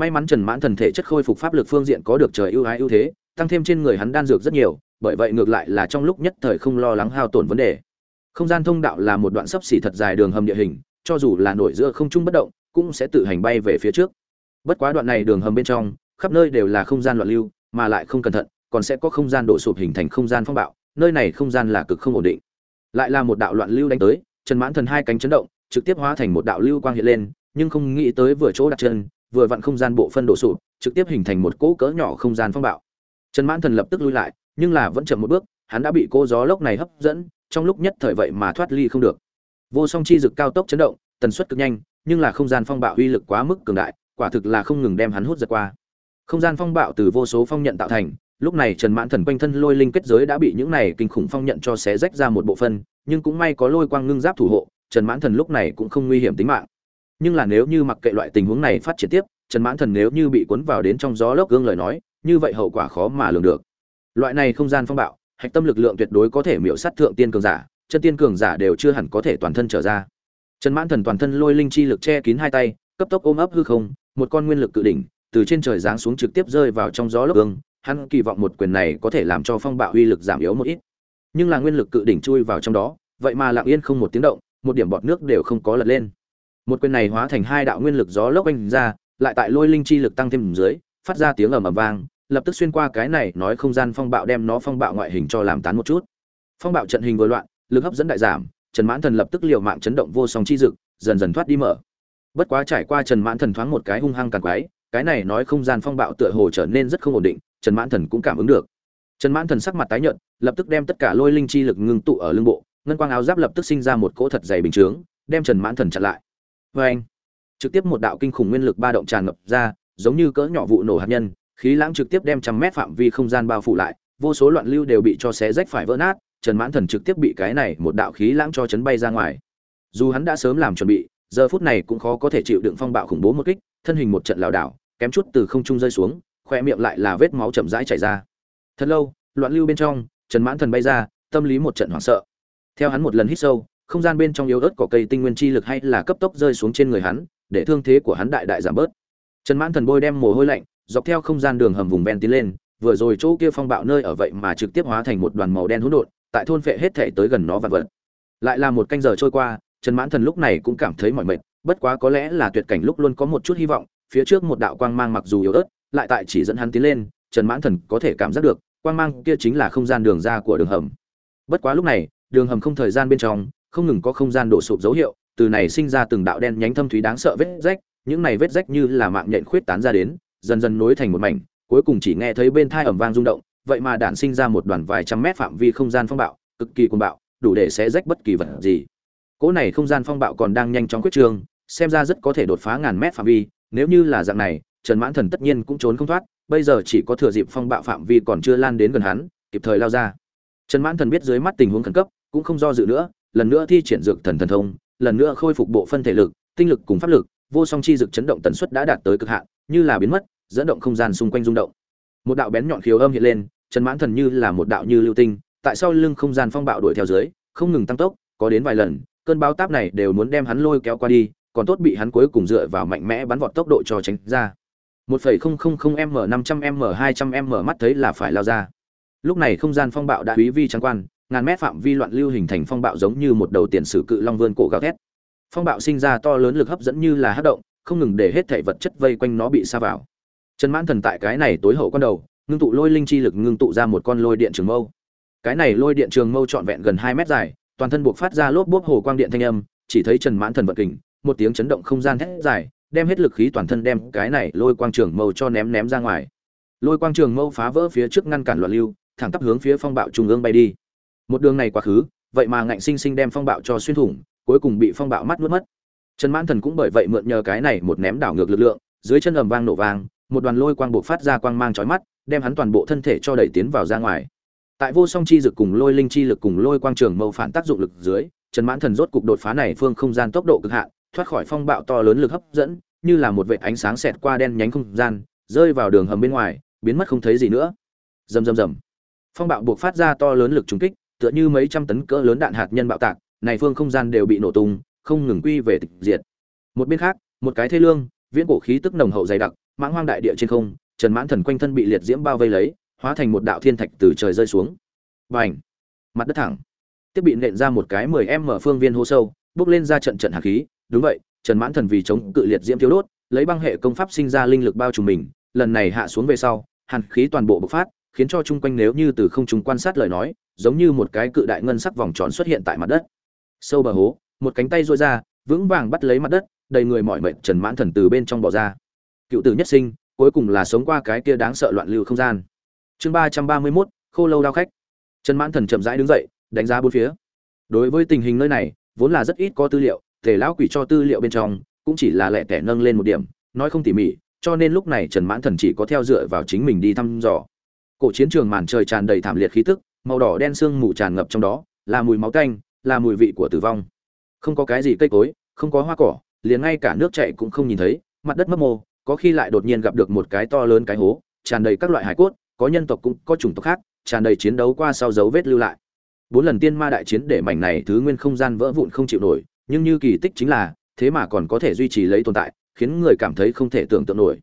may mắn trần mãn thần thể chất khôi phục pháp lực phương diện có được trời ưu ái ưu thế, tăng thêm trên người hắn đan dược rất nhiều, bởi vậy ngược lại là trong lúc nhất thời không lo lắng hao tổn vấn đề. Không gian thông đạo là một đoạn sấp xỉ thật dài đường hầm địa hình, cho dù là nổi giữa không trung bất động, cũng sẽ tự hành bay về phía trước. Bất quá đoạn này đường hầm bên trong, khắp nơi đều là không gian loạn lưu, mà lại không cẩn thận, còn sẽ có không gian đổ sụp hình thành không gian phong bạo, nơi này không gian là cực không ổn định. Lại là một đạo loạn lưu đánh tới, trần mãn thần hai cánh chấn động, trực tiếp hóa thành một đạo lưu quang hiện lên, nhưng không nghĩ tới vừa chỗ đặt chân vừa vặn không gian bộ phân đổ sụp, trực tiếp hình thành một cỗ cỡ nhỏ không gian phong bạo. Trần mãn thần lập tức lui lại, nhưng là vẫn chậm một bước, hắn đã bị cô gió lốc này hấp dẫn, trong lúc nhất thời vậy mà thoát ly không được. Vô song chi dực cao tốc chấn động, tần suất cực nhanh, nhưng là không gian phong bạo uy lực quá mức cường đại, quả thực là không ngừng đem hắn hút giật qua. Không gian phong bạo từ vô số phong nhận tạo thành, lúc này trần mãn thần quanh thân lôi linh kết giới đã bị những này kinh khủng phong nhận cho xé rách ra một bộ phân, nhưng cũng may có lôi quang ngưng giáp thủ hộ, trần mãn thần lúc này cũng không nguy hiểm tính mạng nhưng là nếu như mặc kệ loại tình huống này phát triển tiếp, trần mãn thần nếu như bị cuốn vào đến trong gió lốc gương lời nói, như vậy hậu quả khó mà lường được. Loại này không gian phong bạo, hạch tâm lực lượng tuyệt đối có thể miễu sát thượng tiên cường giả, chân tiên cường giả đều chưa hẳn có thể toàn thân trở ra. Trần mãn thần toàn thân lôi linh chi lực che kín hai tay, cấp tốc ôm ấp hư không, một con nguyên lực cự đỉnh, từ trên trời giáng xuống trực tiếp rơi vào trong gió lốc gương, hắn kỳ vọng một quyền này có thể làm cho phong bạo uy lực giảm yếu một ít. Nhưng là nguyên lực cự đỉnh chui vào trong đó, vậy mà lặng yên không một tiếng động, một điểm bọt nước đều không có lật lên một quyền này hóa thành hai đạo nguyên lực gió lốc anh ra, lại tại lôi linh chi lực tăng thêm dưới, phát ra tiếng ầm ầm vang, lập tức xuyên qua cái này nói không gian phong bạo đem nó phong bạo ngoại hình cho làm tán một chút. Phong bạo trận hình vừa loạn, lực hấp dẫn đại giảm, trần mãn thần lập tức liều mạng chấn động vô song chi dực, dần dần thoát đi mở. Bất quá trải qua trần mãn thần thoáng một cái hung hăng càng quái, cái này nói không gian phong bạo tựa hồ trở nên rất không ổn định, trần mãn thần cũng cảm ứng được. Trần mãn thần sắc mặt tái nhợt, lập tức đem tất cả lôi linh chi lực ngưng tụ ở lưng bộ, ngân quang áo giáp lập tức sinh ra một cỗ thật dày bình chướng, đem trần mãn thần chặn lại vê anh, trực tiếp một đạo kinh khủng nguyên lực ba động tràn ngập ra, giống như cỡ nhỏ vụ nổ hạt nhân, khí lãng trực tiếp đem trăm mét phạm vi không gian bao phủ lại, vô số loạn lưu đều bị cho xé rách phải vỡ nát, trần mãn thần trực tiếp bị cái này một đạo khí lãng cho chấn bay ra ngoài. Dù hắn đã sớm làm chuẩn bị, giờ phút này cũng khó có thể chịu đựng phong bạo khủng bố một kích, thân hình một trận lảo đảo, kém chút từ không trung rơi xuống, khoe miệng lại là vết máu chậm rãi chảy ra. Thật lâu, loạn lưu bên trong, trần mãn thần bay ra, tâm lý một trận hoảng sợ. Theo hắn một lần hít sâu không gian bên trong yếu ớt cỏ cây tinh nguyên chi lực hay là cấp tốc rơi xuống trên người hắn, để thương thế của hắn đại đại giảm bớt. Trần mãn thần bôi đem mồ hôi lạnh, dọc theo không gian đường hầm vùng ven tiến lên, vừa rồi chỗ kia phong bạo nơi ở vậy mà trực tiếp hóa thành một đoàn màu đen hỗn độn, tại thôn phệ hết thể tới gần nó và vật. Lại là một canh giờ trôi qua, trần mãn thần lúc này cũng cảm thấy mỏi mệt, bất quá có lẽ là tuyệt cảnh lúc luôn có một chút hy vọng, phía trước một đạo quang mang mặc dù yếu ớt, lại tại chỉ dẫn hắn tiến lên, trần mãn thần có thể cảm giác được, quang mang kia chính là không gian đường ra của đường hầm. Bất quá lúc này, đường hầm không thời gian bên trong không ngừng có không gian đổ sụp dấu hiệu, từ này sinh ra từng đạo đen nhánh thâm thúy đáng sợ vết rách, những này vết rách như là mạng nhện khuyết tán ra đến, dần dần nối thành một mảnh, cuối cùng chỉ nghe thấy bên thai ẩm vang rung động, vậy mà đạn sinh ra một đoàn vài trăm mét phạm vi không gian phong bạo, cực kỳ cuồng bạo, đủ để xé rách bất kỳ vật gì. Cỗ này không gian phong bạo còn đang nhanh chóng quyết trương xem ra rất có thể đột phá ngàn mét phạm vi, nếu như là dạng này, trần mãn thần tất nhiên cũng trốn không thoát, bây giờ chỉ có thừa dịp phong bạo phạm vi còn chưa lan đến gần hắn, kịp thời lao ra. Trần mãn thần biết dưới mắt tình huống khẩn cấp, cũng không do dự nữa lần nữa thi triển dược thần thần thông, lần nữa khôi phục bộ phân thể lực, tinh lực cùng pháp lực, vô song chi dược chấn động tần suất đã đạt tới cực hạn, như là biến mất, dẫn động không gian xung quanh rung động. Một đạo bén nhọn khiếu âm hiện lên, trần mãn thần như là một đạo như lưu tinh, tại sao lưng không gian phong bạo đuổi theo dưới, không ngừng tăng tốc, có đến vài lần, cơn báo táp này đều muốn đem hắn lôi kéo qua đi, còn tốt bị hắn cuối cùng dựa vào mạnh mẽ bắn vọt tốc độ cho tránh ra. 1.000 m 500 m 200 m mắt thấy là phải lao ra. Lúc này không gian phong bạo đã quý vi trắng quan ngàn mét phạm vi loạn lưu hình thành phong bạo giống như một đầu tiền sử cự long vươn cổ gào thét. Phong bạo sinh ra to lớn lực hấp dẫn như là hấp động, không ngừng để hết thảy vật chất vây quanh nó bị sa vào. Trần mãn thần tại cái này tối hậu con đầu, ngưng tụ lôi linh chi lực ngưng tụ ra một con lôi điện trường mâu. Cái này lôi điện trường mâu trọn vẹn gần hai mét dài, toàn thân buộc phát ra lốp bốp hồ quang điện thanh âm, chỉ thấy trần mãn thần vận kình, một tiếng chấn động không gian thét dài, đem hết lực khí toàn thân đem cái này lôi quang trường mâu cho ném ném ra ngoài. Lôi quang trường mâu phá vỡ phía trước ngăn cản loạn lưu, thẳng tắp hướng phía phong bạo trung ương bay đi một đường này quá khứ, vậy mà ngạnh sinh sinh đem phong bạo cho xuyên thủng, cuối cùng bị phong bạo mắt nuốt mất. Trần mãn thần cũng bởi vậy mượn nhờ cái này một ném đảo ngược lực lượng, dưới chân ầm vang nổ vang, một đoàn lôi quang buộc phát ra quang mang chói mắt, đem hắn toàn bộ thân thể cho đẩy tiến vào ra ngoài. Tại vô song chi dực cùng lôi linh chi lực cùng lôi quang trường mâu phản tác dụng lực dưới, trần mãn thần rốt cục đột phá này phương không gian tốc độ cực hạn, thoát khỏi phong bạo to lớn lực hấp dẫn, như là một vệt ánh sáng xẹt qua đen nhánh không gian, rơi vào đường hầm bên ngoài, biến mất không thấy gì nữa. Rầm rầm rầm. Phong bạo buộc phát ra to lớn lực trúng kích tựa như mấy trăm tấn cỡ lớn đạn hạt nhân bạo tạc, này phương không gian đều bị nổ tung, không ngừng quy về tịch diệt. Một bên khác, một cái thê lương, viễn cổ khí tức nồng hậu dày đặc, mãng hoang đại địa trên không, trần mãn thần quanh thân bị liệt diễm bao vây lấy, hóa thành một đạo thiên thạch từ trời rơi xuống. Bành! mặt đất thẳng. Tiếp bị nện ra một cái mười em mở phương viên hô sâu, bước lên ra trận trận hàn khí. Đúng vậy, trần mãn thần vì chống cự liệt diễm thiếu đốt, lấy băng hệ công pháp sinh ra linh lực bao trùm mình, lần này hạ xuống về sau, hàn khí toàn bộ bộc phát khiến cho chung quanh nếu như từ không trung quan sát lời nói, giống như một cái cự đại ngân sắc vòng tròn xuất hiện tại mặt đất. Sâu bờ hố, một cánh tay duỗi ra, vững vàng bắt lấy mặt đất, đầy người mọi mệnh trần mãn thần từ bên trong bò ra. Cựu tử nhất sinh, cuối cùng là sống qua cái kia đáng sợ loạn lưu không gian. Chương ba trăm ba mươi mốt, khô lâu đao khách. Trần mãn thần chậm rãi đứng dậy, đánh giá bốn phía. Đối với tình hình nơi này, vốn là rất ít có tư liệu, tề lão quỷ cho tư liệu bên trong, cũng chỉ là lẻ tẻ nâng lên một điểm, nói không tỉ mỉ, cho nên lúc này trần mãn thần chỉ có theo dựa vào chính mình đi thăm dò cổ chiến trường màn trời tràn đầy thảm liệt khí tức, màu đỏ đen sương mù tràn ngập trong đó, là mùi máu tanh, là mùi vị của tử vong. Không có cái gì cây cối, không có hoa cỏ, liền ngay cả nước chảy cũng không nhìn thấy, mặt đất mấp mô, có khi lại đột nhiên gặp được một cái to lớn cái hố, tràn đầy các loại hải cốt, có nhân tộc cũng có chủng tộc khác, tràn đầy chiến đấu qua sau dấu vết lưu lại. Bốn lần tiên ma đại chiến để mảnh này thứ nguyên không gian vỡ vụn không chịu nổi, nhưng như kỳ tích chính là, thế mà còn có thể duy trì lấy tồn tại, khiến người cảm thấy không thể tưởng tượng nổi.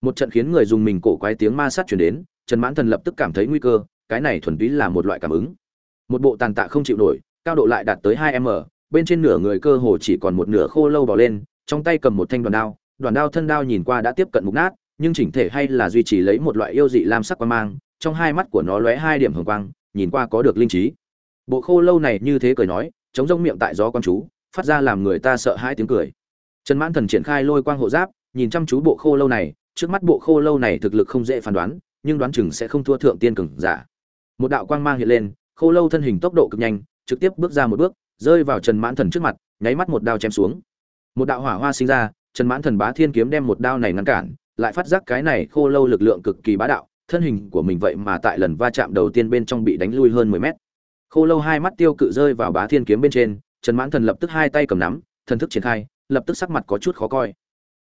Một trận khiến người dùng mình cổ quái tiếng ma sát chuyển đến trần mãn thần lập tức cảm thấy nguy cơ, cái này thuần túy là một loại cảm ứng. Một bộ tàn tạ không chịu nổi, cao độ lại đạt tới hai m, bên trên nửa người cơ hồ chỉ còn một nửa khô lâu bỏ lên, trong tay cầm một thanh đoàn đao đoàn đao thân đao nhìn qua đã tiếp cận mục nát, nhưng chỉnh thể hay là duy trì lấy một loại yêu dị lam sắc quang mang, trong hai mắt của nó lóe hai điểm hồng quang, nhìn qua có được linh trí. Bộ khô lâu này như thế cười nói, chống rông miệng tại gió con chú, phát ra làm người ta sợ hai tiếng cười. Trần mãn thần triển khai lôi quang hộ giáp, nhìn chăm chú bộ khô lâu này, trước mắt bộ khô lâu này thực lực không dễ phán đoán nhưng đoán chừng sẽ không thua thượng tiên cường giả. Một đạo quang mang hiện lên, khô lâu thân hình tốc độ cực nhanh, trực tiếp bước ra một bước, rơi vào trần mãn thần trước mặt, nháy mắt một đao chém xuống. Một đạo hỏa hoa sinh ra, trần mãn thần bá thiên kiếm đem một đao này ngăn cản, lại phát giác cái này khô lâu lực lượng cực kỳ bá đạo, thân hình của mình vậy mà tại lần va chạm đầu tiên bên trong bị đánh lui hơn mười mét. Khô lâu hai mắt tiêu cự rơi vào bá thiên kiếm bên trên, trần mãn thần lập tức hai tay cầm nắm, thần thức triển khai, lập tức sắc mặt có chút khó coi.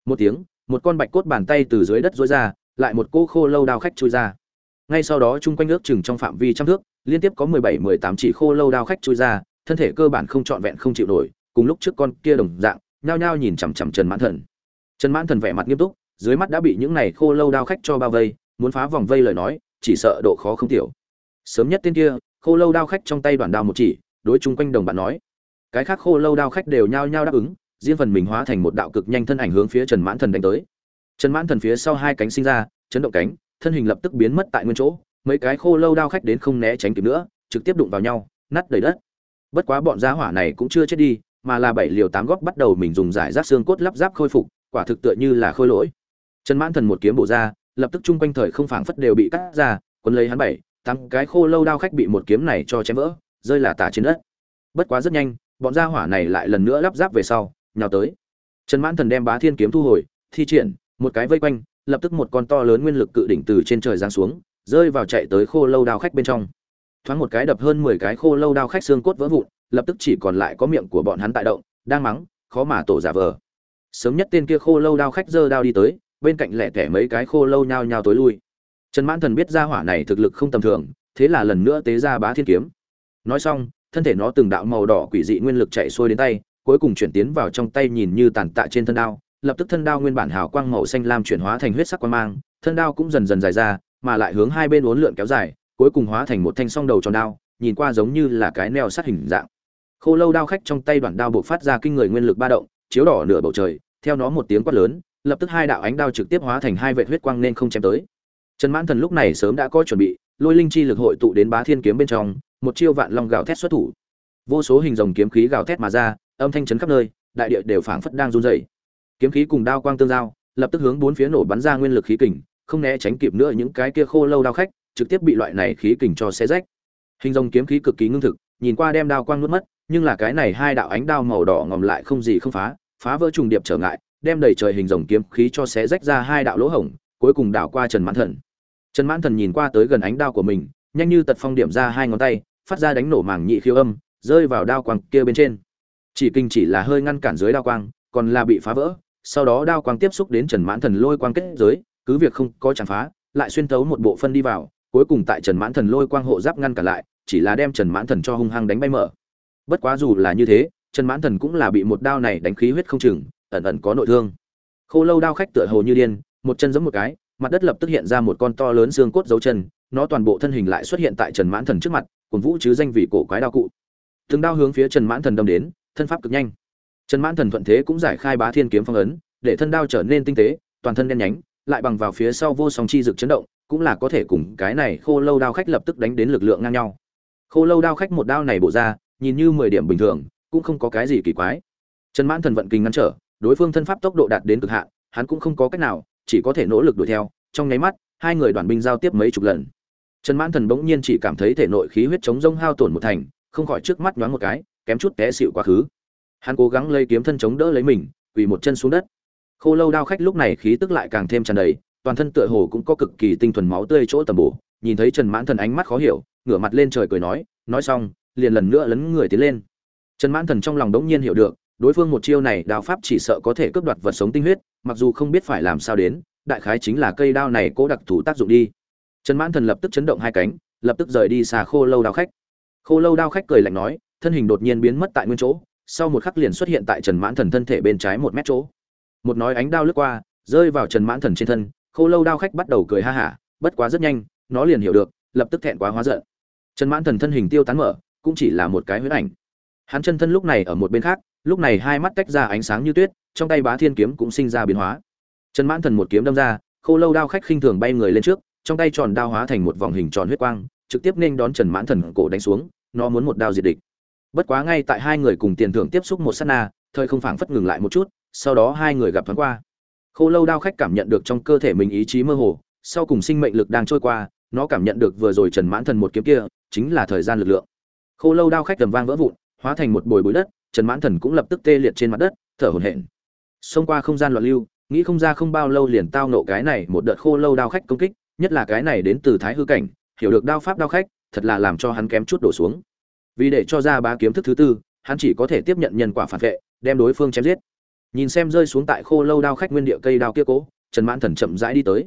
Một tiếng, một con bạch cốt bàn tay từ dưới đất dối ra lại một cô khô lâu đao khách chui ra. Ngay sau đó chung quanh ước chừng trong phạm vi trăm thước, liên tiếp có mười bảy, mười tám chỉ khô lâu đao khách chui ra, thân thể cơ bản không trọn vẹn, không chịu nổi, cùng lúc trước con kia đồng dạng, nhao nhao nhìn chằm chằm trần mãn thần. Trần mãn thần vẻ mặt nghiêm túc, dưới mắt đã bị những này khô lâu đao khách cho bao vây, muốn phá vòng vây lời nói, chỉ sợ độ khó không tiểu. Sớm nhất tên kia, khô lâu đao khách trong tay đoàn đao một chỉ, đối chung quanh đồng bạn nói. Cái khác khô lâu đao khách đều nhao nhao đáp ứng, riêng phần mình hóa thành một đạo cực nhanh thân ảnh hướng phía trần mãn thần đánh tới trần mãn thần phía sau hai cánh sinh ra, chấn động cánh, thân hình lập tức biến mất tại nguyên chỗ, mấy cái khô lâu đao khách đến không né tránh kịp nữa, trực tiếp đụng vào nhau, nát đầy đất. Bất quá bọn gia hỏa này cũng chưa chết đi, mà là bảy liều tám góc bắt đầu mình dùng giải rác xương cốt lắp ráp khôi phục, quả thực tựa như là khôi lỗi. Trần mãn thần một kiếm bổ ra, lập tức chung quanh thời không phảng phất đều bị cắt ra quân lấy hắn bảy, tám cái khô lâu đao khách bị một kiếm này cho chém vỡ, rơi là tả trên đất. Bất quá rất nhanh, bọn gia hỏa này lại lần nữa lắp ráp về sau, nhào tới. Trần mãn thần đem bá thiên kiếm thu hồi, thi triển một cái vây quanh, lập tức một con to lớn nguyên lực cự đỉnh từ trên trời giáng xuống, rơi vào chạy tới khô lâu đao khách bên trong. Thoáng một cái đập hơn mười cái khô lâu đao khách xương cốt vỡ vụn, lập tức chỉ còn lại có miệng của bọn hắn tại động, đang mắng, khó mà tổ giả vờ. Sớm nhất tên kia khô lâu đao khách giơ đao đi tới, bên cạnh lẻ tẻ mấy cái khô lâu nhao nhao tối lui. Trần mãn thần biết ra hỏa này thực lực không tầm thường, thế là lần nữa tế ra bá thiên kiếm. Nói xong, thân thể nó từng đạo màu đỏ quỷ dị nguyên lực chạy xuôi đến tay, cuối cùng chuyển tiến vào trong tay nhìn như tàn tạ trên thân đao lập tức thân đao nguyên bản hào quang màu xanh lam chuyển hóa thành huyết sắc quang mang, thân đao cũng dần dần dài ra, mà lại hướng hai bên uốn lượn kéo dài, cuối cùng hóa thành một thanh song đầu tròn đao, nhìn qua giống như là cái neo sát hình dạng. Khô lâu đao khách trong tay đoạn đao bộc phát ra kinh người nguyên lực ba động, chiếu đỏ nửa bầu trời, theo nó một tiếng quát lớn, lập tức hai đạo ánh đao trực tiếp hóa thành hai vệt huyết quang nên không chém tới. Trần mãn thần lúc này sớm đã có chuẩn bị, lôi linh chi lực hội tụ đến bá thiên kiếm bên trong, một chiêu vạn long gào thét xuất thủ. Vô số hình rồng kiếm khí gào thét mà ra, âm thanh chấn khắp nơi, đại địa đều phảng phất đang run rẩy kiếm khí cùng đao quang tương giao, lập tức hướng bốn phía nổ bắn ra nguyên lực khí kình, không né tránh kịp nữa những cái kia khô lâu đao khách, trực tiếp bị loại này khí kình cho xé rách. Hình rồng kiếm khí cực kỳ ngưng thực, nhìn qua đem đao quang nuốt mất, nhưng là cái này hai đạo ánh đao màu đỏ ngòm lại không gì không phá phá vỡ trùng điệp trở ngại, đem đầy trời hình rồng kiếm khí cho xé rách ra hai đạo lỗ hổng, cuối cùng đảo qua trần mãn thần. Trần mãn thần nhìn qua tới gần ánh đao của mình, nhanh như tật phong điểm ra hai ngón tay, phát ra đánh nổ màng nhị khiêu âm, rơi vào đao quang kia bên trên. Chỉ kinh chỉ là hơi ngăn cản dưới đao quang còn là bị phá vỡ, sau đó đao quang tiếp xúc đến trần mãn thần lôi quang kết giới, cứ việc không có chẳng phá, lại xuyên thấu một bộ phân đi vào, cuối cùng tại trần mãn thần lôi quang hộ giáp ngăn cản lại, chỉ là đem trần mãn thần cho hung hăng đánh bay mở. Bất quá dù là như thế, trần mãn thần cũng là bị một đao này đánh khí huyết không chừng, ẩn ẩn có nội thương. Khô lâu đao khách tựa hồ như điên, một chân giống một cái, mặt đất lập tức hiện ra một con to lớn xương cốt dấu chân, nó toàn bộ thân hình lại xuất hiện tại trần mãn thần trước mặt cùng vũ chứ danh vị cổ quái đao cụ. Từng đao hướng phía trần mãn thần đâm đến, thân pháp cực nhanh trần mãn thần thuận thế cũng giải khai bá thiên kiếm phong ấn, để thân đao trở nên tinh tế, toàn thân đen nhánh, lại bằng vào phía sau vô song chi dực chấn động, cũng là có thể cùng cái này khô lâu đao khách lập tức đánh đến lực lượng ngang nhau. Khô lâu đao khách một đao này bổ ra, nhìn như mười điểm bình thường, cũng không có cái gì kỳ quái. Trần mãn thần vận kinh ngăn trở, đối phương thân pháp tốc độ đạt đến cực hạn, hắn cũng không có cách nào, chỉ có thể nỗ lực đuổi theo, trong nháy mắt, hai người đoàn binh giao tiếp mấy chục lần. Trần mãn thần bỗng nhiên chỉ cảm thấy thể nội khí huyết chống rông hao tổn một thành, không khỏi trước mắt nhoáng một cái, kém chút té xịu quá khứ hắn cố gắng lấy kiếm thân chống đỡ lấy mình, quỳ một chân xuống đất. Khô lâu đao khách lúc này khí tức lại càng thêm tràn đầy, toàn thân tựa hồ cũng có cực kỳ tinh thuần máu tươi chỗ tầm bổ, nhìn thấy trần mãn thần ánh mắt khó hiểu, ngửa mặt lên trời cười nói nói xong, liền lần nữa lấn người tiến lên. Trần mãn thần trong lòng đống nhiên hiểu được, đối phương một chiêu này đao pháp chỉ sợ có thể cướp đoạt vật sống tinh huyết, mặc dù không biết phải làm sao đến, đại khái chính là cây đao này cố đặc thù tác dụng đi. Trần mãn thần lập tức chấn động hai cánh, lập tức rời đi xa khô lâu đao khách. Khô lâu đao khách cười lạnh nói, thân hình đột nhiên biến mất tại nguyên chỗ sau một khắc liền xuất hiện tại trần mãn thần thân thể bên trái một mét chỗ. Một nói ánh đao lướt qua, rơi vào trần mãn thần trên thân, khô lâu đao khách bắt đầu cười ha hả, bất quá rất nhanh, nó liền hiểu được, lập tức thẹn quá hóa giận. Trần mãn thần thân hình tiêu tán mở, cũng chỉ là một cái huyết ảnh. Hắn chân thân lúc này ở một bên khác, lúc này hai mắt tách ra ánh sáng như tuyết, trong tay bá thiên kiếm cũng sinh ra biến hóa. Trần mãn thần một kiếm đâm ra, khô lâu đao khách khinh thường bay người lên trước, trong tay tròn đao hóa thành một vòng hình tròn huyết quang, trực tiếp nên đón trần mãn thần cổ đánh xuống, nó muốn một đao diệt địch bất quá ngay tại hai người cùng tiền thưởng tiếp xúc một sát na, thời không phảng phất ngừng lại một chút, sau đó hai người gặp thoáng qua. Khô lâu đao khách cảm nhận được trong cơ thể mình ý chí mơ hồ, sau cùng sinh mệnh lực đang trôi qua, nó cảm nhận được vừa rồi trần mãn thần một kiếm kia, chính là thời gian lực lượng. Khô lâu đao khách tầm vang vỡ vụn, hóa thành một bồi bụi đất, trần mãn thần cũng lập tức tê liệt trên mặt đất, thở hổn hển. Xông qua không gian loạn lưu, nghĩ không ra không bao lâu liền tao nộ cái này một đợt khô lâu đao khách công kích, nhất là cái này đến từ thái hư cảnh, hiểu được đao pháp đao khách, thật là làm cho hắn kém chút đổ xuống vì để cho ra ba kiếm thức thứ tư, hắn chỉ có thể tiếp nhận nhân quả phản vệ, đem đối phương chém giết. Nhìn xem rơi xuống tại khô lâu đao khách nguyên địa cây đao kia cố, trần mãn thần chậm rãi đi tới.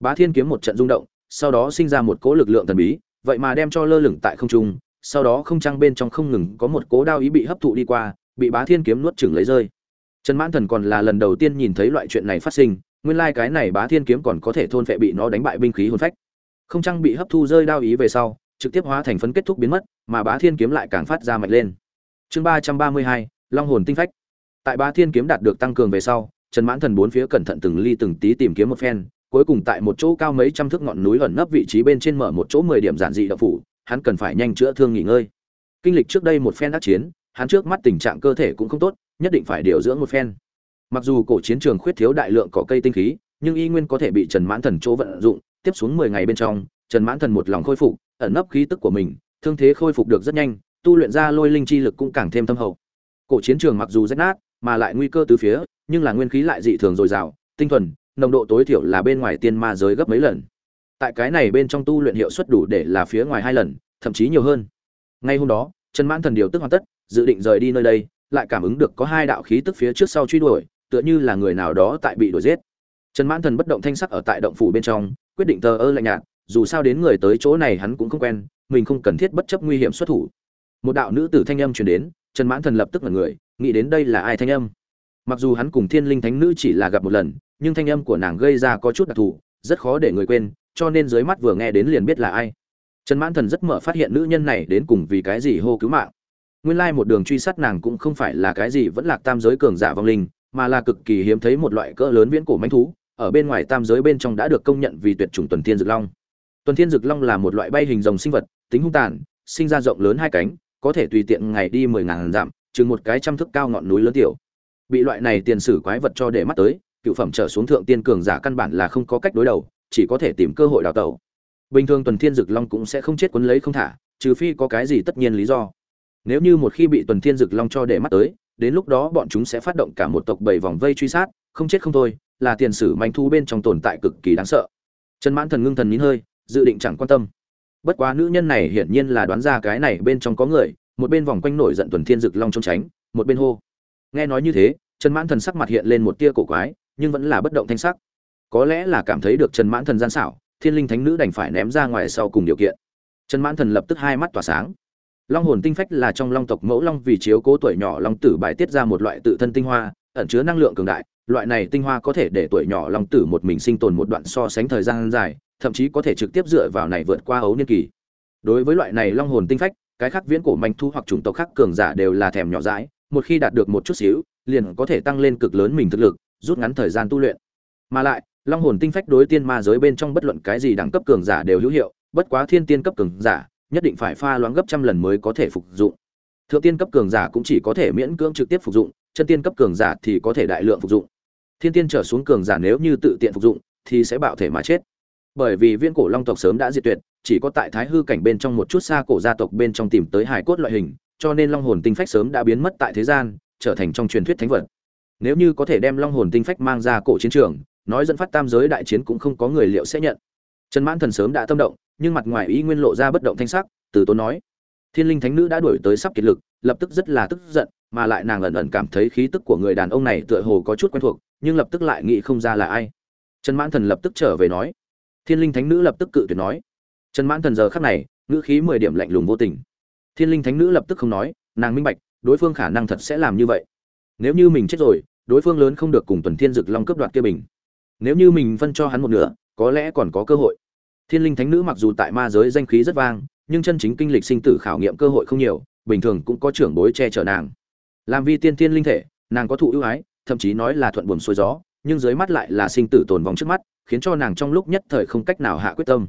Bá thiên kiếm một trận rung động, sau đó sinh ra một cỗ lực lượng thần bí, vậy mà đem cho lơ lửng tại không trung, sau đó không trăng bên trong không ngừng có một cố đao ý bị hấp thụ đi qua, bị bá thiên kiếm nuốt chửng lấy rơi. Trần mãn thần còn là lần đầu tiên nhìn thấy loại chuyện này phát sinh, nguyên lai cái này bá thiên kiếm còn có thể thôn phệ bị nó đánh bại binh khí hồn phách. Không trăng bị hấp thu rơi đao ý về sau trực tiếp hóa thành phấn kết thúc biến mất, mà bá thiên kiếm lại càng phát ra mạnh lên. Chương ba trăm ba mươi hai, long hồn tinh phách. Tại bá thiên kiếm đạt được tăng cường về sau, trần mãn thần bốn phía cẩn thận từng ly từng tí tìm kiếm một phen, cuối cùng tại một chỗ cao mấy trăm thước ngọn núi ẩn nấp vị trí bên trên mở một chỗ mười điểm giản dị đạo phủ, hắn cần phải nhanh chữa thương nghỉ ngơi. Kinh lịch trước đây một phen đắc chiến, hắn trước mắt tình trạng cơ thể cũng không tốt, nhất định phải điều dưỡng một phen. Mặc dù cổ chiến trường khuyết thiếu đại lượng cỏ cây tinh khí, nhưng y nguyên có thể bị trần mãn thần chỗ vận dụng, tiếp xuống mười ngày bên trong, trần mãn thần một lòng khôi phục ẩn nấp khí tức của mình, thương thế khôi phục được rất nhanh, tu luyện ra lôi linh chi lực cũng càng thêm thâm hậu. Cổ chiến trường mặc dù rách nát, mà lại nguy cơ từ phía, nhưng là nguyên khí lại dị thường dồi dào, tinh thuần, nồng độ tối thiểu là bên ngoài tiên ma giới gấp mấy lần. Tại cái này bên trong tu luyện hiệu suất đủ để là phía ngoài hai lần, thậm chí nhiều hơn. Ngay hôm đó, trần mãn thần điều tức hoàn tất, dự định rời đi nơi đây, lại cảm ứng được có hai đạo khí tức phía trước sau truy đuổi, tựa như là người nào đó tại bị đuổi giết. Trần mãn thần bất động thanh sắc ở tại động phủ bên trong, quyết định tờ ơ lạnh nhạt dù sao đến người tới chỗ này hắn cũng không quen, mình không cần thiết bất chấp nguy hiểm xuất thủ. Một đạo nữ tử thanh âm truyền đến, trần mãn thần lập tức là người, nghĩ đến đây là ai thanh âm. Mặc dù hắn cùng thiên linh thánh nữ chỉ là gặp một lần, nhưng thanh âm của nàng gây ra có chút đặc thù, rất khó để người quên, cho nên dưới mắt vừa nghe đến liền biết là ai. Trần mãn thần rất mở phát hiện nữ nhân này đến cùng vì cái gì hô cứu mạng. Nguyên lai một đường truy sát nàng cũng không phải là cái gì vẫn là tam giới cường giả vong linh, mà là cực kỳ hiếm thấy một loại cỡ lớn viễn cổ manh thú, ở bên ngoài tam giới bên trong đã được công nhận vì tuyệt chủng tuần thiên dược long tuần thiên Dực long là một loại bay hình rồng sinh vật, tính hung tàn, sinh ra rộng lớn hai cánh, có thể tùy tiện ngày đi mười ngàn dặm, chừng một cái trăm thước cao ngọn núi lớn tiểu. Bị loại này tiền sử quái vật cho để mắt tới, cựu phẩm trở xuống thượng tiên cường giả căn bản là không có cách đối đầu, chỉ có thể tìm cơ hội đào tẩu. Bình thường tuần thiên dực long cũng sẽ không chết quấn lấy không thả, trừ phi có cái gì tất nhiên lý do. Nếu như một khi bị tuần thiên dực long cho để mắt tới, đến lúc đó bọn chúng sẽ phát động cả một tộc bảy vòng vây truy sát, không chết không thôi, là tiền sử manh thu bên trong tồn tại cực kỳ đáng sợ. Trần mãn thần ngưng thần nín hơi dự định chẳng quan tâm. Bất quá nữ nhân này hiển nhiên là đoán ra cái này bên trong có người, một bên vòng quanh nổi giận tuần thiên dực long trốn tránh, một bên hô. Nghe nói như thế, trần mãn thần sắc mặt hiện lên một tia cổ quái, nhưng vẫn là bất động thanh sắc. Có lẽ là cảm thấy được trần mãn thần gian xảo, thiên linh thánh nữ đành phải ném ra ngoài sau cùng điều kiện. Trần mãn thần lập tức hai mắt tỏa sáng. Long hồn tinh phách là trong long tộc mẫu long vì chiếu cố tuổi nhỏ long tử bài tiết ra một loại tự thân tinh hoa, ẩn chứa năng lượng cường đại, loại này tinh hoa có thể để tuổi nhỏ long tử một mình sinh tồn một đoạn so sánh thời gian dài thậm chí có thể trực tiếp dựa vào này vượt qua ấu niên kỳ. Đối với loại này long hồn tinh phách, cái khác viễn cổ manh thu hoặc chủng tộc khác cường giả đều là thèm nhỏ dãi, một khi đạt được một chút xíu, liền có thể tăng lên cực lớn mình thực lực, rút ngắn thời gian tu luyện. Mà lại, long hồn tinh phách đối tiên ma giới bên trong bất luận cái gì đẳng cấp cường giả đều hữu hiệu, bất quá thiên tiên cấp cường giả, nhất định phải pha loãng gấp trăm lần mới có thể phục dụng. Thượng tiên cấp cường giả cũng chỉ có thể miễn cưỡng trực tiếp phục dụng, chân tiên cấp cường giả thì có thể đại lượng phục dụng. Thiên tiên trở xuống cường giả nếu như tự tiện phục dụng, thì sẽ bạo thể mà chết bởi vì viên cổ long tộc sớm đã diệt tuyệt, chỉ có tại thái hư cảnh bên trong một chút xa cổ gia tộc bên trong tìm tới hải cốt loại hình, cho nên long hồn tinh phách sớm đã biến mất tại thế gian, trở thành trong truyền thuyết thánh vật. Nếu như có thể đem long hồn tinh phách mang ra cổ chiến trường, nói dẫn phát tam giới đại chiến cũng không có người liệu sẽ nhận. Trần mãn thần sớm đã tâm động, nhưng mặt ngoài ý nguyên lộ ra bất động thanh sắc, từ tốn nói, thiên linh thánh nữ đã đuổi tới sắp kiệt lực, lập tức rất là tức giận, mà lại nàng ẩn ẩn cảm thấy khí tức của người đàn ông này tựa hồ có chút quen thuộc, nhưng lập tức lại nghĩ không ra là ai. Trần mãn thần lập tức trở về nói thiên linh thánh nữ lập tức cự tuyệt nói. Trần mãn thần giờ khắc này, ngữ khí mười điểm lạnh lùng vô tình. Thiên linh thánh nữ lập tức không nói, nàng minh bạch, đối phương khả năng thật sẽ làm như vậy. Nếu như mình chết rồi, đối phương lớn không được cùng tuần thiên dực long cướp đoạt kia bình. Nếu như mình phân cho hắn một nửa, có lẽ còn có cơ hội. Thiên linh thánh nữ mặc dù tại ma giới danh khí rất vang, nhưng chân chính kinh lịch sinh tử khảo nghiệm cơ hội không nhiều, bình thường cũng có trưởng bối che chở nàng. Làm vi tiên tiên linh thể, nàng có thụ ưu ái, thậm chí nói là thuận buồm xuôi gió, nhưng dưới mắt lại là sinh tử tồn vong trước mắt khiến cho nàng trong lúc nhất thời không cách nào hạ quyết tâm.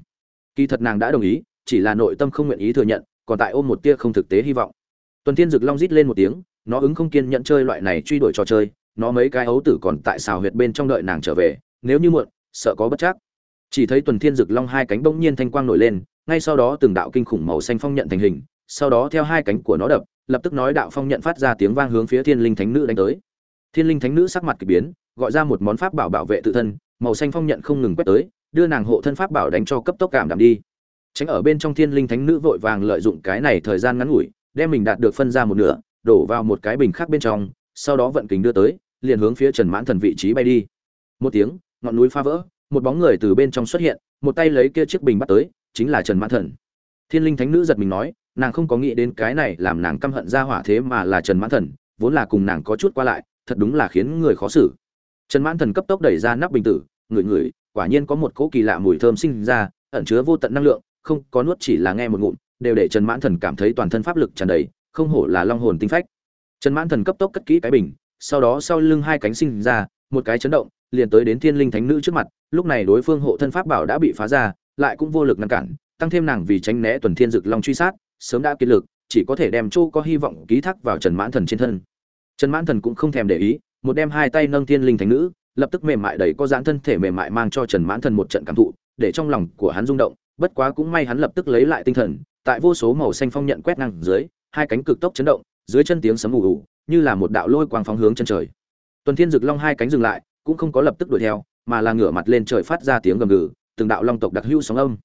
Kỳ thật nàng đã đồng ý, chỉ là nội tâm không nguyện ý thừa nhận, còn tại ôm một tia không thực tế hy vọng. Tuần thiên dực long rít lên một tiếng, nó ứng không kiên nhận chơi loại này truy đuổi trò chơi, nó mấy cái ấu tử còn tại xào huyệt bên trong đợi nàng trở về, nếu như muộn, sợ có bất chắc. Chỉ thấy tuần thiên dực long hai cánh bỗng nhiên thanh quang nổi lên, ngay sau đó từng đạo kinh khủng màu xanh phong nhận thành hình, sau đó theo hai cánh của nó đập, lập tức nói đạo phong nhận phát ra tiếng vang hướng phía thiên linh thánh nữ đánh tới. Thiên linh thánh nữ sắc mặt kỳ biến, gọi ra một món pháp bảo bảo vệ tự thân màu xanh phong nhận không ngừng quét tới, đưa nàng hộ thân pháp bảo đánh cho cấp tốc cảm đảm đi. Tránh ở bên trong thiên linh thánh nữ vội vàng lợi dụng cái này thời gian ngắn ngủi, đem mình đạt được phân ra một nửa, đổ vào một cái bình khác bên trong, sau đó vận kính đưa tới, liền hướng phía trần mãn thần vị trí bay đi. Một tiếng, ngọn núi phá vỡ, một bóng người từ bên trong xuất hiện, một tay lấy kia chiếc bình bắt tới, chính là trần mãn thần. Thiên linh thánh nữ giật mình nói, nàng không có nghĩ đến cái này làm nàng căm hận ra hỏa thế mà là trần mãn thần, vốn là cùng nàng có chút qua lại, thật đúng là khiến người khó xử. Trần mãn thần cấp tốc đẩy ra nắp bình tử ngửi ngửi, quả nhiên có một cỗ kỳ lạ mùi thơm sinh ra, ẩn chứa vô tận năng lượng, không có nuốt chỉ là nghe một ngụm, đều để trần mãn thần cảm thấy toàn thân pháp lực tràn đầy, không hổ là long hồn tinh phách. Trần mãn thần cấp tốc cất kỹ cái bình, sau đó sau lưng hai cánh sinh ra, một cái chấn động, liền tới đến thiên linh thánh nữ trước mặt, lúc này đối phương hộ thân pháp bảo đã bị phá ra, lại cũng vô lực ngăn cản, tăng thêm nàng vì tránh né tuần thiên dực long truy sát, sớm đã kiệt lực, chỉ có thể đem châu có hy vọng ký thác vào trần mãn thần trên thân. Trần mãn thần cũng không thèm để ý, một đem hai tay nâng thiên linh thánh nữ lập tức mềm mại đầy có dáng thân thể mềm mại mang cho trần mãn thần một trận cảm thụ, để trong lòng của hắn rung động, bất quá cũng may hắn lập tức lấy lại tinh thần, tại vô số màu xanh phong nhận quét ngang dưới, hai cánh cực tốc chấn động, dưới chân tiếng sấm ù ù, như là một đạo lôi quang phóng hướng chân trời. Tuần thiên dực long hai cánh dừng lại, cũng không có lập tức đuổi theo, mà là ngửa mặt lên trời phát ra tiếng gầm gừ, từng đạo long tộc đặc hữu sóng âm.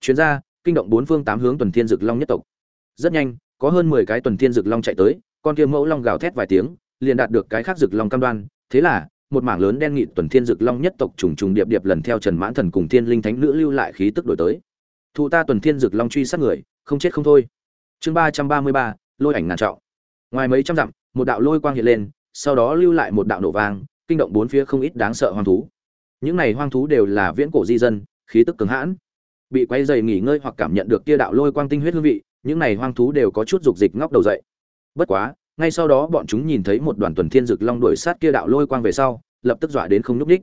Chuyến ra kinh động bốn phương tám hướng tuần thiên dực long nhất tộc. Rất nhanh, có hơn mười cái tuần thiên dực long chạy tới, con kia mẫu long gào thét vài tiếng, liền đạt được cái khác dực long cam đoan, thế là một mảng lớn đen nghịt tuần thiên dực long nhất tộc trùng trùng điệp điệp lần theo trần mãn thần cùng thiên linh thánh nữ lưu lại khí tức đổi tới. Thụ ta tuần thiên dực long truy sát người, không chết không thôi. Chương ba trăm ba mươi ba, lôi ảnh ngàn trọng. Ngoài mấy trăm dặm, một đạo lôi quang hiện lên, sau đó lưu lại một đạo nổ vang, kinh động bốn phía không ít đáng sợ hoang thú. Những này hoang thú đều là viễn cổ di dân, khí tức cứng hãn. Bị quay dày nghỉ ngơi hoặc cảm nhận được kia đạo lôi quang tinh huyết hương vị, những này hoang thú đều có chút dục dịch ngóc đầu dậy. Bất quá ngay sau đó bọn chúng nhìn thấy một đoàn tuần thiên dực long đuổi sát kia đạo lôi quang về sau, lập tức dọa đến không nhúc ních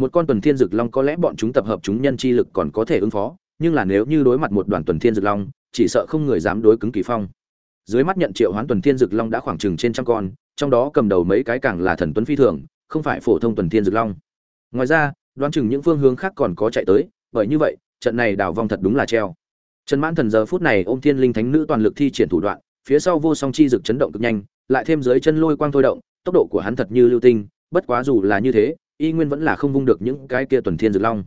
một con tuần thiên dực long có lẽ bọn chúng tập hợp chúng nhân chi lực còn có thể ứng phó, nhưng là nếu như đối mặt một đoàn tuần thiên dực long, chỉ sợ không người dám đối cứng kỳ phong. Dưới mắt nhận triệu hoán tuần thiên dực long đã khoảng chừng trên trăm con, trong đó cầm đầu mấy cái càng là thần tuấn phi thường, không phải phổ thông tuần thiên dực long. Ngoài ra, đoán chừng những phương hướng khác còn có chạy tới, bởi như vậy, trận này đào vong thật đúng là treo. Trần mãn thần giờ phút này ôm thiên linh thánh nữ toàn lực thi triển thủ đoạn phía sau vô song chi dực chấn động cực nhanh, lại thêm dưới chân lôi quang thôi động, tốc độ của hắn thật như lưu tinh, bất quá dù là như thế, y nguyên vẫn là không vung được những cái kia tuần thiên dực long.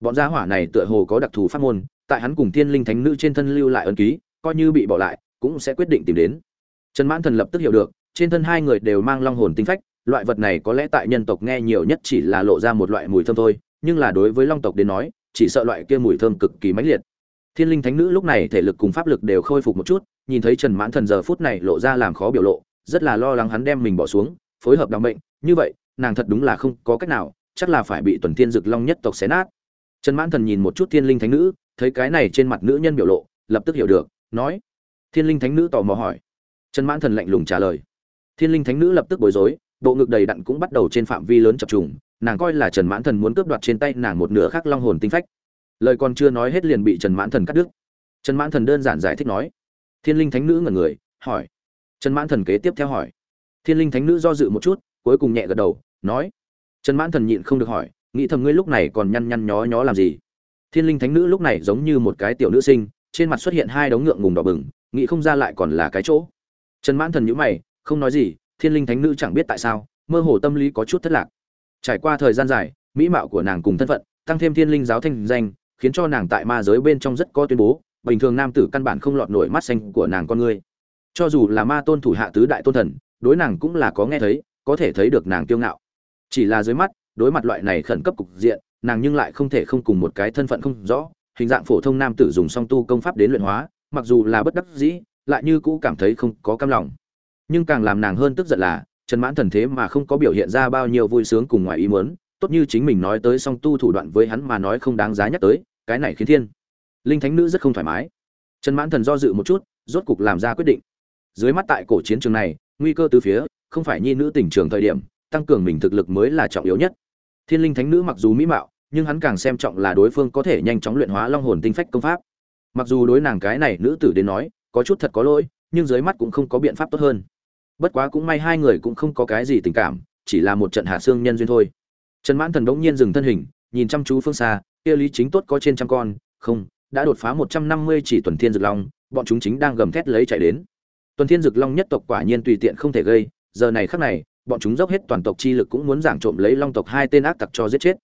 Bọn gia hỏa này tựa hồ có đặc thù pháp môn, tại hắn cùng thiên linh thánh nữ trên thân lưu lại ấn ký, coi như bị bỏ lại, cũng sẽ quyết định tìm đến. Trần mãn thần lập tức hiểu được, trên thân hai người đều mang long hồn tinh phách, loại vật này có lẽ tại nhân tộc nghe nhiều nhất chỉ là lộ ra một loại mùi thơm thôi, nhưng là đối với long tộc đến nói, chỉ sợ loại kia mùi thơm cực kỳ mãnh liệt. Thiên linh thánh nữ lúc này thể lực cùng pháp lực đều khôi phục một chút nhìn thấy trần mãn thần giờ phút này lộ ra làm khó biểu lộ, rất là lo lắng hắn đem mình bỏ xuống, phối hợp đảm bệnh. Như vậy, nàng thật đúng là không có cách nào, chắc là phải bị tuần thiên dực long nhất tộc xé nát. Trần mãn thần nhìn một chút thiên linh thánh nữ, thấy cái này trên mặt nữ nhân biểu lộ, lập tức hiểu được, nói. Thiên linh thánh nữ tò mò hỏi. Trần mãn thần lạnh lùng trả lời. Thiên linh thánh nữ lập tức bối rối, bộ ngực đầy đặn cũng bắt đầu trên phạm vi lớn chập trùng, nàng coi là trần mãn thần muốn cướp đoạt trên tay nàng một nửa khác long hồn tinh phách. Lời còn chưa nói hết liền bị trần mãn thần cắt đứt. Trần mãn thần đơn giản giải thích nói thiên linh thánh nữ ngẩn người, hỏi. Trần mãn thần kế tiếp theo hỏi. Thiên linh thánh nữ do dự một chút, cuối cùng nhẹ gật đầu, nói. Trần mãn thần nhịn không được hỏi, nghĩ thầm ngươi lúc này còn nhăn nhăn nhó nhó làm gì? Thiên linh thánh nữ lúc này giống như một cái tiểu nữ sinh, trên mặt xuất hiện hai đống ngượng ngùng đỏ bừng, nghĩ không ra lại còn là cái chỗ. Trần mãn thần nhíu mày, không nói gì, thiên linh thánh nữ chẳng biết tại sao, mơ hồ tâm lý có chút thất lạc. Trải qua thời gian dài, mỹ mạo của nàng cùng thân phận, tăng thêm thiên linh giáo thanh danh, khiến cho nàng tại ma giới bên trong rất có tuyên bố bình thường nam tử căn bản không lọt nổi mắt xanh của nàng con người. Cho dù là ma tôn thủ hạ tứ đại tôn thần, đối nàng cũng là có nghe thấy, có thể thấy được nàng kiêu ngạo. Chỉ là dưới mắt, đối mặt loại này khẩn cấp cục diện, nàng nhưng lại không thể không cùng một cái thân phận không rõ, hình dạng phổ thông nam tử dùng song tu công pháp đến luyện hóa, mặc dù là bất đắc dĩ, lại như cũ cảm thấy không có cam lòng. Nhưng càng làm nàng hơn tức giận là, trần mãn thần thế mà không có biểu hiện ra bao nhiêu vui sướng cùng ngoài ý muốn, tốt như chính mình nói tới song tu thủ đoạn với hắn mà nói không đáng giá nhắc tới, cái này khiến thiên linh thánh nữ rất không thoải mái. Trần mãn thần do dự một chút, rốt cục làm ra quyết định. Dưới mắt tại cổ chiến trường này, nguy cơ từ phía, không phải nhi nữ tỉnh trường thời điểm, tăng cường mình thực lực mới là trọng yếu nhất. Thiên linh thánh nữ mặc dù mỹ mạo, nhưng hắn càng xem trọng là đối phương có thể nhanh chóng luyện hóa long hồn tinh phách công pháp. Mặc dù đối nàng cái này nữ tử đến nói, có chút thật có lỗi, nhưng dưới mắt cũng không có biện pháp tốt hơn. Bất quá cũng may hai người cũng không có cái gì tình cảm, chỉ là một trận hạ xương nhân duyên thôi. Trần mãn thần bỗng nhiên dừng thân hình, nhìn chăm chú phương xa, kia lý chính tốt có trên trăm con, không đã đột phá một trăm năm mươi chỉ tuần thiên dược long, bọn chúng chính đang gầm thét lấy chạy đến. Tuần thiên dược long nhất tộc quả nhiên tùy tiện không thể gây, giờ này khắc này, bọn chúng dốc hết toàn tộc chi lực cũng muốn giảng trộm lấy long tộc hai tên ác tặc cho giết chết.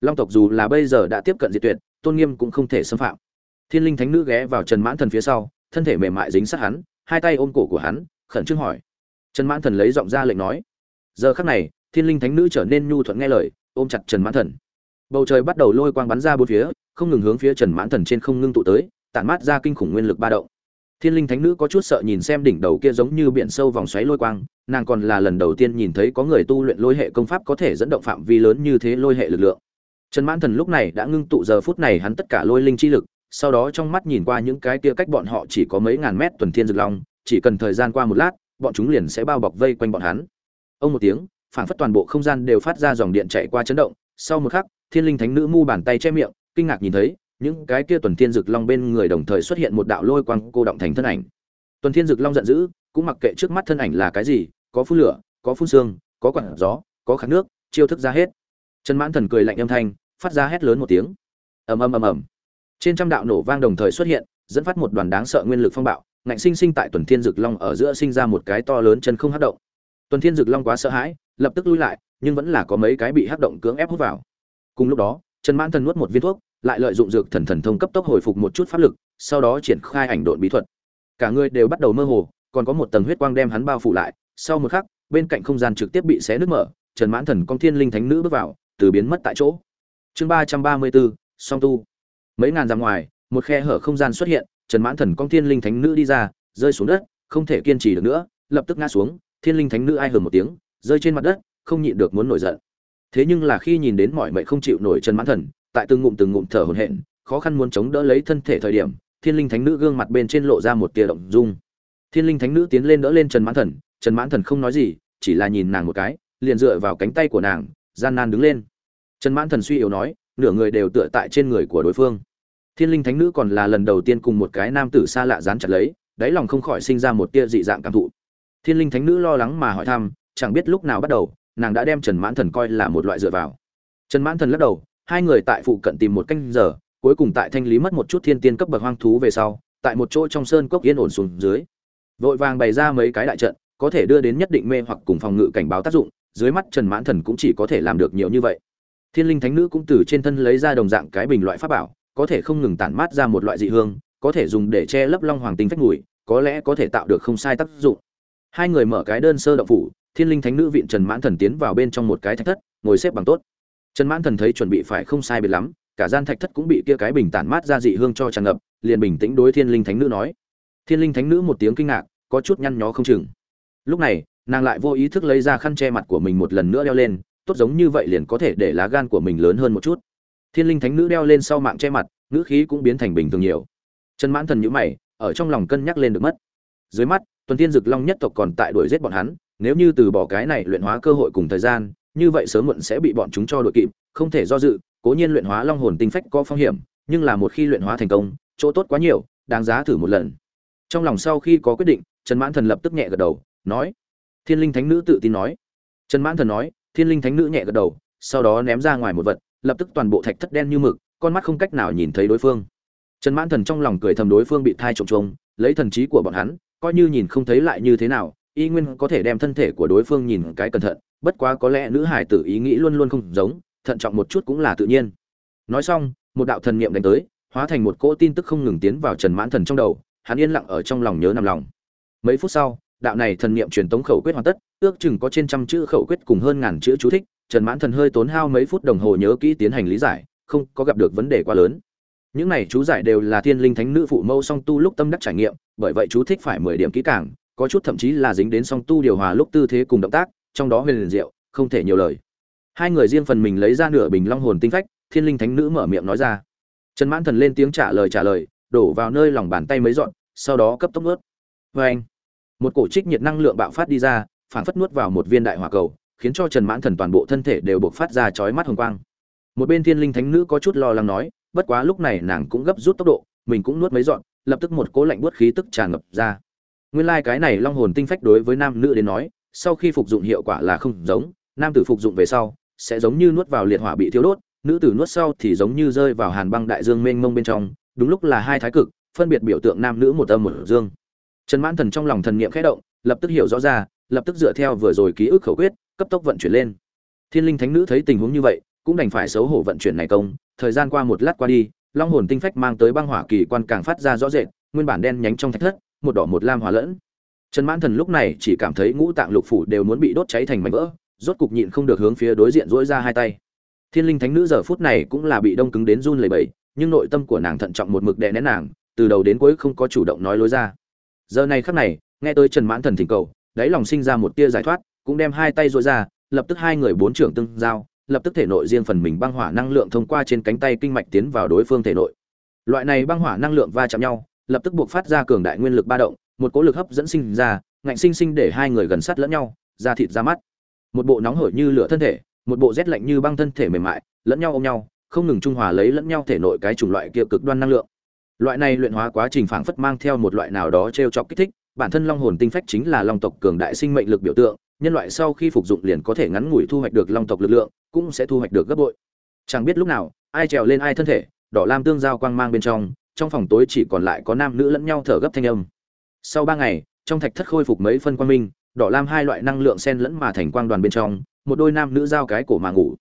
Long tộc dù là bây giờ đã tiếp cận diệt tuyệt, tôn nghiêm cũng không thể xâm phạm. Thiên linh thánh nữ ghé vào trần mãn thần phía sau, thân thể mềm mại dính sát hắn, hai tay ôm cổ của hắn, khẩn trương hỏi. Trần mãn thần lấy giọng ra lệnh nói. Giờ khắc này, thiên linh thánh nữ trở nên nhu thuận nghe lời, ôm chặt trần mãn thần bầu trời bắt đầu lôi quang bắn ra bốn phía, không ngừng hướng phía trần mãn thần trên không ngưng tụ tới, tản mát ra kinh khủng nguyên lực ba động. Thiên linh thánh nữ có chút sợ nhìn xem đỉnh đầu kia giống như biển sâu vòng xoáy lôi quang, nàng còn là lần đầu tiên nhìn thấy có người tu luyện lôi hệ công pháp có thể dẫn động phạm vi lớn như thế lôi hệ lực lượng. Trần mãn thần lúc này đã ngưng tụ giờ phút này hắn tất cả lôi linh chi lực, sau đó trong mắt nhìn qua những cái kia cách bọn họ chỉ có mấy ngàn mét tuần thiên rực long, chỉ cần thời gian qua một lát, bọn chúng liền sẽ bao bọc vây quanh bọn hắn. Ông một tiếng, phảng phất toàn bộ không gian đều phát ra dòng điện chạy qua chấn động, sau một khắc thiên linh thánh nữ mu bàn tay che miệng, kinh ngạc nhìn thấy, những cái kia tuần thiên dực long bên người đồng thời xuất hiện một đạo lôi quang cô động thành thân ảnh. Tuần thiên dực long giận dữ, cũng mặc kệ trước mắt thân ảnh là cái gì, có phun lửa, có phun xương, có quản gió, có khát nước, chiêu thức ra hết. Trần mãn thần cười lạnh âm thanh, phát ra hét lớn một tiếng. Ầm ầm ầm ầm. Trên trăm đạo nổ vang đồng thời xuất hiện, dẫn phát một đoàn đáng sợ nguyên lực phong bạo, ngạnh sinh sinh tại tuần thiên dực long ở giữa sinh ra một cái to lớn chân không hấp động. Tuần thiên dực long quá sợ hãi, lập tức lui lại, nhưng vẫn là có mấy cái bị hấp động cưỡng ép hút vào cùng lúc đó, trần mãn thần nuốt một viên thuốc, lại lợi dụng dược thần thần thông cấp tốc hồi phục một chút pháp lực, sau đó triển khai ảnh độn bí thuật. Cả người đều bắt đầu mơ hồ, còn có một tầng huyết quang đem hắn bao phủ lại. Sau một khắc, bên cạnh không gian trực tiếp bị xé nứt mở, trần mãn thần con thiên linh thánh nữ bước vào, từ biến mất tại chỗ. Chương ba trăm ba mươi bốn, song tu. Mấy ngàn dặm ngoài, một khe hở không gian xuất hiện, trần mãn thần con thiên linh thánh nữ đi ra, rơi xuống đất, không thể kiên trì được nữa, lập tức ngã xuống, thiên linh thánh nữ ai hờ một tiếng, rơi trên mặt đất, không nhịn được muốn nổi giận thế nhưng là khi nhìn đến mọi mệnh không chịu nổi trần mãn thần, tại từng ngụm từng ngụm thở hổn hển, khó khăn muốn chống đỡ lấy thân thể thời điểm, thiên linh thánh nữ gương mặt bên trên lộ ra một tia động dung. Thiên linh thánh nữ tiến lên đỡ lên trần mãn thần, trần mãn thần không nói gì, chỉ là nhìn nàng một cái, liền dựa vào cánh tay của nàng, gian nan đứng lên. Trần mãn thần suy yếu nói, nửa người đều tựa tại trên người của đối phương. Thiên linh thánh nữ còn là lần đầu tiên cùng một cái nam tử xa lạ dán chặt lấy, đáy lòng không khỏi sinh ra một tia dị dạng cảm thụ. Thiên linh thánh nữ lo lắng mà hỏi thăm, chẳng biết lúc nào bắt đầu nàng đã đem trần mãn thần coi là một loại dựa vào. Trần mãn thần lắc đầu, hai người tại phụ cận tìm một canh giờ, cuối cùng tại thanh lý mất một chút thiên tiên cấp bậc hoang thú về sau, tại một chỗ trong sơn cốc yên ổn xuống dưới. Vội vàng bày ra mấy cái đại trận, có thể đưa đến nhất định mê hoặc cùng phòng ngự cảnh báo tác dụng, dưới mắt trần mãn thần cũng chỉ có thể làm được nhiều như vậy. Thiên linh thánh nữ cũng từ trên thân lấy ra đồng dạng cái bình loại pháp bảo, có thể không ngừng tản mát ra một loại dị hương, có thể dùng để che lấp long hoàng tinh phách mùi, có lẽ có thể tạo được không sai tác dụng. Hai người mở cái đơn sơ động phủ thiên linh thánh nữ vịn trần mãn thần tiến vào bên trong một cái thạch thất, ngồi xếp bằng tốt. Trần mãn thần thấy chuẩn bị phải không sai biệt lắm, cả gian thạch thất cũng bị kia cái bình tản mát ra dị hương cho tràn ngập, liền bình tĩnh đối thiên linh thánh nữ nói. Thiên linh thánh nữ một tiếng kinh ngạc, có chút nhăn nhó không chừng. Lúc này, nàng lại vô ý thức lấy ra khăn che mặt của mình một lần nữa đeo lên, tốt giống như vậy liền có thể để lá gan của mình lớn hơn một chút. Thiên linh thánh nữ đeo lên sau mạng che mặt, ngữ khí cũng biến thành bình thường nhiều. Trần mãn thần nhữ mày, ở trong lòng cân nhắc lên được mất. Dưới mắt, tuần thiên dực long nhất tộc còn tại đuổi giết bọn hắn nếu như từ bỏ cái này luyện hóa cơ hội cùng thời gian, như vậy sớm muộn sẽ bị bọn chúng cho đội kịp, không thể do dự, cố nhiên luyện hóa long hồn tinh phách có phong hiểm, nhưng là một khi luyện hóa thành công, chỗ tốt quá nhiều, đáng giá thử một lần. Trong lòng sau khi có quyết định, trần mãn thần lập tức nhẹ gật đầu, nói, thiên linh thánh nữ tự tin nói. Trần mãn thần nói, thiên linh thánh nữ nhẹ gật đầu, sau đó ném ra ngoài một vật, lập tức toàn bộ thạch thất đen như mực, con mắt không cách nào nhìn thấy đối phương. Trần mãn thần trong lòng cười thầm đối phương bị thai trộm trông lấy thần trí của bọn hắn, coi như nhìn không thấy lại như thế nào y nguyên có thể đem thân thể của đối phương nhìn cái cẩn thận, bất quá có lẽ nữ hải tử ý nghĩ luôn luôn không giống, thận trọng một chút cũng là tự nhiên. Nói xong, một đạo thần niệm đánh tới, hóa thành một cỗ tin tức không ngừng tiến vào trần mãn thần trong đầu, hắn yên lặng ở trong lòng nhớ nằm lòng. Mấy phút sau, đạo này thần niệm truyền tống khẩu quyết hoàn tất, ước chừng có trên trăm chữ khẩu quyết cùng hơn ngàn chữ chú thích, trần mãn thần hơi tốn hao mấy phút đồng hồ nhớ kỹ tiến hành lý giải, không có gặp được vấn đề quá lớn. Những này chú giải đều là thiên linh thánh nữ phụ mâu song tu lúc tâm đắc trải nghiệm, bởi vậy chú thích phải mười điểm kỹ càng có chút thậm chí là dính đến song tu điều hòa lúc tư thế cùng động tác, trong đó huyền liền diệu, không thể nhiều lời. Hai người riêng phần mình lấy ra nửa bình long hồn tinh phách, thiên linh thánh nữ mở miệng nói ra. Trần mãn thần lên tiếng trả lời trả lời, đổ vào nơi lòng bàn tay mấy dọn, sau đó cấp tốc nuốt. Vê anh, một cổ trích nhiệt năng lượng bạo phát đi ra, phảng phất nuốt vào một viên đại hỏa cầu, khiến cho trần mãn thần toàn bộ thân thể đều buộc phát ra chói mắt hồng quang. Một bên thiên linh thánh nữ có chút lo lắng nói, bất quá lúc này nàng cũng gấp rút tốc độ, mình cũng nuốt mấy dọn, lập tức một cố lạnh buốt khí tức tràn ngập ra nguyên lai cái này long hồn tinh phách đối với nam nữ đến nói, sau khi phục dụng hiệu quả là không giống, nam tử phục dụng về sau, sẽ giống như nuốt vào liệt hỏa bị thiếu đốt, nữ tử nuốt sau thì giống như rơi vào hàn băng đại dương mênh mông bên trong, đúng lúc là hai thái cực, phân biệt biểu tượng nam nữ một âm một dương. Trần mãn thần trong lòng thần niệm khẽ động, lập tức hiểu rõ ra, lập tức dựa theo vừa rồi ký ức khẩu quyết, cấp tốc vận chuyển lên. Thiên linh thánh nữ thấy tình huống như vậy, cũng đành phải xấu hổ vận chuyển này công, thời gian qua một lát qua đi, long hồn tinh phách mang tới băng hỏa kỳ quan càng phát ra rõ rệt, nguyên bản đen nhánh trong thạch thất một đỏ một lam hòa lẫn. Trần mãn thần lúc này chỉ cảm thấy ngũ tạng lục phủ đều muốn bị đốt cháy thành mảnh vỡ, rốt cục nhịn không được hướng phía đối diện dỗi ra hai tay. Thiên linh thánh nữ giờ phút này cũng là bị đông cứng đến run lẩy bẩy, nhưng nội tâm của nàng thận trọng một mực đè nén nàng, từ đầu đến cuối không có chủ động nói lối ra. Giờ này khắc này, nghe tới trần mãn thần thỉnh cầu, đáy lòng sinh ra một tia giải thoát, cũng đem hai tay dội ra, lập tức hai người bốn trưởng tương giao, lập tức thể nội riêng phần mình băng hỏa năng lượng thông qua trên cánh tay kinh mạch tiến vào đối phương thể nội. Loại này băng hỏa năng lượng va chạm nhau lập tức buộc phát ra cường đại nguyên lực ba động, một cỗ lực hấp dẫn sinh ra, ngạnh sinh sinh để hai người gần sát lẫn nhau, da thịt ra mắt. Một bộ nóng hổi như lửa thân thể, một bộ rét lạnh như băng thân thể mềm mại, lẫn nhau ôm nhau, không ngừng trung hòa lấy lẫn nhau thể nội cái chủng loại kia cực đoan năng lượng. Loại này luyện hóa quá trình phảng phất mang theo một loại nào đó t r e o chọc kích thích, bản thân long hồn tinh phách chính là long tộc cường đại sinh mệnh lực biểu tượng, nhân loại sau khi phục dụng liền có thể ngắn ngủi thu hoạch được long tộc lực lượng, cũng sẽ thu hoạch được gấp bội. Chẳng biết lúc nào, ai trèo lên ai thân thể, đỏ lam tương giao quang mang bên trong trong phòng tối chỉ còn lại có nam nữ lẫn nhau thở gấp thanh âm. Sau ba ngày, trong thạch thất khôi phục mấy phân quang minh, đỏ lam hai loại năng lượng sen lẫn mà thành quang đoàn bên trong, một đôi nam nữ giao cái cổ mà ngủ.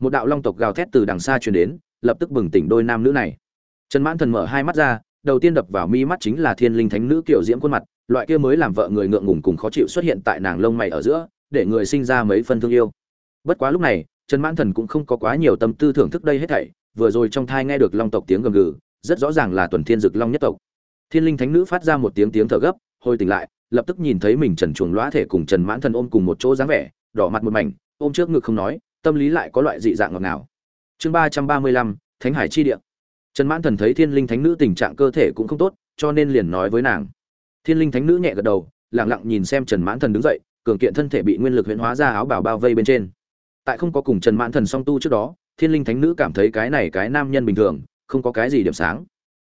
Một đạo long tộc gào thét từ đằng xa truyền đến, lập tức bừng tỉnh đôi nam nữ này. Trần mãn thần mở hai mắt ra, đầu tiên đập vào mi mắt chính là thiên linh thánh nữ kiểu diễm khuôn mặt, loại kia mới làm vợ người ngượng ngùng cùng khó chịu xuất hiện tại nàng lông mày ở giữa, để người sinh ra mấy phân thương yêu. Bất quá lúc này, trần mãn thần cũng không có quá nhiều tâm tư thưởng thức đây hết thảy, vừa rồi trong thai nghe được long tộc tiếng gầm gừ rất rõ ràng là tuần thiên dực long nhất tộc. Thiên linh thánh nữ phát ra một tiếng tiếng thở gấp, hồi tỉnh lại, lập tức nhìn thấy mình trần chuồng lõa thể cùng trần mãn thần ôm cùng một chỗ dáng vẻ, đỏ mặt một mảnh, ôm trước ngực không nói, tâm lý lại có loại dị dạng ngọt ngào. Chương ba trăm ba mươi lăm, thánh hải chi địa. Trần mãn thần thấy thiên linh thánh nữ tình trạng cơ thể cũng không tốt, cho nên liền nói với nàng. Thiên linh thánh nữ nhẹ gật đầu lẳng lặng nhìn xem trần mãn thần đứng dậy, cường kiện thân thể bị nguyên lực huyễn hóa ra áo bào bao vây bên trên. Tại không có cùng trần mãn thần song tu trước đó, thiên linh thánh nữ cảm thấy cái này cái nam nhân bình thường không có cái gì điểm sáng.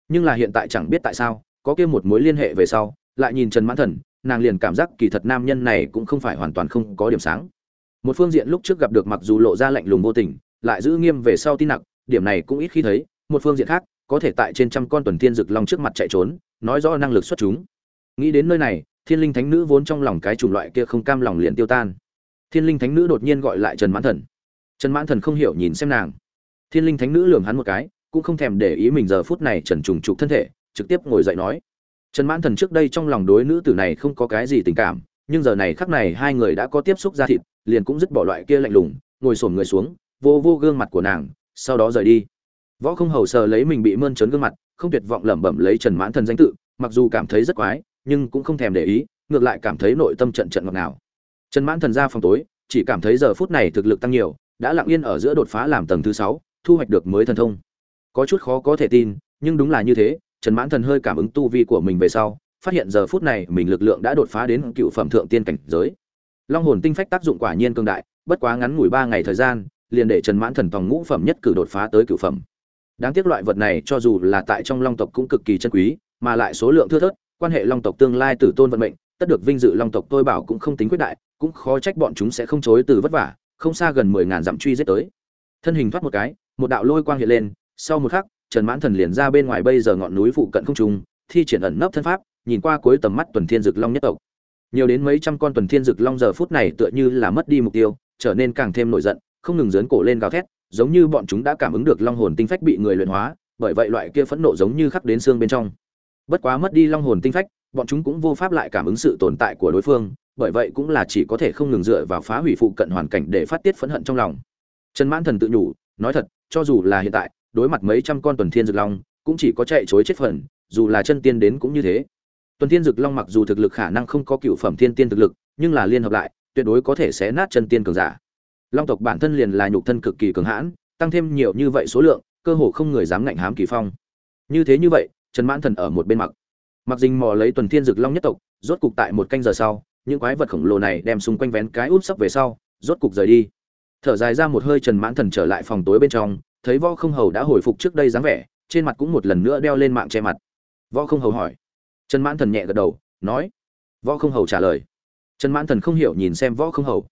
Nhưng là hiện tại chẳng biết tại sao, có kia một mối liên hệ về sau, lại nhìn trần mãn thần, nàng liền cảm giác kỳ thật nam nhân này cũng không phải hoàn toàn không có điểm sáng. Một phương diện lúc trước gặp được mặc dù lộ ra lạnh lùng vô tình, lại giữ nghiêm về sau tin nặng điểm này cũng ít khi thấy, một phương diện khác, có thể tại trên trăm con tuần thiên rực long trước mặt chạy trốn, nói rõ năng lực xuất chúng. Nghĩ đến nơi này, thiên linh thánh nữ vốn trong lòng cái chủng loại kia không cam lòng liền tiêu tan. Thiên linh thánh nữ đột nhiên gọi lại trần mãn thần. Trần mãn thần không hiểu nhìn xem nàng. Thiên linh thánh nữ lường hắn một cái cũng không thèm để ý mình giờ phút này trần trùng trục thân thể, trực tiếp ngồi dậy nói. Trần mãn thần trước đây trong lòng đối nữ tử này không có cái gì tình cảm, nhưng giờ này khắc này hai người đã có tiếp xúc ra thịt, liền cũng dứt bỏ loại kia lạnh lùng, ngồi xổm người xuống, vô vô gương mặt của nàng, sau đó rời đi. Võ không hầu sờ lấy mình bị mơn trớn gương mặt, không tuyệt vọng lẩm bẩm lấy trần mãn thần danh tự, mặc dù cảm thấy rất quái, nhưng cũng không thèm để ý, ngược lại cảm thấy nội tâm trận trận ngọt ngào. Trần mãn thần ra phòng tối, chỉ cảm thấy giờ phút này thực lực tăng nhiều, đã lặng yên ở giữa đột phá làm tầng thứ sáu, thu hoạch được mới thần thông có chút khó có thể tin, nhưng đúng là như thế, trần mãn thần hơi cảm ứng tu vi của mình về sau, phát hiện giờ phút này mình lực lượng đã đột phá đến cựu phẩm thượng tiên cảnh giới. Long hồn tinh phách tác dụng quả nhiên cường đại, bất quá ngắn ngủi ba ngày thời gian, liền để trần mãn thần tòng ngũ phẩm nhất cử đột phá tới cựu phẩm. Đáng tiếc loại vật này cho dù là tại trong long tộc cũng cực kỳ chân quý, mà lại số lượng thưa thớt, quan hệ long tộc tương lai tử tôn vận mệnh, tất được vinh dự long tộc tôi bảo cũng không tính quyết đại, cũng khó trách bọn chúng sẽ không chối từ vất vả, không xa gần mười ngàn dặm truy giết tới. Thân hình thoát một cái, một đạo lôi quang hiện lên sau một khắc, trần mãn thần liền ra bên ngoài bây giờ ngọn núi phụ cận không trung, thi triển ẩn nấp thân pháp, nhìn qua cuối tầm mắt tuần thiên dực long nhất tộc. Nhiều đến mấy trăm con tuần thiên dực long giờ phút này tựa như là mất đi mục tiêu, trở nên càng thêm nổi giận, không ngừng dớn cổ lên gào thét, giống như bọn chúng đã cảm ứng được long hồn tinh phách bị người luyện hóa, bởi vậy loại kia phẫn nộ giống như khắc đến xương bên trong. Bất quá mất đi long hồn tinh phách, bọn chúng cũng vô pháp lại cảm ứng sự tồn tại của đối phương, bởi vậy cũng là chỉ có thể không ngừng dựa vào phá hủy phụ cận hoàn cảnh để phát tiết phẫn hận trong lòng. Trần mãn thần tự nhủ, nói thật, cho dù là hiện tại đối mặt mấy trăm con tuần thiên dược long, cũng chỉ có chạy chối chết phần, dù là chân tiên đến cũng như thế. Tuần thiên dược long mặc dù thực lực khả năng không có cựu phẩm thiên tiên thực lực, nhưng là liên hợp lại, tuyệt đối có thể xé nát chân tiên cường giả. Long tộc bản thân liền là nhục thân cực kỳ cường hãn, tăng thêm nhiều như vậy số lượng, cơ hồ không người dám ngạnh hám kỳ phong. Như thế như vậy, trần mãn thần ở một bên mặc. Mặc dình mò lấy tuần thiên dực long nhất tộc, rốt cục tại một canh giờ sau, những quái vật khổng lồ này đem xung quanh vén cái úp sấp về sau, rốt cục rời đi. Thở dài ra một hơi trần mãn thần trở lại phòng tối bên trong thấy võ không hầu đã hồi phục trước đây dáng vẻ, trên mặt cũng một lần nữa đeo lên mạng che mặt. Võ không hầu hỏi. Trần mãn thần nhẹ gật đầu, nói. Võ không hầu trả lời. Trần mãn thần không hiểu nhìn xem võ không hầu.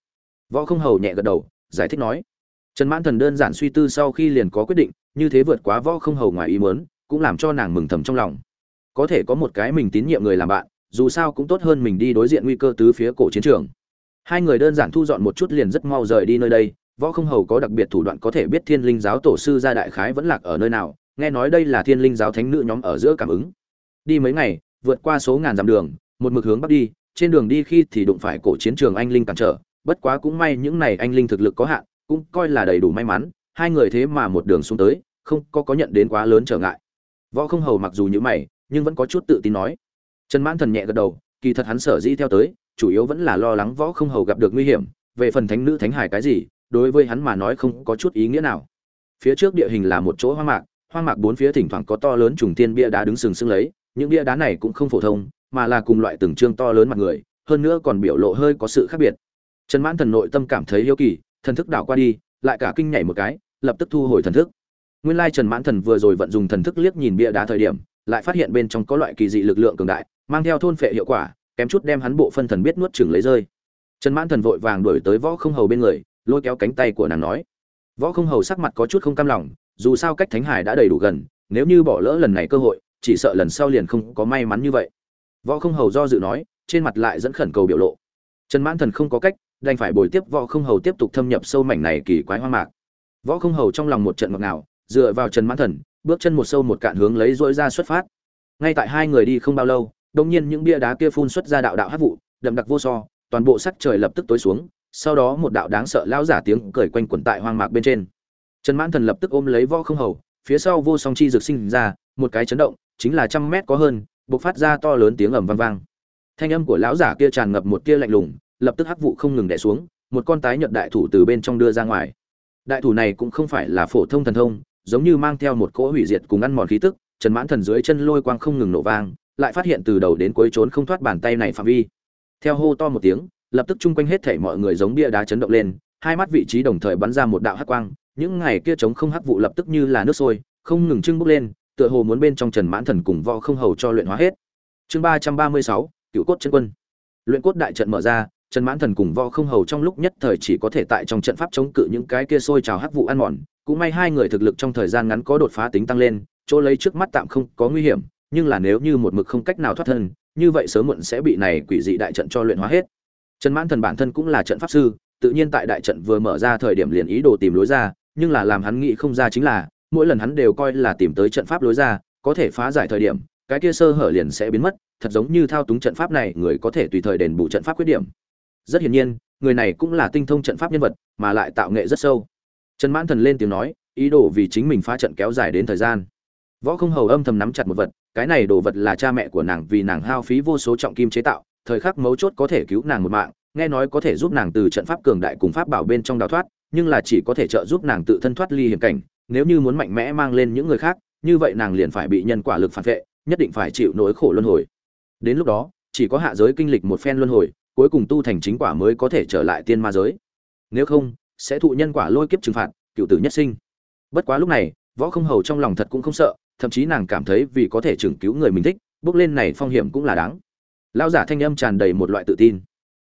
Võ không hầu nhẹ gật đầu, giải thích nói. Trần mãn thần đơn giản suy tư sau khi liền có quyết định, như thế vượt quá võ không hầu ngoài ý muốn, cũng làm cho nàng mừng thầm trong lòng. Có thể có một cái mình tín nhiệm người làm bạn, dù sao cũng tốt hơn mình đi đối diện nguy cơ tứ phía cổ chiến trường. Hai người đơn giản thu dọn một chút liền rất mau rời đi nơi đây võ không hầu có đặc biệt thủ đoạn có thể biết thiên linh giáo tổ sư gia đại khái vẫn lạc ở nơi nào, nghe nói đây là thiên linh giáo thánh nữ nhóm ở giữa cảm ứng. Đi mấy ngày, vượt qua số ngàn dặm đường, một mực hướng bắc đi, trên đường đi khi thì đụng phải cổ chiến trường anh linh cản trở, bất quá cũng may những này anh linh thực lực có hạn, cũng coi là đầy đủ may mắn, hai người thế mà một đường xuống tới, không có có nhận đến quá lớn trở ngại. Võ không hầu mặc dù như mày, nhưng vẫn có chút tự tin nói. Trần mãn thần nhẹ gật đầu, kỳ thật hắn sở dĩ theo tới, chủ yếu vẫn là lo lắng võ không hầu gặp được nguy hiểm, về phần thánh nữ thánh hải cái gì đối với hắn mà nói không có chút ý nghĩa nào. Phía trước địa hình là một chỗ hoang mạc hoang mạc bốn phía thỉnh thoảng có to lớn trùng tiên bia đá đứng sừng sững lấy, những bia đá này cũng không phổ thông, mà là cùng loại từng trương to lớn mặt người, hơn nữa còn biểu lộ hơi có sự khác biệt. Trần mãn thần nội tâm cảm thấy hiếu kỳ, thần thức đảo qua đi, lại cả kinh nhảy một cái, lập tức thu hồi thần thức. Nguyên lai trần mãn thần vừa rồi vận dùng thần thức liếc nhìn bia đá thời điểm, lại phát hiện bên trong có loại kỳ dị lực lượng cường đại, mang theo thôn phệ hiệu quả, kém chút đem hắn bộ phân thần biết nuốt chửng lấy rơi. Trần mãn thần vội vàng đuổi tới võ không hầu bên người lôi kéo cánh tay của nàng nói. Võ không hầu sắc mặt có chút không cam lòng, dù sao cách thánh hải đã đầy đủ gần, nếu như bỏ lỡ lần này cơ hội, chỉ sợ lần sau liền không có may mắn như vậy. Võ không hầu do dự nói, trên mặt lại dẫn khẩn cầu biểu lộ. Trần mãn thần không có cách, đành phải bồi tiếp võ không hầu tiếp tục thâm nhập sâu mảnh này kỳ quái hoang mạc. Võ không hầu trong lòng một trận ngọt ngào, dựa vào trần mãn thần, bước chân một sâu một cạn hướng lấy dỗi ra xuất phát. Ngay tại hai người đi không bao lâu đông nhiên những bia đá kia phun xuất ra đạo đạo hát vụ, đậm đặc vô so, toàn bộ sắc trời lập tức tối xuống sau đó một đạo đáng sợ lão giả tiếng cười quanh quẩn tại hoang mạc bên trên. Trần mãn thần lập tức ôm lấy võ không hầu, phía sau vô song chi dược sinh ra, một cái chấn động, chính là trăm mét có hơn, bộc phát ra to lớn tiếng ầm vang vang. Thanh âm của lão giả kia tràn ngập một tia lạnh lùng, lập tức hắc vụ không ngừng đè xuống, một con tái nhợt đại thủ từ bên trong đưa ra ngoài. Đại thủ này cũng không phải là phổ thông thần thông, giống như mang theo một cỗ hủy diệt cùng ăn mòn khí tức, trần mãn thần dưới chân lôi quang không ngừng nổ vang, lại phát hiện từ đầu đến cuối trốn không thoát bàn tay này phạm vi. Theo hô to một tiếng lập tức chung quanh hết thảy mọi người giống bia đá chấn động lên, hai mắt vị trí đồng thời bắn ra một đạo hắc quang, những ngày kia chống không hắc vụ lập tức như là nước sôi, không ngừng trưng bốc lên, tựa hồ muốn bên trong trần mãn thần cùng võ không hầu cho luyện hóa hết. Chương ba trăm ba mươi sáu, cựu cốt chân quân. Luyện cốt đại trận mở ra, trần mãn thần cùng võ không hầu trong lúc nhất thời chỉ có thể tại trong trận pháp chống cự những cái kia sôi trào hắc vụ ăn mòn, cũng may hai người thực lực trong thời gian ngắn có đột phá tính tăng lên, chỗ lấy trước mắt tạm không có nguy hiểm, nhưng là nếu như một mực không cách nào thoát thân, như vậy sớm muộn sẽ bị này quỷ dị đại trận cho luyện hóa hết trần mãn thần bản thân cũng là trận pháp sư, tự nhiên tại đại trận vừa mở ra thời điểm liền ý đồ tìm lối ra, nhưng là làm hắn nghĩ không ra chính là, mỗi lần hắn đều coi là tìm tới trận pháp lối ra, có thể phá giải thời điểm, cái kia sơ hở liền sẽ biến mất, thật giống như thao túng trận pháp này, người có thể tùy thời đền bù trận pháp khuyết điểm. Rất hiển nhiên, người này cũng là tinh thông trận pháp nhân vật, mà lại tạo nghệ rất sâu. Trần mãn thần lên tiếng nói, ý đồ vì chính mình phá trận kéo dài đến thời gian. Võ không hầu âm thầm nắm chặt một vật, cái này đồ vật là cha mẹ của nàng vì nàng hao phí vô số trọng kim chế tạo thời khắc mấu chốt có thể cứu nàng một mạng, nghe nói có thể giúp nàng từ trận pháp cường đại cùng pháp bảo bên trong đào thoát, nhưng là chỉ có thể trợ giúp nàng tự thân thoát ly hiểm cảnh, nếu như muốn mạnh mẽ mang lên những người khác, như vậy nàng liền phải bị nhân quả lực phản vệ, nhất định phải chịu nỗi khổ luân hồi. Đến lúc đó, chỉ có hạ giới kinh lịch một phen luân hồi, cuối cùng tu thành chính quả mới có thể trở lại tiên ma giới. Nếu không, sẽ thụ nhân quả lôi kiếp trừng phạt, cựu tử nhất sinh. Bất quá lúc này, võ không hầu trong lòng thật cũng không sợ, thậm chí nàng cảm thấy vì có thể trưởng cứu người mình thích, bước lên này phong hiểm cũng là đáng lão giả thanh âm tràn đầy một loại tự tin.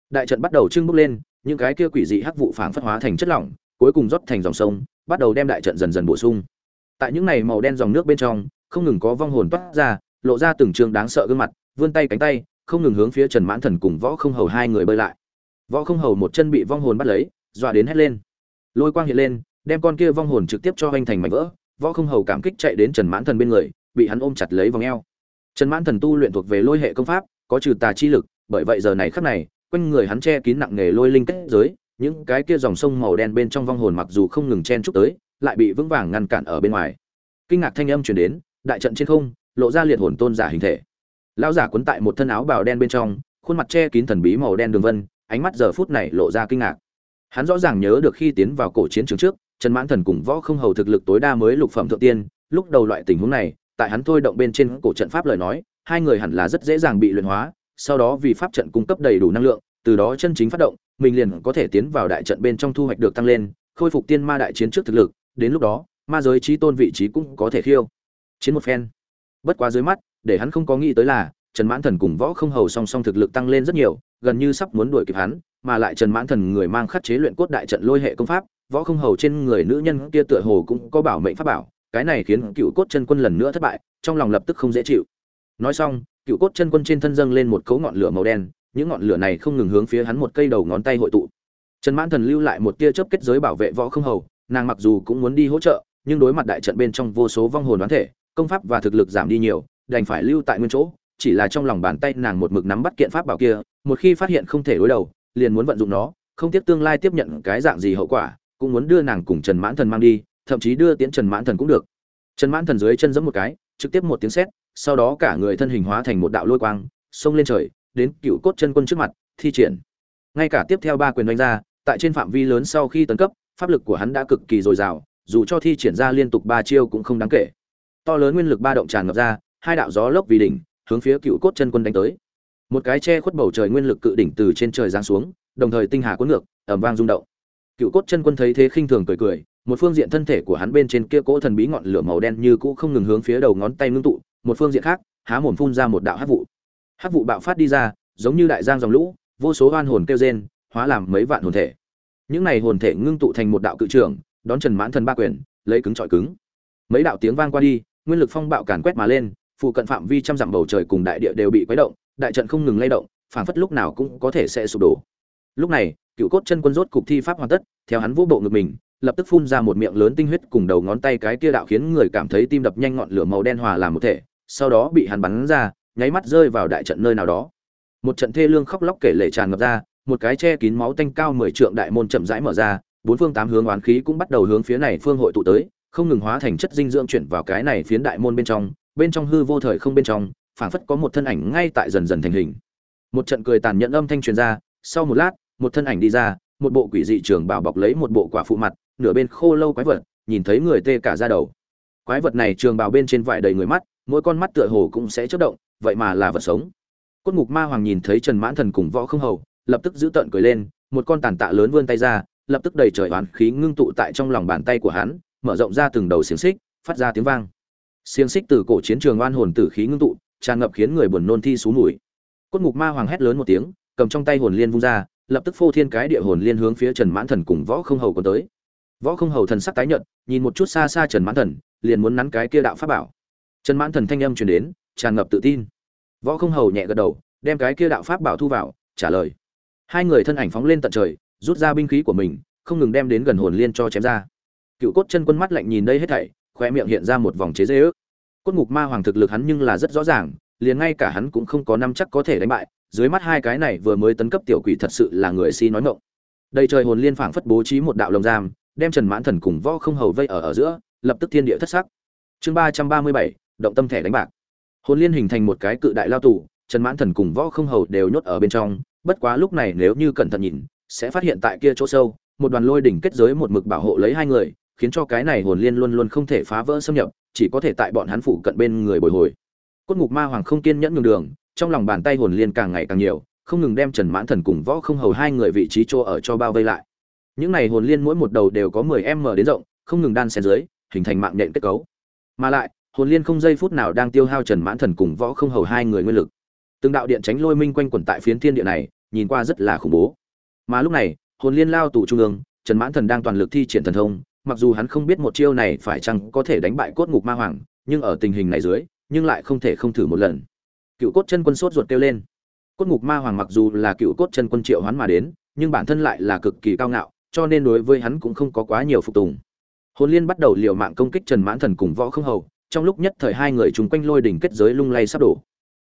Đại trận bắt đầu trưng bốc lên, những cái kia quỷ dị hắc vụ phảng phất hóa thành chất lỏng, cuối cùng rót thành dòng sông, bắt đầu đem đại trận dần dần bổ sung. Tại những này màu đen dòng nước bên trong, không ngừng có vong hồn toát ra, lộ ra từng trường đáng sợ gương mặt, vươn tay cánh tay, không ngừng hướng phía trần mãn thần cùng võ không hầu hai người bơi lại. Võ không hầu một chân bị vong hồn bắt lấy, dọa đến hét lên. Lôi quang hiện lên, đem con kia vong hồn trực tiếp cho hoành thành mảnh vỡ. Võ không hầu cảm kích chạy đến trần mãn thần bên người, bị hắn ôm chặt lấy vòng eo. Trần mãn thần tu luyện thuộc về lôi hệ công pháp có trừ tà chi lực, bởi vậy giờ này khắc này, quanh người hắn che kín nặng nghề lôi linh kết giới, những cái kia dòng sông màu đen bên trong vong hồn mặc dù không ngừng chen chúc tới, lại bị vững vàng ngăn cản ở bên ngoài. Kinh ngạc thanh âm truyền đến, đại trận trên không, lộ ra liệt hồn tôn giả hình thể. Lão giả cuốn tại một thân áo bào đen bên trong, khuôn mặt che kín thần bí màu đen đường vân, ánh mắt giờ phút này lộ ra kinh ngạc. Hắn rõ ràng nhớ được khi tiến vào cổ chiến trường trước, trần mãn thần cùng võ không hầu thực lực tối đa mới lục phẩm thượng tiên, lúc đầu loại tình huống này, tại hắn thôi động bên trên cổ trận pháp lời nói hai người hẳn là rất dễ dàng bị luyện hóa, sau đó vì pháp trận cung cấp đầy đủ năng lượng, từ đó chân chính phát động, mình liền có thể tiến vào đại trận bên trong thu hoạch được tăng lên, khôi phục tiên ma đại chiến trước thực lực, đến lúc đó, ma giới trí tôn vị trí cũng có thể khiêu. Chiến một phen. Bất quá dưới mắt, để hắn không có nghĩ tới là, trần mãn thần cùng võ không hầu song song thực lực tăng lên rất nhiều, gần như sắp muốn đuổi kịp hắn, mà lại trần mãn thần người mang khắc chế luyện cốt đại trận lôi hệ công pháp, võ không hầu trên người nữ nhân kia tựa hồ cũng có bảo mệnh pháp bảo, cái này khiến cựu cốt chân quân lần nữa thất bại, trong lòng lập tức không dễ chịu nói xong, cựu cốt chân quân trên thân dâng lên một cấu ngọn lửa màu đen, những ngọn lửa này không ngừng hướng phía hắn một cây đầu ngón tay hội tụ. Trần mãn thần lưu lại một tia chớp kết giới bảo vệ võ không hầu, nàng mặc dù cũng muốn đi hỗ trợ, nhưng đối mặt đại trận bên trong vô số vong hồn đoán thể, công pháp và thực lực giảm đi nhiều, đành phải lưu tại nguyên chỗ, chỉ là trong lòng bàn tay nàng một mực nắm bắt kiện pháp bảo kia, một khi phát hiện không thể đối đầu, liền muốn vận dụng nó, không tiếc tương lai tiếp nhận cái dạng gì hậu quả, cũng muốn đưa nàng cùng trần mãn thần mang đi, thậm chí đưa tiến trần mãn thần cũng được. Trần mãn thần dưới chân giẫm một cái, trực tiếp một tiếng sét sau đó cả người thân hình hóa thành một đạo lôi quang, xông lên trời, đến cựu cốt chân quân trước mặt, thi triển. Ngay cả tiếp theo ba quyền đánh ra, tại trên phạm vi lớn sau khi tấn cấp, pháp lực của hắn đã cực kỳ dồi dào, dù cho thi triển ra liên tục ba chiêu cũng không đáng kể. To lớn nguyên lực ba động tràn ngập ra, hai đạo gió lốc vì đỉnh, hướng phía cựu cốt chân quân đánh tới. Một cái che khuất bầu trời nguyên lực cự đỉnh từ trên trời giáng xuống, đồng thời tinh hà cuốn ngược, ầm vang rung động. Cựu cốt chân quân thấy thế khinh thường cười cười, một phương diện thân thể của hắn bên trên kia cỗ thần bí ngọn lửa màu đen như cũ không ngừng hướng phía đầu ngón tay ngưng tụ một phương diện khác, há mồm phun ra một đạo hắc vụ. Hắc vụ bạo phát đi ra, giống như đại giang dòng lũ, vô số oan hồn kêu rên, hóa làm mấy vạn hồn thể. Những này hồn thể ngưng tụ thành một đạo cự trưởng, đón trần mãn thần ba quyền, lấy cứng trọi cứng. Mấy đạo tiếng vang qua đi, nguyên lực phong bạo càn quét mà lên, phụ cận phạm vi trăm dặm bầu trời cùng đại địa đều bị quấy động, đại trận không ngừng lay động, phảng phất lúc nào cũng có thể sẽ sụp đổ. Lúc này, cựu cốt chân quân rốt cục thi pháp hoàn tất, theo hắn vũ bộ ngực mình, lập tức phun ra một miệng lớn tinh huyết cùng đầu ngón tay cái kia đạo khiến người cảm thấy tim đập nhanh ngọn lửa màu đen hòa làm một thể sau đó bị hắn bắn ra, nháy mắt rơi vào đại trận nơi nào đó. Một trận thê lương khóc lóc kể lệ tràn ngập ra, một cái che kín máu tanh cao mười trượng đại môn chậm rãi mở ra, bốn phương tám hướng oán khí cũng bắt đầu hướng phía này phương hội tụ tới, không ngừng hóa thành chất dinh dưỡng chuyển vào cái này phiến đại môn bên trong bên trong hư vô thời không bên trong, phảng phất có một thân ảnh ngay tại dần dần thành hình. Một trận cười tàn nhẫn âm thanh truyền ra, sau một lát, một thân ảnh đi ra, một bộ quỷ dị trường bảo bọc lấy một bộ quả phụ mặt, nửa bên khô lâu quái vật, nhìn thấy người tê cả ra đầu. Quái vật này trường bào bên trên vải đầy người mắt mỗi con mắt tựa hồ cũng sẽ chớp động, vậy mà là vật sống. Cốt ngục ma hoàng nhìn thấy trần mãn thần cùng võ không hầu, lập tức giữ tợn cười lên, một con tàn tạ lớn vươn tay ra, lập tức đầy trời oán khí ngưng tụ tại trong lòng bàn tay của hắn, mở rộng ra từng đầu xiềng xích, phát ra tiếng vang. Xiềng xích từ cổ chiến trường oan hồn tử khí ngưng tụ, tràn ngập khiến người buồn nôn thi xuống mũi. cốt ngục ma hoàng hét lớn một tiếng, cầm trong tay hồn liên vung ra, lập tức phô thiên cái địa hồn liên hướng phía trần mãn thần cùng võ không hầu còn tới. Võ không hầu thần sắc tái nhợt, nhìn một chút xa xa trần mãn thần, liền muốn nắn cái kia đạo pháp bảo trần mãn thần thanh âm truyền đến, tràn ngập tự tin. Võ không hầu nhẹ gật đầu, đem cái kia đạo pháp bảo thu vào, trả lời. Hai người thân ảnh phóng lên tận trời, rút ra binh khí của mình, không ngừng đem đến gần hồn liên cho chém ra. Cựu cốt chân quân mắt lạnh nhìn đây hết thảy khoe miệng hiện ra một vòng chế dễ ước. Cốt ngục ma hoàng thực lực hắn nhưng là rất rõ ràng, liền ngay cả hắn cũng không có năm chắc có thể đánh bại, dưới mắt hai cái này vừa mới tấn cấp tiểu quỷ thật sự là người si nói ngộng đầy trời hồn liên phảng phất bố trí một đạo lồng giam, đem trần mãn thần cùng võ không hầu vây ở ở giữa, lập tức thiên địa thất sắc. Chương ba trăm ba mươi bảy động tâm thẻ đánh bạc. Hồn liên hình thành một cái cự đại lao tù, trần mãn thần cùng võ không hầu đều nhốt ở bên trong, bất quá lúc này nếu như cẩn thận nhìn, sẽ phát hiện tại kia chỗ sâu, một đoàn lôi đỉnh kết giới một mực bảo hộ lấy hai người, khiến cho cái này hồn liên luôn luôn không thể phá vỡ xâm nhập, chỉ có thể tại bọn hắn phủ cận bên người bồi hồi. Cốt ngục ma hoàng không kiên nhẫn nhường đường, trong lòng bàn tay hồn liên càng ngày càng nhiều, không ngừng đem trần mãn thần cùng võ không hầu hai người vị trí chỗ ở cho bao vây lại. Những này hồn liên mỗi một đầu đều có 10 m đến rộng, không ngừng đan xen dưới, hình thành mạng nhện kết cấu. Mà lại hồn liên không giây phút nào đang tiêu hao trần mãn thần cùng võ không hầu hai người nguyên lực. Từng đạo điện tránh lôi minh quanh quẩn tại phiến thiên địa này, nhìn qua rất là khủng bố. Mà lúc này, hồn liên lao tù trung ương, trần mãn thần đang toàn lực thi triển thần thông, mặc dù hắn không biết một chiêu này phải chăng có thể đánh bại cốt ngục ma hoàng, nhưng ở tình hình này dưới, nhưng lại không thể không thử một lần. Cựu cốt chân quân sốt ruột kêu lên. Cốt ngục ma hoàng mặc dù là cựu cốt chân quân triệu hoán mà đến, nhưng bản thân lại là cực kỳ cao ngạo, cho nên đối với hắn cũng không có quá nhiều phục tùng. Hồn liên bắt đầu liều mạng công kích trần mãn thần cùng võ không hầu trong lúc nhất thời hai người trùng quanh lôi đỉnh kết giới lung lay sắp đổ.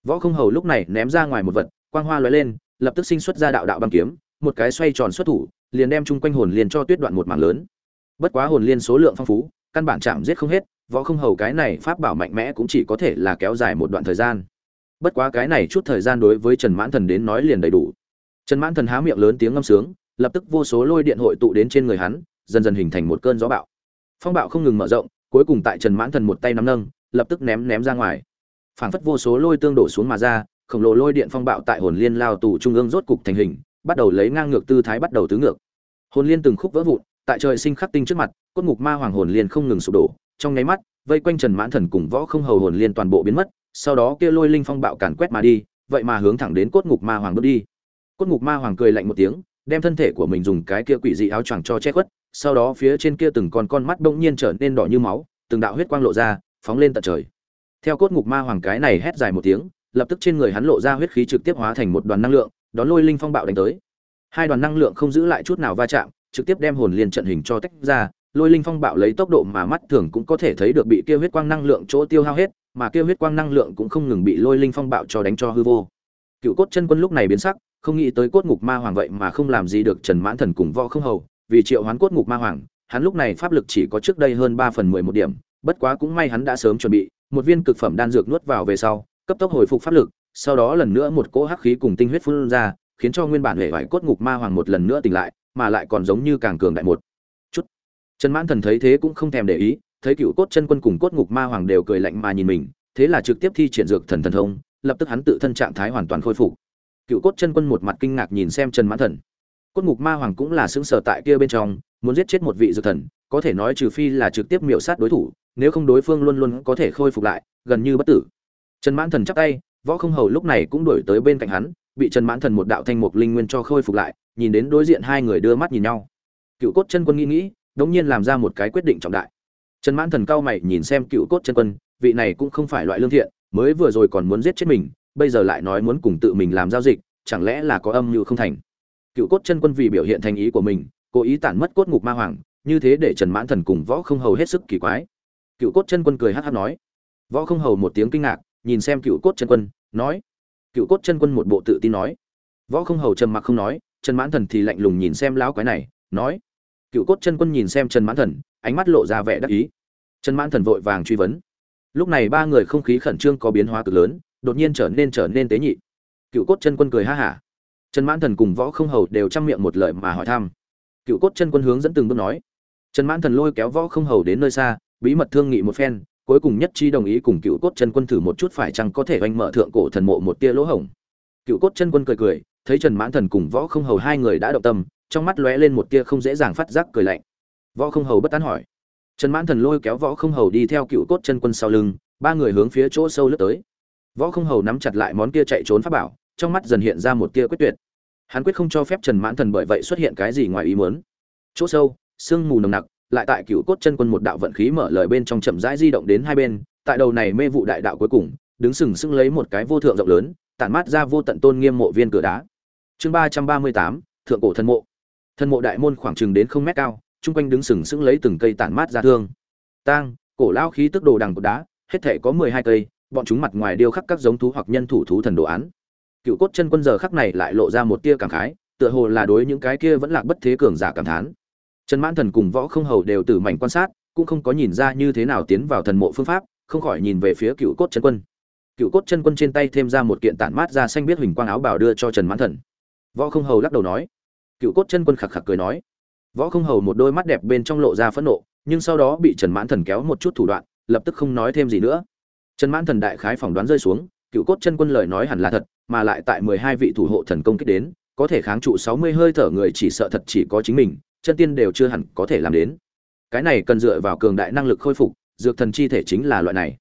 Võ không hầu lúc này ném ra ngoài một vật, quang hoa lóe lên, lập tức sinh xuất ra đạo đạo băng kiếm, một cái xoay tròn xuất thủ, liền đem chung quanh hồn liên cho tuyết đoạn một mảng lớn. Bất quá hồn liên số lượng phong phú, căn bản chạm giết không hết, võ không hầu cái này pháp bảo mạnh mẽ cũng chỉ có thể là kéo dài một đoạn thời gian. Bất quá cái này chút thời gian đối với trần mãn thần đến nói liền đầy đủ. Trần mãn thần há miệng lớn tiếng ngâm sướng, lập tức vô số lôi điện hội tụ đến trên người hắn, dần dần hình thành một cơn gió bạo. Phong bạo không ngừng mở rộng cuối cùng tại trần mãn thần một tay nắm nâng, lập tức ném ném ra ngoài. Phảng phất vô số lôi tương đổ xuống mà ra, khổng lồ lôi điện phong bạo tại hồn liên lao tù trung ương rốt cục thành hình, bắt đầu lấy ngang ngược tư thái bắt đầu tứ ngược. Hồn liên từng khúc vỡ vụn, tại trời sinh khắc tinh trước mặt, cốt ngục ma hoàng hồn liên không ngừng sụp đổ, trong nháy mắt, vây quanh trần mãn thần cùng võ không hầu hồn liên toàn bộ biến mất, sau đó kia lôi linh phong bạo càn quét mà đi, vậy mà hướng thẳng đến cốt ngục ma hoàng bước đi. Cốt ngục ma hoàng cười lạnh một tiếng, đem thân thể của mình dùng cái kia quỷ dị áo choàng cho che khuất sau đó phía trên kia từng con con mắt bỗng nhiên trở nên đỏ như máu, từng đạo huyết quang lộ ra, phóng lên tận trời. Theo cốt ngục ma hoàng cái này hét dài một tiếng, lập tức trên người hắn lộ ra huyết khí trực tiếp hóa thành một đoàn năng lượng, đón lôi linh phong bạo đánh tới. Hai đoàn năng lượng không giữ lại chút nào va chạm, trực tiếp đem hồn liên trận hình cho tách ra, lôi linh phong bạo lấy tốc độ mà mắt thường cũng có thể thấy được bị kia huyết quang năng lượng chỗ tiêu hao hết, mà kia huyết quang năng lượng cũng không ngừng bị lôi linh phong bạo cho đánh cho hư vô. Cựu cốt chân quân lúc này biến sắc, không nghĩ tới cốt ngục ma hoàng vậy mà không làm gì được trần mãn thần cùng võ không hầu vì triệu hoán cốt ngục ma hoàng, hắn lúc này pháp lực chỉ có trước đây hơn ba phần mười một điểm, bất quá cũng may hắn đã sớm chuẩn bị, một viên cực phẩm đan dược nuốt vào về sau, cấp tốc hồi phục pháp lực, sau đó lần nữa một cỗ hắc khí cùng tinh huyết phun ra, khiến cho nguyên bản hệ vải cốt ngục ma hoàng một lần nữa tỉnh lại, mà lại còn giống như càng cường đại một chút. Trần mãn thần thấy thế cũng không thèm để ý, thấy cựu cốt chân quân cùng cốt ngục ma hoàng đều cười lạnh mà nhìn mình, thế là trực tiếp thi triển dược thần thần thông, lập tức hắn tự thân trạng thái hoàn toàn khôi phục. Cựu cốt chân quân một mặt kinh ngạc nhìn xem trần mãn thần cốt ngục ma hoàng cũng là xứng sở tại kia bên trong, muốn giết chết một vị dược thần, có thể nói trừ phi là trực tiếp miểu sát đối thủ, nếu không đối phương luôn luôn có thể khôi phục lại, gần như bất tử. Trần mãn thần chắp tay, võ không hầu lúc này cũng đổi tới bên cạnh hắn, bị trần mãn thần một đạo thanh mục linh nguyên cho khôi phục lại, nhìn đến đối diện hai người đưa mắt nhìn nhau. Cựu cốt chân quân nghĩ nghĩ, đống nhiên làm ra một cái quyết định trọng đại. Trần mãn thần cao mày nhìn xem cựu cốt chân quân, vị này cũng không phải loại lương thiện, mới vừa rồi còn muốn giết chết mình, bây giờ lại nói muốn cùng tự mình làm giao dịch, chẳng lẽ là có âm mưu không thành? Cựu cốt chân quân vì biểu hiện thành ý của mình, cố ý tản mất cốt ngục ma hoàng, như thế để trần mãn thần cùng võ không hầu hết sức kỳ quái. Cựu cốt chân quân cười hát hát nói. Võ không hầu một tiếng kinh ngạc, nhìn xem cựu cốt chân quân, nói. Cựu cốt chân quân một bộ tự tin nói. Võ không hầu trầm mặc không nói, trần mãn thần thì lạnh lùng nhìn xem lão quái này, nói. Cựu cốt chân quân nhìn xem trần mãn thần, ánh mắt lộ ra vẻ đắc ý. Trần mãn thần vội vàng truy vấn. Lúc này ba người không khí khẩn trương có biến hóa cực lớn, đột nhiên trở nên trở nên tế nhị. Cựu cốt chân quân cười ha hả trần mãn thần cùng võ không hầu đều chăm miệng một lời mà hỏi thăm. Cựu cốt chân quân hướng dẫn từng bước nói. Trần mãn thần lôi kéo võ không hầu đến nơi xa, bí mật thương nghị một phen, cuối cùng nhất chi đồng ý cùng cựu cốt chân quân thử một chút phải chăng có thể oanh mở thượng cổ thần mộ một tia lỗ hổng. Cựu cốt chân quân cười cười, thấy trần mãn thần cùng võ không hầu hai người đã động tâm, trong mắt lóe lên một tia không dễ dàng phát giác cười lạnh. Võ không hầu bất tán hỏi. Trần mãn thần lôi kéo võ không hầu đi theo cựu cốt chân quân sau lưng, ba người hướng phía chỗ sâu lướt tới. Võ không hầu nắm chặt lại món kia chạy trốn pháp bảo trong mắt dần hiện ra một tia quyết tuyệt. Hắn quyết không cho phép trần mãn thần bởi vậy xuất hiện cái gì ngoài ý muốn. Chỗ sâu, sương mù nồng nặc, lại tại cựu cốt chân quân một đạo vận khí mở lời bên trong chậm rãi di động đến hai bên, tại đầu này mê vụ đại đạo cuối cùng, đứng sừng sững lấy một cái vô thượng rộng lớn, tản mát ra vô tận tôn nghiêm mộ viên cửa đá. Chương ba trăm ba mươi tám, thượng cổ thân mộ. Thân mộ đại môn khoảng chừng đến không mét cao, chung quanh đứng sừng sững lấy từng cây tản mát ra thương. Tang, cổ lao khí tức đồ đằng cột đá, hết thể có mười hai cây, bọn chúng mặt ngoài điêu khắc các giống thú hoặc nhân thủ thú thần đồ án cựu cốt chân quân giờ khắc này lại lộ ra một tia cảm khái, tựa hồ là đối những cái kia vẫn lạc bất thế cường giả cảm thán. Trần mãn thần cùng võ không hầu đều từ mảnh quan sát, cũng không có nhìn ra như thế nào tiến vào thần mộ phương pháp, không khỏi nhìn về phía cựu cốt chân quân. Cựu cốt chân quân trên tay thêm ra một kiện tản mát ra xanh biết huỳnh quang áo bảo đưa cho trần mãn thần. Võ không hầu lắc đầu nói. Cựu cốt chân quân khạc khạc cười nói. Võ không hầu một đôi mắt đẹp bên trong lộ ra phẫn nộ, nhưng sau đó bị trần mãn thần kéo một chút thủ đoạn, lập tức không nói thêm gì nữa. Trần mãn thần đại khái phỏng đoán rơi xuống cựu cốt chân quân lời nói hẳn là thật mà lại tại mười hai vị thủ hộ thần công kích đến, có thể kháng trụ sáu mươi hơi thở người chỉ sợ thật chỉ có chính mình, chân tiên đều chưa hẳn có thể làm đến. Cái này cần dựa vào cường đại năng lực khôi phục, dược thần chi thể chính là loại này.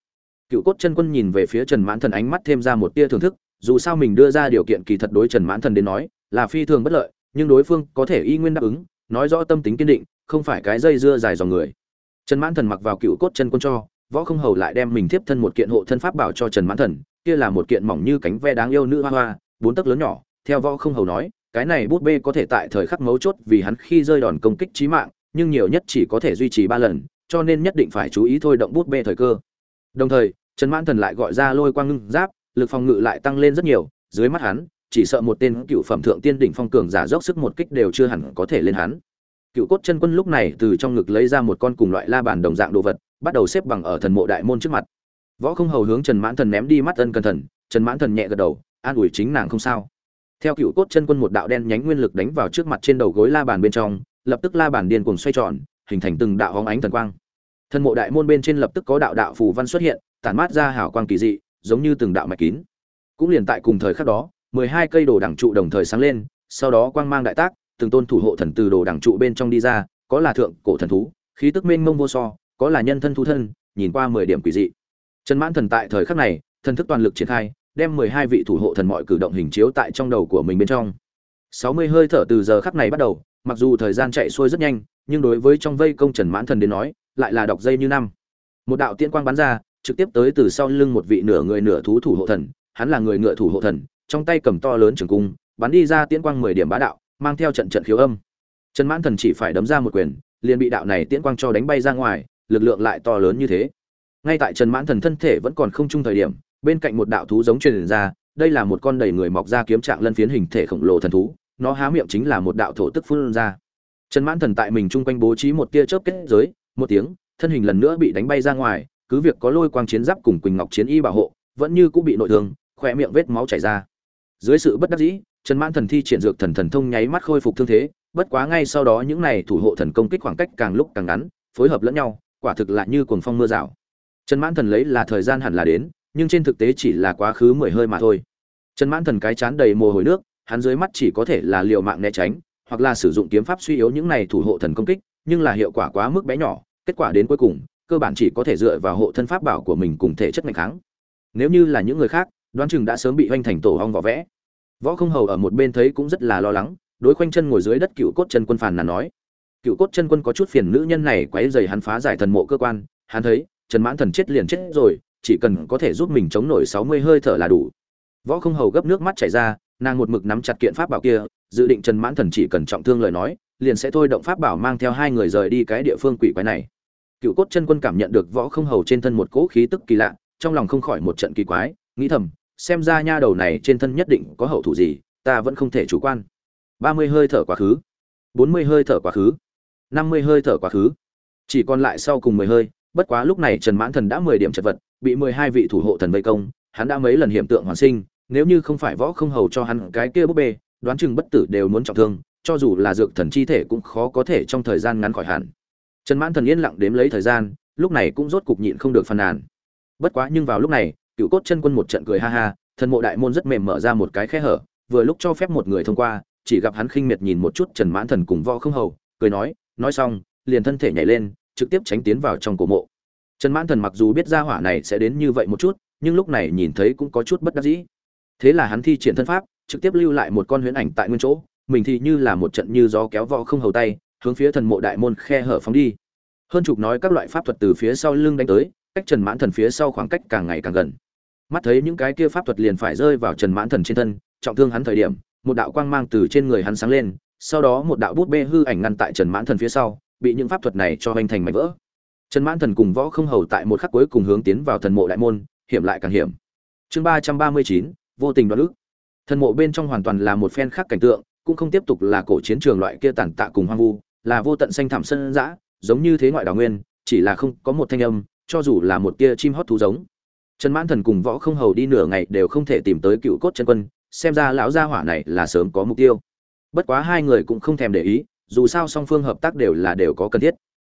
Cựu cốt chân quân nhìn về phía trần mãn thần ánh mắt thêm ra một tia thưởng thức, dù sao mình đưa ra điều kiện kỳ thật đối trần mãn thần đến nói, là phi thường bất lợi, nhưng đối phương có thể y nguyên đáp ứng, nói rõ tâm tính kiên định, không phải cái dây dưa dài dòng người. Trần mãn thần mặc vào cựu cốt chân quân cho, võ không hầu lại đem mình tiếp thân một kiện hộ thân pháp bảo cho trần mãn thần kia là một kiện mỏng như cánh ve đáng yêu nữ hoa hoa, bốn tấc lớn nhỏ, theo võ không hầu nói, cái này bút bê có thể tại thời khắc mấu chốt vì hắn khi rơi đòn công kích chí mạng, nhưng nhiều nhất chỉ có thể duy trì ba lần, cho nên nhất định phải chú ý thôi động bút bê thời cơ. Đồng thời, trần mãn thần lại gọi ra lôi quang ngưng giáp, lực phòng ngự lại tăng lên rất nhiều, dưới mắt hắn, chỉ sợ một tên cựu phẩm thượng tiên đỉnh phong cường giả dốc sức một kích đều chưa hẳn có thể lên hắn. Cựu cốt chân quân lúc này từ trong ngực lấy ra một con cùng loại la bàn đồng dạng đồ vật, bắt đầu xếp bằng ở thần mộ đại môn trước mặt võ không hầu hướng trần mãn thần ném đi mắt ân cẩn thận, trần mãn thần nhẹ gật đầu, an ủi chính nàng không sao. Theo cựu cốt chân quân một đạo đen nhánh nguyên lực đánh vào trước mặt trên đầu gối la bàn bên trong, lập tức la bàn điên cuồng xoay tròn, hình thành từng đạo hóng ánh thần quang. Thần mộ đại môn bên trên lập tức có đạo đạo phù văn xuất hiện, tản mát ra hảo quang kỳ dị, giống như từng đạo mạch kín. Cũng liền tại cùng thời khắc đó, mười hai cây đồ đẳng trụ đồng thời sáng lên, sau đó quang mang đại tác, từng tôn thủ hộ thần từ đồ đẳng trụ bên trong đi ra, có là thượng cổ thần thú, khí tức mênh mông vô so, có là nhân thân thú thân, nhìn qua mười điểm quỷ dị trần mãn thần tại thời khắc này, thần thức toàn lực triển khai, đem mười hai vị thủ hộ thần mọi cử động hình chiếu tại trong đầu của mình bên trong. Sáu mươi hơi thở từ giờ khắc này bắt đầu, mặc dù thời gian chạy xuôi rất nhanh, nhưng đối với trong vây công trần mãn thần đến nói, lại là đọc dây như năm. Một đạo tiên quang bắn ra, trực tiếp tới từ sau lưng một vị nửa người nửa thú thủ hộ thần, hắn là người ngựa thủ hộ thần, trong tay cầm to lớn trường cung, bắn đi ra tiên quang mười điểm bá đạo, mang theo trận trận khiếu âm. Trần mãn thần chỉ phải đấm ra một quyền, liền bị đạo này tiên quang cho đánh bay ra ngoài, lực lượng lại to lớn như thế ngay tại trần mãn thần thân thể vẫn còn không chung thời điểm, bên cạnh một đạo thú giống truyền ra, đây là một con đầy người mọc ra kiếm trạng lân phiến hình thể khổng lồ thần thú, nó há miệng chính là một đạo thổ tức phun ra. Trần mãn thần tại mình chung quanh bố trí một tia chớp kết giới, một tiếng, thân hình lần nữa bị đánh bay ra ngoài, cứ việc có lôi quang chiến giáp cùng quỳnh ngọc chiến y bảo hộ, vẫn như cũng bị nội thương, khỏe miệng vết máu chảy ra. Dưới sự bất đắc dĩ, trần mãn thần thi triển dược thần thần thông nháy mắt khôi phục thương thế, bất quá ngay sau đó những này thủ hộ thần công kích khoảng cách càng lúc càng ngắn, phối hợp lẫn nhau, quả thực là như cuồng phong mưa rào trần mãn thần lấy là thời gian hẳn là đến, nhưng trên thực tế chỉ là quá khứ mười hơi mà thôi. Trần mãn thần cái chán đầy mồ hôi nước, hắn dưới mắt chỉ có thể là liều mạng né tránh, hoặc là sử dụng kiếm pháp suy yếu những này thủ hộ thần công kích, nhưng là hiệu quả quá mức bé nhỏ, kết quả đến cuối cùng, cơ bản chỉ có thể dựa vào hộ thân pháp bảo của mình cùng thể chất mạnh kháng. Nếu như là những người khác, đoán chừng đã sớm bị hoành thành tổ hong vỏ vẽ. Võ không hầu ở một bên thấy cũng rất là lo lắng, đối khoanh chân ngồi dưới đất cựu cốt chân quân phàn nàn nói. Cựu cốt chân quân có chút phiền nữ nhân này quấy dày hắn phá giải thần mộ cơ quan, hắn thấy trần mãn thần chết liền chết rồi, chỉ cần có thể giúp mình chống nổi sáu mươi hơi thở là đủ. Võ không hầu gấp nước mắt chảy ra, nàng một mực nắm chặt kiện pháp bảo kia, dự định trần mãn thần chỉ cần trọng thương lời nói, liền sẽ thôi động pháp bảo mang theo hai người rời đi cái địa phương quỷ quái này. Cựu cốt chân quân cảm nhận được võ không hầu trên thân một cỗ khí tức kỳ lạ, trong lòng không khỏi một trận kỳ quái, nghĩ thầm, xem ra nha đầu này trên thân nhất định có hậu thủ gì, ta vẫn không thể chủ quan. ba mươi hơi thở quá khứ, bốn mươi hơi thở quá khứ, năm mươi hơi thở quá khứ. Chỉ còn lại sau cùng mười hơi bất quá lúc này trần mãn thần đã mười điểm chật vật, bị mười hai vị thủ hộ thần vây công, hắn đã mấy lần hiểm tượng hoàn sinh, nếu như không phải võ không hầu cho hắn cái kia búp bê, đoán chừng bất tử đều muốn trọng thương, cho dù là dược thần chi thể cũng khó có thể trong thời gian ngắn khỏi hẳn. Trần mãn thần yên lặng đếm lấy thời gian, lúc này cũng rốt cục nhịn không được phàn nàn. Bất quá nhưng vào lúc này, cựu cốt chân quân một trận cười ha ha, thần mộ đại môn rất mềm mở ra một cái khe hở, vừa lúc cho phép một người thông qua, chỉ gặp hắn khinh miệt nhìn một chút trần mãn thần cùng võ không hầu, cười nói nói xong, liền thân thể nhảy lên trực tiếp tránh tiến vào trong cổ mộ. Trần mãn thần mặc dù biết ra hỏa này sẽ đến như vậy một chút, nhưng lúc này nhìn thấy cũng có chút bất đắc dĩ. Thế là hắn thi triển thân pháp, trực tiếp lưu lại một con huyễn ảnh tại nguyên chỗ, mình thì như là một trận như gió kéo võ không hầu tay, hướng phía thần mộ đại môn khe hở phóng đi. Hơn chục nói các loại pháp thuật từ phía sau lưng đánh tới, cách trần mãn thần phía sau khoảng cách càng ngày càng gần. Mắt thấy những cái kia pháp thuật liền phải rơi vào trần mãn thần trên thân, trọng thương hắn thời điểm, một đạo quang mang từ trên người hắn sáng lên, sau đó một đạo bút bê hư ảnh ngăn tại trần mãn thần phía sau bị những pháp thuật này cho hoành thành mảnh vỡ. Trần mãn thần cùng võ không hầu tại một khắc cuối cùng hướng tiến vào thần mộ đại môn, hiểm lại càng hiểm. Chương ba trăm ba mươi chín, vô tình đoạt ức thần mộ bên trong hoàn toàn là một phen khác cảnh tượng, cũng không tiếp tục là cổ chiến trường loại kia tàn tạ cùng hoang vu, là vô tận xanh thảm sân dã, giống như thế ngoại đảo nguyên, chỉ là không có một thanh âm, cho dù là một tia chim hót thú giống. Trần mãn thần cùng võ không hầu đi nửa ngày đều không thể tìm tới cựu cốt chân quân, xem ra lão gia hỏa này là sớm có mục tiêu. Bất quá hai người cũng không thèm để ý dù sao song phương hợp tác đều là đều có cần thiết.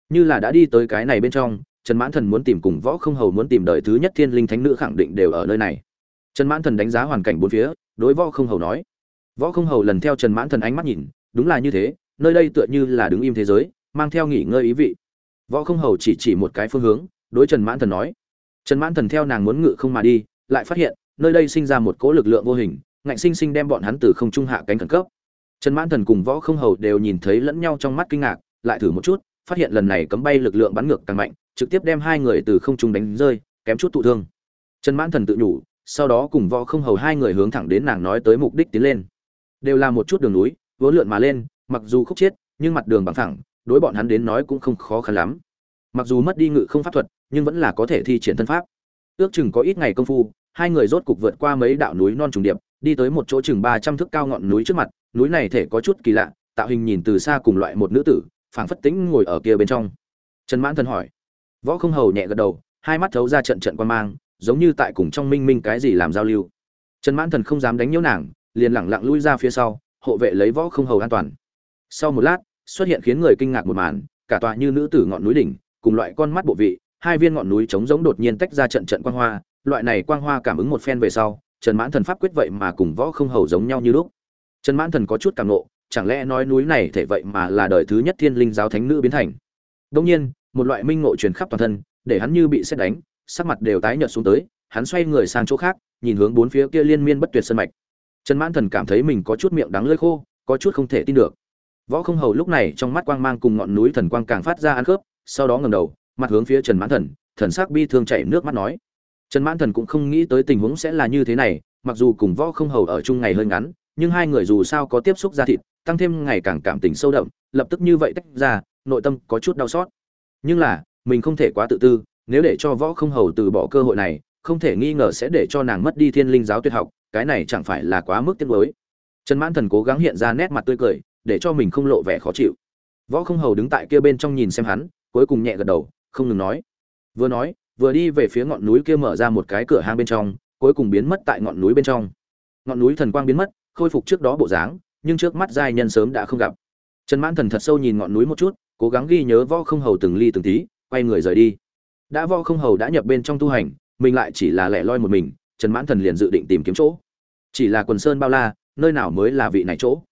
Như là đã đi tới cái này bên trong, trần mãn thần muốn tìm cùng võ không hầu muốn tìm đời thứ nhất thiên linh thánh nữ khẳng định đều ở nơi này. Trần mãn thần đánh giá hoàn cảnh bốn phía, đối võ không hầu nói. Võ không hầu lần theo trần mãn thần ánh mắt nhìn, đúng là như thế, nơi đây tựa như là đứng im thế giới, mang theo nghỉ ngơi ý vị. Võ không hầu chỉ chỉ một cái phương hướng, đối trần mãn thần nói. Trần mãn thần theo nàng muốn ngự không mà đi, lại phát hiện, nơi đây sinh ra một cỗ lực lượng vô hình, ngạnh sinh sinh đem bọn hắn từ không trung hạ cánh khẩn cấp trần mãn thần cùng võ không hầu đều nhìn thấy lẫn nhau trong mắt kinh ngạc lại thử một chút phát hiện lần này cấm bay lực lượng bắn ngược càng mạnh trực tiếp đem hai người từ không trung đánh rơi kém chút thụ thương. Trần mãn thần tự nhủ sau đó cùng võ không hầu hai người hướng thẳng đến nàng nói tới mục đích tiến lên. Đều là một chút đường núi vốn lượn mà lên mặc dù khúc chết, nhưng mặt đường bằng thẳng đối bọn hắn đến nói cũng không khó khăn lắm. Mặc dù mất đi ngự không pháp thuật nhưng vẫn là có thể thi triển thân pháp. Ước chừng có ít ngày công phu hai người rốt cục vượt qua mấy đạo núi non trùng điệp đi tới một chỗ chừng ba trăm thước cao ngọn núi trước mặt núi này thể có chút kỳ lạ, tạo hình nhìn từ xa cùng loại một nữ tử, phảng phất tĩnh ngồi ở kia bên trong. Trần mãn thần hỏi. Võ không hầu nhẹ gật đầu, hai mắt thấu ra trận trận quan mang, giống như tại cùng trong minh minh cái gì làm giao lưu. Trần mãn thần không dám đánh nhiễu nàng, liền lẳng lặng lui ra phía sau, hộ vệ lấy võ không hầu an toàn. Sau một lát, xuất hiện khiến người kinh ngạc một màn, cả tòa như nữ tử ngọn núi đỉnh, cùng loại con mắt bộ vị, hai viên ngọn núi trống giống đột nhiên tách ra trận trận quang hoa, loại này quang hoa cảm ứng một phen về sau, trần mãn thần pháp quyết vậy mà cùng võ không hầu giống nhau như lúc trần mãn thần có chút cảm nộ, chẳng lẽ nói núi này thể vậy mà là đời thứ nhất thiên linh giáo thánh nữ biến thành? Đông nhiên, một loại minh ngộ truyền khắp toàn thân, để hắn như bị xét đánh, sắc mặt đều tái nhợt xuống tới, hắn xoay người sang chỗ khác, nhìn hướng bốn phía kia liên miên bất tuyệt sân mạch. Trần mãn thần cảm thấy mình có chút miệng đắng lưỡi khô, có chút không thể tin được. Võ không hầu lúc này trong mắt quang mang cùng ngọn núi thần quang càng phát ra ăn khớp, sau đó ngẩng đầu, mặt hướng phía trần mãn thần thần sắc bi thương chảy nước mắt nói. Trần mãn thần cũng không nghĩ tới tình huống sẽ là như thế này, mặc dù cùng võ không hầu ở chung ngày hơi ngắn nhưng hai người dù sao có tiếp xúc ra thịt, tăng thêm ngày càng cảm tình sâu đậm, lập tức như vậy tách ra, nội tâm có chút đau xót. Nhưng là, mình không thể quá tự tư, nếu để cho võ không hầu từ bỏ cơ hội này, không thể nghi ngờ sẽ để cho nàng mất đi thiên linh giáo tuyệt học, cái này chẳng phải là quá mức tiếc mới trần mãn thần cố gắng hiện ra nét mặt tươi cười, để cho mình không lộ vẻ khó chịu. Võ không hầu đứng tại kia bên trong nhìn xem hắn, cuối cùng nhẹ gật đầu, không ngừng nói. Vừa nói, vừa đi về phía ngọn núi kia mở ra một cái cửa hang bên trong, cuối cùng biến mất tại ngọn núi bên trong. Ngọn núi thần quang biến mất khôi phục trước đó bộ dáng, nhưng trước mắt giai nhân sớm đã không gặp. Trần mãn thần thật sâu nhìn ngọn núi một chút, cố gắng ghi nhớ võ không hầu từng ly từng tí, quay người rời đi. Đã võ không hầu đã nhập bên trong tu hành, mình lại chỉ là lẻ loi một mình, trần mãn thần liền dự định tìm kiếm chỗ. Chỉ là quần sơn bao la, nơi nào mới là vị này chỗ?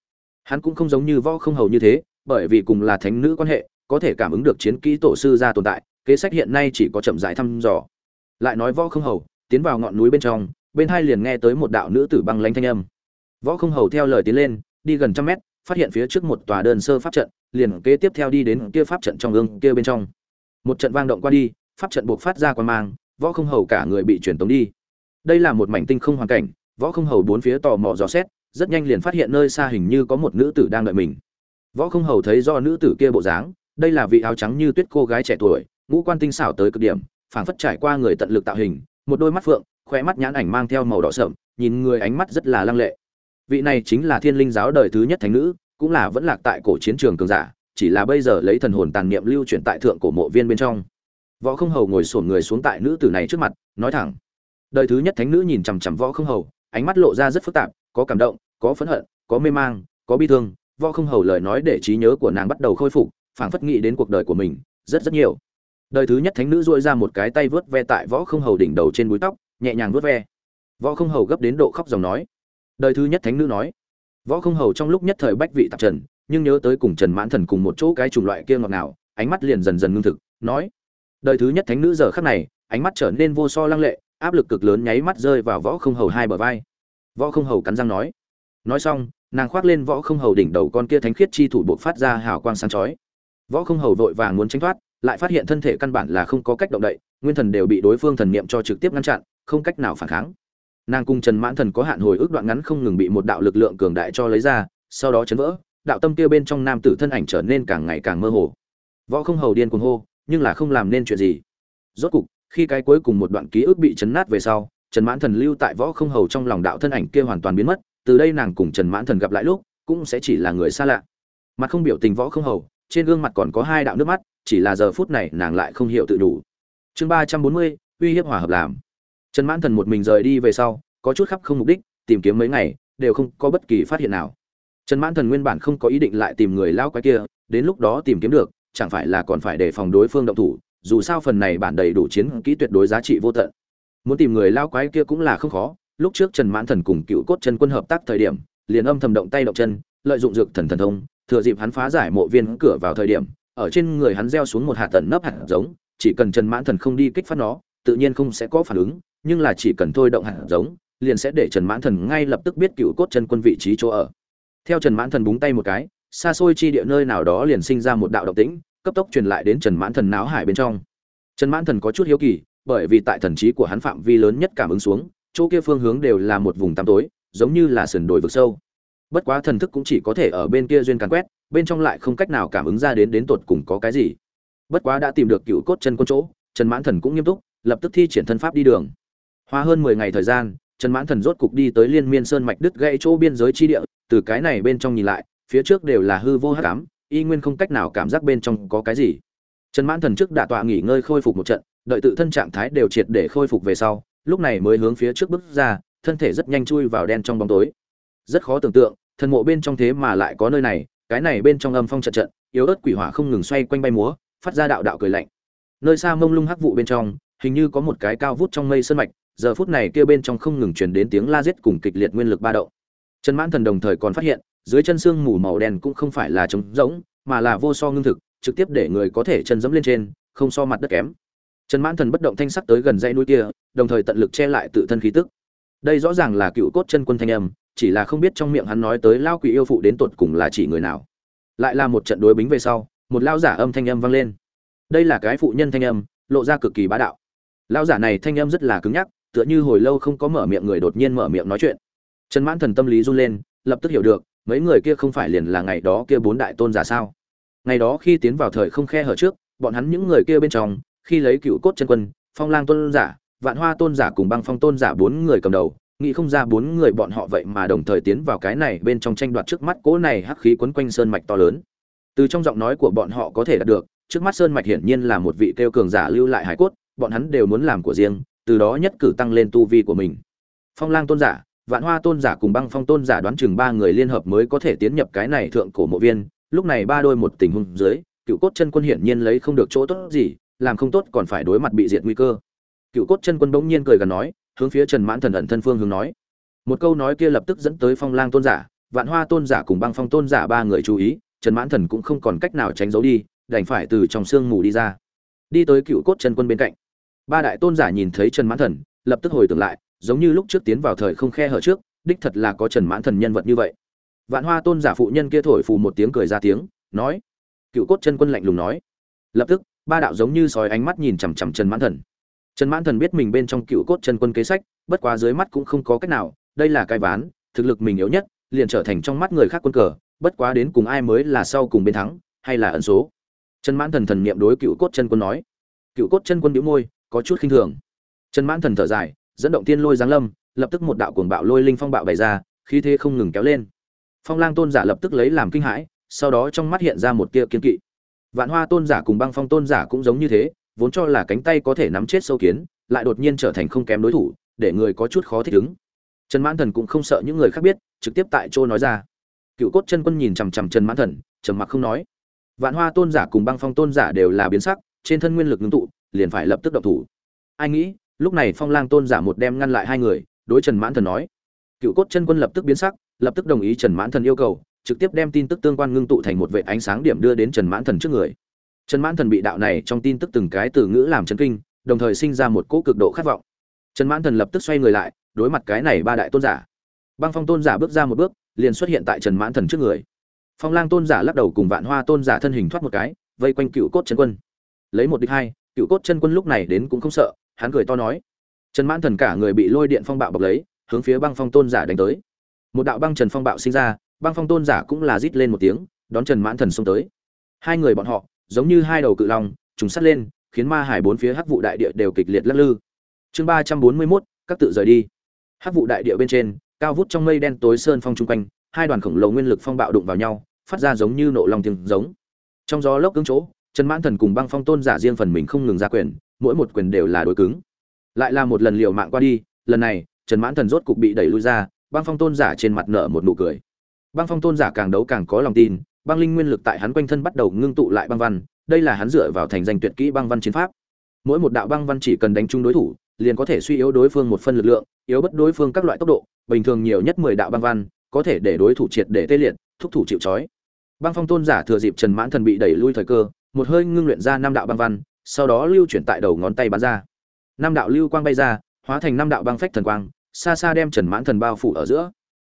Hắn cũng không giống như võ không hầu như thế, bởi vì cùng là thánh nữ quan hệ, có thể cảm ứng được chiến kỹ tổ sư ra tồn tại, kế sách hiện nay chỉ có chậm rãi thăm dò. Lại nói võ không hầu, tiến vào ngọn núi bên trong, bên hai liền nghe tới một đạo nữ tử băng lanh thanh âm võ không hầu theo lời tiến lên, đi gần trăm mét, phát hiện phía trước một tòa đơn sơ pháp trận, liền kế tiếp theo đi đến kia pháp trận trong gương kia bên trong. Một trận vang động qua đi, pháp trận buộc phát ra quan mang, võ không hầu cả người bị chuyển tống đi. Đây là một mảnh tinh không hoàn cảnh, võ không hầu bốn phía tò mò dò xét, rất nhanh liền phát hiện nơi xa hình như có một nữ tử đang đợi mình. Võ không hầu thấy do nữ tử kia bộ dáng, đây là vị áo trắng như tuyết cô gái trẻ tuổi, ngũ quan tinh xảo tới cực điểm, phảng phất trải qua người tận lực tạo hình, một đôi mắt phượng, khóe mắt nhãn ảnh mang theo màu đỏ sậm, nhìn người ánh mắt rất là lăng lệ vị này chính là thiên linh giáo đời thứ nhất thánh nữ, cũng là vẫn lạc tại cổ chiến trường cường giả, chỉ là bây giờ lấy thần hồn tàn niệm lưu chuyển tại thượng cổ mộ viên bên trong. Võ không hầu ngồi sổn người xuống tại nữ tử này trước mặt, nói thẳng. Đời thứ nhất thánh nữ nhìn chằm chằm võ không hầu, ánh mắt lộ ra rất phức tạp, có cảm động, có phẫn hận, có mê mang, có bi thương. Võ không hầu lời nói để trí nhớ của nàng bắt đầu khôi phục, phảng phất nghĩ đến cuộc đời của mình, rất rất nhiều. Đời thứ nhất thánh nữ dội ra một cái tay vớt ve tại võ không hầu đỉnh đầu trên búi tóc, nhẹ nhàng vớt ve. Võ không hầu gấp đến độ khóc dòng nói đời thứ nhất thánh nữ nói, võ không hầu trong lúc nhất thời bách vị tạp trần, nhưng nhớ tới cùng trần mãn thần cùng một chỗ cái chủng loại kia ngọt nào ánh mắt liền dần dần ngưng thực, nói, đời thứ nhất thánh nữ giờ khắc này, ánh mắt trở nên vô so lăng lệ, áp lực cực lớn nháy mắt rơi vào võ không hầu hai bờ vai. Võ không hầu cắn răng nói nói xong, nàng khoác lên võ không hầu đỉnh đầu con kia thánh khiết chi thủ buộc phát ra hào quang sáng chói. Võ không hầu vội vàng muốn tránh thoát, lại phát hiện thân thể căn bản là không có cách động đậy, nguyên thần đều bị đối phương thần niệm cho trực tiếp ngăn chặn, không cách nào phản kháng nàng cùng trần mãn thần có hạn hồi ức đoạn ngắn không ngừng bị một đạo lực lượng cường đại cho lấy ra, sau đó chấn vỡ, đạo tâm kia bên trong nam tử thân ảnh trở nên càng ngày càng mơ hồ. Võ không hầu điên cuồng hô, nhưng là không làm nên chuyện gì. Rốt cục, khi cái cuối cùng một đoạn ký ức bị chấn nát về sau, trần mãn thần lưu tại võ không hầu trong lòng đạo thân ảnh kia hoàn toàn biến mất, từ đây nàng cùng trần mãn thần gặp lại lúc, cũng sẽ chỉ là người xa lạ. Mặt không biểu tình võ không hầu, trên gương mặt còn có hai đạo nước mắt, chỉ là giờ phút này nàng lại không hiểu tự đủ. Chương ba trăm bốn mươi, uy hiếp hòa hợp làm trần mãn thần một mình rời đi về sau, có chút khắp không mục đích, tìm kiếm mấy ngày, đều không có bất kỳ phát hiện nào. Trần mãn thần nguyên bản không có ý định lại tìm người lao quái kia, đến lúc đó tìm kiếm được, chẳng phải là còn phải để phòng đối phương động thủ, dù sao phần này bản đầy đủ chiến kỹ tuyệt đối giá trị vô tận. Muốn tìm người lao quái kia cũng là không khó, lúc trước trần mãn thần cùng cựu cốt chân quân hợp tác thời điểm, liền âm thầm động tay động chân, lợi dụng dược thần thần thông, thừa dịp hắn phá giải mộ viên cửa vào thời điểm, ở trên người hắn gieo xuống một hạt tần nấp hạt giống, chỉ cần trần mãn thần không đi kích phát nó, tự nhiên không sẽ có phản ứng nhưng là chỉ cần thôi động hạt giống, liền sẽ để trần mãn thần ngay lập tức biết cựu cốt chân quân vị trí chỗ ở. Theo trần mãn thần búng tay một cái, xa xôi chi địa nơi nào đó liền sinh ra một đạo động tĩnh, cấp tốc truyền lại đến trần mãn thần náo hải bên trong. Trần mãn thần có chút hiếu kỳ, bởi vì tại thần trí của hắn phạm vi lớn nhất cảm ứng xuống, chỗ kia phương hướng đều là một vùng tăm tối, giống như là sườn đồi vực sâu. Bất quá thần thức cũng chỉ có thể ở bên kia duyên càn quét, bên trong lại không cách nào cảm ứng ra đến đến tột cùng có cái gì. Bất quá đã tìm được cựu cốt chân quân chỗ, trần mãn thần cũng nghiêm túc, lập tức thi triển thân pháp đi đường hoa hơn mười ngày thời gian, trần mãn thần rốt cục đi tới liên miên sơn mạch đứt gãy chỗ biên giới chi địa, từ cái này bên trong nhìn lại, phía trước đều là hư vô hắc ám, y nguyên không cách nào cảm giác bên trong có cái gì. Trần mãn thần trước đã tọa nghỉ ngơi khôi phục một trận, đợi tự thân trạng thái đều triệt để khôi phục về sau, lúc này mới hướng phía trước bước ra, thân thể rất nhanh chui vào đen trong bóng tối. Rất khó tưởng tượng, thần mộ bên trong thế mà lại có nơi này, cái này bên trong âm phong trận trận, yếu ớt quỷ hỏa không ngừng xoay quanh bay múa, phát ra đạo đạo cười lạnh. Nơi xa mông lung hắc vụ bên trong, hình như có một cái cao vút trong mây sơn mạch giờ phút này kia bên trong không ngừng truyền đến tiếng la giết cùng kịch liệt nguyên lực ba động. Trần mãn thần đồng thời còn phát hiện, dưới chân xương mù màu đen cũng không phải là trống rỗng, mà là vô so ngưng thực, trực tiếp để người có thể chân dẫm lên trên, không so mặt đất kém. Trần mãn thần bất động thanh sắc tới gần dãy núi kia, đồng thời tận lực che lại tự thân khí tức. Đây rõ ràng là cựu cốt chân quân thanh âm, chỉ là không biết trong miệng hắn nói tới lao quỷ yêu phụ đến tột cùng là chỉ người nào. Lại là một trận đối bính về sau, một lao giả âm thanh âm vang lên. Đây là cái phụ nhân thanh âm, lộ ra cực kỳ bá đạo. Lao giả này thanh âm rất là cứng nhắc tựa như hồi lâu không có mở miệng người đột nhiên mở miệng nói chuyện. Trần mãn thần tâm lý run lên, lập tức hiểu được, mấy người kia không phải liền là ngày đó kia bốn đại tôn giả sao? Ngày đó khi tiến vào thời không khe hở trước, bọn hắn những người kia bên trong, khi lấy cựu cốt chân quân, phong lang tôn giả, vạn hoa tôn giả cùng băng phong tôn giả bốn người cầm đầu, nghĩ không ra bốn người bọn họ vậy mà đồng thời tiến vào cái này bên trong tranh đoạt trước mắt cỗ này hắc khí quấn quanh sơn mạch to lớn. Từ trong giọng nói của bọn họ có thể đạt được, trước mắt sơn mạch hiển nhiên là một vị kêu cường giả lưu lại hải cốt, bọn hắn đều muốn làm của riêng từ đó nhất cử tăng lên tu vi của mình. Phong lang tôn giả, vạn hoa tôn giả cùng băng phong tôn giả đoán chừng ba người liên hợp mới có thể tiến nhập cái này thượng cổ mộ viên. Lúc này ba đôi một tình huống dưới, cựu cốt chân quân hiển nhiên lấy không được chỗ tốt gì, làm không tốt còn phải đối mặt bị diệt nguy cơ. Cựu cốt chân quân bỗng nhiên cười gần nói, hướng phía trần mãn thần ẩn thân phương hướng nói. Một câu nói kia lập tức dẫn tới phong lang tôn giả, vạn hoa tôn giả cùng băng phong tôn giả ba người chú ý, trần mãn thần cũng không còn cách nào tránh giấu đi, đành phải từ trong sương mù đi ra. Đi tới cựu cốt chân quân bên cạnh ba đại tôn giả nhìn thấy trần mãn thần, lập tức hồi tưởng lại, giống như lúc trước tiến vào thời không khe hở trước, đích thật là có trần mãn thần nhân vật như vậy. Vạn hoa tôn giả phụ nhân kia thổi phù một tiếng cười ra tiếng, nói, cựu cốt chân quân lạnh lùng nói. Lập tức, ba đạo giống như sói ánh mắt nhìn chằm chằm trần mãn thần. Trần mãn thần biết mình bên trong cựu cốt chân quân kế sách, bất quá dưới mắt cũng không có cách nào, đây là cái ván, thực lực mình yếu nhất, liền trở thành trong mắt người khác quân cờ, bất quá đến cùng ai mới là sau cùng bên thắng, hay là ẩn số? Trần mãn thần thần niệm đối cựu cốt chân quân nói. Cựu cốt chân quân đĩu môi có chút khinh thường. Trần mãn thần thở dài, dẫn động tiên lôi giáng lâm, lập tức một đạo cuồng bạo lôi linh phong bạo bày ra, khí thế không ngừng kéo lên. Phong lang tôn giả lập tức lấy làm kinh hãi, sau đó trong mắt hiện ra một tia kiên kỵ. Vạn hoa tôn giả cùng băng phong tôn giả cũng giống như thế, vốn cho là cánh tay có thể nắm chết sâu kiến, lại đột nhiên trở thành không kém đối thủ, để người có chút khó thích ứng. Trần mãn thần cũng không sợ những người khác biết, trực tiếp tại chỗ nói ra. Cựu cốt chân quân nhìn chằm chằm trần mãn thần, trầm mặc không nói. Vạn hoa tôn giả cùng băng phong tôn giả đều là biến sắc, trên thân nguyên lực ngưng tụ liền phải lập tức động thủ. Ai nghĩ, lúc này phong lang tôn giả một đem ngăn lại hai người, đối trần mãn thần nói. Cựu cốt chân quân lập tức biến sắc, lập tức đồng ý trần mãn thần yêu cầu, trực tiếp đem tin tức tương quan ngưng tụ thành một vệ ánh sáng điểm đưa đến trần mãn thần trước người. Trần mãn thần bị đạo này trong tin tức từng cái từ ngữ làm chấn kinh, đồng thời sinh ra một cỗ cực độ khát vọng. Trần mãn thần lập tức xoay người lại, đối mặt cái này ba đại tôn giả. Băng phong tôn giả bước ra một bước, liền xuất hiện tại trần mãn thần trước người. Phong lang tôn giả lắc đầu cùng vạn hoa tôn giả thân hình thoát một cái, vây quanh cựu cốt chân quân. Lấy một địch hai cựu cốt chân quân lúc này đến cũng không sợ, hắn cười to nói. Trần mãn thần cả người bị lôi điện phong bạo bọc lấy, hướng phía băng phong tôn giả đánh tới. Một đạo băng trần phong bạo sinh ra, băng phong tôn giả cũng là rít lên một tiếng, đón trần mãn thần xông tới. Hai người bọn họ, giống như hai đầu cự long, trùng sắt lên, khiến ma hải bốn phía hắc vụ đại địa đều kịch liệt lắc lư. Chương ba trăm bốn mươi mốt, các tự rời đi. Hắc vụ đại địa bên trên, cao vút trong mây đen tối sơn phong chung quanh, hai đoàn khổng lồ nguyên lực phong bạo đụng vào nhau, phát ra giống như nộ lòng tiếng giống. Trong gió lốc cứng chỗ trần mãn thần cùng băng phong tôn giả riêng phần mình không ngừng ra quyền, mỗi một quyền đều là đối cứng. Lại là một lần liều mạng qua đi, lần này, trần mãn thần rốt cục bị đẩy lui ra, băng phong tôn giả trên mặt nở một nụ cười. Băng phong tôn giả càng đấu càng có lòng tin, băng linh nguyên lực tại hắn quanh thân bắt đầu ngưng tụ lại băng văn, đây là hắn dựa vào thành danh tuyệt kỹ băng văn chiến pháp. Mỗi một đạo băng văn chỉ cần đánh trúng đối thủ, liền có thể suy yếu đối phương một phân lực lượng, yếu bất đối phương các loại tốc độ, bình thường nhiều nhất mười đạo băng văn, có thể để đối thủ triệt để tê liệt, thúc thủ chịu trói. Băng phong tôn giả thừa dịp trần mãn thần bị đẩy lui thời cơ một hơi ngưng luyện ra năm đạo băng văn, sau đó lưu chuyển tại đầu ngón tay bắn ra. Năm đạo lưu quang bay ra, hóa thành năm đạo băng phách thần quang, xa xa đem trần mãn thần bao phủ ở giữa.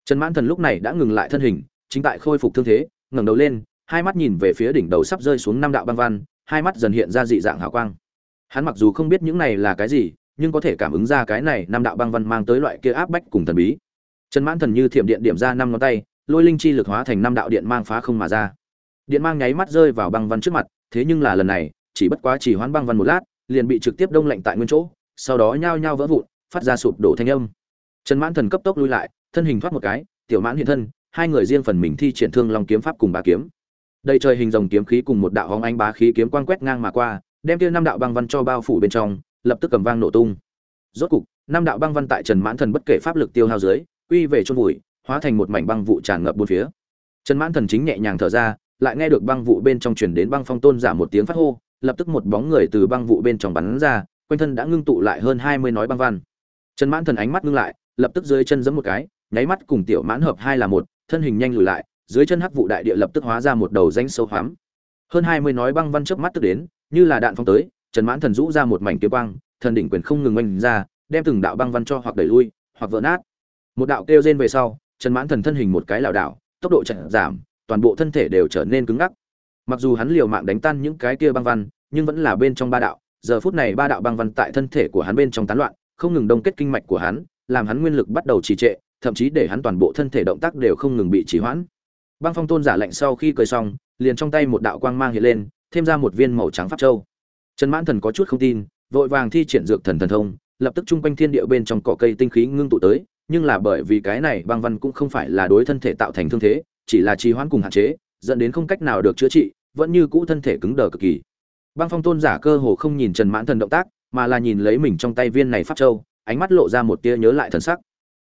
Trần mãn thần lúc này đã ngừng lại thân hình, chính tại khôi phục thương thế, ngẩng đầu lên, hai mắt nhìn về phía đỉnh đầu sắp rơi xuống năm đạo băng văn, hai mắt dần hiện ra dị dạng hào quang. Hắn mặc dù không biết những này là cái gì, nhưng có thể cảm ứng ra cái này năm đạo băng văn mang tới loại kia áp bách cùng thần bí. Trần mãn thần như thiểm điện điểm ra năm ngón tay, lôi linh chi lực hóa thành năm đạo điện mang phá không mà ra. Điện mang nháy mắt rơi vào băng văn trước mặt thế nhưng là lần này, chỉ bất quá chỉ hoán băng văn một lát, liền bị trực tiếp đông lạnh tại nguyên chỗ, sau đó nhao nhao vỡ vụn, phát ra sụp đổ thanh âm. Trần mãn thần cấp tốc lui lại, thân hình thoát một cái, tiểu mãn hiện thân, hai người riêng phần mình thi triển thương long kiếm pháp cùng ba kiếm. Đầy trời hình rồng kiếm khí cùng một đạo hóng ánh bá khí kiếm quang quét ngang mà qua, đem kia năm đạo băng văn cho bao phủ bên trong, lập tức cầm vang nổ tung. Rốt cục, năm đạo băng văn tại trần mãn thần bất kể pháp lực tiêu hao dưới, quy về chôn vùi, hóa thành một mảnh băng vụ tràn ngập bốn phía. Trần mãn thần chính nhẹ nhàng thở ra lại nghe được băng vụ bên trong truyền đến băng phong tôn giả một tiếng phát hô, lập tức một bóng người từ băng vụ bên trong bắn ra, quanh thân đã ngưng tụ lại hơn hai mươi nói băng văn. Trần mãn thần ánh mắt ngưng lại, lập tức dưới chân giẫm một cái, nháy mắt cùng tiểu mãn hợp hai là một, thân hình nhanh lùi lại, dưới chân hắc vụ đại địa lập tức hóa ra một đầu rãnh sâu hoắm. Hơn hai mươi nói băng văn chớp mắt tức đến, như là đạn phong tới, trần mãn thần rũ ra một mảnh kiếm băng thần đỉnh quyền không ngừng oanh ra, đem từng đạo băng văn cho hoặc đẩy lui, hoặc vỡ nát. Một đạo kêu rên về sau, trần mãn thần thân hình một cái lảo đảo, tốc độ chậm giảm toàn bộ thân thể đều trở nên cứng ngắc. Mặc dù hắn liều mạng đánh tan những cái kia băng văn, nhưng vẫn là bên trong ba đạo. Giờ phút này ba đạo băng văn tại thân thể của hắn bên trong tán loạn, không ngừng đông kết kinh mạch của hắn, làm hắn nguyên lực bắt đầu trì trệ, thậm chí để hắn toàn bộ thân thể động tác đều không ngừng bị trì hoãn. Băng phong tôn giả lạnh sau khi cười xong, liền trong tay một đạo quang mang hiện lên, thêm ra một viên màu trắng pháp châu. Trần mãn thần có chút không tin, vội vàng thi triển dược thần thần thông, lập tức chung quanh thiên địa bên trong cỏ cây tinh khí ngưng tụ tới, nhưng là bởi vì cái này băng văn cũng không phải là đối thân thể tạo thành thương thế chỉ là trì hoãn cùng hạn chế, dẫn đến không cách nào được chữa trị, vẫn như cũ thân thể cứng đờ cực kỳ. Băng phong tôn giả cơ hồ không nhìn trần mãn thần động tác, mà là nhìn lấy mình trong tay viên này pháp châu, ánh mắt lộ ra một tia nhớ lại thần sắc.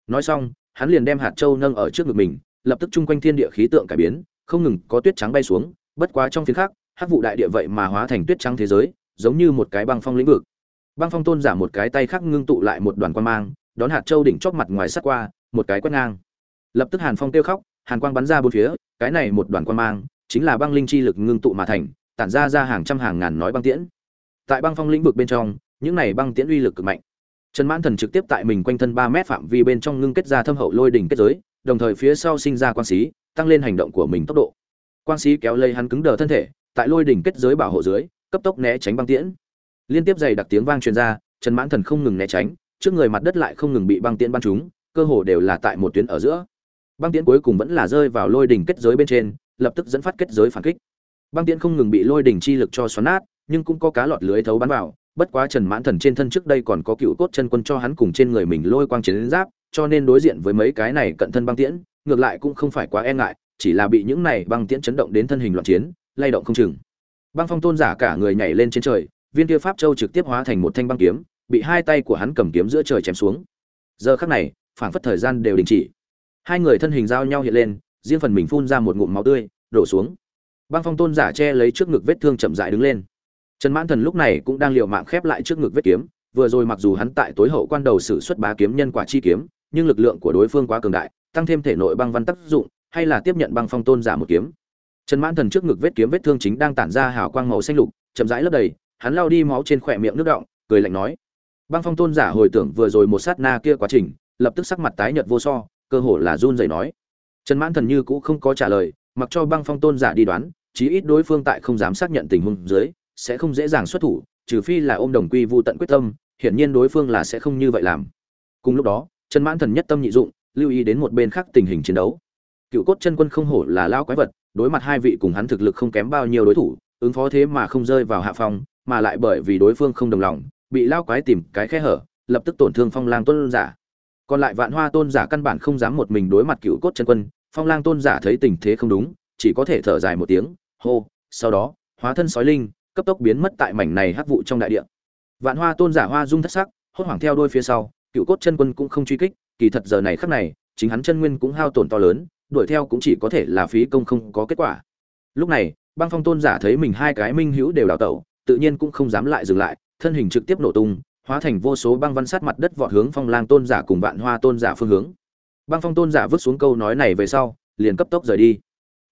Nói xong, hắn liền đem hạt châu nâng ở trước ngực mình, lập tức chung quanh thiên địa khí tượng cải biến, không ngừng có tuyết trắng bay xuống, bất quá trong phiến khác hắc vụ đại địa vậy mà hóa thành tuyết trắng thế giới, giống như một cái băng phong lĩnh vực. Băng phong tôn giả một cái tay khác ngưng tụ lại một đoàn quan mang, đón hạt châu đỉnh chóp mặt ngoài sắt qua, một cái quét ngang. Lập tức hàn phong tiêu khóc hàn quang bắn ra bốn phía, cái này một đoàn quan mang, chính là băng linh chi lực ngưng tụ mà thành, tản ra ra hàng trăm hàng ngàn nói băng tiễn. Tại băng phong lĩnh vực bên trong, những này băng tiễn uy lực cực mạnh. Trần mãn thần trực tiếp tại mình quanh thân ba mét phạm vi bên trong ngưng kết ra thâm hậu lôi đỉnh kết giới, đồng thời phía sau sinh ra quang xí, tăng lên hành động của mình tốc độ. Quang xí kéo lây hắn cứng đờ thân thể, tại lôi đỉnh kết giới bảo hộ dưới, cấp tốc né tránh băng tiễn. Liên tiếp dày đặc tiếng vang truyền ra, trần mãn thần không ngừng né tránh, trước người mặt đất lại không ngừng bị băng tiễn bắn trúng, cơ hồ đều là tại một tuyến ở giữa băng tiễn cuối cùng vẫn là rơi vào lôi đỉnh kết giới bên trên, lập tức dẫn phát kết giới phản kích. Băng tiễn không ngừng bị lôi đỉnh chi lực cho xoắn nát, nhưng cũng có cá lọt lưới thấu bắn vào, bất quá trần mãn thần trên thân trước đây còn có cựu cốt chân quân cho hắn cùng trên người mình lôi quang chiến giáp, cho nên đối diện với mấy cái này cận thân băng tiễn, ngược lại cũng không phải quá e ngại, chỉ là bị những này băng tiễn chấn động đến thân hình loạn chiến, lay động không chừng. Băng phong tôn giả cả người nhảy lên trên trời, viên kia pháp châu trực tiếp hóa thành một thanh băng kiếm, bị hai tay của hắn cầm kiếm giữa trời chém xuống. Giờ khắc này, phảng phất thời gian đều đình chỉ hai người thân hình giao nhau hiện lên, riêng phần mình phun ra một ngụm máu tươi, đổ xuống. Băng phong tôn giả che lấy trước ngực vết thương chậm rãi đứng lên. Trần mãn thần lúc này cũng đang liều mạng khép lại trước ngực vết kiếm, vừa rồi mặc dù hắn tại tối hậu quan đầu sử xuất bá kiếm nhân quả chi kiếm, nhưng lực lượng của đối phương quá cường đại, tăng thêm thể nội băng văn tác dụng, hay là tiếp nhận băng phong tôn giả một kiếm. Trần mãn thần trước ngực vết kiếm vết thương chính đang tản ra hào quang màu xanh lục, chậm rãi lấp đầy, hắn lao đi máu trên khỏe miệng nước động cười lạnh nói. Băng phong tôn giả hồi tưởng vừa rồi một sát na kia quá trình, lập tức sắc mặt tái nhợt vô so cơ hồ là run rẩy nói. Trần mãn thần như cũ không có trả lời, mặc cho băng phong tôn giả đi đoán, chí ít đối phương tại không dám xác nhận tình huống dưới, sẽ không dễ dàng xuất thủ, trừ phi là ôm đồng quy vu tận quyết tâm, hiển nhiên đối phương là sẽ không như vậy làm. Cùng lúc đó, trần mãn thần nhất tâm nhị dụng, lưu ý đến một bên khác tình hình chiến đấu. Cựu cốt chân quân không hổ là lao quái vật, đối mặt hai vị cùng hắn thực lực không kém bao nhiêu đối thủ, ứng phó thế mà không rơi vào hạ phong, mà lại bởi vì đối phương không đồng lòng, bị lao quái tìm cái khe hở, lập tức tổn thương phong lang tôn giả còn lại vạn hoa tôn giả căn bản không dám một mình đối mặt cựu cốt chân quân, phong lang tôn giả thấy tình thế không đúng, chỉ có thể thở dài một tiếng, hô, sau đó, hóa thân sói linh, cấp tốc biến mất tại mảnh này hắc vụ trong đại địa. Vạn hoa tôn giả hoa dung thất sắc, hốt hoảng theo đuôi phía sau, cựu cốt chân quân cũng không truy kích, kỳ thật giờ này khắc này, chính hắn chân nguyên cũng hao tổn to lớn, đuổi theo cũng chỉ có thể là phí công không có kết quả. Lúc này, băng phong tôn giả thấy mình hai cái minh hữu đều đào tẩu, tự nhiên cũng không dám lại dừng lại, thân hình trực tiếp nổ tung hóa thành vô số băng văn sát mặt đất vọt hướng phong lang tôn giả cùng vạn hoa tôn giả phương hướng. Băng phong tôn giả vứt xuống câu nói này về sau, liền cấp tốc rời đi.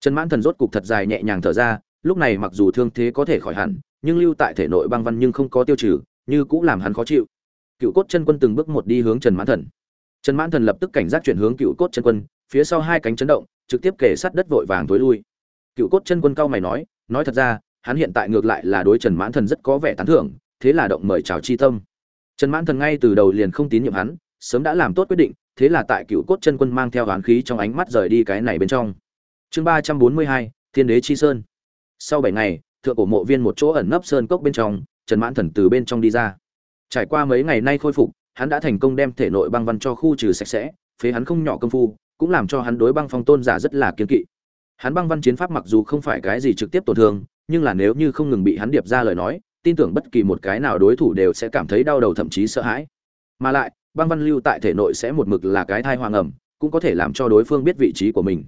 Trần mãn thần rốt cục thật dài nhẹ nhàng thở ra, lúc này mặc dù thương thế có thể khỏi hẳn, nhưng lưu tại thể nội băng văn nhưng không có tiêu trừ, như cũng làm hắn khó chịu. Cựu cốt chân quân từng bước một đi hướng trần mãn thần. Trần mãn thần lập tức cảnh giác chuyển hướng cựu cốt chân quân, phía sau hai cánh chấn động, trực tiếp kể sát đất vội vàng tối lui. Cựu cốt chân quân cao mày nói nói thật ra, hắn hiện tại ngược lại là đối trần mãn thần rất có vẻ tán thưởng, thế là động mời chào chi tâm trần mãn thần ngay từ đầu liền không tín nhiệm hắn, sớm đã làm tốt quyết định, thế là tại cựu cốt chân quân mang theo hoán khí trong ánh mắt rời đi cái này bên trong. Chương ba trăm bốn mươi hai, thiên đế chi sơn. Sau bảy ngày, thượng cổ mộ viên một chỗ ẩn nấp sơn cốc bên trong, trần mãn thần từ bên trong đi ra. Trải qua mấy ngày nay khôi phục, hắn đã thành công đem thể nội băng văn cho khu trừ sạch sẽ, phế hắn không nhỏ công phu, cũng làm cho hắn đối băng phong tôn giả rất là kiên kỵ. Hắn băng văn chiến pháp mặc dù không phải cái gì trực tiếp tổn thương, nhưng là nếu như không ngừng bị hắn điệp ra lời nói tin tưởng bất kỳ một cái nào đối thủ đều sẽ cảm thấy đau đầu thậm chí sợ hãi. Mà lại, băng văn lưu tại thể nội sẽ một mực là cái thai hoàng ẩm, cũng có thể làm cho đối phương biết vị trí của mình.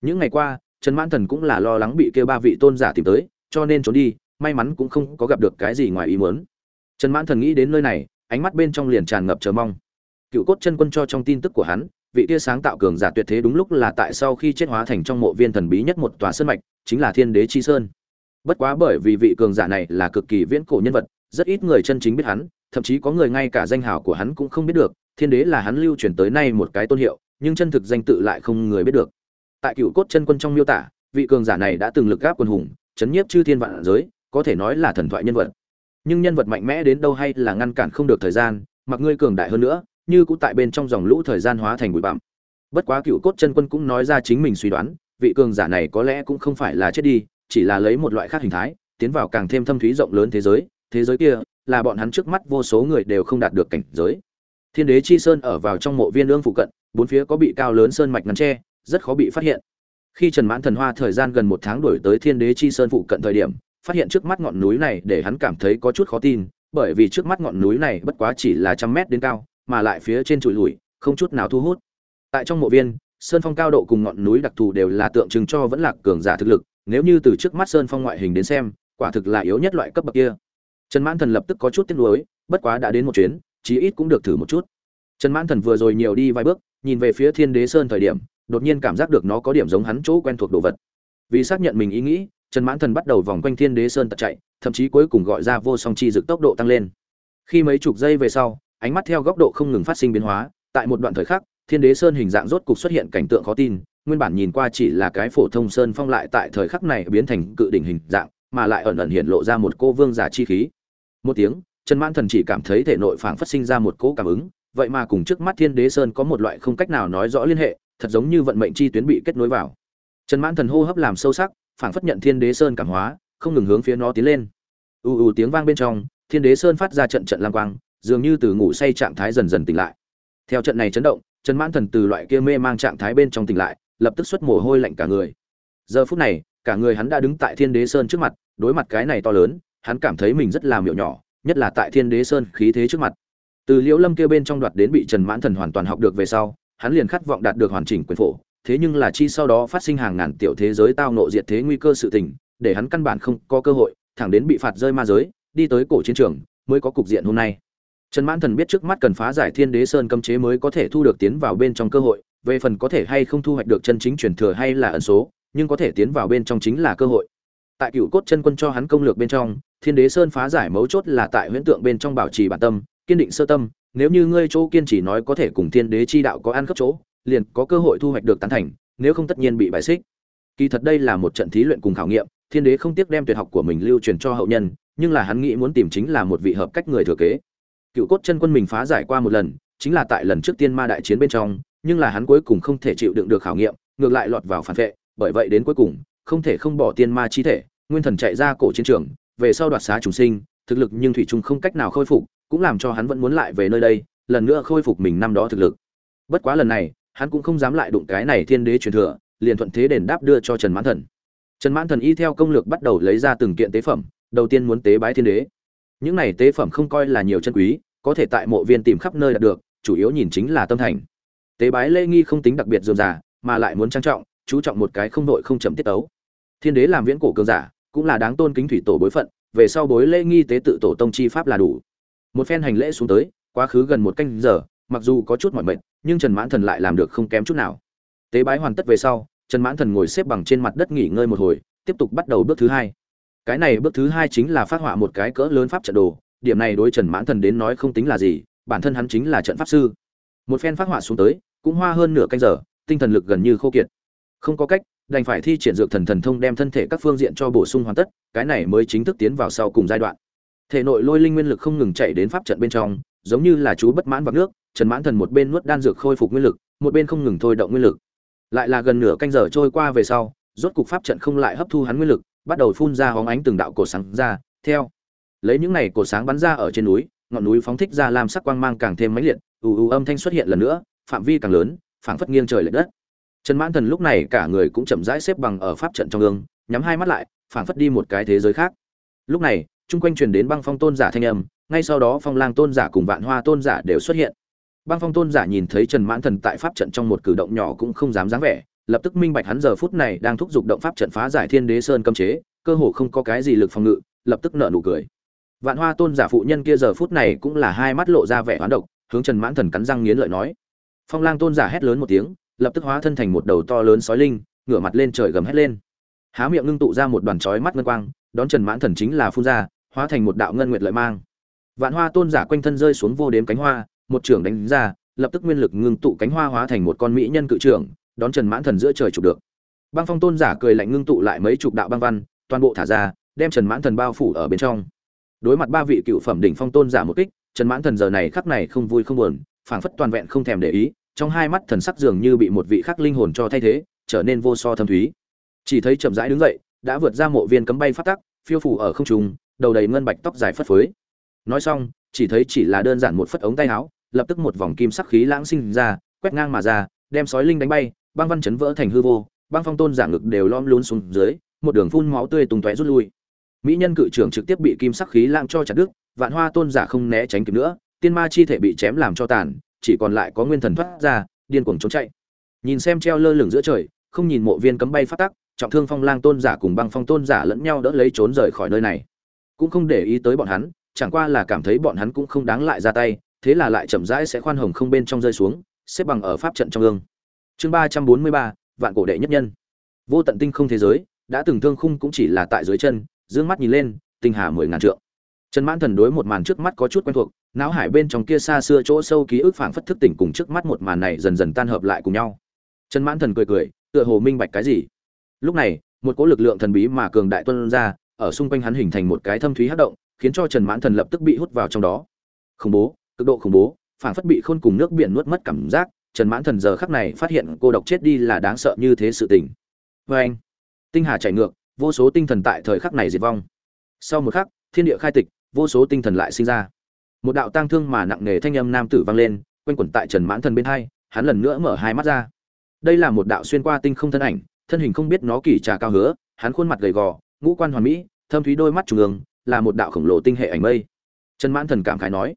Những ngày qua, trần mãn thần cũng là lo lắng bị kêu ba vị tôn giả tìm tới, cho nên trốn đi, may mắn cũng không có gặp được cái gì ngoài ý muốn. Trần mãn thần nghĩ đến nơi này, ánh mắt bên trong liền tràn ngập chờ mong. Cựu cốt chân quân cho trong tin tức của hắn, vị tia sáng tạo cường giả tuyệt thế đúng lúc là tại sau khi chết hóa thành trong mộ viên thần bí nhất một tòa sơn mạch, chính là thiên đế chi sơn bất quá bởi vì vị cường giả này là cực kỳ viễn cổ nhân vật, rất ít người chân chính biết hắn, thậm chí có người ngay cả danh hào của hắn cũng không biết được, thiên đế là hắn lưu truyền tới nay một cái tôn hiệu, nhưng chân thực danh tự lại không người biết được. Tại cựu cốt chân quân trong miêu tả, vị cường giả này đã từng lực gáp quân hùng, chấn nhiếp chư thiên vạn giới, có thể nói là thần thoại nhân vật. Nhưng nhân vật mạnh mẽ đến đâu hay là ngăn cản không được thời gian, mặc ngươi cường đại hơn nữa, như cũng tại bên trong dòng lũ thời gian hóa thành bụi bặm. Bất quá cựu cốt chân quân cũng nói ra chính mình suy đoán, vị cường giả này có lẽ cũng không phải là chết đi chỉ là lấy một loại khác hình thái, tiến vào càng thêm thâm thúy rộng lớn thế giới thế giới kia là bọn hắn trước mắt vô số người đều không đạt được cảnh giới. Thiên đế chi sơn ở vào trong mộ viên ương phụ cận, bốn phía có bị cao lớn sơn mạch ngắn tre rất khó bị phát hiện. Khi trần mãn thần hoa thời gian gần một tháng đổi tới thiên đế chi sơn phụ cận thời điểm, phát hiện trước mắt ngọn núi này để hắn cảm thấy có chút khó tin, bởi vì trước mắt ngọn núi này bất quá chỉ là trăm mét đến cao, mà lại phía trên trụi lùi, không chút nào thu hút. Tại trong mộ viên, sơn phong cao độ cùng ngọn núi đặc thù đều là tượng trưng cho vẫn là cường giả thực lực nếu như từ trước mắt sơn phong ngoại hình đến xem, quả thực là yếu nhất loại cấp bậc kia. Trần mãn thần lập tức có chút tiếc nuối, bất quá đã đến một chuyến, chí ít cũng được thử một chút. Trần mãn thần vừa rồi nhiều đi vài bước, nhìn về phía thiên đế sơn thời điểm, đột nhiên cảm giác được nó có điểm giống hắn chỗ quen thuộc đồ vật. Vì xác nhận mình ý nghĩ, trần mãn thần bắt đầu vòng quanh thiên đế sơn tật chạy, thậm chí cuối cùng gọi ra vô song chi dực tốc độ tăng lên. Khi mấy chục giây về sau, ánh mắt theo góc độ không ngừng phát sinh biến hóa, tại một đoạn thời khắc, thiên đế sơn hình dạng rốt cục xuất hiện cảnh tượng khó tin nguyên bản nhìn qua chỉ là cái phổ thông sơn phong lại tại thời khắc này biến thành cự đỉnh hình dạng, mà lại ẩn ẩn hiện lộ ra một cô vương giả chi khí. Một tiếng, trần mãn thần chỉ cảm thấy thể nội phảng phát sinh ra một cỗ cảm ứng, vậy mà cùng trước mắt thiên đế sơn có một loại không cách nào nói rõ liên hệ, thật giống như vận mệnh chi tuyến bị kết nối vào. Trần mãn thần hô hấp làm sâu sắc, phảng phất nhận thiên đế sơn cảm hóa, không ngừng hướng phía nó tiến lên. U u tiếng vang bên trong, thiên đế sơn phát ra trận trận lang quang, dường như từ ngủ say trạng thái dần dần tỉnh lại. Theo trận này chấn động, trần mãn thần từ loại kia mê mang trạng thái bên trong tỉnh lại lập tức xuất mồ hôi lạnh cả người. Giờ phút này, cả người hắn đã đứng tại thiên đế sơn trước mặt, đối mặt cái này to lớn, hắn cảm thấy mình rất là miệu nhỏ, nhất là tại thiên đế sơn khí thế trước mặt. Từ liễu lâm kia bên trong đoạt đến bị trần mãn thần hoàn toàn học được về sau, hắn liền khát vọng đạt được hoàn chỉnh quyền phổ, thế nhưng là chi sau đó phát sinh hàng ngàn tiểu thế giới tao nộ diệt thế nguy cơ sự tình, để hắn căn bản không có cơ hội, thẳng đến bị phạt rơi ma giới, đi tới cổ chiến trường, mới có cục diện hôm nay. Trần mãn thần biết trước mắt cần phá giải thiên đế sơn cấm chế mới có thể thu được tiến vào bên trong cơ hội về phần có thể hay không thu hoạch được chân chính truyền thừa hay là ẩn số, nhưng có thể tiến vào bên trong chính là cơ hội. Tại cựu cốt chân quân cho hắn công lược bên trong, thiên đế sơn phá giải mấu chốt là tại huyễn tượng bên trong bảo trì bản tâm, kiên định sơ tâm, nếu như ngươi chỗ kiên trì nói có thể cùng thiên đế chi đạo có ăn khớp chỗ, liền có cơ hội thu hoạch được tán thành, nếu không tất nhiên bị bài xích. Kỳ thật đây là một trận thí luyện cùng khảo nghiệm, thiên đế không tiếc đem tuyệt học của mình lưu truyền cho hậu nhân, nhưng là hắn nghĩ muốn tìm chính là một vị hợp cách người thừa kế. Cựu cốt chân quân mình phá giải qua một lần, chính là tại lần trước tiên ma đại chiến bên trong nhưng là hắn cuối cùng không thể chịu đựng được khảo nghiệm, ngược lại lọt vào phản vệ, bởi vậy đến cuối cùng, không thể không bỏ tiên ma chi thể, nguyên thần chạy ra cổ chiến trường, về sau đoạt xá trùng sinh, thực lực nhưng thủy trung không cách nào khôi phục, cũng làm cho hắn vẫn muốn lại về nơi đây, lần nữa khôi phục mình năm đó thực lực. Bất quá lần này, hắn cũng không dám lại đụng cái này thiên đế truyền thừa, liền thuận thế đền đáp đưa cho trần mãn thần. Trần mãn thần y theo công lược bắt đầu lấy ra từng kiện tế phẩm, đầu tiên muốn tế bái thiên đế. Những này tế phẩm không coi là nhiều chân quý, có thể tại mộ viên tìm khắp nơi đạt được, chủ yếu nhìn chính là tâm thành tế bái lễ nghi không tính đặc biệt dườm giả mà lại muốn trang trọng, chú trọng một cái không đội không chậm tiết tấu. Thiên đế làm viễn cổ cường giả, cũng là đáng tôn kính thủy tổ bối phận, về sau bối lễ nghi tế tự tổ tông chi pháp là đủ. Một phen hành lễ xuống tới, quá khứ gần một canh giờ, mặc dù có chút mỏi mệt, nhưng trần mãn thần lại làm được không kém chút nào. Tế bái hoàn tất về sau, trần mãn thần ngồi xếp bằng trên mặt đất nghỉ ngơi một hồi, tiếp tục bắt đầu bước thứ hai. Cái này bước thứ hai chính là phát họa một cái cỡ lớn pháp trận đồ, điểm này đối trần mãn thần đến nói không tính là gì, bản thân hắn chính là trận pháp sư. Một phen phát họa xuống tới cũng hoa hơn nửa canh giờ, tinh thần lực gần như khô kiệt. Không có cách, đành phải thi triển dược thần thần thông đem thân thể các phương diện cho bổ sung hoàn tất, cái này mới chính thức tiến vào sau cùng giai đoạn. Thể nội lôi linh nguyên lực không ngừng chạy đến pháp trận bên trong, giống như là chú bất mãn vào nước, trần mãn thần một bên nuốt đan dược khôi phục nguyên lực, một bên không ngừng thôi động nguyên lực. Lại là gần nửa canh giờ trôi qua về sau, rốt cục pháp trận không lại hấp thu hắn nguyên lực, bắt đầu phun ra hóng ánh từng đạo cổ sáng ra, theo. Lấy những này cổ sáng bắn ra ở trên núi, ngọn núi phóng thích ra làm sắc quang mang càng thêm mãnh liệt, ù ù âm thanh xuất hiện lần nữa phạm vi càng lớn, phảng phất nghiêng trời lệch đất. Trần mãn thần lúc này cả người cũng chậm rãi xếp bằng ở pháp trận trong gương, nhắm hai mắt lại, phảng phất đi một cái thế giới khác. Lúc này, chung quanh truyền đến băng phong tôn giả thanh âm, ngay sau đó phong lang tôn giả cùng vạn hoa tôn giả đều xuất hiện. Băng phong tôn giả nhìn thấy trần mãn thần tại pháp trận trong một cử động nhỏ cũng không dám dáng vẻ, lập tức minh bạch hắn giờ phút này đang thúc giục động pháp trận phá giải thiên đế sơn cấm chế, cơ hồ không có cái gì lực phòng ngự, lập tức nở nụ cười. Vạn hoa tôn giả phụ nhân kia giờ phút này cũng là hai mắt lộ ra vẻ hoán độc, hướng trần mãn thần cắn răng nghiến lợi nói phong lang tôn giả hét lớn một tiếng, lập tức hóa thân thành một đầu to lớn sói linh, ngửa mặt lên trời gầm hét lên. Há miệng ngưng tụ ra một đoàn chói mắt ngân quang, đón trần mãn thần chính là phun ra, hóa thành một đạo ngân nguyệt lợi mang. Vạn hoa tôn giả quanh thân rơi xuống vô đếm cánh hoa, một trưởng đánh ra, lập tức nguyên lực ngưng tụ cánh hoa hóa thành một con mỹ nhân cự trưởng, đón trần mãn thần giữa trời chụp được. Băng phong tôn giả cười lạnh ngưng tụ lại mấy chục đạo băng văn, toàn bộ thả ra, đem trần mãn thần bao phủ ở bên trong. Đối mặt ba vị cựu phẩm đỉnh phong tôn giả một kích, trần mãn thần giờ này khắc này không vui không buồn, phảng phất toàn vẹn không thèm để ý trong hai mắt thần sắc dường như bị một vị khắc linh hồn cho thay thế, trở nên vô so thâm thúy. Chỉ thấy chậm rãi đứng dậy, đã vượt ra mộ viên cấm bay phát tắc, phiêu phủ ở không trung, đầu đầy ngân bạch tóc dài phất phới. Nói xong, chỉ thấy chỉ là đơn giản một phất ống tay áo, lập tức một vòng kim sắc khí lãng sinh ra, quét ngang mà ra, đem sói linh đánh bay, băng văn chấn vỡ thành hư vô, băng phong tôn giả ngực đều lom lún xuống dưới, một đường phun máu tươi tung tóe rút lui. Mỹ nhân cự trưởng trực tiếp bị kim sắc khí lãng cho chặt đứt, vạn hoa tôn giả không né tránh kịp nữa, tiên ma chi thể bị chém làm cho tàn chỉ còn lại có nguyên thần thoát ra, điên cuồng trốn chạy. Nhìn xem treo lơ lửng giữa trời, không nhìn mộ viên cấm bay phát tắc, trọng thương phong lang tôn giả cùng băng phong tôn giả lẫn nhau đỡ lấy trốn rời khỏi nơi này. Cũng không để ý tới bọn hắn, chẳng qua là cảm thấy bọn hắn cũng không đáng lại ra tay, thế là lại chậm rãi sẽ khoan hồng không bên trong rơi xuống, xếp bằng ở pháp trận trong ương chương ba trăm bốn mươi ba, vạn cổ đệ nhất nhân. Vô tận tinh không thế giới, đã từng thương khung cũng chỉ là tại dưới chân d mắt nhìn lên, tinh hà mười ngàn trượng trần mãn thần đối một màn trước mắt có chút quen thuộc, não hải bên trong kia xa xưa chỗ sâu ký ức phảng phất thức tỉnh cùng trước mắt một màn này dần dần tan hợp lại cùng nhau. Trần mãn thần cười cười, tựa hồ minh bạch cái gì. Lúc này, một cỗ lực lượng thần bí mà cường đại tuôn ra, ở xung quanh hắn hình thành một cái thâm thúy hắc động, khiến cho trần mãn thần lập tức bị hút vào trong đó. Khủng bố, cực độ khủng bố, phảng phất bị khôn cùng nước biển nuốt mất cảm giác, trần mãn thần giờ khắc này phát hiện cô độc chết đi là đáng sợ như thế sự tình. Oanh! anh, tinh hà chảy ngược, vô số tinh thần tại thời khắc này diệt vong. Sau một khắc, thiên địa khai tịch vô số tinh thần lại sinh ra. Một đạo tang thương mà nặng nề thanh âm nam tử vang lên, quanh quẩn tại trần mãn thần bên hai, hắn lần nữa mở hai mắt ra. Đây là một đạo xuyên qua tinh không thân ảnh, thân hình không biết nó kỳ trà cao hứa, hắn khuôn mặt gầy gò, ngũ quan hoàn mỹ, thâm thúy đôi mắt trung ương, là một đạo khổng lồ tinh hệ ảnh mây. Trần mãn thần cảm khái nói.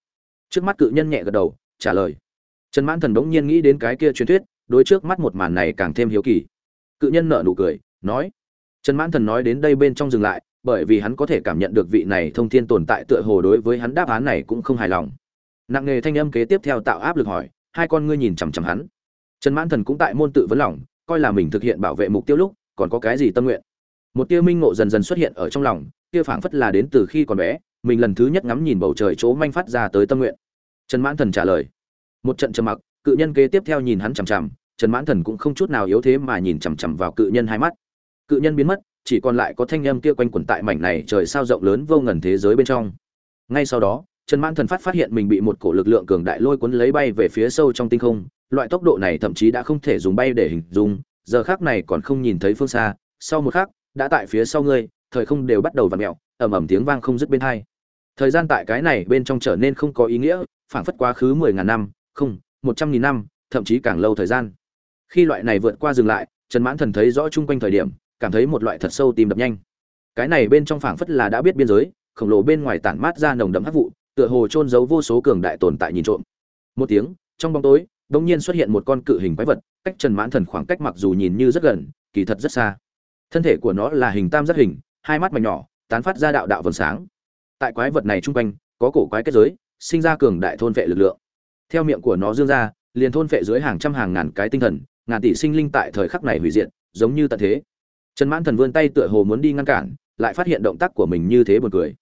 Trước mắt cự nhân nhẹ gật đầu, trả lời. Trần mãn thần đống nhiên nghĩ đến cái kia truyền thuyết, đối trước mắt một màn này càng thêm hiếu kỳ. Cự nhân nở nụ cười, nói. Trần mãn thần nói đến đây bên trong dừng lại bởi vì hắn có thể cảm nhận được vị này thông thiên tồn tại tựa hồ đối với hắn đáp án này cũng không hài lòng. Nặng nghề thanh âm kế tiếp theo tạo áp lực hỏi, hai con ngươi nhìn chằm chằm hắn. Trần mãn thần cũng tại môn tự vấn lòng, coi là mình thực hiện bảo vệ mục tiêu lúc, còn có cái gì tâm nguyện? Một tia minh ngộ dần dần xuất hiện ở trong lòng, kia phảng phất là đến từ khi còn bé, mình lần thứ nhất ngắm nhìn bầu trời chỗ manh phát ra tới tâm nguyện. Trần mãn thần trả lời. Một trận trầm mặc, cự nhân kế tiếp theo nhìn hắn chằm chằm, trần mãn thần cũng không chút nào yếu thế mà nhìn chằm chằm vào cự nhân hai mắt. Cự nhân biến mất chỉ còn lại có thanh âm kia quanh quẩn tại mảnh này trời sao rộng lớn vô ngần thế giới bên trong. Ngay sau đó, trần mãn thần phát phát hiện mình bị một cổ lực lượng cường đại lôi cuốn lấy bay về phía sâu trong tinh không, loại tốc độ này thậm chí đã không thể dùng bay để hình dung, giờ khắc này còn không nhìn thấy phương xa, sau một khắc, đã tại phía sau ngươi, thời không đều bắt đầu vặn mèo, ầm ầm tiếng vang không dứt bên hai. Thời gian tại cái này bên trong trở nên không có ý nghĩa, phảng phất quá khứ mười ngàn năm, không, một trăm nghìn năm, thậm chí càng lâu thời gian. Khi loại này vượt qua dừng lại, trần mãn thần thấy rõ chung quanh thời điểm cảm thấy một loại thật sâu tìm đập nhanh. Cái này bên trong phảng phất là đã biết biên giới, khổng lồ bên ngoài tản mát ra nồng đậm hắc vụ, tựa hồ trôn giấu vô số cường đại tồn tại nhìn trộm. Một tiếng, trong bóng tối, đột nhiên xuất hiện một con cự hình quái vật, cách trần mãn thần khoảng cách mặc dù nhìn như rất gần, kỳ thật rất xa. Thân thể của nó là hình tam giác hình, hai mắt mảnh nhỏ, tán phát ra đạo đạo vầng sáng. Tại quái vật này trung quanh, có cổ quái kết giới, sinh ra cường đại thôn vệ lực lượng. Theo miệng của nó dương ra, liền thôn vệ dưới hàng trăm hàng ngàn cái tinh thần, ngàn tỷ sinh linh tại thời khắc này hủy diệt, giống như tận thế trần mãn thần vươn tay tựa hồ muốn đi ngăn cản, lại phát hiện động tác của mình như thế buồn cười.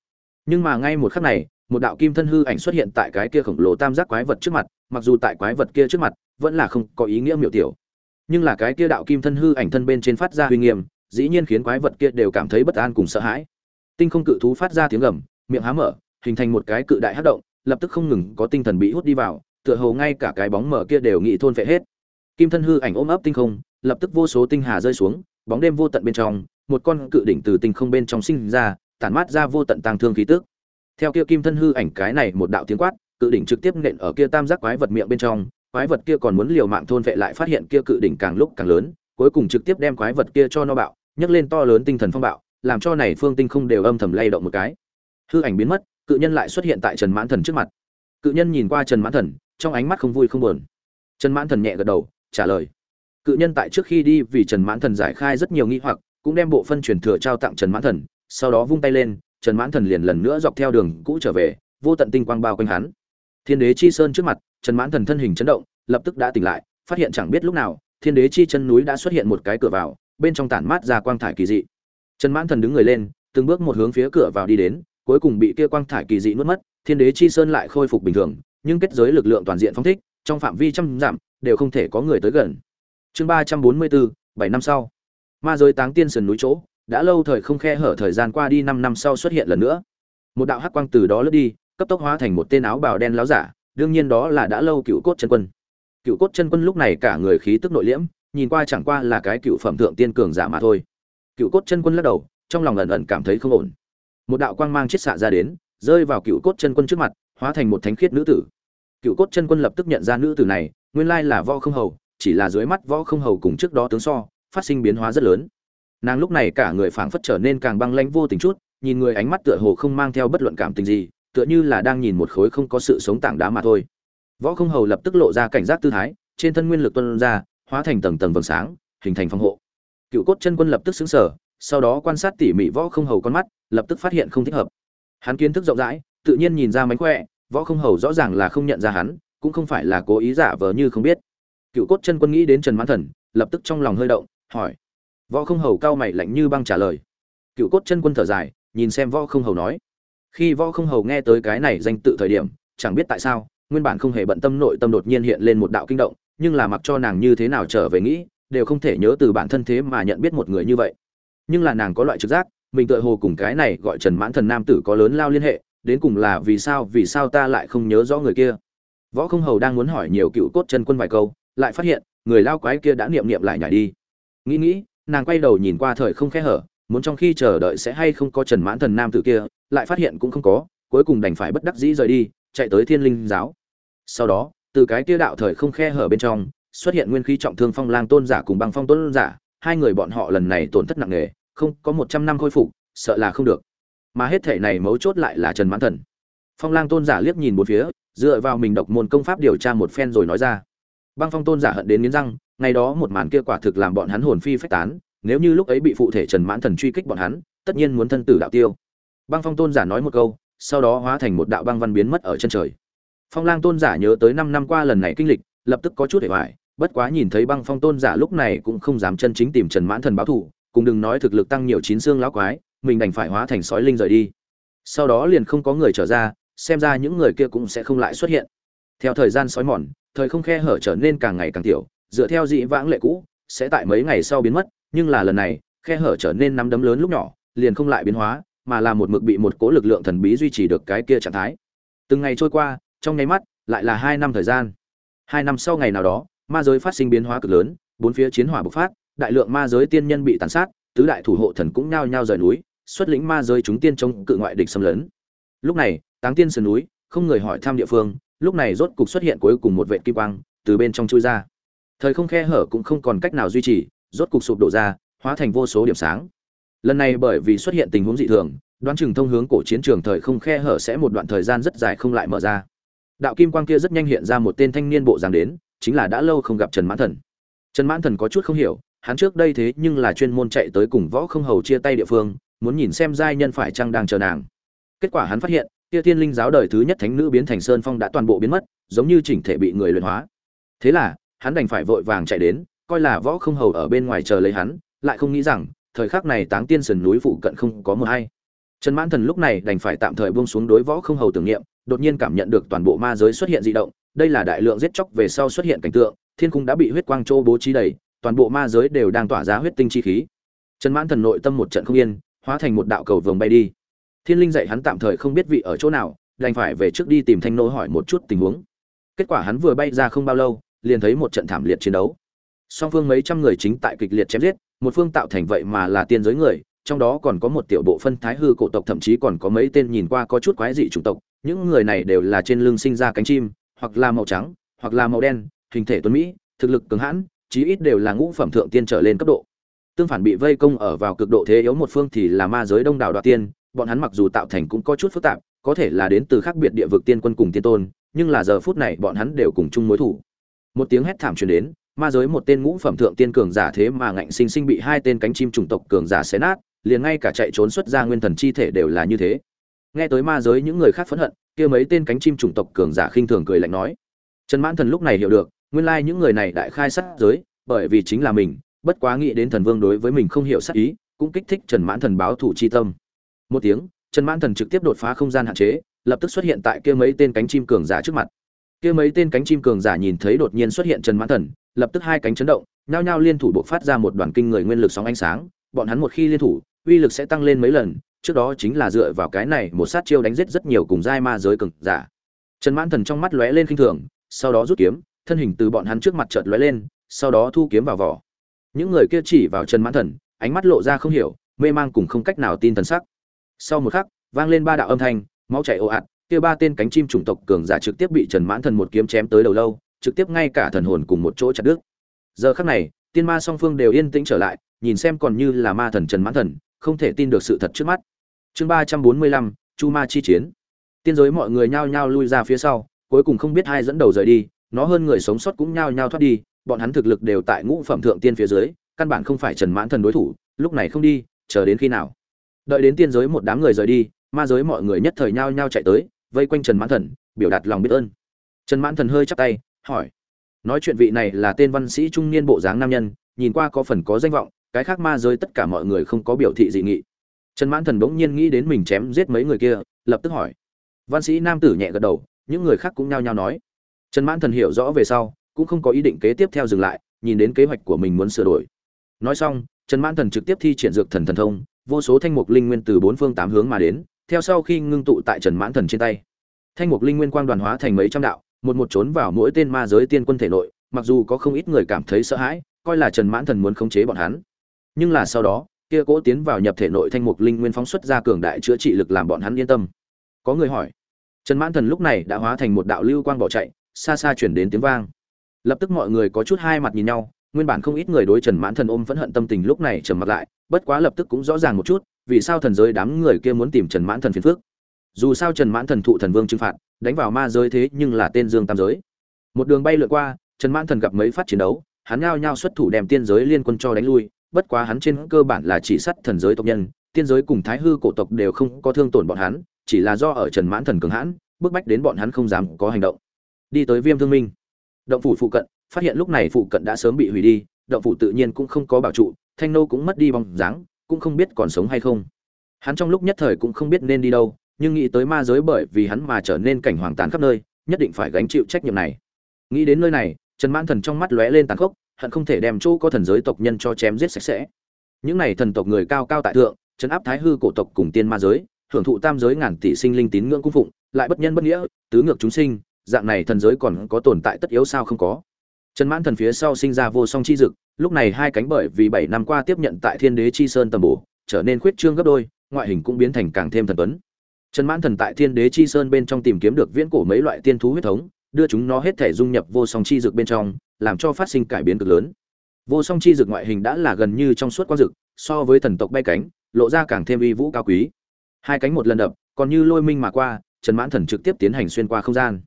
Nhưng mà ngay một khắc này, một đạo kim thân hư ảnh xuất hiện tại cái kia khổng lồ tam giác quái vật trước mặt, mặc dù tại quái vật kia trước mặt, vẫn là không có ý nghĩa miểu tiểu. Nhưng là cái kia đạo kim thân hư ảnh thân bên trên phát ra uy nghiêm, dĩ nhiên khiến quái vật kia đều cảm thấy bất an cùng sợ hãi. Tinh không cự thú phát ra tiếng gầm, miệng há mở, hình thành một cái cự đại hắc động, lập tức không ngừng có tinh thần bị hút đi vào, tựa hồ ngay cả cái bóng mở kia đều nghị thôn phệ hết. Kim thân hư ảnh ôm ấp tinh không, lập tức vô số tinh hà rơi xuống bóng đêm vô tận bên trong, một con cự đỉnh từ tinh không bên trong sinh ra, tản mát ra vô tận tang thương khí tức. Theo kia kim thân hư ảnh cái này một đạo tiếng quát, cự đỉnh trực tiếp nện ở kia tam giác quái vật miệng bên trong, quái vật kia còn muốn liều mạng thôn vệ lại phát hiện kia cự đỉnh càng lúc càng lớn, cuối cùng trực tiếp đem quái vật kia cho nó bạo, nhấc lên to lớn tinh thần phong bạo, làm cho này phương tinh không đều âm thầm lay động một cái. Hư ảnh biến mất, cự nhân lại xuất hiện tại trần mãn thần trước mặt. Cự nhân nhìn qua trần mãn thần, trong ánh mắt không vui không buồn. Trần mãn thần nhẹ gật đầu, trả lời cự nhân tại trước khi đi vì trần mãn thần giải khai rất nhiều nghi hoặc, cũng đem bộ phân truyền thừa trao tặng trần mãn thần, sau đó vung tay lên, trần mãn thần liền lần nữa dọc theo đường cũ trở về, vô tận tinh quang bao quanh hắn. Thiên đế chi sơn trước mặt, trần mãn thần thân hình chấn động, lập tức đã tỉnh lại, phát hiện chẳng biết lúc nào, thiên đế chi chân núi đã xuất hiện một cái cửa vào, bên trong tản mát ra quang thải kỳ dị. Trần mãn thần đứng người lên, từng bước một hướng phía cửa vào đi đến, cuối cùng bị kia quang thải kỳ dị nuốt mất, thiên đế chi sơn lại khôi phục bình thường, nhưng kết giới lực lượng toàn diện phong thích, trong phạm vi trăm dặm, đều không thể có người tới gần chương ba trăm bốn mươi bốn, bảy năm sau. Ma giới táng tiên sườn núi chỗ, đã lâu thời không khe hở thời gian qua đi năm năm sau xuất hiện lần nữa. Một đạo hắc quang từ đó lướt đi, cấp tốc hóa thành một tên áo bào đen láo giả, đương nhiên đó là đã lâu cựu cốt chân quân. Cựu cốt chân quân lúc này cả người khí tức nội liễm, nhìn qua chẳng qua là cái cựu phẩm thượng tiên cường giả mà thôi. Cựu cốt chân quân lắc đầu, trong lòng ẩn ẩn cảm thấy không ổn. Một đạo quang mang chiết xạ ra đến, rơi vào cựu cốt chân quân trước mặt, hóa thành một thánh khiết nữ tử. Cựu cốt chân quân lập tức nhận ra nữ tử này, nguyên lai là võ không hầu chỉ là dưới mắt võ không hầu cùng trước đó tướng so, phát sinh biến hóa rất lớn. Nàng lúc này cả người phảng phất trở nên càng băng lãnh vô tình chút, nhìn người ánh mắt tựa hồ không mang theo bất luận cảm tình gì, tựa như là đang nhìn một khối không có sự sống tảng đá mà thôi. Võ không hầu lập tức lộ ra cảnh giác tư thái, trên thân nguyên lực tuân ra, hóa thành tầng tầng vầng sáng, hình thành phòng hộ. Cựu cốt chân quân lập tức xứng sở sau đó quan sát tỉ mỉ võ không hầu con mắt, lập tức phát hiện không thích hợp. Hắn kiến thức rộng rãi, tự nhiên nhìn ra mánh khỏe, võ không hầu rõ ràng là không nhận ra hắn, cũng không phải là cố ý giả vờ như không biết cựu cốt chân quân nghĩ đến trần mãn thần, lập tức trong lòng hơi động, hỏi. Võ không hầu cao mày lạnh như băng trả lời. Cựu cốt chân quân thở dài, nhìn xem võ không hầu nói. Khi võ không hầu nghe tới cái này danh tự thời điểm, chẳng biết tại sao, nguyên bản không hề bận tâm nội tâm đột nhiên hiện lên một đạo kinh động, nhưng là mặc cho nàng như thế nào trở về nghĩ, đều không thể nhớ từ bản thân thế mà nhận biết một người như vậy. Nhưng là nàng có loại trực giác, mình tựa hồ cùng cái này gọi trần mãn thần nam tử có lớn lao liên hệ, đến cùng là vì sao vì sao ta lại không nhớ rõ người kia? Võ không hầu đang muốn hỏi nhiều cựu cốt chân quân vài câu lại phát hiện, người lao quái kia đã niệm niệm lại nhảy đi. Nghĩ nghĩ, nàng quay đầu nhìn qua thời không khe hở, muốn trong khi chờ đợi sẽ hay không có trần mãn thần nam tử kia, lại phát hiện cũng không có, cuối cùng đành phải bất đắc dĩ rời đi, chạy tới thiên linh giáo. Sau đó, từ cái kia đạo thời không khe hở bên trong, xuất hiện nguyên khí trọng thương phong lang tôn giả cùng băng phong tôn giả, hai người bọn họ lần này tổn thất nặng nề, không, có một trăm năm khôi phục, sợ là không được. Mà hết thể này mấu chốt lại là trần mãn thần. Phong lang tôn giả liếc nhìn một phía, dựa vào mình độc môn công pháp điều tra một phen rồi nói ra băng phong tôn giả hận đến nghiến răng, ngày đó một màn kia quả thực làm bọn hắn hồn phi phách tán, nếu như lúc ấy bị phụ thể trần mãn thần truy kích bọn hắn, tất nhiên muốn thân tử đạo tiêu. Băng phong tôn giả nói một câu, sau đó hóa thành một đạo băng văn biến mất ở chân trời. Phong lang tôn giả nhớ tới năm năm qua lần này kinh lịch, lập tức có chút hề hoài, bất quá nhìn thấy băng phong tôn giả lúc này cũng không dám chân chính tìm trần mãn thần báo thù, cùng đừng nói thực lực tăng nhiều chín xương lão quái, mình đành phải hóa thành sói linh rời đi. Sau đó liền không có người trở ra, xem ra những người kia cũng sẽ không lại xuất hiện theo thời gian sói mòn, thời không khe hở trở nên càng ngày càng tiểu, dựa theo dị vãng lệ cũ, sẽ tại mấy ngày sau biến mất, nhưng là lần này, khe hở trở nên nắm đấm lớn lúc nhỏ, liền không lại biến hóa, mà là một mực bị một cố lực lượng thần bí duy trì được cái kia trạng thái. Từng ngày trôi qua, trong nháy mắt, lại là hai năm thời gian. Hai năm sau ngày nào đó, ma giới phát sinh biến hóa cực lớn, bốn phía chiến hỏa bộc phát, đại lượng ma giới tiên nhân bị tàn sát, tứ đại thủ hộ thần cũng nhao nhao rời núi, xuất lĩnh ma giới chúng tiên chống cự ngoại địch xâm lấn. Lúc này, táng tiên sườn núi, không người hỏi thăm địa phương lúc này rốt cục xuất hiện cuối cùng một vệt kim quang, từ bên trong chui ra. Thời không khe hở cũng không còn cách nào duy trì, rốt cục sụp đổ ra, hóa thành vô số điểm sáng. Lần này bởi vì xuất hiện tình huống dị thường, đoán chừng thông hướng cổ chiến trường thời không khe hở sẽ một đoạn thời gian rất dài không lại mở ra. Đạo kim quang kia rất nhanh hiện ra một tên thanh niên bộ dáng đến, chính là đã lâu không gặp trần mãn thần. Trần mãn thần có chút không hiểu, hắn trước đây thế nhưng là chuyên môn chạy tới cùng võ không hầu chia tay địa phương, muốn nhìn xem giai nhân phải chăng đang chờ nàng. Kết quả hắn phát hiện kia thiên linh giáo đời thứ nhất thánh nữ biến thành sơn phong đã toàn bộ biến mất, giống như chỉnh thể bị người luyện hóa. Thế là, hắn đành phải vội vàng chạy đến, coi là võ không hầu ở bên ngoài chờ lấy hắn, lại không nghĩ rằng, thời khắc này táng tiên sườn núi phụ cận không có mưa hay trần mãn thần lúc này đành phải tạm thời buông xuống đối võ không hầu tưởng niệm, đột nhiên cảm nhận được toàn bộ ma giới xuất hiện dị động, đây là đại lượng giết chóc về sau xuất hiện cảnh tượng, thiên cung đã bị huyết quang châu bố trí đầy, toàn bộ ma giới đều đang tỏa ra huyết tinh chi khí. Trần mãn thần nội tâm một trận không yên, hóa thành một đạo cầu vồng bay đi thiên linh dạy hắn tạm thời không biết vị ở chỗ nào, đành phải về trước đi tìm thanh nô hỏi một chút tình huống. Kết quả hắn vừa bay ra không bao lâu, liền thấy một trận thảm liệt chiến đấu. Song phương mấy trăm người chính tại kịch liệt chém giết, một phương tạo thành vậy mà là tiên giới người, trong đó còn có một tiểu bộ phân thái hư cổ tộc, thậm chí còn có mấy tên nhìn qua có chút quái dị chủng tộc. Những người này đều là trên lưng sinh ra cánh chim, hoặc là màu trắng, hoặc là màu đen, hình thể tuấn mỹ, thực lực cứng hãn, chí ít đều là ngũ phẩm thượng tiên trở lên cấp độ. Tương phản bị vây công ở vào cực độ thế yếu một phương thì là ma giới đông đảo đoạt tiên bọn hắn mặc dù tạo thành cũng có chút phức tạp, có thể là đến từ khác biệt địa vực tiên quân cùng tiên tôn, nhưng là giờ phút này bọn hắn đều cùng chung mối thủ. Một tiếng hét thảm truyền đến, ma giới một tên ngũ phẩm thượng tiên cường giả thế mà ngạnh sinh sinh bị hai tên cánh chim chủng tộc cường giả xé nát, liền ngay cả chạy trốn xuất ra nguyên thần chi thể đều là như thế. Nghe tới ma giới những người khác phẫn hận, kia mấy tên cánh chim chủng tộc cường giả khinh thường cười lạnh nói, trần mãn thần lúc này hiểu được, nguyên lai những người này đại khai sát giới, bởi vì chính là mình, bất quá nghĩ đến thần vương đối với mình không hiểu sát ý, cũng kích thích trần mãn thần báo thủ chi tâm một tiếng, trần mãn thần trực tiếp đột phá không gian hạn chế, lập tức xuất hiện tại kia mấy tên cánh chim cường giả trước mặt. Kia mấy tên cánh chim cường giả nhìn thấy đột nhiên xuất hiện trần mãn thần, lập tức hai cánh chấn động, nhao nhao liên thủ buộc phát ra một đoàn kinh người nguyên lực sóng ánh sáng. Bọn hắn một khi liên thủ, uy lực sẽ tăng lên mấy lần, trước đó chính là dựa vào cái này một sát chiêu đánh giết rất nhiều cùng giai ma giới cường giả. Trần mãn thần trong mắt lóe lên khinh thường, sau đó rút kiếm, thân hình từ bọn hắn trước mặt chợt lóe lên, sau đó thu kiếm vào vỏ. Những người kia chỉ vào trần mãn thần, ánh mắt lộ ra không hiểu, mê mang cùng không cách nào tin thần sắc sau một khắc, vang lên ba đạo âm thanh, máu chảy ồ ạt, kia ba tên cánh chim chủng tộc cường giả trực tiếp bị trần mãn thần một kiếm chém tới đầu lâu, trực tiếp ngay cả thần hồn cùng một chỗ chặt đứt. Giờ khắc này, tiên ma song phương đều yên tĩnh trở lại, nhìn xem còn như là ma thần trần mãn thần, không thể tin được sự thật trước mắt. Chương ba trăm bốn mươi lăm, chu ma chi chiến. Tiên giới mọi người nhao nhao lui ra phía sau, cuối cùng không biết ai dẫn đầu rời đi, nó hơn người sống sót cũng nhao nhao thoát đi, bọn hắn thực lực đều tại ngũ phẩm thượng tiên phía dưới, căn bản không phải trần mãn thần đối thủ, lúc này không đi, chờ đến khi nào? Đợi đến tiên giới một đám người rời đi, ma giới mọi người nhất thời nhao nhao chạy tới, vây quanh trần mãn thần, biểu đạt lòng biết ơn. Trần mãn thần hơi chắp tay, hỏi, nói chuyện vị này là tên văn sĩ trung niên bộ dáng nam nhân, nhìn qua có phần có danh vọng, cái khác ma giới tất cả mọi người không có biểu thị dị nghị. Trần mãn thần bỗng nhiên nghĩ đến mình chém giết mấy người kia, lập tức hỏi. Văn sĩ nam tử nhẹ gật đầu, những người khác cũng nhao nhao nói. Trần mãn thần hiểu rõ về sau, cũng không có ý định kế tiếp theo dừng lại, nhìn đến kế hoạch của mình muốn sửa đổi. Nói xong, trần mãn thần trực tiếp thi triển dược thần thần thông vô số thanh mục linh nguyên từ bốn phương tám hướng mà đến, theo sau khi ngưng tụ tại trần mãn thần trên tay. Thanh mục linh nguyên quang đoàn hóa thành mấy trăm đạo, một một trốn vào mỗi tên ma giới tiên quân thể nội, mặc dù có không ít người cảm thấy sợ hãi, coi là trần mãn thần muốn khống chế bọn hắn. Nhưng là sau đó, kia cỗ tiến vào nhập thể nội thanh mục linh nguyên phóng xuất ra cường đại chữa trị lực làm bọn hắn yên tâm. Có người hỏi, trần mãn thần lúc này đã hóa thành một đạo lưu quang bỏ chạy, xa xa chuyển đến tiếng vang. Lập tức mọi người có chút hai mặt nhìn nhau, nguyên bản không ít người đối trần mãn thần ôm phẫn hận tâm tình lúc này trầm mặt lại bất quá lập tức cũng rõ ràng một chút, vì sao thần giới đám người kia muốn tìm trần mãn thần phiền phước dù sao trần mãn thần thụ thần vương trừng phạt, đánh vào ma giới thế nhưng là tên dương tam giới. Một đường bay lượn qua, trần mãn thần gặp mấy phát chiến đấu, hắn nhao nhao xuất thủ đem tiên giới liên quân cho đánh lui, bất quá hắn trên cơ bản là chỉ sắt thần giới tộc nhân, tiên giới cùng thái hư cổ tộc đều không có thương tổn bọn hắn, chỉ là do ở trần mãn thần cường hãn, bức bách đến bọn hắn không dám có hành động. Đi tới viêm thương minh. Động phủ phụ cận, phát hiện lúc này phụ cận đã sớm bị hủy đi, động phủ tự nhiên cũng không có bảo trụ thanh nô cũng mất đi bóng dáng, cũng không biết còn sống hay không. Hắn trong lúc nhất thời cũng không biết nên đi đâu, nhưng nghĩ tới ma giới bởi vì hắn mà trở nên cảnh hoàng tàn khắp nơi, nhất định phải gánh chịu trách nhiệm này. Nghĩ đến nơi này, trần mãn thần trong mắt lóe lên tàn khốc, hận không thể đem chỗ có thần giới tộc nhân cho chém giết sạch sẽ. Những này thần tộc người cao cao tại thượng, trấn áp thái hư cổ tộc cùng tiên ma giới, hưởng thụ tam giới ngàn tỷ sinh linh tín ngưỡng cung phụng, lại bất nhân bất nghĩa, tứ ngược chúng sinh, dạng này thần giới còn có tồn tại tất yếu sao không có? Trần mãn thần phía sau sinh ra vô song chi dực lúc này hai cánh bởi vì bảy năm qua tiếp nhận tại thiên đế chi sơn tầm bổ, trở nên khuyết trương gấp đôi, ngoại hình cũng biến thành càng thêm thần tuấn. Trần mãn thần tại thiên đế chi sơn bên trong tìm kiếm được viễn cổ mấy loại tiên thú huyết thống, đưa chúng nó hết thể dung nhập vô song chi dược bên trong, làm cho phát sinh cải biến cực lớn. Vô song chi dược ngoại hình đã là gần như trong suốt quang dực so với thần tộc bay cánh, lộ ra càng thêm uy vũ cao quý. Hai cánh một lần đập, còn như lôi minh mà qua, trần mãn thần trực tiếp tiến hành xuyên qua không gian.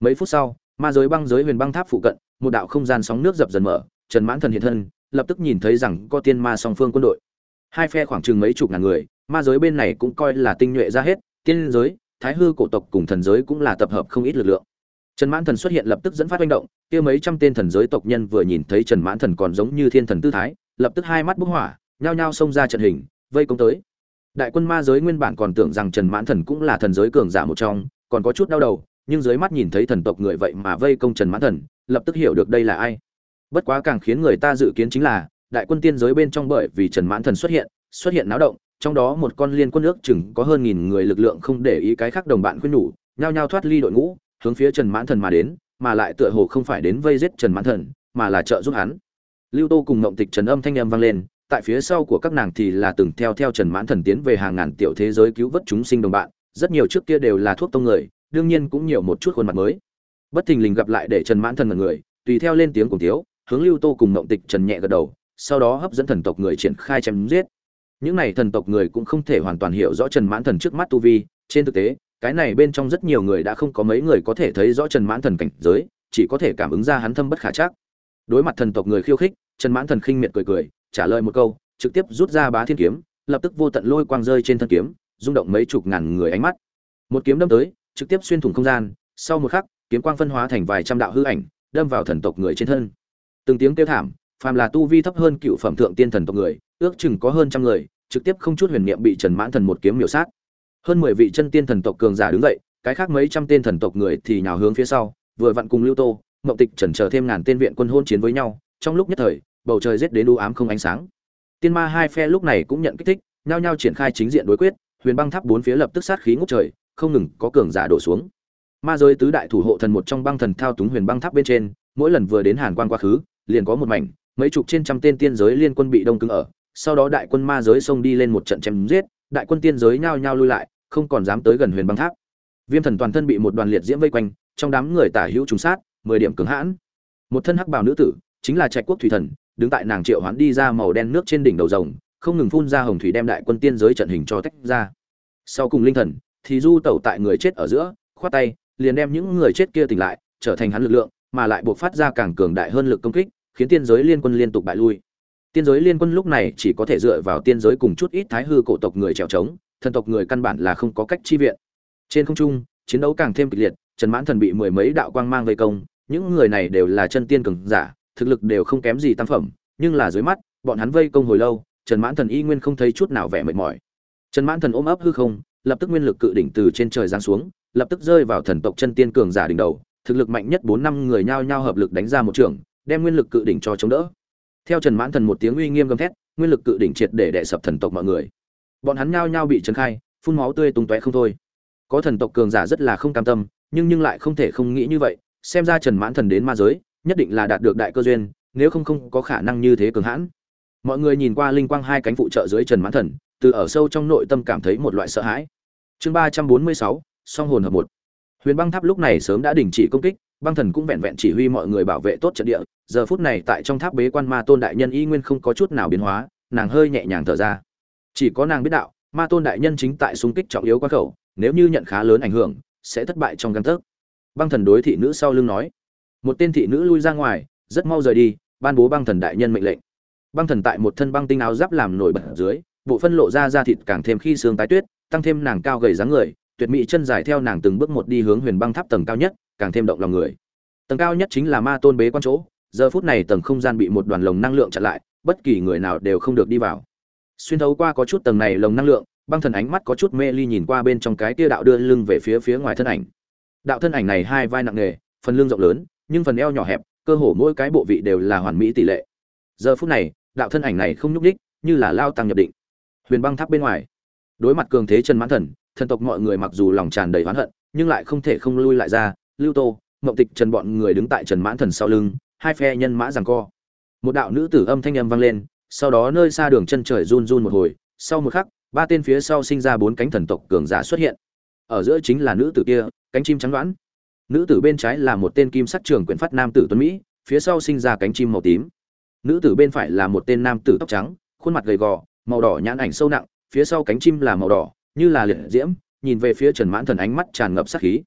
Mấy phút sau, ma giới băng giới huyền băng tháp phụ cận, một đạo không gian sóng nước dập dần mở trần mãn thần hiện thân, lập tức nhìn thấy rằng có tiên ma song phương quân đội. Hai phe khoảng chừng mấy chục ngàn người, ma giới bên này cũng coi là tinh nhuệ ra hết, tiên giới, thái hư cổ tộc cùng thần giới cũng là tập hợp không ít lực lượng. Trần mãn thần xuất hiện lập tức dẫn phát manh động, kia mấy trăm tên thần giới tộc nhân vừa nhìn thấy trần mãn thần còn giống như thiên thần tư thái, lập tức hai mắt bốc hỏa, nhao nhao xông ra trận hình, vây công tới. Đại quân ma giới nguyên bản còn tưởng rằng trần mãn thần cũng là thần giới cường giả một trong, còn có chút đau đầu, nhưng dưới mắt nhìn thấy thần tộc người vậy mà vây công trần mãn thần, lập tức hiểu được đây là ai bất quá càng khiến người ta dự kiến chính là, đại quân tiên giới bên trong bởi vì trần mãn thần xuất hiện xuất hiện náo động, trong đó một con liên quân nước chừng có hơn nghìn người lực lượng không để ý cái khác đồng bạn khuyên nhủ, nhao nhao thoát ly đội ngũ, hướng phía trần mãn thần mà đến, mà lại tựa hồ không phải đến vây giết trần mãn thần, mà là trợ giúp hắn. Lưu tô cùng ngộng tịch trần âm thanh em vang lên, tại phía sau của các nàng thì là từng theo theo trần mãn thần tiến về hàng ngàn tiểu thế giới cứu vớt chúng sinh đồng bạn, rất nhiều trước kia đều là thuốc tông người, đương nhiên cũng nhiều một chút khuôn mặt mới. Bất thình lình gặp lại để trần mãn thần là người, tùy theo lên tiếng cùng tiếu hướng lưu tô cùng ngộng tịch trần nhẹ gật đầu, sau đó hấp dẫn thần tộc người triển khai chém giết. Những này thần tộc người cũng không thể hoàn toàn hiểu rõ trần mãn thần trước mắt tu vi, trên thực tế, cái này bên trong rất nhiều người đã không có mấy người có thể thấy rõ trần mãn thần cảnh giới, chỉ có thể cảm ứng ra hắn thâm bất khả chắc. Đối mặt thần tộc người khiêu khích, trần mãn thần khinh miệt cười cười, trả lời một câu, trực tiếp rút ra bá thiên kiếm, lập tức vô tận lôi quang rơi trên thân kiếm, rung động mấy chục ngàn người ánh mắt. Một kiếm đâm tới, trực tiếp xuyên thủng không gian, sau một khắc, kiếm quang phân hóa thành vài trăm đạo hư ảnh, đâm vào thần tộc người trên thân từng tiếng kêu thảm, phàm là tu vi thấp hơn cựu phẩm thượng tiên thần tộc người, ước chừng có hơn trăm người, trực tiếp không chút huyền niệm bị trần mãn thần một kiếm miểu sát. Hơn mười vị chân tiên thần tộc cường giả đứng dậy, cái khác mấy trăm tên thần tộc người thì nhào hướng phía sau, vừa vặn cùng lưu tô, mậu tịch trần chờ thêm ngàn tên viện quân hôn chiến với nhau, trong lúc nhất thời, bầu trời rét đến u ám không ánh sáng. Tiên ma hai phe lúc này cũng nhận kích thích, nhao nhao triển khai chính diện đối quyết, huyền băng tháp bốn phía lập tức sát khí ngút trời, không ngừng có cường giả đổ xuống. Ma giới tứ đại thủ hộ thần một trong băng thần thao túng huyền băng tháp bên trên, mỗi lần vừa đến hàn quan quá khứ liền có một mảnh, mấy chục trên trăm tên tiên giới liên quân bị đông cứng ở, sau đó đại quân ma giới xông đi lên một trận chém giết, đại quân tiên giới nhao nhao lui lại, không còn dám tới gần huyền băng tháp. Viêm thần toàn thân bị một đoàn liệt diễm vây quanh, trong đám người tả hữu trùng sát, mười điểm cứng hãn. Một thân hắc bào nữ tử, chính là trạch quốc thủy thần, đứng tại nàng triệu hoán đi ra màu đen nước trên đỉnh đầu rồng, không ngừng phun ra hồng thủy đem đại quân tiên giới trận hình cho tách ra. Sau cùng linh thần, thì du tẩu tại người chết ở giữa, khoát tay, liền đem những người chết kia tỉnh lại, trở thành hắn lực lượng, mà lại buộc phát ra càng cường đại hơn lực công kích khiến tiên giới liên quân liên tục bại lui. Tiên giới liên quân lúc này chỉ có thể dựa vào tiên giới cùng chút ít thái hư cổ tộc người trèo trống, thần tộc người căn bản là không có cách chi viện. Trên không trung, chiến đấu càng thêm kịch liệt, trần mãn thần bị mười mấy đạo quang mang vây công, những người này đều là chân tiên cường giả, thực lực đều không kém gì tam phẩm, nhưng là dưới mắt, bọn hắn vây công hồi lâu, trần mãn thần y nguyên không thấy chút nào vẻ mệt mỏi. Trần mãn thần ôm ấp hư không, lập tức nguyên lực cự đỉnh từ trên trời giáng xuống, lập tức rơi vào thần tộc chân tiên cường giả đỉnh đầu, thực lực mạnh nhất bốn năm người nhao nhao hợp lực đánh ra một trường đem nguyên lực cự đỉnh cho chống đỡ. Theo trần mãn thần một tiếng uy nghiêm gầm thét, nguyên lực cự đỉnh triệt để đè sập thần tộc mọi người. Bọn hắn nhao nhao bị trấn khai, phun máu tươi tung tóe không thôi. Có thần tộc cường giả rất là không cam tâm, nhưng nhưng lại không thể không nghĩ như vậy, xem ra trần mãn thần đến ma giới, nhất định là đạt được đại cơ duyên, nếu không không có khả năng như thế cường hãn. Mọi người nhìn qua linh quang hai cánh phụ trợ dưới trần mãn thần, từ ở sâu trong nội tâm cảm thấy một loại sợ hãi. Chương ba trăm bốn mươi sáu, song hồn hợp một. Huyền băng tháp lúc này sớm đã đình chỉ công kích băng thần cũng vẹn vẹn chỉ huy mọi người bảo vệ tốt trận địa, giờ phút này tại trong tháp bế quan ma tôn đại nhân y nguyên không có chút nào biến hóa, nàng hơi nhẹ nhàng thở ra. Chỉ có nàng biết đạo, ma tôn đại nhân chính tại xung kích trọng yếu quá khẩu, nếu như nhận khá lớn ảnh hưởng, sẽ thất bại trong găng tấc. Băng thần đối thị nữ sau lưng nói. Một tên thị nữ lui ra ngoài, rất mau rời đi, ban bố băng thần đại nhân mệnh lệnh. Băng thần tại một thân băng tinh áo giáp làm nổi bật dưới, bộ phân lộ ra da thịt càng thêm khi xương tái tuyết, tăng thêm nàng cao gầy dáng người, tuyệt mỹ chân dài theo nàng từng bước một đi hướng huyền băng tháp tầng cao nhất càng thêm động lòng người. Tầng cao nhất chính là ma tôn bế quan chỗ, giờ phút này tầng không gian bị một đoàn lồng năng lượng chặn lại, bất kỳ người nào đều không được đi vào. Xuyên thấu qua có chút tầng này lồng năng lượng, băng thần ánh mắt có chút mê ly nhìn qua bên trong cái tia đạo đưa lưng về phía phía ngoài thân ảnh. Đạo thân ảnh này hai vai nặng nề, phần lưng rộng lớn, nhưng phần eo nhỏ hẹp, cơ hồ mỗi cái bộ vị đều là hoàn mỹ tỷ lệ. Giờ phút này, đạo thân ảnh này không nhúc nhích, như là lao tăng nhập định. Huyền băng tháp bên ngoài. Đối mặt cường thế chân mãn thần thần tộc mọi người mặc dù lòng tràn đầy oán hận, nhưng lại không thể không lui lại ra lưu tô, mộng tịch trần bọn người đứng tại trần mãn thần sau lưng, hai phe nhân mã giằng co. Một đạo nữ tử âm thanh âm vang lên, sau đó nơi xa đường chân trời run run một hồi. Sau một khắc, ba tên phía sau sinh ra bốn cánh thần tộc cường giả xuất hiện. Ở giữa chính là nữ tử kia, cánh chim trắng đoán. Nữ tử bên trái là một tên kim sắc trường quyển phát nam tử tuấn mỹ, phía sau sinh ra cánh chim màu tím. Nữ tử bên phải là một tên nam tử tóc trắng, khuôn mặt gầy gò, màu đỏ nhãn ảnh sâu nặng, phía sau cánh chim là màu đỏ, như là liệt diễm. Nhìn về phía trần mãn thần ánh mắt tràn ngập sát khí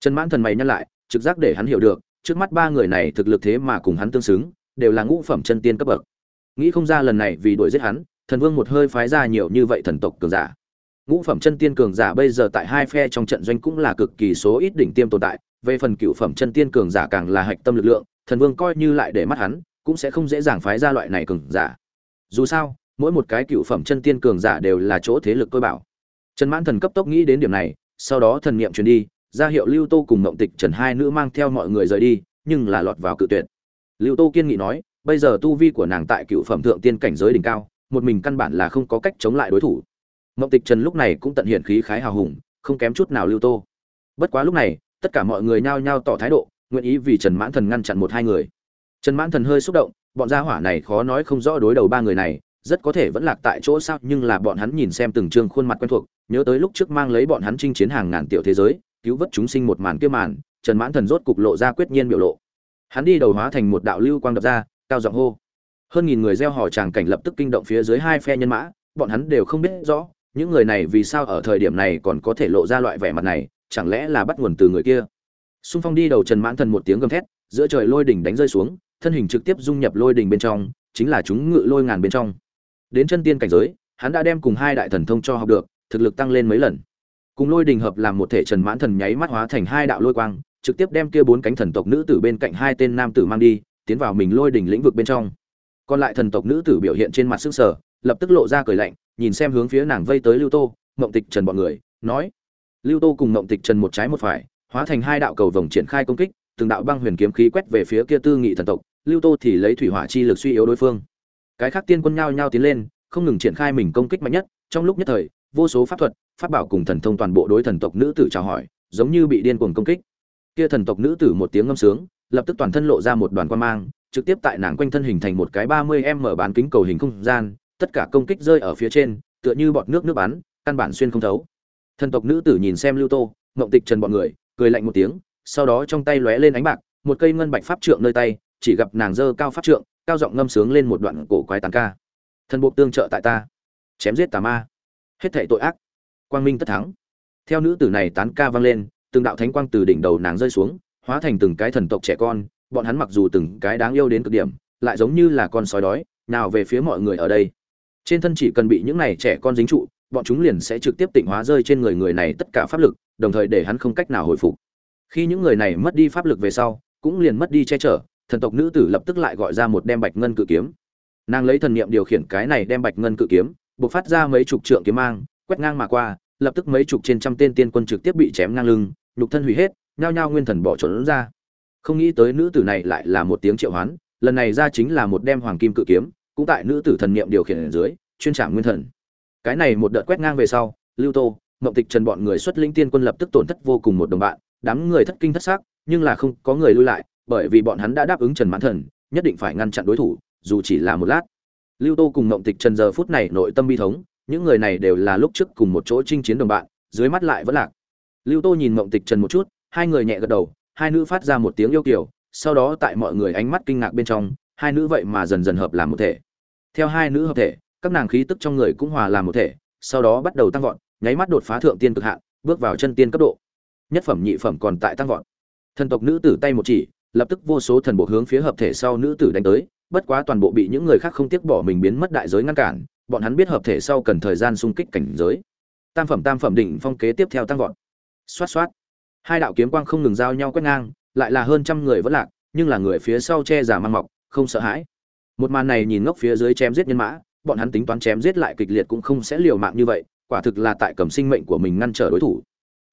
trần mãn thần mày nhăn lại, trực giác để hắn hiểu được, trước mắt ba người này thực lực thế mà cùng hắn tương xứng, đều là ngũ phẩm chân tiên cấp bậc. Nghĩ không ra lần này vì đuổi giết hắn, thần vương một hơi phái ra nhiều như vậy thần tộc cường giả. Ngũ phẩm chân tiên cường giả bây giờ tại hai phe trong trận doanh cũng là cực kỳ số ít đỉnh tiêm tồn tại, về phần cựu phẩm chân tiên cường giả càng là hạch tâm lực lượng, thần vương coi như lại để mắt hắn, cũng sẽ không dễ dàng phái ra loại này cường giả. Dù sao, mỗi một cái cựu phẩm chân tiên cường giả đều là chỗ thế lực tôi bảo. Trần mãn thần cấp tốc nghĩ đến điểm này, sau đó thần niệm truyền đi ra hiệu lưu tô cùng mộng tịch trần hai nữ mang theo mọi người rời đi, nhưng là lọt vào cự tuyệt. Lưu tô kiên nghị nói, bây giờ tu vi của nàng tại cựu phẩm thượng tiên cảnh giới đỉnh cao, một mình căn bản là không có cách chống lại đối thủ. Mộng tịch trần lúc này cũng tận hiện khí khái hào hùng, không kém chút nào lưu tô. Bất quá lúc này, tất cả mọi người nhao nhao tỏ thái độ, nguyện ý vì trần mãn thần ngăn chặn một hai người. Trần mãn thần hơi xúc động, bọn gia hỏa này khó nói không rõ đối đầu ba người này, rất có thể vẫn lạc tại chỗ sao, nhưng là bọn hắn nhìn xem từng trương khuôn mặt quen thuộc, nhớ tới lúc trước mang lấy bọn hắn chinh chiến hàng ngàn tiểu thế giới cứu vớt chúng sinh một màn kia màn, trần mãn thần rốt cục lộ ra quyết nhiên biểu lộ. Hắn đi đầu hóa thành một đạo lưu quang đập ra, cao giọng hô. Hơn nghìn người gieo hò tràng cảnh lập tức kinh động phía dưới hai phe nhân mã, bọn hắn đều không biết rõ, những người này vì sao ở thời điểm này còn có thể lộ ra loại vẻ mặt này, chẳng lẽ là bắt nguồn từ người kia? Xung phong đi đầu trần mãn thần một tiếng gầm thét, giữa trời lôi đỉnh đánh rơi xuống, thân hình trực tiếp dung nhập lôi đỉnh bên trong, chính là chúng ngự lôi ngàn bên trong. Đến chân tiên cảnh giới, hắn đã đem cùng hai đại thần thông cho học được, thực lực tăng lên mấy lần cùng lôi đình hợp làm một thể trần mãn thần nháy mắt hóa thành hai đạo lôi quang, trực tiếp đem kia bốn cánh thần tộc nữ tử bên cạnh hai tên nam tử mang đi, tiến vào mình lôi đình lĩnh vực bên trong. Còn lại thần tộc nữ tử biểu hiện trên mặt sức sở, lập tức lộ ra cười lạnh, nhìn xem hướng phía nàng vây tới lưu tô mộng tịch trần bọn người, nói lưu tô cùng mộng tịch trần một trái một phải, hóa thành hai đạo cầu vồng triển khai công kích, từng đạo băng huyền kiếm khí quét về phía kia tư nghị thần tộc, lưu tô thì lấy thủy hỏa chi lực suy yếu đối phương. Cái khác tiên quân nhao nhao tiến lên, không ngừng triển khai mình công kích mạnh nhất, trong lúc nhất thời, vô số pháp thuật pháp bảo cùng thần thông toàn bộ đối thần tộc nữ tử chào hỏi, giống như bị điên cuồng công kích. Kia thần tộc nữ tử một tiếng ngâm sướng, lập tức toàn thân lộ ra một đoàn quan mang, trực tiếp tại nàng quanh thân hình thành một cái ba mươi m bán kính cầu hình không gian, tất cả công kích rơi ở phía trên, tựa như bọt nước nước bắn, căn bản xuyên không thấu. Thần tộc nữ tử nhìn xem lưu tô, ngộng tịch trần bọn người, cười lạnh một tiếng, sau đó trong tay lóe lên ánh bạc, một cây ngân bạch pháp trượng nơi tay, chỉ gặp nàng dơ cao pháp trượng, cao giọng ngâm sướng lên một đoạn cổ quái tàn ca. Thần bộ tương trợ tại ta. Chém giết tà ma. Hết thảy tội ác quang minh tất thắng. Theo nữ tử này tán ca vang lên, từng đạo thánh quang từ đỉnh đầu nàng rơi xuống, hóa thành từng cái thần tộc trẻ con, bọn hắn mặc dù từng cái đáng yêu đến cực điểm, lại giống như là con sói đói, nào về phía mọi người ở đây. Trên thân chỉ cần bị những này trẻ con dính trụ, bọn chúng liền sẽ trực tiếp tịnh hóa rơi trên người người này tất cả pháp lực, đồng thời để hắn không cách nào hồi phục. Khi những người này mất đi pháp lực về sau, cũng liền mất đi che chở, thần tộc nữ tử lập tức lại gọi ra một đem bạch ngân cự kiếm. Nàng lấy thần niệm điều khiển cái này đem bạch ngân cự kiếm buộc phát ra mấy chục trượng kiếm mang quét ngang mà qua lập tức mấy chục trên trăm tên tiên quân trực tiếp bị chém ngang lưng nhục thân hủy hết nhao nhao nguyên thần bỏ trốn ra. Không nghĩ tới nữ tử này lại là một tiếng triệu hoán lần này ra chính là một đem hoàng kim cự kiếm cũng tại nữ tử thần niệm điều khiển ở dưới chuyên trảm nguyên thần. Cái này một đợt quét ngang về sau lưu tô mộng tịch trần bọn người xuất linh tiên quân lập tức tổn thất vô cùng một đồng bạn đám người thất kinh thất sắc, nhưng là không có người lui lại bởi vì bọn hắn đã đáp ứng trần mãn thần nhất định phải ngăn chặn đối thủ dù chỉ là một lát. Lưu tô cùng mộng tịch trần giờ phút này nội tâm bi thống những người này đều là lúc trước cùng một chỗ chinh chiến đồng bạn, dưới mắt lại vẫn lạc. Lưu tô nhìn mộng tịch trần một chút, hai người nhẹ gật đầu, hai nữ phát ra một tiếng yêu kiều, sau đó tại mọi người ánh mắt kinh ngạc bên trong, hai nữ vậy mà dần dần hợp làm một thể. Theo hai nữ hợp thể, các nàng khí tức trong người cũng hòa làm một thể, sau đó bắt đầu tăng vọt, nháy mắt đột phá thượng tiên cực hạn, bước vào chân tiên cấp độ. Nhất phẩm, nhị phẩm còn tại tăng vọt. Thần tộc nữ tử tay một chỉ, lập tức vô số thần bộ hướng phía hợp thể sau nữ tử đánh tới, bất quá toàn bộ bị những người khác không tiếc bỏ mình biến mất đại giới ngăn cản bọn hắn biết hợp thể sau cần thời gian xung kích cảnh giới. Tam phẩm tam phẩm đỉnh phong kế tiếp theo tăng vọt. Xoát xoát. Hai đạo kiếm quang không ngừng giao nhau quét ngang, lại là hơn trăm người vẫn lạc, nhưng là người phía sau che giả mang mọc, không sợ hãi. Một màn này nhìn ngốc phía dưới chém giết nhân mã, bọn hắn tính toán chém giết lại kịch liệt cũng không sẽ liều mạng như vậy, quả thực là tại cầm sinh mệnh của mình ngăn trở đối thủ.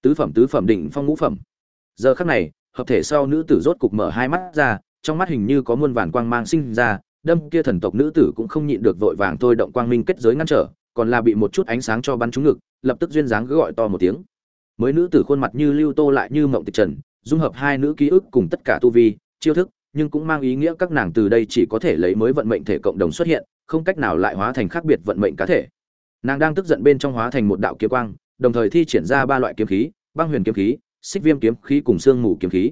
Tứ phẩm tứ phẩm đỉnh phong ngũ phẩm. Giờ khắc này, hợp thể sau nữ tử rốt cục mở hai mắt ra, trong mắt hình như có muôn vàn quang mang sinh ra đâm kia thần tộc nữ tử cũng không nhịn được vội vàng thôi động quang minh kết giới ngăn trở, còn là bị một chút ánh sáng cho bắn trúng ngực, lập tức duyên dáng cứ gọi to một tiếng. Mới nữ tử khuôn mặt như lưu tô lại như mộng tịch trần, dung hợp hai nữ ký ức cùng tất cả tu vi, chiêu thức, nhưng cũng mang ý nghĩa các nàng từ đây chỉ có thể lấy mới vận mệnh thể cộng đồng xuất hiện, không cách nào lại hóa thành khác biệt vận mệnh cá thể. Nàng đang tức giận bên trong hóa thành một đạo kiếm quang, đồng thời thi triển ra ba loại kiếm khí, băng huyền kiếm khí, xích viêm kiếm khí cùng xương mù kiếm khí.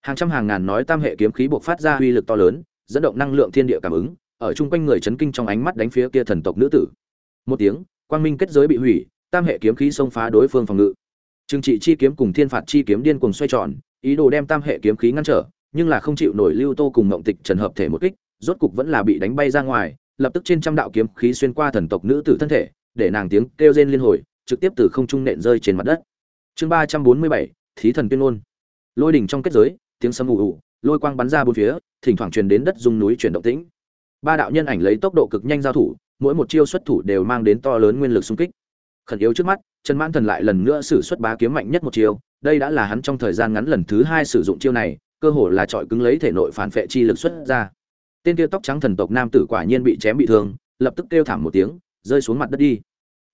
Hàng trăm hàng ngàn nói tam hệ kiếm khí buộc phát ra uy lực to lớn dẫn động năng lượng thiên địa cảm ứng, ở chung quanh người chấn kinh trong ánh mắt đánh phía kia thần tộc nữ tử. Một tiếng, quang minh kết giới bị hủy, tam hệ kiếm khí xông phá đối phương phòng ngự. Trừng trị chi kiếm cùng thiên phạt chi kiếm điên cuồng xoay tròn, ý đồ đem tam hệ kiếm khí ngăn trở, nhưng là không chịu nổi lưu tô cùng ngộng tịch trần hợp thể một kích, rốt cục vẫn là bị đánh bay ra ngoài, lập tức trên trăm đạo kiếm khí xuyên qua thần tộc nữ tử thân thể, để nàng tiếng kêu rên liên hồi, trực tiếp từ không trung nện rơi trên mặt đất. Chương ba trăm bốn mươi bảy, thí thần tuyên ngôn. Lôi đỉnh trong kết giới, tiếng sấm ù ù, lôi quang bắn ra bốn phía thỉnh thoảng truyền đến đất dung núi chuyển động tĩnh. Ba đạo nhân ảnh lấy tốc độ cực nhanh giao thủ, mỗi một chiêu xuất thủ đều mang đến to lớn nguyên lực xung kích. Khẩn yếu trước mắt, trần mãn thần lại lần nữa sử xuất bá kiếm mạnh nhất một chiêu, đây đã là hắn trong thời gian ngắn lần thứ hai sử dụng chiêu này, cơ hồ là trọi cứng lấy thể nội phản phệ chi lực xuất ra. Tên kia tóc trắng thần tộc nam tử quả nhiên bị chém bị thương, lập tức kêu thảm một tiếng, rơi xuống mặt đất đi.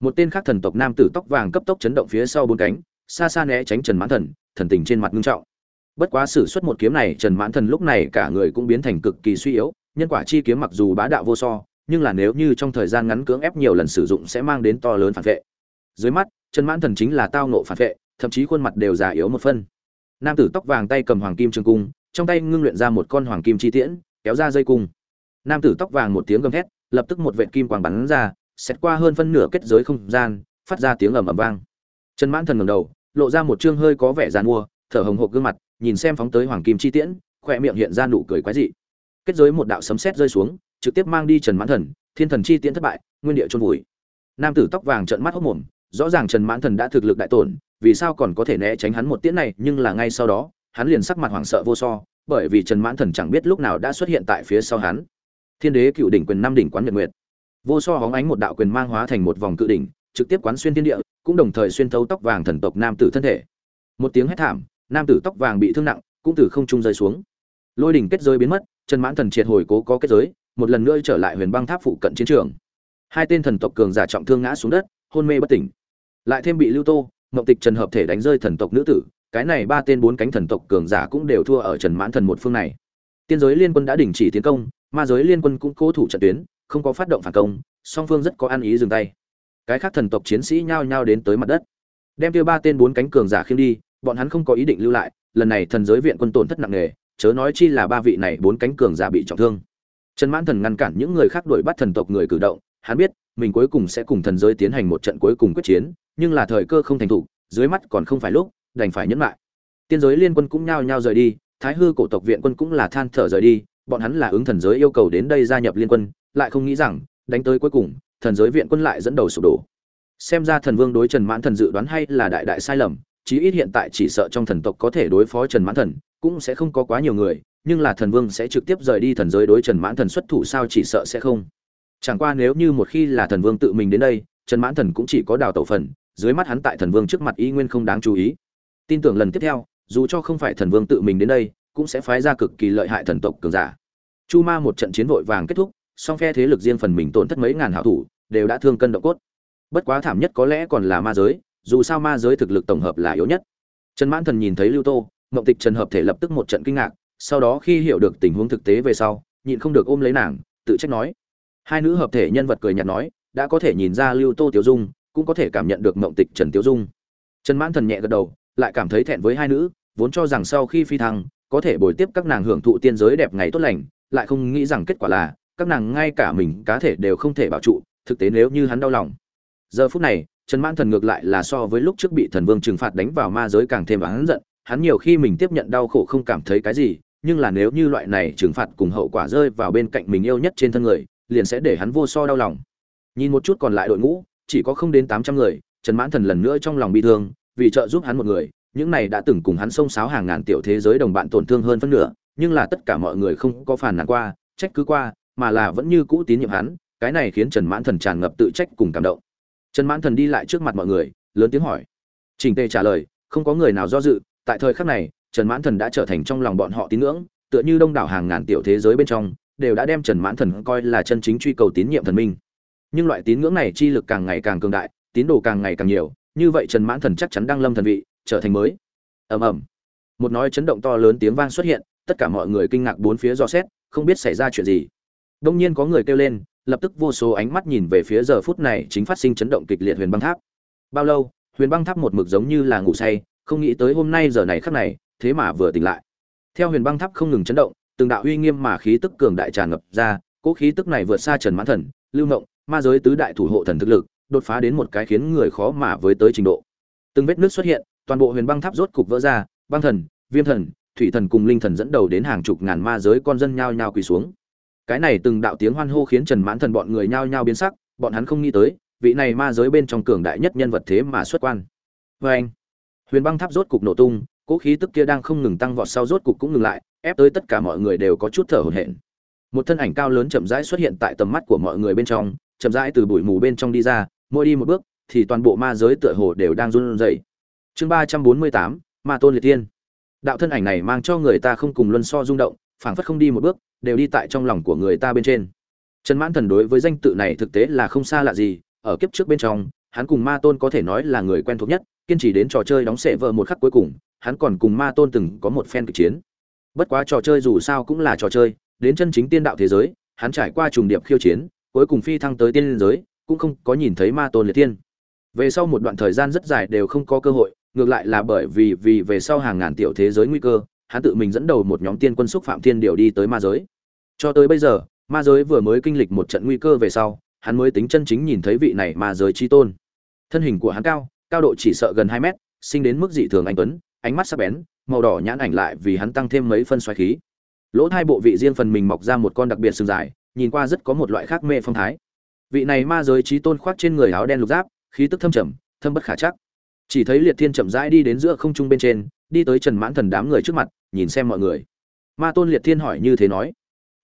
Một tên khác thần tộc nam tử tóc vàng cấp tốc chấn động phía sau bốn cánh, xa xa né tránh trần mãn thần thần tình trên mặt nghiêm trọng bất quá sử xuất một kiếm này, trần mãn thần lúc này cả người cũng biến thành cực kỳ suy yếu, nhân quả chi kiếm mặc dù bá đạo vô so, nhưng là nếu như trong thời gian ngắn cưỡng ép nhiều lần sử dụng sẽ mang đến to lớn phản vệ. Dưới mắt, trần mãn thần chính là tao nộ phản vệ, thậm chí khuôn mặt đều già yếu một phân. Nam tử tóc vàng tay cầm hoàng kim trường cung, trong tay ngưng luyện ra một con hoàng kim chi tiễn, kéo ra dây cung. Nam tử tóc vàng một tiếng gầm thét, lập tức một vệt kim quang bắn ra xét qua hơn phân nửa kết giới không gian, phát ra tiếng ầm ầm vang. Trần mãn thần ngẩng đầu, lộ ra một trương hơi có vẻ giàn mua, thở hồng hộc gương mặt nhìn xem phóng tới hoàng kim chi tiễn khoe miệng hiện ra nụ cười quái dị. Kết giới một đạo sấm sét rơi xuống, trực tiếp mang đi trần mãn thần, thiên thần chi tiễn thất bại, nguyên địa trôn vùi. Nam tử tóc vàng trợn mắt hốc mồm, rõ ràng trần mãn thần đã thực lực đại tổn, vì sao còn có thể né tránh hắn một tiễn này, nhưng là ngay sau đó, hắn liền sắc mặt hoảng sợ vô so, bởi vì trần mãn thần chẳng biết lúc nào đã xuất hiện tại phía sau hắn. Thiên đế cựu đỉnh quyền năm đỉnh quán nhật nguyệt. Vô so hóng ánh một đạo quyền mang hóa thành một vòng cự đỉnh, trực tiếp quán xuyên thiên địa, cũng đồng thời xuyên thấu tóc vàng thần tộc nam tử thân thể. Một tiếng hét thảm nam tử tóc vàng bị thương nặng, cũng từ không trung rơi xuống. Lôi đỉnh kết giới biến mất, trần mãn thần triệt hồi cố có kết giới, một lần nữa trở lại huyền băng tháp phụ cận chiến trường. Hai tên thần tộc cường giả trọng thương ngã xuống đất, hôn mê bất tỉnh. Lại thêm bị lưu tô, mộng tịch trần hợp thể đánh rơi thần tộc nữ tử, cái này ba tên bốn cánh thần tộc cường giả cũng đều thua ở trần mãn thần một phương này. Tiên giới liên quân đã đình chỉ tiến công, ma giới liên quân cũng cố thủ trận tuyến, không có phát động phản công, song phương rất có ăn ý dừng tay. Cái khác thần tộc chiến sĩ nhao nhao đến tới mặt đất. Đem tiêu ba tên bốn cánh cường giả khiêm đi bọn hắn không có ý định lưu lại, lần này thần giới viện quân tổn thất nặng nề, chớ nói chi là ba vị này bốn cánh cường giả bị trọng thương. Trần mãn thần ngăn cản những người khác đuổi bắt thần tộc người cử động, hắn biết, mình cuối cùng sẽ cùng thần giới tiến hành một trận cuối cùng quyết chiến, nhưng là thời cơ không thành thủ dưới mắt còn không phải lúc, đành phải nhẫn lại. Tiên giới liên quân cũng nhao nhao rời đi, thái hư cổ tộc viện quân cũng là than thở rời đi, bọn hắn là ứng thần giới yêu cầu đến đây gia nhập liên quân, lại không nghĩ rằng, đánh tới cuối cùng, thần giới viện quân lại dẫn đầu sụp đổ. Xem ra thần vương đối trần mãn thần dự đoán hay là đại đại sai lầm chí ít hiện tại chỉ sợ trong thần tộc có thể đối phó trần mãn thần, cũng sẽ không có quá nhiều người, nhưng là thần vương sẽ trực tiếp rời đi thần giới đối trần mãn thần xuất thủ sao chỉ sợ sẽ không. Chẳng qua nếu như một khi là thần vương tự mình đến đây, trần mãn thần cũng chỉ có đào tẩu phần, dưới mắt hắn tại thần vương trước mặt y nguyên không đáng chú ý. Tin tưởng lần tiếp theo, dù cho không phải thần vương tự mình đến đây, cũng sẽ phái ra cực kỳ lợi hại thần tộc cường giả. Chu ma một trận chiến vội vàng kết thúc, song phe thế lực riêng phần mình tổn thất mấy ngàn hảo thủ, đều đã thương cân động cốt. Bất quá thảm nhất có lẽ còn là ma giới dù sao ma giới thực lực tổng hợp là yếu nhất. Trần mãn thần nhìn thấy lưu tô, mộng tịch trần hợp thể lập tức một trận kinh ngạc, sau đó khi hiểu được tình huống thực tế về sau, nhịn không được ôm lấy nàng, tự trách nói. Hai nữ hợp thể nhân vật cười nhạt nói, đã có thể nhìn ra lưu tô tiểu dung, cũng có thể cảm nhận được mộng tịch trần tiểu dung. Trần mãn thần nhẹ gật đầu, lại cảm thấy thẹn với hai nữ, vốn cho rằng sau khi phi thăng, có thể bồi tiếp các nàng hưởng thụ tiên giới đẹp ngày tốt lành, lại không nghĩ rằng kết quả là, các nàng ngay cả mình cá thể đều không thể bảo trụ, thực tế nếu như hắn đau lòng. Giờ phút này trần mãn thần ngược lại là so với lúc trước bị thần vương trừng phạt đánh vào ma giới càng thêm hắn giận, hắn nhiều khi mình tiếp nhận đau khổ không cảm thấy cái gì, nhưng là nếu như loại này trừng phạt cùng hậu quả rơi vào bên cạnh mình yêu nhất trên thân người, liền sẽ để hắn vô so đau lòng. Nhìn một chút còn lại đội ngũ, chỉ có không đến tám trăm người, trần mãn thần lần nữa trong lòng bi thương, vì trợ giúp hắn một người, những này đã từng cùng hắn xông xáo hàng ngàn tiểu thế giới đồng bạn tổn thương hơn phân nửa, nhưng là tất cả mọi người không có phản nàn qua, trách cứ qua, mà là vẫn như cũ tín nhiệm hắn, cái này khiến trần mãn thần tràn ngập tự trách cùng cảm động trần mãn thần đi lại trước mặt mọi người, lớn tiếng hỏi. Trình tề trả lời, không có người nào do dự, tại thời khắc này, trần mãn thần đã trở thành trong lòng bọn họ tín ngưỡng, tựa như đông đảo hàng ngàn tiểu thế giới bên trong, đều đã đem trần mãn thần coi là chân chính truy cầu tín nhiệm thần minh. Nhưng loại tín ngưỡng này chi lực càng ngày càng cường đại, tín đồ càng ngày càng nhiều, như vậy trần mãn thần chắc chắn đang lâm thần vị, trở thành mới. Ầm ầm. Một nói chấn động to lớn tiếng vang xuất hiện, tất cả mọi người kinh ngạc bốn phía do xét, không biết xảy ra chuyện gì. Đông nhiên có người kêu lên lập tức vô số ánh mắt nhìn về phía giờ phút này chính phát sinh chấn động kịch liệt huyền băng tháp. Bao lâu, huyền băng tháp một mực giống như là ngủ say, không nghĩ tới hôm nay giờ này khắc này, thế mà vừa tỉnh lại. Theo huyền băng tháp không ngừng chấn động, từng đạo uy nghiêm mà khí tức cường đại tràn ngập ra cỗ khí tức này vượt xa trần mãn thần, lưu ngộng, ma giới tứ đại thủ hộ thần thực lực, đột phá đến một cái khiến người khó mà với tới trình độ. Từng vết nước xuất hiện, toàn bộ huyền băng tháp rốt cục vỡ ra, băng thần, viêm thần, thủy thần cùng linh thần dẫn đầu đến hàng chục ngàn ma giới con dân nhao nhao quỳ xuống cái này từng đạo tiếng hoan hô khiến trần mãn thần bọn người nhao nhao biến sắc, bọn hắn không nghĩ tới, vị này ma giới bên trong cường đại nhất nhân vật thế mà xuất quan. Vê anh, huyền băng tháp rốt cục nổ tung, cỗ khí tức kia đang không ngừng tăng vọt sau rốt cục cũng ngừng lại, ép tới tất cả mọi người đều có chút thở hổn hển. Một thân ảnh cao lớn chậm rãi xuất hiện tại tầm mắt của mọi người bên trong, chậm rãi từ bụi mù bên trong đi ra, mỗi đi một bước, thì toàn bộ ma giới tựa hồ đều đang run rẩy. Chương ba trăm bốn mươi tám, ma tôn liệt tiên đạo thân ảnh này mang cho người ta không cùng luân so rung động, phảng phất không đi một bước đều đi tại trong lòng của người ta bên trên. Trần mãn thần đối với danh tự này thực tế là không xa lạ gì, ở kiếp trước bên trong, hắn cùng ma tôn có thể nói là người quen thuộc nhất, kiên trì đến trò chơi đóng sệ vợ một khắc cuối cùng, hắn còn cùng ma tôn từng có một phen kịch chiến. Bất quá trò chơi dù sao cũng là trò chơi, đến chân chính tiên đạo thế giới, hắn trải qua trùng điệp khiêu chiến, cuối cùng phi thăng tới tiên giới, cũng không có nhìn thấy ma tôn liệt tiên về sau một đoạn thời gian rất dài đều không có cơ hội, ngược lại là bởi vì vì về sau hàng ngàn tiểu thế giới nguy cơ, hắn tự mình dẫn đầu một nhóm tiên quân xúc phạm thiên điều đi tới ma giới cho tới bây giờ, ma giới vừa mới kinh lịch một trận nguy cơ về sau, hắn mới tính chân chính nhìn thấy vị này ma giới chi tôn. Thân hình của hắn cao cao độ chỉ sợ gần hai mét, sinh đến mức dị thường anh tuấn, ánh mắt sắc bén, màu đỏ nhãn ảnh lại vì hắn tăng thêm mấy phân xoáy khí. Lỗ hai bộ vị riêng phần mình mọc ra một con đặc biệt sừng dài, nhìn qua rất có một loại khác mê phong thái. Vị này ma giới trí tôn khoác trên người áo đen lục giáp, khí tức thâm trầm, thâm bất khả chắc. Chỉ thấy liệt thiên chậm rãi đi đến giữa không trung bên trên, đi tới trần mãn thần đám người trước mặt, nhìn xem mọi người. Ma tôn liệt thiên hỏi như thế nói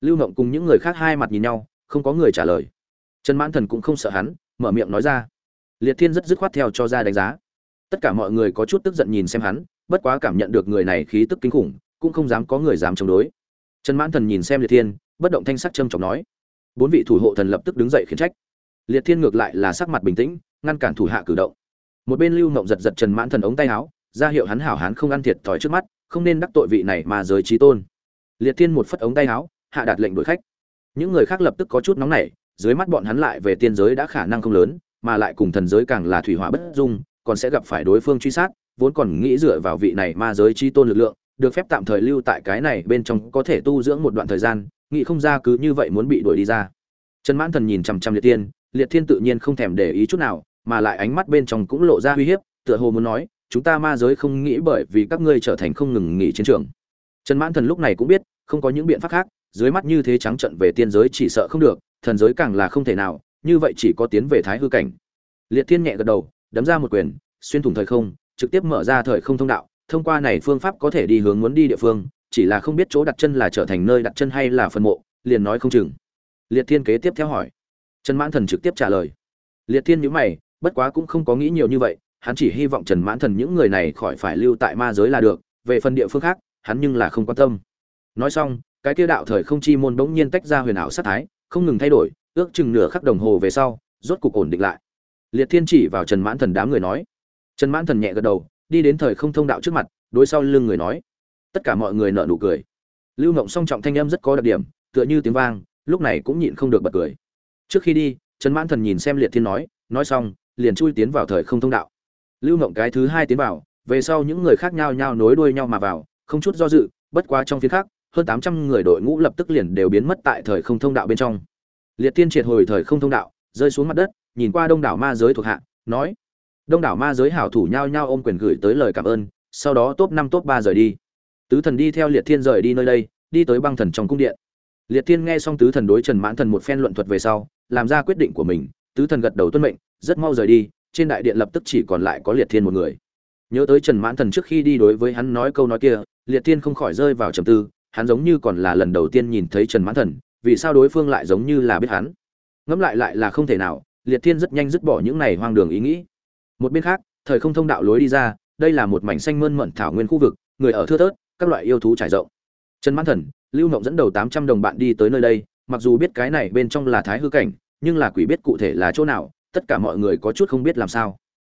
lưu ngộng cùng những người khác hai mặt nhìn nhau, không có người trả lời. Trần mãn thần cũng không sợ hắn, mở miệng nói ra. Liệt thiên rất dứt khoát theo cho ra đánh giá. Tất cả mọi người có chút tức giận nhìn xem hắn, bất quá cảm nhận được người này khí tức kinh khủng, cũng không dám có người dám chống đối. Trần mãn thần nhìn xem liệt thiên, bất động thanh sắc trâm trọng nói. Bốn vị thủ hộ thần lập tức đứng dậy khiển trách. Liệt thiên ngược lại là sắc mặt bình tĩnh, ngăn cản thủ hạ cử động. Một bên lưu mộng giật giật trần mãn thần ống tay áo, ra hiệu hắn hảo hán không ăn thiệt thòi trước mắt, không nên đắc tội vị này mà giới trí tôn. Liệt thiên một phất ống tay áo hạ đạt lệnh đuổi khách. Những người khác lập tức có chút nóng nảy, dưới mắt bọn hắn lại về tiên giới đã khả năng không lớn, mà lại cùng thần giới càng là thủy hỏa bất dung, còn sẽ gặp phải đối phương truy sát, vốn còn nghĩ dựa vào vị này ma giới chi tôn lực lượng, được phép tạm thời lưu tại cái này bên trong có thể tu dưỡng một đoạn thời gian, nghĩ không ra cứ như vậy muốn bị đuổi đi ra. Trần mãn thần nhìn chằm chằm liệt tiên liệt thiên tự nhiên không thèm để ý chút nào, mà lại ánh mắt bên trong cũng lộ ra uy hiếp, tựa hồ muốn nói, chúng ta ma giới không nghĩ bởi vì các ngươi trở thành không ngừng nghỉ chiến trường. Trần mãn thần lúc này cũng biết, không có những biện pháp khác dưới mắt như thế trắng trận về tiên giới chỉ sợ không được, thần giới càng là không thể nào, như vậy chỉ có tiến về thái hư cảnh. Liệt thiên nhẹ gật đầu, đấm ra một quyền, xuyên thủng thời không, trực tiếp mở ra thời không thông đạo, thông qua này phương pháp có thể đi hướng muốn đi địa phương, chỉ là không biết chỗ đặt chân là trở thành nơi đặt chân hay là phân mộ, liền nói không chừng. Liệt thiên kế tiếp theo hỏi. Trần mãn thần trực tiếp trả lời. Liệt thiên nhíu mày, bất quá cũng không có nghĩ nhiều như vậy, hắn chỉ hy vọng trần mãn thần những người này khỏi phải lưu tại ma giới là được, về phần địa phương khác, hắn nhưng là không quan tâm. Nói xong cái kia đạo thời không chi môn bỗng nhiên tách ra huyền ảo sát thái, không ngừng thay đổi, ước chừng nửa khắc đồng hồ về sau, rốt cục ổn định lại. Liệt thiên chỉ vào trần mãn thần đám người nói. Trần mãn thần nhẹ gật đầu, đi đến thời không thông đạo trước mặt, đối sau lưng người nói. Tất cả mọi người nở nụ cười. Lưu Ngộng song trọng thanh âm rất có đặc điểm, tựa như tiếng vang, lúc này cũng nhịn không được bật cười. Trước khi đi, trần mãn thần nhìn xem liệt thiên nói nói xong, liền chui tiến vào thời không thông đạo. Lưu Ngộng cái thứ hai tiến vào, về sau những người khác nhau nhau nối đuôi nhau mà vào, không chút do dự, bất quá trong phía khác hơn tám trăm người đội ngũ lập tức liền đều biến mất tại thời không thông đạo bên trong. Liệt tiên triệt hồi thời không thông đạo, rơi xuống mặt đất, nhìn qua đông đảo ma giới thuộc hạ, nói, đông đảo ma giới hảo thủ nhau nhau ôm quyền gửi tới lời cảm ơn, sau đó top năm, top ba rời đi. Tứ thần đi theo liệt thiên rời đi nơi đây, đi tới băng thần trong cung điện. Liệt thiên nghe xong tứ thần đối trần mãn thần một phen luận thuật về sau, làm ra quyết định của mình, tứ thần gật đầu tuân mệnh, rất mau rời đi, trên đại điện lập tức chỉ còn lại có liệt thiên một người. Nhớ tới trần mãn thần trước khi đi đối với hắn nói câu nói kia, liệt thiên không khỏi rơi vào trầm tư hắn giống như còn là lần đầu tiên nhìn thấy trần mãn thần, vì sao đối phương lại giống như là biết hắn? Ngẫm lại lại là không thể nào, liệt thiên rất nhanh dứt bỏ những này hoang đường ý nghĩ. Một bên khác, thời không thông đạo lối đi ra, đây là một mảnh xanh mơn mận thảo nguyên khu vực, người ở thưa thớt, các loại yêu thú trải rộng. Trần mãn thần, lưu mộng dẫn đầu tám trăm đồng bạn đi tới nơi đây, mặc dù biết cái này bên trong là thái hư cảnh, nhưng là quỷ biết cụ thể là chỗ nào, tất cả mọi người có chút không biết làm sao.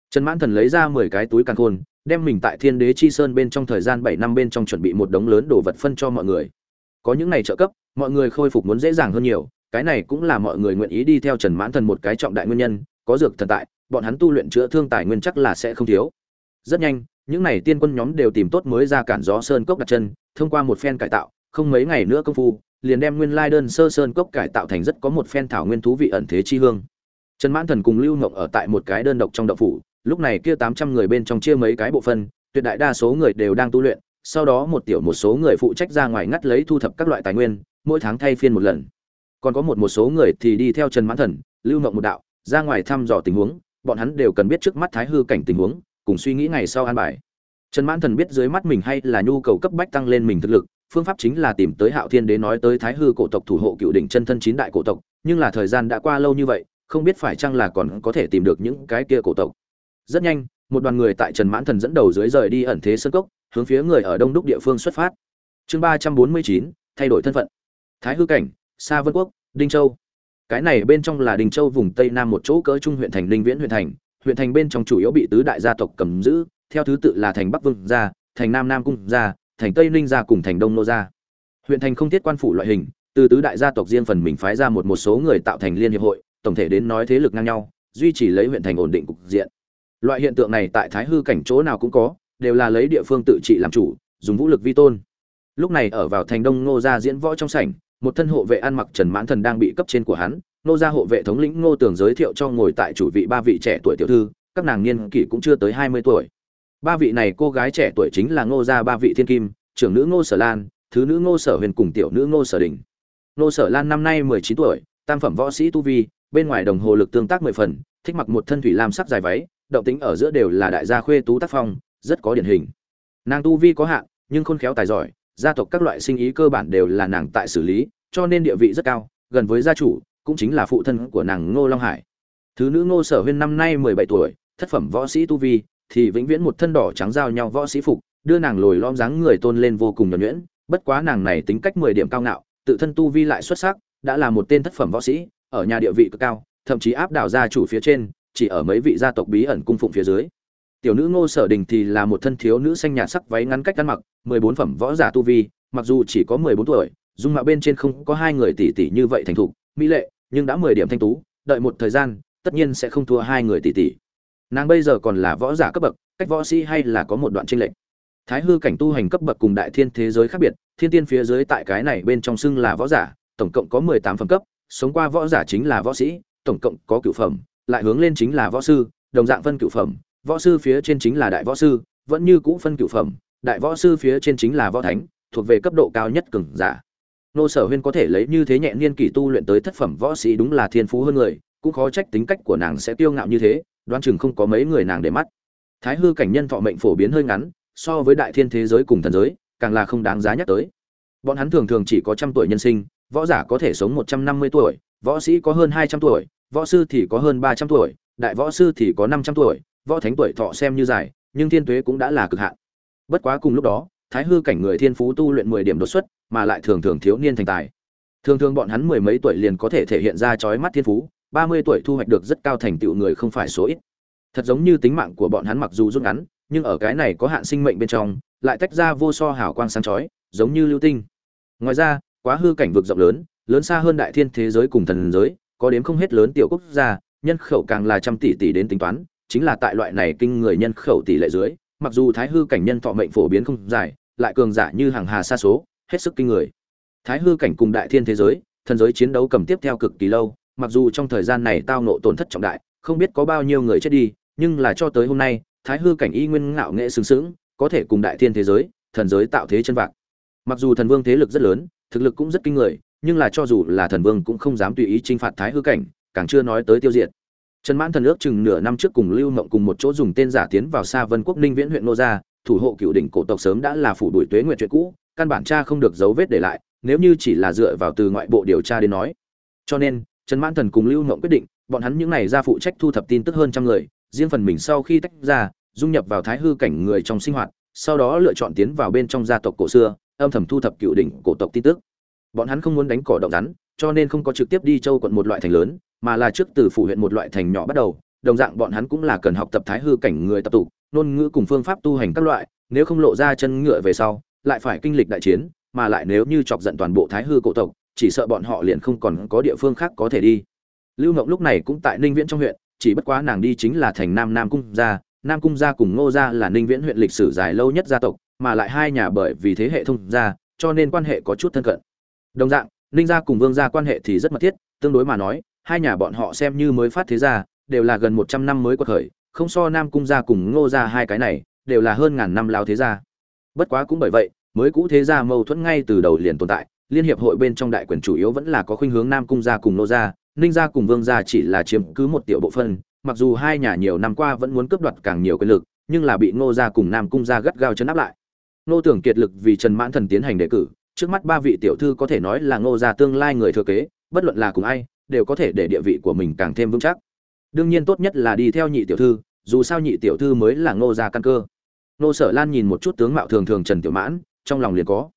Trần mãn thần lấy ra mười cái túi càn khôn đem mình tại thiên đế chi sơn bên trong thời gian bảy năm bên trong chuẩn bị một đống lớn đồ vật phân cho mọi người. Có những này trợ cấp, mọi người khôi phục muốn dễ dàng hơn nhiều, cái này cũng là mọi người nguyện ý đi theo trần mãn thần một cái trọng đại nguyên nhân, có dược thần tại, bọn hắn tu luyện chữa thương tài nguyên chắc là sẽ không thiếu. Rất nhanh, những này tiên quân nhóm đều tìm tốt mới ra cản gió sơn cốc đặt chân, thông qua một phen cải tạo, không mấy ngày nữa công phu, liền đem nguyên lai đơn sơ sơn cốc cải tạo thành rất có một phen thảo nguyên thú vị ẩn thế chi hương. Trần mãn thần cùng lưu Ngọc ở tại một cái đơn độc trong động phủ lúc này kia tám trăm người bên trong chia mấy cái bộ phân, tuyệt đại đa số người đều đang tu luyện, sau đó một tiểu một số người phụ trách ra ngoài ngắt lấy thu thập các loại tài nguyên, mỗi tháng thay phiên một lần. Còn có một một số người thì đi theo trần mãn thần, lưu Mộng một đạo, ra ngoài thăm dò tình huống, bọn hắn đều cần biết trước mắt thái hư cảnh tình huống, cùng suy nghĩ ngày sau an bài. Trần mãn thần biết dưới mắt mình hay là nhu cầu cấp bách tăng lên mình thực lực, phương pháp chính là tìm tới hạo thiên đế nói tới thái hư cổ tộc thủ hộ cựu đỉnh chân thân chín đại cổ tộc, nhưng là thời gian đã qua lâu như vậy, không biết phải chăng là còn có thể tìm được những cái kia cổ tộc rất nhanh, một đoàn người tại trần mãn thần dẫn đầu dưới rời đi ẩn thế sơn cốc, hướng phía người ở đông đúc địa phương xuất phát. Chương ba trăm bốn mươi chín, thay đổi thân phận. Thái hư cảnh, sa vân quốc, đinh châu. Cái này bên trong là đình châu vùng tây nam một chỗ cỡ trung huyện thành ninh viễn huyện thành. Huyện thành bên trong chủ yếu bị tứ đại gia tộc cầm giữ, theo thứ tự là thành bắc vương gia, thành nam nam cung gia, thành tây ninh gia cùng thành đông nô gia. Huyện thành không thiết quan phủ loại hình, từ tứ đại gia tộc riêng phần mình phái ra một một số người tạo thành liên hiệp hội, tổng thể đến nói thế lực ngang nhau, duy trì lấy huyện thành ổn định cục diện loại hiện tượng này tại thái hư cảnh chỗ nào cũng có, đều là lấy địa phương tự trị làm chủ, dùng vũ lực vi tôn. Lúc này ở vào thành đông ngô gia diễn võ trong sảnh, một thân hộ vệ ăn mặc trần mãn thần đang bị cấp trên của hắn, Ngô gia hộ vệ thống lĩnh ngô tường giới thiệu cho ngồi tại chủ vị ba vị trẻ tuổi tiểu thư, các nàng niên kỷ cũng chưa tới hai mươi tuổi. Ba vị này cô gái trẻ tuổi chính là ngô gia ba vị thiên kim, trưởng nữ ngô sở lan, thứ nữ ngô sở huyền cùng tiểu nữ ngô sở đình. Ngô sở lan năm nay mười chín tuổi, tam phẩm võ sĩ tu vi, bên ngoài đồng hồ lực tương tác mười phần thích mặc một thân thủy lam sắc dài váy, động tính ở giữa đều là đại gia khuê tú tác phong, rất có điển hình. Nàng tu vi có hạn, nhưng khôn khéo tài giỏi, gia tộc các loại sinh ý cơ bản đều là nàng tại xử lý, cho nên địa vị rất cao, gần với gia chủ, cũng chính là phụ thân của nàng ngô long hải. Thứ nữ ngô sở huyên năm nay mười bảy tuổi, thất phẩm võ sĩ tu vi, thì vĩnh viễn một thân đỏ trắng giao nhau võ sĩ phục, đưa nàng lồi lom dáng người tôn lên vô cùng nhuẩn nhuyễn, bất quá nàng này tính cách mười điểm cao ngạo, tự thân tu vi lại xuất sắc, đã là một tên thất phẩm võ sĩ, ở nhà địa vị cực cao thậm chí áp đảo gia chủ phía trên, chỉ ở mấy vị gia tộc bí ẩn cung phụng phía dưới. Tiểu nữ ngô sở đình thì là một thân thiếu nữ xanh nhạt sắc váy ngắn cách ăn mặc, mười bốn phẩm võ giả tu vi, mặc dù chỉ có mười bốn tuổi, dung mạo bên trên không có hai người tỷ tỷ như vậy thành thục, mỹ lệ, nhưng đã mười điểm thanh tú, đợi một thời gian, tất nhiên sẽ không thua hai người tỷ tỷ. Nàng bây giờ còn là võ giả cấp bậc, cách võ sĩ hay là có một đoạn tranh lệch. Thái hư cảnh tu hành cấp bậc cùng đại thiên thế giới khác biệt, thiên tiên phía dưới tại cái này bên trong xưng là võ giả, tổng cộng có mười tám phẩm cấp, sống qua võ giả chính là võ sĩ tổng cộng có cửu phẩm, lại hướng lên chính là võ sư, đồng dạng phân cửu phẩm. Võ sư phía trên chính là đại võ sư, vẫn như cũ phân cửu phẩm. Đại võ sư phía trên chính là võ thánh, thuộc về cấp độ cao nhất cường giả. Nô sở huyên có thể lấy như thế nhẹ niên kỳ tu luyện tới thất phẩm võ sĩ đúng là thiên phú hơn người, cũng khó trách tính cách của nàng sẽ tiêu ngạo như thế, đoán chừng không có mấy người nàng để mắt. Thái hư cảnh nhân thọ mệnh phổ biến hơi ngắn, so với đại thiên thế giới cùng thần giới, càng là không đáng giá nhắc tới. Bọn hắn thường thường chỉ có trăm tuổi nhân sinh, võ giả có thể sống một trăm năm mươi tuổi võ sĩ có hơn hai trăm tuổi, võ sư thì có hơn ba trăm tuổi, đại võ sư thì có năm trăm tuổi, võ thánh tuổi thọ xem như dài, nhưng thiên tuế cũng đã là cực hạn. Bất quá cùng lúc đó, thái hư cảnh người thiên phú tu luyện mười điểm đột xuất, mà lại thường thường thiếu niên thành tài. Thường thường bọn hắn mười mấy tuổi liền có thể thể hiện ra chói mắt thiên phú, ba mươi tuổi thu hoạch được rất cao thành tựu người không phải số ít. Thật giống như tính mạng của bọn hắn mặc dù rút ngắn, nhưng ở cái này có hạn sinh mệnh bên trong, lại tách ra vô so hào quang sáng chói, giống như lưu tinh. Ngoài ra, quá hư cảnh vực rộng lớn lớn xa hơn đại thiên thế giới cùng thần giới, có đến không hết lớn tiểu quốc gia, nhân khẩu càng là trăm tỷ tỷ đến tính toán, chính là tại loại này kinh người nhân khẩu tỷ lệ dưới, mặc dù thái hư cảnh nhân thọ mệnh phổ biến không dài, lại cường giả như hàng hà xa số, hết sức kinh người. Thái hư cảnh cùng đại thiên thế giới, thần giới chiến đấu cầm tiếp theo cực kỳ lâu, mặc dù trong thời gian này tao ngộ tổn thất trọng đại, không biết có bao nhiêu người chết đi, nhưng là cho tới hôm nay, thái hư cảnh y nguyên ngạo nghệ sừng sững, có thể cùng đại thiên thế giới, thần giới tạo thế chân vạc. Mặc dù thần vương thế lực rất lớn, thực lực cũng rất kinh người nhưng là cho dù là thần vương cũng không dám tùy ý chinh phạt thái hư cảnh, càng chưa nói tới tiêu diệt. Trần mãn thần ước chừng nửa năm trước cùng lưu mộng cùng một chỗ dùng tên giả tiến vào xa vân quốc ninh viễn huyện nô gia, thủ hộ cựu đỉnh cổ tộc sớm đã là phủ đuổi tuế nguyện chuyện cũ, căn bản cha không được dấu vết để lại, nếu như chỉ là dựa vào từ ngoại bộ điều tra đến nói. Cho nên, trần mãn thần cùng lưu mộng quyết định, bọn hắn những này ra phụ trách thu thập tin tức hơn trăm người, riêng phần mình sau khi tách ra, dung nhập vào thái hư cảnh người trong sinh hoạt, sau đó lựa chọn tiến vào bên trong gia tộc cổ xưa, âm thầm thu thập cựu đỉnh cổ tộc tin tức bọn hắn không muốn đánh cỏ động rắn, cho nên không có trực tiếp đi châu quận một loại thành lớn, mà là trước từ phủ huyện một loại thành nhỏ bắt đầu. Đồng dạng bọn hắn cũng là cần học tập thái hư cảnh người tập tụ, ngôn ngữ cùng phương pháp tu hành các loại, nếu không lộ ra chân ngựa về sau, lại phải kinh lịch đại chiến, mà lại nếu như chọc giận toàn bộ thái hư cổ tộc, chỉ sợ bọn họ liền không còn có địa phương khác có thể đi. Lưu ngộng lúc này cũng tại ninh viễn trong huyện, chỉ bất quá nàng đi chính là thành nam nam cung gia. Nam cung gia cùng ngô gia là ninh viễn huyện lịch sử dài lâu nhất gia tộc, mà lại hai nhà bởi vì thế hệ thông gia, cho nên quan hệ có chút thân cận đồng dạng, ninh gia cùng vương gia quan hệ thì rất mật thiết, tương đối mà nói, hai nhà bọn họ xem như mới phát thế gia, đều là gần một trăm năm mới quật khởi, không so nam cung gia cùng ngô gia hai cái này, đều là hơn ngàn năm lao thế gia. Bất quá cũng bởi vậy, mới cũ thế gia mâu thuẫn ngay từ đầu liền tồn tại, liên hiệp hội bên trong đại quyền chủ yếu vẫn là có khuynh hướng nam cung gia cùng ngô gia, ninh gia cùng vương gia chỉ là chiếm cứ một tiểu bộ phân mặc dù hai nhà nhiều năm qua vẫn muốn cướp đoạt càng nhiều quyền lực, nhưng là bị ngô gia cùng nam cung gia gắt gao chấn áp lại. Ngô tưởng kiệt lực vì trần mãn thần tiến hành đề cử trước mắt ba vị tiểu thư có thể nói là ngô gia tương lai người thừa kế, bất luận là cùng ai, đều có thể để địa vị của mình càng thêm vững chắc. Đương nhiên tốt nhất là đi theo nhị tiểu thư, dù sao nhị tiểu thư mới là ngô gia căn cơ. Ngô sở lan nhìn một chút tướng mạo thường thường trần tiểu mãn, trong lòng liền có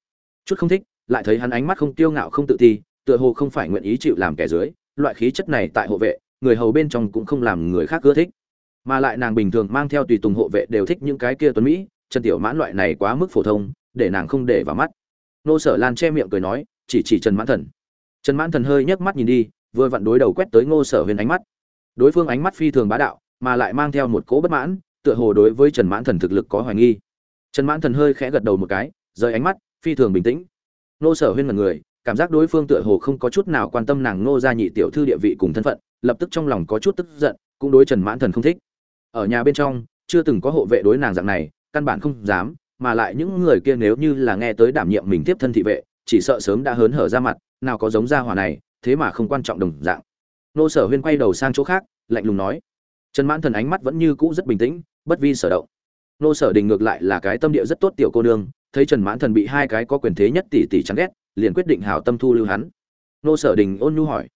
chút không thích, lại thấy hắn ánh mắt không tiêu ngạo không tự ti, tựa hồ không phải nguyện ý chịu làm kẻ dưới, loại khí chất này tại hộ vệ, người hầu bên trong cũng không làm người khác ưa thích. Mà lại nàng bình thường mang theo tùy tùng hộ vệ đều thích những cái kia tuấn mỹ, trần tiểu mãn loại này quá mức phổ thông, để nàng không để vào mắt nô sở lan che miệng cười nói, chỉ chỉ trần mãn thần. Trần mãn thần hơi nhấc mắt nhìn đi, vừa vặn đối đầu quét tới ngô sở huyền ánh mắt. Đối phương ánh mắt phi thường bá đạo, mà lại mang theo một cỗ bất mãn, tựa hồ đối với trần mãn thần thực lực có hoài nghi. Trần mãn thần hơi khẽ gật đầu một cái, rời ánh mắt, phi thường bình tĩnh. Nô sở huyên mật người, cảm giác đối phương tựa hồ không có chút nào quan tâm nàng nô gia nhị tiểu thư địa vị cùng thân phận, lập tức trong lòng có chút tức giận, cũng đối trần mãn thần không thích. Ở nhà bên trong, chưa từng có hộ vệ đối nàng dạng này, căn bản không dám mà lại những người kia nếu như là nghe tới đảm nhiệm mình tiếp thân thị vệ, chỉ sợ sớm đã hớn hở ra mặt, nào có giống gia hỏa này, thế mà không quan trọng đồng dạng. Nô sở huyên quay đầu sang chỗ khác, lạnh lùng nói, trần mãn thần ánh mắt vẫn như cũ rất bình tĩnh, bất vi sở động. Nô sở đình ngược lại là cái tâm địa rất tốt tiểu cô nương, thấy trần mãn thần bị hai cái có quyền thế nhất tỷ tỷ chán ghét, liền quyết định hảo tâm thu lưu hắn. Nô sở đình ôn nhu hỏi.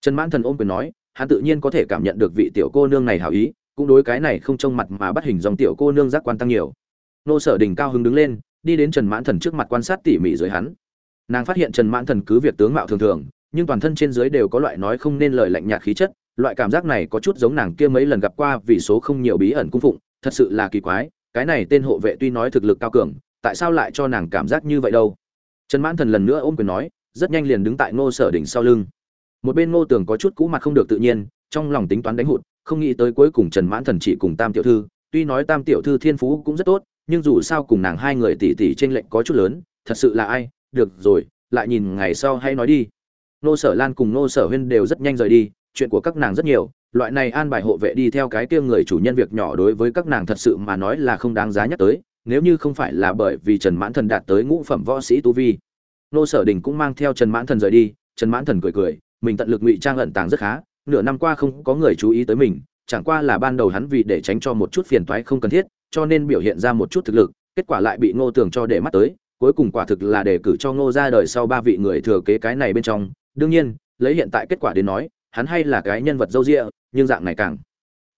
Trần mãn thần ôm quyền nói, hắn tự nhiên có thể cảm nhận được vị tiểu cô nương này hảo ý, cũng đối cái này không trông mặt mà bắt hình dòng tiểu cô nương giác quan tăng nhiều nô sở đình cao hứng đứng lên, đi đến trần mãn thần trước mặt quan sát tỉ mỉ dưới hắn. Nàng phát hiện trần mãn thần cứ việc tướng mạo thường thường, nhưng toàn thân trên dưới đều có loại nói không nên lời lạnh nhạt khí chất, loại cảm giác này có chút giống nàng kia mấy lần gặp qua vì số không nhiều bí ẩn cung phụng, thật sự là kỳ quái, cái này tên hộ vệ tuy nói thực lực cao cường, tại sao lại cho nàng cảm giác như vậy đâu? Trần mãn thần lần nữa ôm quyền nói, rất nhanh liền đứng tại ngô sở đỉnh sau lưng. Một bên ngô tường có chút cũ mặt không được tự nhiên, trong lòng tính toán đánh hụt, không nghĩ tới cuối cùng trần mãn thần chỉ cùng tam tiểu thư, tuy nói tam tiểu thư thiên phú cũng rất tốt nhưng dù sao cùng nàng hai người tỷ tỷ trên lệnh có chút lớn, thật sự là ai? Được rồi, lại nhìn ngày sau hay nói đi. Nô sở lan cùng nô sở huyên đều rất nhanh rời đi, chuyện của các nàng rất nhiều, loại này an bài hộ vệ đi theo cái kia người chủ nhân việc nhỏ đối với các nàng thật sự mà nói là không đáng giá nhắc tới, nếu như không phải là bởi vì trần mãn thần đạt tới ngũ phẩm võ sĩ tu vi. Nô sở đình cũng mang theo trần mãn thần rời đi, trần mãn thần cười cười, mình tận lực ngụy trang ẩn tàng rất khá, nửa năm qua không có người chú ý tới mình, chẳng qua là ban đầu hắn vì để tránh cho một chút phiền toái không cần thiết cho nên biểu hiện ra một chút thực lực kết quả lại bị ngô tường cho để mắt tới cuối cùng quả thực là đề cử cho ngô ra đời sau ba vị người thừa kế cái này bên trong. Đương nhiên lấy hiện tại kết quả đến nói hắn hay là cái nhân vật dâu dịa, nhưng dạng này càng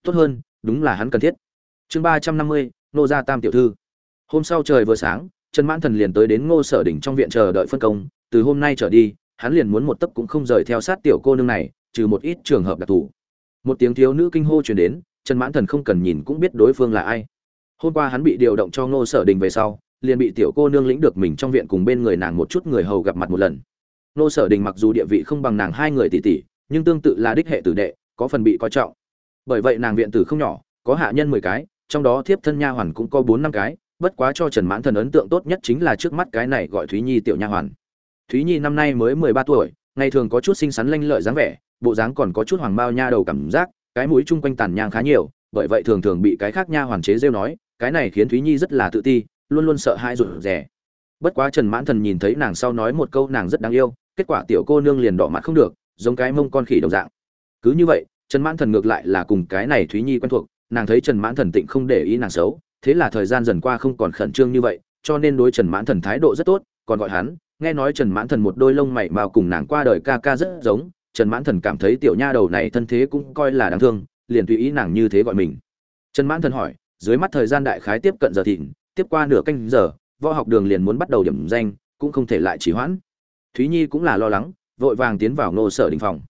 tốt hơn đúng là hắn cần thiết. Chương ba trăm năm mươi Ngô gia tam tiểu thư. Hôm sau trời vừa sáng trần mãn thần liền tới đến ngô sở đỉnh trong viện chờ đợi phân công từ hôm nay trở đi hắn liền muốn một tấc cũng không rời theo sát tiểu cô nương này trừ một ít trường hợp đặc thù. Một tiếng thiếu nữ kinh hô truyền đến trần mãn thần không cần nhìn cũng biết đối phương là ai hôm qua hắn bị điều động cho ngô sở đình về sau, liền bị tiểu cô nương lĩnh được mình trong viện cùng bên người nàng một chút người hầu gặp mặt một lần. Ngô sở đình mặc dù địa vị không bằng nàng hai người tỷ tỷ, nhưng tương tự là đích hệ tử đệ, có phần bị coi trọng. Bởi vậy nàng viện tử không nhỏ, có hạ nhân mười cái, trong đó thiếp thân nha hoàn cũng có bốn năm cái, bất quá cho trần mãn thần ấn tượng tốt nhất chính là trước mắt cái này gọi thúy nhi tiểu nha hoàn. Thúy nhi năm nay mới mười ba tuổi, ngày thường có chút xinh xắn lanh lợi dáng vẻ, bộ dáng còn có chút hoàng bao nha đầu cảm giác, cái mũi chung quanh tàn nhang khá nhiều, bởi vậy thường thường bị cái khác nha hoàn chế rêu nói cái này khiến thúy nhi rất là tự ti, luôn luôn sợ hãi rụt rè. Bất quá trần mãn thần nhìn thấy nàng sau nói một câu nàng rất đáng yêu, kết quả tiểu cô nương liền đỏ mặt không được, giống cái mông con khỉ đồng dạng. Cứ như vậy, trần mãn thần ngược lại là cùng cái này thúy nhi quen thuộc, nàng thấy trần mãn thần tịnh không để ý nàng xấu, thế là thời gian dần qua không còn khẩn trương như vậy, cho nên đối trần mãn thần thái độ rất tốt, còn gọi hắn, nghe nói trần mãn thần một đôi lông mày mao cùng nàng qua đời ca ca rất giống, trần mãn thần cảm thấy tiểu nha đầu này thân thế cũng coi là đáng thương, liền tùy ý nàng như thế gọi mình. Trần mãn thần hỏi dưới mắt thời gian đại khái tiếp cận giờ thịnh tiếp qua nửa canh giờ, võ học đường liền muốn bắt đầu điểm danh, cũng không thể lại trì hoãn. Thúy nhi cũng là lo lắng, vội vàng tiến vào ngô sở đình phòng.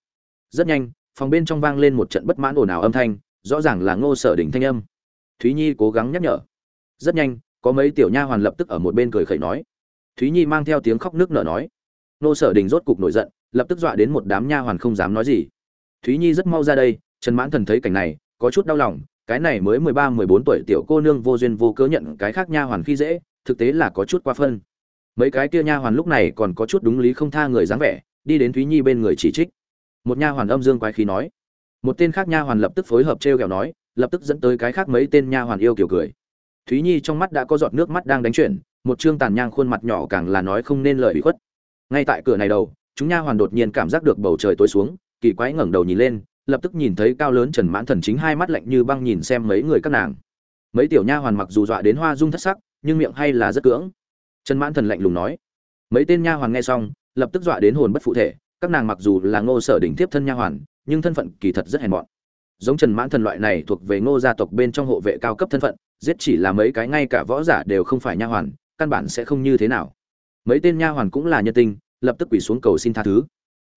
Rất nhanh, phòng bên trong vang lên một trận bất mãn ồn ào âm thanh, rõ ràng là ngô sở đình thanh âm. Thúy nhi cố gắng nhắc nhở. Rất nhanh, có mấy tiểu nha hoàn lập tức ở một bên cười khẩy nói. Thúy nhi mang theo tiếng khóc nước nở nói. Ngô sở đình rốt cục nổi giận, lập tức dọa đến một đám nha hoàn không dám nói gì. Thúy nhi rất mau ra đây, trần mãn thần thấy cảnh này, có chút đau lòng cái này mới mười ba, mười bốn tuổi tiểu cô nương vô duyên vô cớ nhận cái khác nha hoàn khi dễ, thực tế là có chút quá phân. Mấy cái kia nha hoàn lúc này còn có chút đúng lý không tha người dáng vẻ, đi đến thúy nhi bên người chỉ trích. Một nha hoàn âm dương quái khí nói. Một tên khác nha hoàn lập tức phối hợp t r kẹo nói, lập tức dẫn tới cái khác mấy tên nha hoàn yêu kiểu cười. Thúy nhi trong mắt đã có giọt nước mắt đang đánh chuyển, một chương tàn nhang khuôn mặt nhỏ càng là nói không nên lời bị khuất. Ngay tại cửa này đầu, chúng nha hoàn đột nhiên cảm giác được bầu trời tối xuống, kỳ quái ngẩng đầu nhìn lên lập tức nhìn thấy cao lớn trần mãn thần chính hai mắt lạnh như băng nhìn xem mấy người các nàng. Mấy tiểu nha hoàn mặc dù dọa đến hoa dung thất sắc, nhưng miệng hay là rất cưỡng. Trần mãn thần lạnh lùng nói. Mấy tên nha hoàn nghe xong, lập tức dọa đến hồn bất phụ thể, các nàng mặc dù là ngô sở đỉnh tiếp thân nha hoàn, nhưng thân phận kỳ thật rất hèn mọn. Giống trần mãn thần loại này thuộc về ngô gia tộc bên trong hộ vệ cao cấp thân phận, giết chỉ là mấy cái ngay cả võ giả đều không phải nha hoàn, căn bản sẽ không như thế nào. Mấy tên nha hoàn cũng là nhân tinh lập tức quỳ xuống cầu xin tha thứ.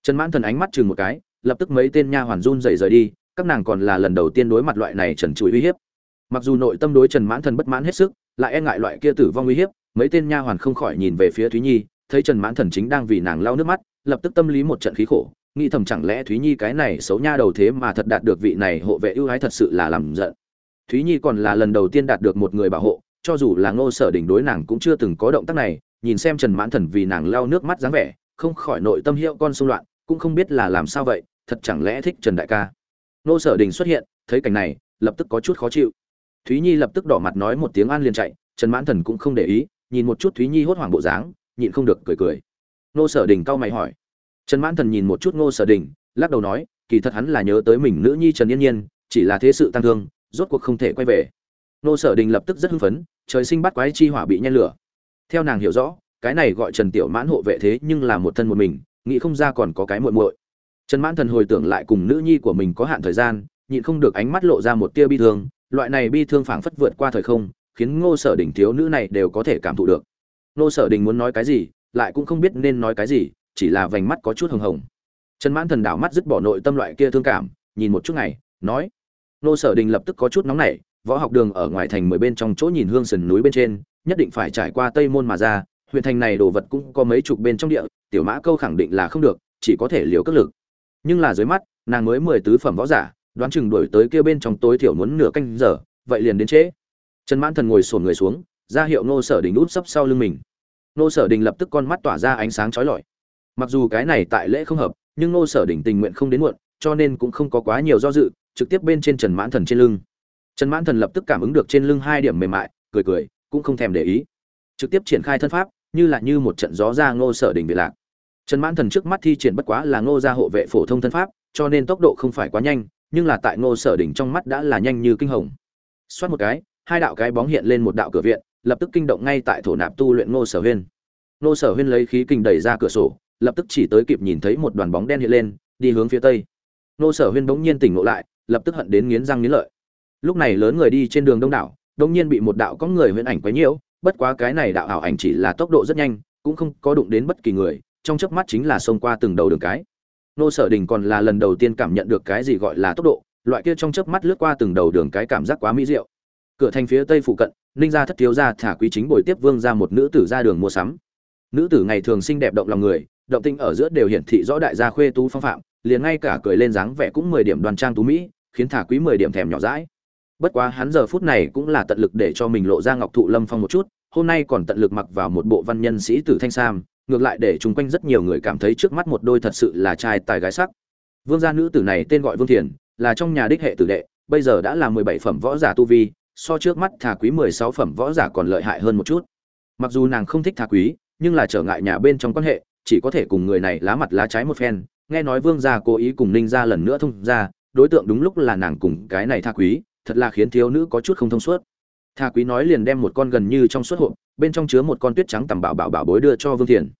Trần mãn thần ánh mắt chừng một cái lập tức mấy tên nha hoàn run rẩy rời đi, các nàng còn là lần đầu tiên đối mặt loại này trần trụi uy hiếp. Mặc dù nội tâm đối trần mãn thần bất mãn hết sức, lại e ngại loại kia tử vong uy hiếp, mấy tên nha hoàn không khỏi nhìn về phía thúy nhi, thấy trần mãn thần chính đang vì nàng lau nước mắt, lập tức tâm lý một trận khí khổ, nghĩ thầm chẳng lẽ thúy nhi cái này xấu nha đầu thế mà thật đạt được vị này hộ vệ ưu ái thật sự là làm giận. Thúy nhi còn là lần đầu tiên đạt được một người bảo hộ, cho dù là ngô sở đỉnh đối nàng cũng chưa từng có động tác này, nhìn xem trần mãn thần vì nàng lau nước mắt dáng vẻ, không khỏi nội tâm hiệu con xung loạn cũng không biết là làm sao vậy, thật chẳng lẽ thích trần đại ca? Ngô sở đình xuất hiện, thấy cảnh này, lập tức có chút khó chịu. Thúy nhi lập tức đỏ mặt nói một tiếng an liền chạy, trần mãn thần cũng không để ý, nhìn một chút thúy nhi hốt hoảng bộ dáng, nhịn không được cười cười. Ngô sở đình cau mày hỏi. Trần mãn thần nhìn một chút ngô sở đình, lắc đầu nói, kỳ thật hắn là nhớ tới mình nữ nhi trần yên nhiên, chỉ là thế sự tăng thương, rốt cuộc không thể quay về. Ngô sở đình lập tức rất hưng phấn, trời sinh bắt quái chi hỏa bị nhen lửa. Theo nàng hiểu rõ, cái này gọi trần tiểu mãn hộ vệ thế nhưng là một thân một mình nghĩ không ra còn có cái muội muội. Trần mãn thần hồi tưởng lại cùng nữ nhi của mình có hạn thời gian, nhịn không được ánh mắt lộ ra một tia bi thương, loại này bi thương phảng phất vượt qua thời không, khiến ngô sở đình thiếu nữ này đều có thể cảm thụ được. Ngô sở đình muốn nói cái gì, lại cũng không biết nên nói cái gì, chỉ là vành mắt có chút hồng hồng. Trần mãn thần đảo mắt dứt bỏ nội tâm loại kia thương cảm, nhìn một chút này, nói. Ngô sở đình lập tức có chút nóng nảy, võ học đường ở ngoài thành mười bên trong chỗ nhìn hương sườn núi bên trên, nhất định phải trải qua tây môn mà ra huyện thành này đồ vật cũng có mấy chục bên trong địa, tiểu mã câu khẳng định là không được, chỉ có thể liều cất lực. Nhưng là dưới mắt, nàng mới mười tứ phẩm võ giả, đoán chừng đuổi tới kia bên trong tối thiểu muốn nửa canh giờ, vậy liền đến trễ. Trần mãn thần ngồi sổn người xuống, ra hiệu nô sở đình út sấp sau lưng mình. Nô sở đình lập tức con mắt tỏa ra ánh sáng chói lọi. Mặc dù cái này tại lễ không hợp, nhưng nô sở đình tình nguyện không đến muộn, cho nên cũng không có quá nhiều do dự, trực tiếp bên trên trần mãn thần trên lưng. Trần mãn thần lập tức cảm ứng được trên lưng hai điểm mềm mại, cười cười, cũng không thèm để ý. Trực tiếp triển khai thân pháp như là như một trận gió ra ngô sở đình bị lạc. Trần mãn thần trước mắt thi triển bất quá là ngô gia hộ vệ phổ thông thân pháp, cho nên tốc độ không phải quá nhanh, nhưng là tại ngô sở đỉnh trong mắt đã là nhanh như kinh hồng. Xoát một cái, hai đạo cái bóng hiện lên một đạo cửa viện, lập tức kinh động ngay tại thổ nạp tu luyện ngô sở huyên. Ngô sở huyên lấy khí kinh đẩy ra cửa sổ, lập tức chỉ tới kịp nhìn thấy một đoàn bóng đen hiện lên, đi hướng phía tây. Ngô sở huyên bỗng nhiên tỉnh ngộ lại, lập tức hận đến nghiến răng nghiến lợi. Lúc này lớn người đi trên đường đông đảo, đông nhiên bị một đạo có người huyễn ảnh quấy nhiễu bất quá cái này đạo ảo ảnh chỉ là tốc độ rất nhanh, cũng không có đụng đến bất kỳ người, trong chớp mắt chính là xông qua từng đầu đường cái. Nô sở đình còn là lần đầu tiên cảm nhận được cái gì gọi là tốc độ, loại kia trong chớp mắt lướt qua từng đầu đường cái cảm giác quá mỹ diệu. Cửa thành phía tây phụ cận, ninh gia thất thiếu gia thả quý chính bồi tiếp vương ra một nữ tử ra đường mua sắm. Nữ tử ngày thường xinh đẹp động lòng người, động tinh ở giữa đều hiển thị rõ đại gia khuê tú phong phạm, liền ngay cả cười lên dáng vẻ cũng mười điểm đoan trang tú mỹ, khiến thả quý mười điểm thèm nhỏ dãi bất quá hắn giờ phút này cũng là tận lực để cho mình lộ ra ngọc thụ lâm phong một chút, hôm nay còn tận lực mặc vào một bộ văn nhân sĩ tử thanh sam, ngược lại để chung quanh rất nhiều người cảm thấy trước mắt một đôi thật sự là trai tài gái sắc. Vương gia nữ tử này tên gọi vương thiền, là trong nhà đích hệ tử đệ, bây giờ đã là mười bảy phẩm võ giả tu vi, so trước mắt thà quý mười sáu phẩm võ giả còn lợi hại hơn một chút. Mặc dù nàng không thích thà quý, nhưng là trở ngại nhà bên trong quan hệ, chỉ có thể cùng người này lá mặt lá trái một phen. Nghe nói vương gia cố ý cùng ninh gia lần nữa thông ra đối tượng đúng lúc là nàng cùng cái này tha quý thật là khiến thiếu nữ có chút không thông suốt tha quý nói liền đem một con gần như trong suốt hộp bên trong chứa một con tuyết trắng tầm bảo bảo bảo bối đưa cho vương thiền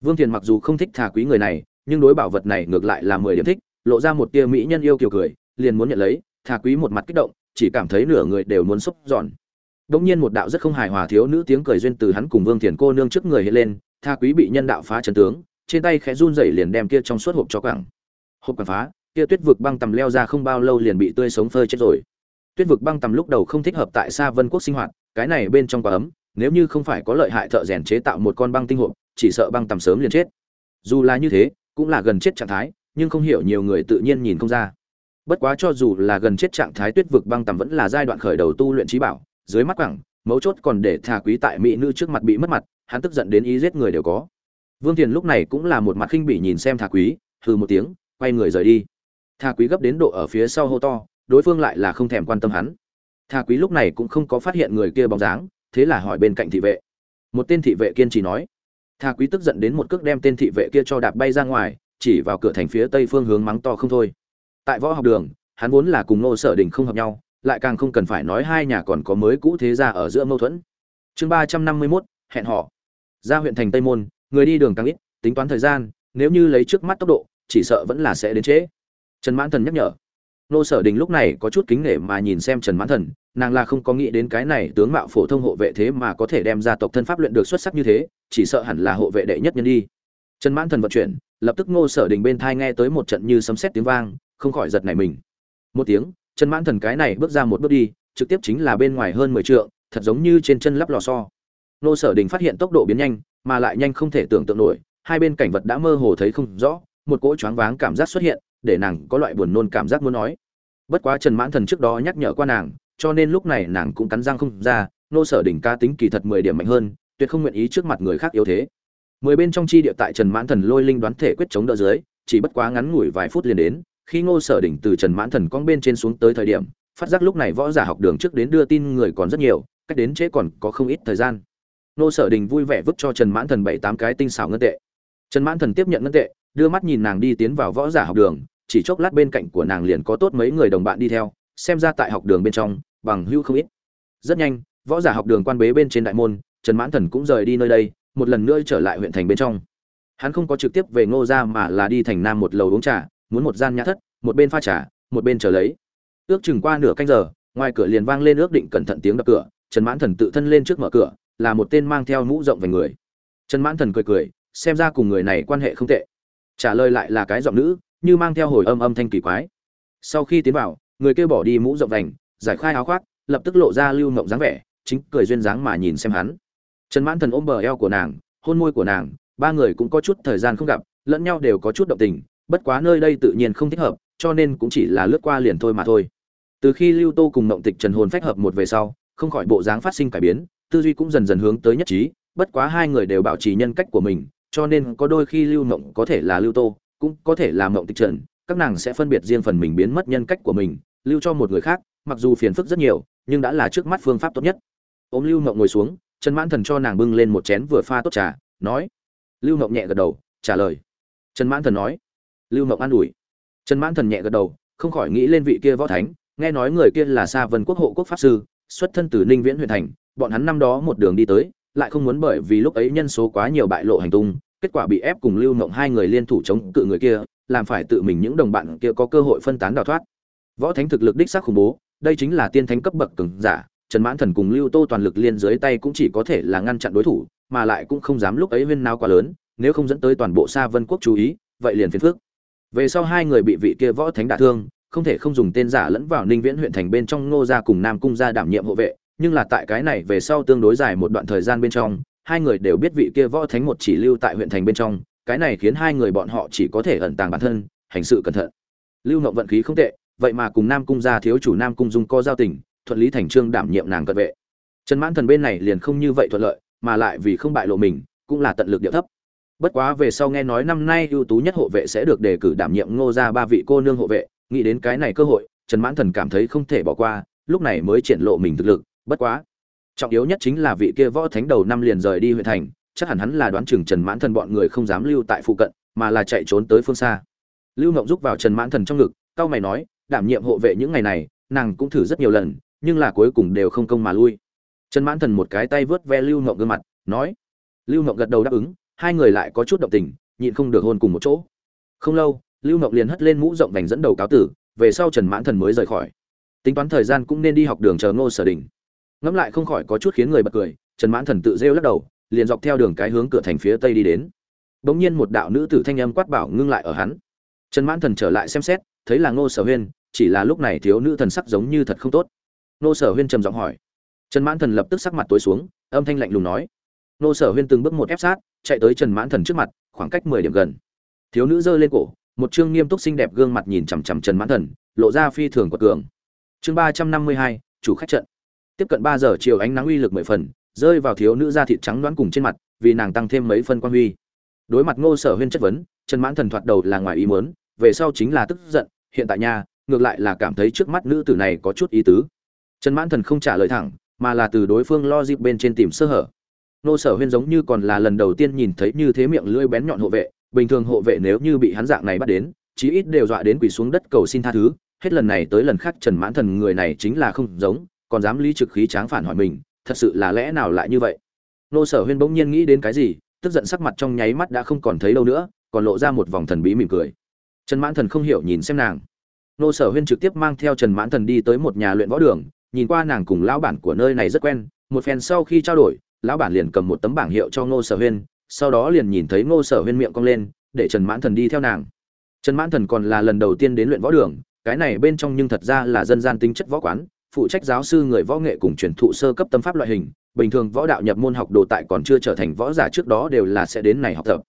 vương thiền mặc dù không thích thà quý người này nhưng đối bảo vật này ngược lại là mười điểm thích lộ ra một tia mỹ nhân yêu kiều cười liền muốn nhận lấy thà quý một mặt kích động chỉ cảm thấy nửa người đều muốn xúc giòn Đống nhiên một đạo rất không hài hòa thiếu nữ tiếng cười duyên từ hắn cùng Vương Thiền cô nương trước người hiện lên, Tha Quý bị nhân đạo phá chân tướng, trên tay khẽ run rẩy liền đem kia trong suốt hộp cho quẳng. Hộp quẳng phá, kia tuyết vực băng tầm leo ra không bao lâu liền bị tươi sống phơi chết rồi. Tuyết vực băng tầm lúc đầu không thích hợp tại Sa Vân quốc sinh hoạt, cái này bên trong quá ấm, nếu như không phải có lợi hại thợ rèn chế tạo một con băng tinh hộp, chỉ sợ băng tầm sớm liền chết. Dù là như thế, cũng là gần chết trạng thái, nhưng không hiểu nhiều người tự nhiên nhìn không ra. Bất quá cho dù là gần chết trạng thái tuyết vực băng tầm vẫn là giai đoạn khởi đầu tu luyện trí bảo, dưới mắt quẳng, mấu chốt còn để thà quý tại mỹ nữ trước mặt bị mất mặt, hắn tức giận đến ý giết người đều có. Vương Thiền lúc này cũng là một mặt khinh bỉ nhìn xem thà quý, hừ một tiếng, quay người rời đi. Thà quý gấp đến độ ở phía sau hô to, đối phương lại là không thèm quan tâm hắn. Thà quý lúc này cũng không có phát hiện người kia bóng dáng, thế là hỏi bên cạnh thị vệ. Một tên thị vệ kiên trì nói, Thà quý tức giận đến một cước đem tên thị vệ kia cho đạp bay ra ngoài, chỉ vào cửa thành phía tây phương hướng mắng to không thôi. Tại võ học đường, hắn vốn là cùng Ngô Sở Đình không hợp nhau, lại càng không cần phải nói hai nhà còn có mới cũ thế gia ở giữa mâu thuẫn. Chương ba trăm năm mươi 351, hẹn họ. Ra huyện thành Tây Môn, người đi đường càng ít, tính toán thời gian, nếu như lấy trước mắt tốc độ, chỉ sợ vẫn là sẽ đến trễ. Trần Mãn Thần nhắc nhở nô sở đình lúc này có chút kính nể mà nhìn xem trần mãn thần, nàng là không có nghĩ đến cái này tướng mạo phổ thông hộ vệ thế mà có thể đem ra tộc thân pháp luyện được xuất sắc như thế, chỉ sợ hẳn là hộ vệ đệ nhất nhân đi. Trần mãn thần vận chuyển, lập tức ngô sở đình bên thai nghe tới một trận như sấm sét tiếng vang, không khỏi giật nảy mình. Một tiếng, trần mãn thần cái này bước ra một bước đi, trực tiếp chính là bên ngoài hơn mười trượng, thật giống như trên chân lắp lò xo. Ngô sở đình phát hiện tốc độ biến nhanh, mà lại nhanh không thể tưởng tượng nổi, hai bên cảnh vật đã mơ hồ thấy không rõ, một cỗ choáng váng cảm giác xuất hiện để nàng có loại buồn nôn cảm giác muốn nói. Bất quá trần mãn thần trước đó nhắc nhở qua nàng, cho nên lúc này nàng cũng cắn răng không ra, nô sở đỉnh ca tính kỳ thật mười điểm mạnh hơn, tuyệt không nguyện ý trước mặt người khác yếu thế. Mười bên trong chi địa tại trần mãn thần lôi linh đoán thể quyết chống đỡ dưới, chỉ bất quá ngắn ngủi vài phút liền đến, khi ngô sở đỉnh từ trần mãn thần cong bên trên xuống tới thời điểm, phát giác lúc này võ giả học đường trước đến đưa tin người còn rất nhiều, cách đến trễ còn có không ít thời gian. Ngô sở đình vui vẻ vứt cho trần mãn thần bảy tám cái tinh xảo ngân tệ. Trần mãn thần tiếp nhận ngân tệ, đưa mắt nhìn nàng đi tiến vào võ giả học đường chỉ chốc lát bên cạnh của nàng liền có tốt mấy người đồng bạn đi theo, xem ra tại học đường bên trong, bằng hữu không ít. Rất nhanh, võ giả học đường quan bế bên trên đại môn, trần mãn thần cũng rời đi nơi đây, một lần nữa trở lại huyện thành bên trong. Hắn không có trực tiếp về ngô ra mà là đi thành nam một lầu uống trà, muốn một gian nhã thất, một bên pha trà, một bên chờ lấy. Ước chừng qua nửa canh giờ, ngoài cửa liền vang lên ước định cẩn thận tiếng đập cửa, trần mãn thần tự thân lên trước mở cửa, là một tên mang theo mũ rộng về người. Trần mãn thần cười cười, xem ra cùng người này quan hệ không tệ. Trả lời lại là cái giọng nữ như mang theo hồi âm âm thanh kỳ quái. Sau khi tiến vào, người kia bỏ đi mũ rộng vành, giải khai áo khoác, lập tức lộ ra lưu mộng dáng vẻ, chính cười duyên dáng mà nhìn xem hắn. Trần mãn thần ôm bờ eo của nàng, hôn môi của nàng, ba người cũng có chút thời gian không gặp, lẫn nhau đều có chút động tình, bất quá nơi đây tự nhiên không thích hợp, cho nên cũng chỉ là lướt qua liền thôi mà thôi. Từ khi lưu tô cùng mộng tịch trần hồn phách hợp một về sau, không khỏi bộ dáng phát sinh cải biến, tư duy cũng dần dần hướng tới nhất trí, bất quá hai người đều bảo trì nhân cách của mình, cho nên có đôi khi lưu mộng có thể là lưu tô cũng có thể là mộng tịch trần, các nàng sẽ phân biệt riêng phần mình biến mất nhân cách của mình, lưu cho một người khác, mặc dù phiền phức rất nhiều, nhưng đã là trước mắt phương pháp tốt nhất. Ôm lưu mộng ngồi xuống, trần mãn thần cho nàng bưng lên một chén vừa pha tốt trà, nói. Lưu mộng nhẹ gật đầu, trả lời. Trần mãn thần nói. Lưu mộng an ủi. Trần mãn thần nhẹ gật đầu, không khỏi nghĩ lên vị kia võ thánh, nghe nói người kia là xa vân quốc hộ quốc pháp sư, xuất thân từ ninh viễn huyện thành, bọn hắn năm đó một đường đi tới, lại không muốn bởi vì lúc ấy nhân số quá nhiều bại lộ hành tung kết quả bị ép cùng lưu mộng hai người liên thủ chống cự người kia, làm phải tự mình những đồng bạn kia có cơ hội phân tán đào thoát. Võ thánh thực lực đích xác khủng bố, đây chính là tiên thánh cấp bậc cường giả, trần mãn thần cùng lưu tô toàn lực liên dưới tay cũng chỉ có thể là ngăn chặn đối thủ, mà lại cũng không dám lúc ấy huyên nào quá lớn, nếu không dẫn tới toàn bộ xa vân quốc chú ý, vậy liền phiền phước về sau hai người bị vị kia võ thánh đả thương, không thể không dùng tên giả lẫn vào ninh viễn huyện thành bên trong ngô gia cùng nam cung gia đảm nhiệm hộ vệ, nhưng là tại cái này về sau tương đối dài một đoạn thời gian bên trong hai người đều biết vị kia võ thánh một chỉ lưu tại huyện thành bên trong, cái này khiến hai người bọn họ chỉ có thể ẩn tàng bản thân, hành sự cẩn thận. Lưu ngộng vận khí không tệ, vậy mà cùng nam cung gia thiếu chủ nam cung dung co giao tình, thuận lý thành trương đảm nhiệm nàng cận vệ. Trần mãn thần bên này liền không như vậy thuận lợi, mà lại vì không bại lộ mình, cũng là tận lực điệu thấp. Bất quá về sau nghe nói năm nay ưu tú nhất hộ vệ sẽ được đề cử đảm nhiệm ngô gia ba vị cô nương hộ vệ, nghĩ đến cái này cơ hội, trần mãn thần cảm thấy không thể bỏ qua, lúc này mới triển lộ mình thực lực, bất quá trọng yếu nhất chính là vị kia võ thánh đầu năm liền rời đi huyện thành, chắc hẳn hắn là đoán chừng trần mãn thần bọn người không dám lưu tại phụ cận, mà là chạy trốn tới phương xa. Lưu ngộng rúc vào trần mãn thần trong ngực cao mày nói, đảm nhiệm hộ vệ những ngày này, nàng cũng thử rất nhiều lần, nhưng là cuối cùng đều không công mà lui. Trần mãn thần một cái tay vớt ve lưu ngộng gương mặt, nói. Lưu ngộng gật đầu đáp ứng, hai người lại có chút động tình, nhịn không được hôn cùng một chỗ. Không lâu, lưu ngộng liền hất lên mũ rộng vành dẫn đầu cáo tử, về sau trần mãn thần mới rời khỏi. Tính toán thời gian cũng nên đi học đường chờ ngô sở đình ngẫm lại không khỏi có chút khiến người bật cười, trần mãn thần tự rêu lắc đầu, liền dọc theo đường cái hướng cửa thành phía tây đi đến. Bỗng nhiên một đạo nữ tử thanh âm quát bảo ngưng lại ở hắn. Trần mãn thần trở lại xem xét, thấy là ngô sở huyên, chỉ là lúc này thiếu nữ thần sắc giống như thật không tốt. Ngô sở huyên trầm giọng hỏi. Trần mãn thần lập tức sắc mặt tối xuống, âm thanh lạnh lùng nói. Ngô sở huyên từng bước một ép sát, chạy tới trần mãn thần trước mặt, khoảng cách mười điểm gần. Thiếu nữ giơ lên cổ, một chương nghiêm túc xinh đẹp gương mặt nhìn chằm chằm trần mãn thần, lộ ra phi thường quật cường. Chương ba trăm năm mươi hai, chủ khách trận tiếp cận ba giờ chiều ánh nắng uy lực mười phần, rơi vào thiếu nữ da thịt trắng đoán cùng trên mặt, vì nàng tăng thêm mấy phân quan huy. Đối mặt ngô sở huyên chất vấn, trần mãn thần thoạt đầu là ngoài ý muốn, về sau chính là tức giận, hiện tại nha, ngược lại là cảm thấy trước mắt nữ tử này có chút ý tứ. Trần mãn thần không trả lời thẳng, mà là từ đối phương lo dịp bên trên tìm sơ hở. Ngô sở huyên giống như còn là lần đầu tiên nhìn thấy như thế miệng lưỡi bén nhọn hộ vệ, bình thường hộ vệ nếu như bị hắn dạng này bắt đến, chí ít đều dọa đến quỳ xuống đất cầu xin tha thứ, hết lần này tới lần khác trần mãn thần người này chính là không giống còn dám lý trực khí tráng phản hỏi mình, thật sự là lẽ nào lại như vậy? Nô sở huyên bỗng nhiên nghĩ đến cái gì, tức giận sắc mặt trong nháy mắt đã không còn thấy đâu nữa, còn lộ ra một vòng thần bí mỉm cười. Trần mãn thần không hiểu nhìn xem nàng. Nô sở huyên trực tiếp mang theo trần mãn thần đi tới một nhà luyện võ đường, nhìn qua nàng cùng lão bản của nơi này rất quen, một phen sau khi trao đổi, lão bản liền cầm một tấm bảng hiệu cho ngô sở huyên, sau đó liền nhìn thấy ngô sở huyên miệng cong lên, để trần mãn thần đi theo nàng. Trần mãn thần còn là lần đầu tiên đến luyện võ đường, cái này bên trong nhưng thật ra là dân gian tính chất võ quán phụ trách giáo sư người võ nghệ cùng truyền thụ sơ cấp tâm pháp loại hình, bình thường võ đạo nhập môn học đồ tại còn chưa trở thành võ giả trước đó đều là sẽ đến này học tập.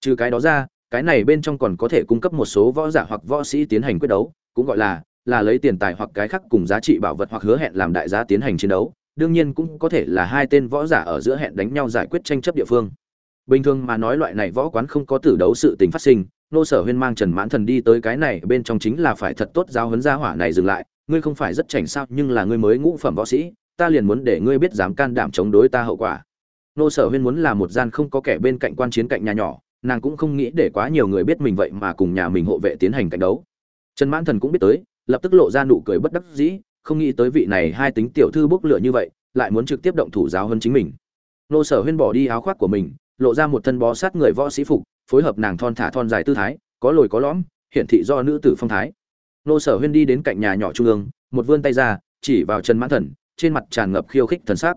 Trừ cái đó ra, cái này bên trong còn có thể cung cấp một số võ giả hoặc võ sĩ tiến hành quyết đấu, cũng gọi là là lấy tiền tài hoặc cái khác cùng giá trị bảo vật hoặc hứa hẹn làm đại giá tiến hành chiến đấu, đương nhiên cũng có thể là hai tên võ giả ở giữa hẹn đánh nhau giải quyết tranh chấp địa phương. Bình thường mà nói loại này võ quán không có tử đấu sự tình phát sinh, nô sở huyên mang trần mãn thần đi tới cái này bên trong chính là phải thật tốt giáo huấn gia hỏa này dừng lại ngươi không phải rất chảnh sao, nhưng là ngươi mới ngũ phẩm võ sĩ, ta liền muốn để ngươi biết dám can đảm chống đối ta hậu quả. Nô sở huyên muốn là một gian không có kẻ bên cạnh quan chiến cạnh nhà nhỏ, nàng cũng không nghĩ để quá nhiều người biết mình vậy mà cùng nhà mình hộ vệ tiến hành cạnh đấu. Trần mãn thần cũng biết tới, lập tức lộ ra nụ cười bất đắc dĩ, không nghĩ tới vị này hai tính tiểu thư bốc lửa như vậy, lại muốn trực tiếp động thủ giáo hơn chính mình. Nô sở huyên bỏ đi áo khoác của mình, lộ ra một thân bó sát người võ sĩ phục, phối hợp nàng thon thả thon dài tư thái, có lồi có lõm, hiển thị do nữ tử phong thái nô sở huyên đi đến cạnh nhà nhỏ trung ương, một vươn tay ra, chỉ vào trần mãn thần, trên mặt tràn ngập khiêu khích thần sắc.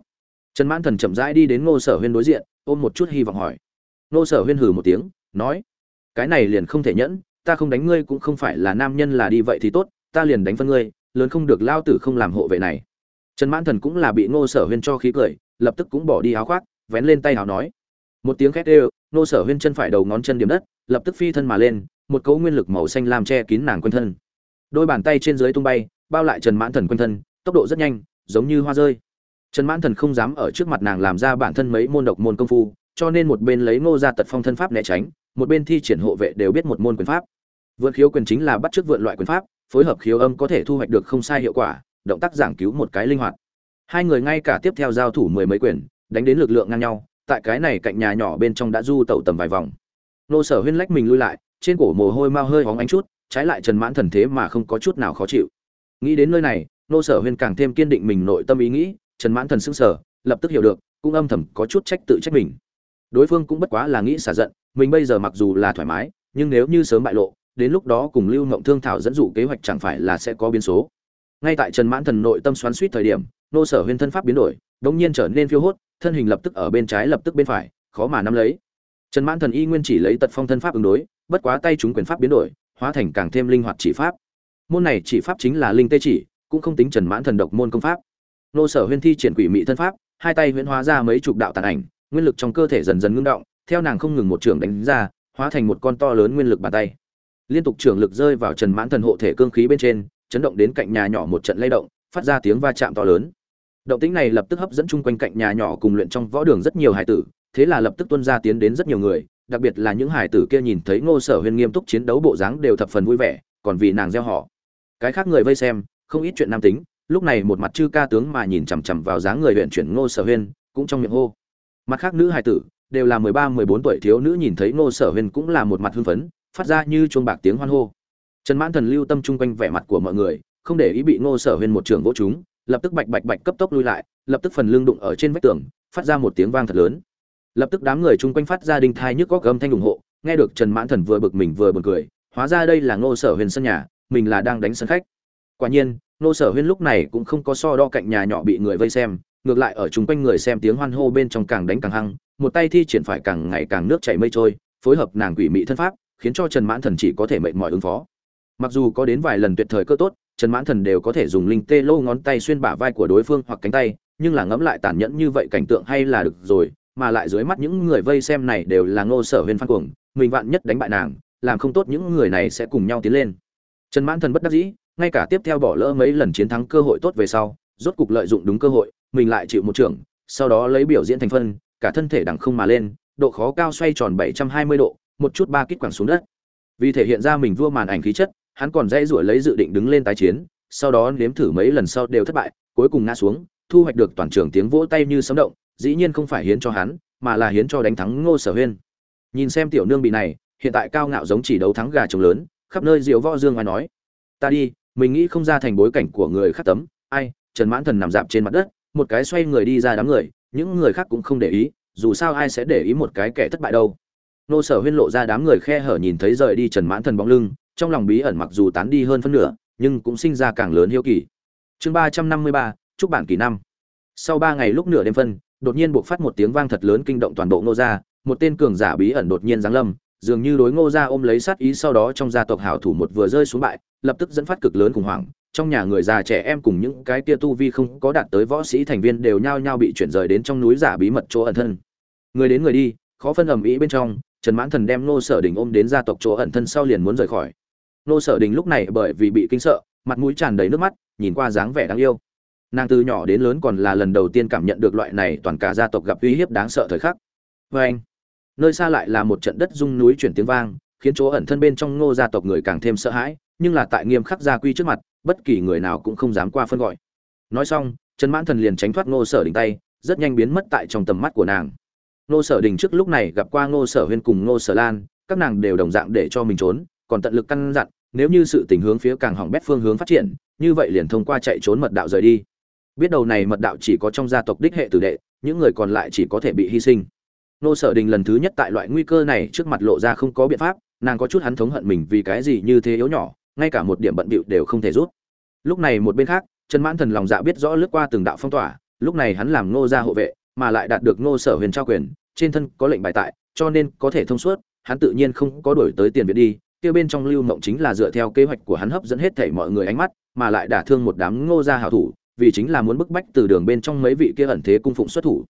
Trần mãn thần chậm rãi đi đến ngô sở huyên đối diện, ôm một chút hy vọng hỏi. Nô sở huyên hừ một tiếng, nói, cái này liền không thể nhẫn, ta không đánh ngươi cũng không phải là nam nhân là đi vậy thì tốt, ta liền đánh phân ngươi, lớn không được lao tử không làm hộ vệ này. Trần mãn thần cũng là bị ngô sở huyên cho khí cười, lập tức cũng bỏ đi áo khoác, vén lên tay áo nói. Một tiếng khét ê ngô sở huyên chân phải đầu ngón chân điểm đất, lập tức phi thân mà lên, một cấu nguyên lực màu xanh làm che kín nàng quanh thân đôi bàn tay trên dưới tung bay, bao lại trần mãn thần quanh thân, tốc độ rất nhanh, giống như hoa rơi. Trần mãn thần không dám ở trước mặt nàng làm ra bản thân mấy môn độc môn công phu, cho nên một bên lấy ngô ra tật phong thân pháp né tránh, một bên thi triển hộ vệ đều biết một môn quyền pháp. Vượt khiếu quyền chính là bắt chước vượt loại quyền pháp, phối hợp khiếu âm có thể thu hoạch được không sai hiệu quả, động tác giảng cứu một cái linh hoạt. Hai người ngay cả tiếp theo giao thủ mười mấy quyền, đánh đến lực lượng ngang nhau, tại cái này cạnh nhà nhỏ bên trong đã du tẩu tầm vài vòng. Nô sở huyên lách mình lui lại, trên cổ mồ hôi mau hơi hóng ánh chút trái lại trần mãn thần thế mà không có chút nào khó chịu. Nghĩ đến nơi này, nô sở huyên càng thêm kiên định mình nội tâm ý nghĩ, trần mãn thần sững sờ, lập tức hiểu được, cũng âm thầm có chút trách tự trách mình. Đối phương cũng bất quá là nghĩ xả giận, mình bây giờ mặc dù là thoải mái, nhưng nếu như sớm bại lộ, đến lúc đó cùng lưu ngộng thương thảo dẫn dụ kế hoạch chẳng phải là sẽ có biến số. Ngay tại trần mãn thần nội tâm xoắn suýt thời điểm, nô sở huyên thân pháp biến đổi, đống nhiên trở nên phiêu hốt, thân hình lập tức ở bên trái lập tức bên phải, khó mà nắm lấy. Trần mãn thần y nguyên chỉ lấy tật phong thân pháp ứng đối, bất quá tay chúng quyền pháp biến đổi hóa thành càng thêm linh hoạt chỉ pháp. Môn này chỉ pháp chính là linh tê chỉ, cũng không tính trần mãn thần độc môn công pháp. Nô sở huyên thi triển quỷ mị thân pháp, hai tay huyễn hóa ra mấy chục đạo tàn ảnh, nguyên lực trong cơ thể dần dần ngưng động, theo nàng không ngừng một trường đánh ra, hóa thành một con to lớn nguyên lực bàn tay. Liên tục trường lực rơi vào trần mãn thần hộ thể cương khí bên trên, chấn động đến cạnh nhà nhỏ một trận lay động, phát ra tiếng va chạm to lớn. Động tĩnh này lập tức hấp dẫn chung quanh cạnh nhà nhỏ cùng luyện trong võ đường rất nhiều hải tử, thế là lập tức tuân ra tiến đến rất nhiều người đặc biệt là những hải tử kia nhìn thấy ngô sở huyên nghiêm túc chiến đấu bộ dáng đều thập phần vui vẻ, còn vì nàng gieo họ. Cái khác người vây xem, không ít chuyện nam tính, lúc này một mặt chư ca tướng mà nhìn chằm chằm vào dáng người huyện chuyển ngô sở huyên, cũng trong miệng hô. Mặt khác nữ hải tử, đều là mười ba, mười bốn tuổi thiếu nữ nhìn thấy ngô sở huyên cũng là một mặt hưng phấn, phát ra như chuông bạc tiếng hoan hô. Trần mãn thần lưu tâm chung quanh vẻ mặt của mọi người, không để ý bị ngô sở huyên một trường vỗ chúng lập tức bạch bạch bạch cấp tốc lui lại, lập tức phần lưng đụng ở trên vách tường, phát ra một tiếng vang thật lớn lập tức đám người chung quanh phát ra đinh thai nhức góc gầm thanh ủng hộ, nghe được trần mãn thần vừa bực mình vừa buồn cười, hóa ra đây là ngô sở huyền sân nhà, mình là đang đánh sân khách. Quả nhiên, ngô sở huyên lúc này cũng không có so đo cạnh nhà nhỏ bị người vây xem, ngược lại ở chung quanh người xem tiếng hoan hô bên trong càng đánh càng hăng, một tay thi triển phải càng ngày càng nước chảy mây trôi, phối hợp nàng quỷ mị thân pháp, khiến cho trần mãn thần chỉ có thể mệnh mọi ứng phó. Mặc dù có đến vài lần tuyệt thời cơ tốt, trần mãn thần đều có thể dùng linh tê lô ngón tay xuyên bả vai của đối phương hoặc cánh tay, nhưng là ngẫm lại tàn nhẫn như vậy cảnh tượng hay là được rồi mà lại dưới mắt những người vây xem này đều là ngô sở huyên phan cuồng, mình vạn nhất đánh bại nàng, làm không tốt những người này sẽ cùng nhau tiến lên. Trần mãn thần bất đắc dĩ, ngay cả tiếp theo bỏ lỡ mấy lần chiến thắng cơ hội tốt về sau, rốt cục lợi dụng đúng cơ hội, mình lại chịu một trưởng, sau đó lấy biểu diễn thành phân, cả thân thể đằng không mà lên, độ khó cao xoay tròn 720 độ, một chút ba kích quẳng xuống đất. Vì thể hiện ra mình vua màn ảnh khí chất, hắn còn dây rủi lấy dự định đứng lên tái chiến, sau đó nếm thử mấy lần sau đều thất bại, cuối cùng ngã xuống, thu hoạch được toàn trường tiếng vỗ tay như sấm động dĩ nhiên không phải hiến cho hắn, mà là hiến cho đánh thắng ngô sở huyên. Nhìn xem tiểu nương bị này, hiện tại cao ngạo giống chỉ đấu thắng gà trống lớn, khắp nơi diều võ dương ngoài nói, ta đi, mình nghĩ không ra thành bối cảnh của người khác tấm, ai, trần mãn thần nằm dạp trên mặt đất, một cái xoay người đi ra đám người, những người khác cũng không để ý, dù sao ai sẽ để ý một cái kẻ thất bại đâu. Nô sở huyên lộ ra đám người khe hở nhìn thấy rời đi trần mãn thần bóng lưng, trong lòng bí ẩn mặc dù tán đi hơn phân nửa, nhưng cũng sinh ra càng lớn hiếu kỳ. Chương ba trăm năm mươi ba, chúc bạn kỳ năm. Sau ba ngày lúc nửa đêm phân đột nhiên buộc phát một tiếng vang thật lớn kinh động toàn bộ ngô gia, một tên cường giả bí ẩn đột nhiên giáng lâm, dường như đối ngô gia ôm lấy sát ý sau đó trong gia tộc hảo thủ một vừa rơi xuống bại, lập tức dẫn phát cực lớn khủng hoảng, trong nhà người già trẻ em cùng những cái tia tu vi không có đạt tới võ sĩ thành viên đều nhao nhao bị chuyển rời đến trong núi giả bí mật chỗ ẩn thân. Người đến người đi, khó phân ẩm ý bên trong, trần mãn thần đem ngô sở đình ôm đến gia tộc chỗ ẩn thân sau liền muốn rời khỏi. Ngô sở đình lúc này bởi vì bị kinh sợ, mặt mũi tràn đầy nước mắt, nhìn qua dáng vẻ đáng yêu nàng từ nhỏ đến lớn còn là lần đầu tiên cảm nhận được loại này toàn cả gia tộc gặp uy hiếp đáng sợ thời khắc. Vê anh, nơi xa lại là một trận đất rung núi chuyển tiếng vang, khiến chỗ ẩn thân bên trong ngô gia tộc người càng thêm sợ hãi, nhưng là tại nghiêm khắc gia quy trước mặt, bất kỳ người nào cũng không dám qua phân gọi. Nói xong, trần mãn thần liền tránh thoát ngô sở đình tay, rất nhanh biến mất tại trong tầm mắt của nàng. Ngô sở đình trước lúc này gặp qua ngô sở huyên cùng ngô sở lan, các nàng đều đồng dạng để cho mình trốn, còn tận lực căn dặn, nếu như sự tình hướng phía càng hỏng bét phương hướng phát triển, như vậy liền thông qua chạy trốn mật đạo rời đi biết đầu này mật đạo chỉ có trong gia tộc đích hệ tử đệ, những người còn lại chỉ có thể bị hy sinh. Nô sở đình lần thứ nhất tại loại nguy cơ này trước mặt lộ ra không có biện pháp, nàng có chút hắn thống hận mình vì cái gì như thế yếu nhỏ, ngay cả một điểm bận bịu đều không thể rút. Lúc này một bên khác, trần mãn thần lòng dạ biết rõ lướt qua từng đạo phong tỏa, lúc này hắn làm nô gia hộ vệ, mà lại đạt được nô sở huyền trao quyền, trên thân có lệnh bài tại, cho nên có thể thông suốt, hắn tự nhiên không có đổi tới tiền viện đi, kia bên trong lưu mộng chính là dựa theo kế hoạch của hắn hấp dẫn hết thảy mọi người ánh mắt, mà lại đả thương một đám ngô gia hảo thủ vì chính là muốn bức bách từ đường bên trong mấy vị kia ẩn thế cung phụng xuất thủ.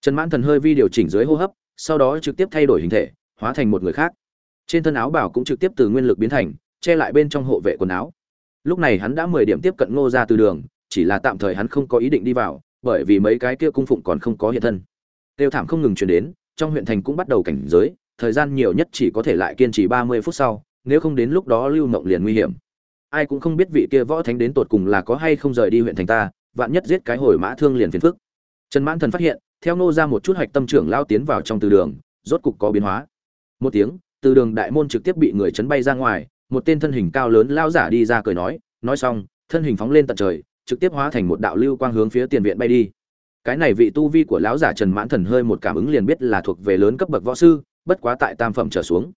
Trần mãn thần hơi vi điều chỉnh dưới hô hấp, sau đó trực tiếp thay đổi hình thể, hóa thành một người khác. Trên thân áo bảo cũng trực tiếp từ nguyên lực biến thành, che lại bên trong hộ vệ quần áo. Lúc này hắn đã mười điểm tiếp cận ngô ra từ đường, chỉ là tạm thời hắn không có ý định đi vào, bởi vì mấy cái kia cung phụng còn không có hiện thân. Tiêu thảm không ngừng chuyển đến, trong huyện thành cũng bắt đầu cảnh giới, thời gian nhiều nhất chỉ có thể lại kiên trì ba mươi phút sau, nếu không đến lúc đó lưu mộng liền nguy hiểm ai cũng không biết vị kia võ thánh đến tột cùng là có hay không rời đi huyện thành ta, vạn nhất giết cái hồi mã thương liền phiền phức. Trần mãn thần phát hiện, theo nô ra một chút hạch tâm trưởng lao tiến vào trong từ đường, rốt cục có biến hóa. Một tiếng, từ đường đại môn trực tiếp bị người chấn bay ra ngoài, một tên thân hình cao lớn lao giả đi ra cười nói nói xong, thân hình phóng lên tận trời, trực tiếp hóa thành một đạo lưu quang hướng phía tiền viện bay đi. Cái này vị tu vi của lão giả trần mãn thần hơi một cảm ứng liền biết là thuộc về lớn cấp bậc võ sư, bất quá tại tam phẩm trở xuống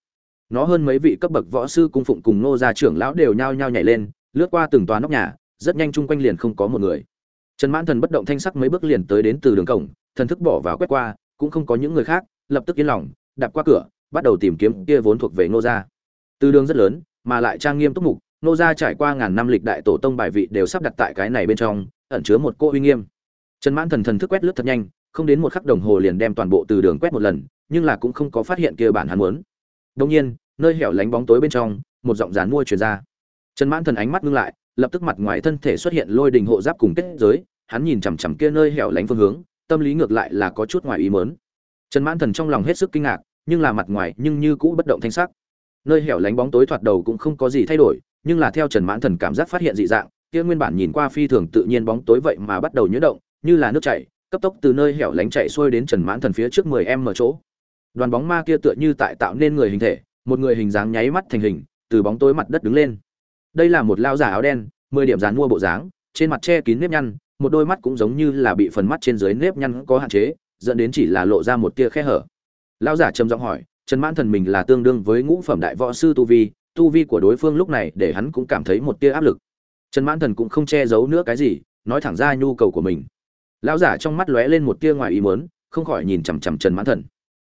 nó hơn mấy vị cấp bậc võ sư cung phụng cùng nô gia trưởng lão đều nhao nhao nhảy lên, lướt qua từng toán nóc nhà, rất nhanh chung quanh liền không có một người. Trần mãn thần bất động thanh sắc mấy bước liền tới đến từ đường cổng, thần thức bỏ vào quét qua, cũng không có những người khác, lập tức yên lòng, đạp qua cửa, bắt đầu tìm kiếm kia vốn thuộc về nô gia. Từ đường rất lớn, mà lại trang nghiêm túc mục nô gia trải qua ngàn năm lịch đại tổ tông bài vị đều sắp đặt tại cái này bên trong, ẩn chứa một cô uy nghiêm. Trần mãn thần thần thức quét lướt thật nhanh, không đến một khắc đồng hồ liền đem toàn bộ từ đường quét một lần, nhưng là cũng không có phát hiện kia bản hắn muốn. Đông nhiên, nơi hẻo lánh bóng tối bên trong, một giọng giàn mua truyền ra. Trần Mãn Thần ánh mắt ngưng lại, lập tức mặt ngoài thân thể xuất hiện lôi đình hộ giáp cùng kết giới, hắn nhìn chằm chằm kia nơi hẻo lánh phương hướng, tâm lý ngược lại là có chút ngoài ý muốn. Trần Mãn Thần trong lòng hết sức kinh ngạc, nhưng là mặt ngoài nhưng như cũ bất động thanh sắc. Nơi hẻo lánh bóng tối thoạt đầu cũng không có gì thay đổi, nhưng là theo Trần Mãn Thần cảm giác phát hiện dị dạng, kia nguyên bản nhìn qua phi thường tự nhiên bóng tối vậy mà bắt đầu nhuyễn động, như là nước chảy, cấp tốc từ nơi hẻo lánh chạy xuôi đến Trần Mãn Thần phía trước 10m chỗ đoàn bóng ma kia tựa như tại tạo nên người hình thể, một người hình dáng nháy mắt thành hình, từ bóng tối mặt đất đứng lên. Đây là một lao giả áo đen, mười điểm dán mua bộ dáng, trên mặt che kín nếp nhăn, một đôi mắt cũng giống như là bị phần mắt trên dưới nếp nhăn có hạn chế, dẫn đến chỉ là lộ ra một tia khe hở. Lao giả trầm giọng hỏi, trần mãn thần mình là tương đương với ngũ phẩm đại võ sư tu vi tu vi của đối phương lúc này để hắn cũng cảm thấy một tia áp lực. Trần mãn thần cũng không che giấu nữa cái gì, nói thẳng ra nhu cầu của mình. Lão giả trong mắt lóe lên một tia ngoài ý muốn, không khỏi nhìn chằm chằm trần mãn thần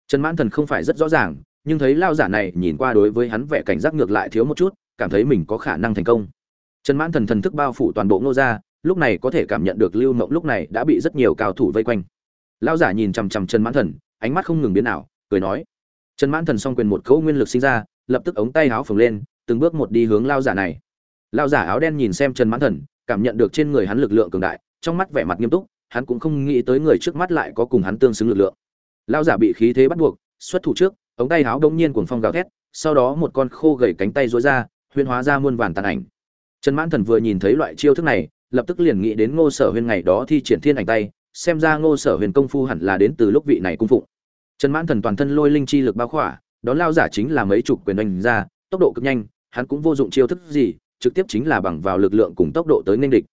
trần mãn thần không phải rất rõ ràng, nhưng thấy lao giả này nhìn qua đối với hắn vẻ cảnh giác ngược lại thiếu một chút, cảm thấy mình có khả năng thành công. Trần mãn thần thần thức bao phủ toàn bộ ngô gia, lúc này có thể cảm nhận được lưu mộng lúc này đã bị rất nhiều cao thủ vây quanh. Lao giả nhìn chằm chằm trần mãn thần, ánh mắt không ngừng biến ảo, cười nói. Trần mãn thần s o n g quyền một cấu nguyên lực sinh ra, lập tức ống tay áo phồng lên, từng bước một đi hướng lao giả này. Lao giả áo đen nhìn xem trần mãn thần, cảm nhận được trên người hắn lực lượng cường đại, trong mắt vẻ mặt nghiêm túc, hắn cũng không nghĩ tới người trước mắt lại có cùng hắn tương xứng lực lượng lao giả bị khí thế bắt buộc, xuất thủ trước, ống tay háo đông nhiên cuồng phong gào thét, sau đó một con khô gầy cánh tay rối ra huyên hóa ra muôn vàn tàn ảnh. Trần mãn thần vừa nhìn thấy loại chiêu thức này, lập tức liền nghĩ đến ngô sở huyên ngày đó thi triển thiên ảnh tay, xem ra ngô sở huyền công phu hẳn là đến từ lúc vị này cung phụng. Trần mãn thần toàn thân lôi linh chi lực bao khỏa, đón lao giả chính là mấy chục quyền đánh ra, tốc độ cực nhanh, hắn cũng vô dụng chiêu thức gì, trực tiếp chính là bằng vào lực lượng cùng tốc độ tới nên địch.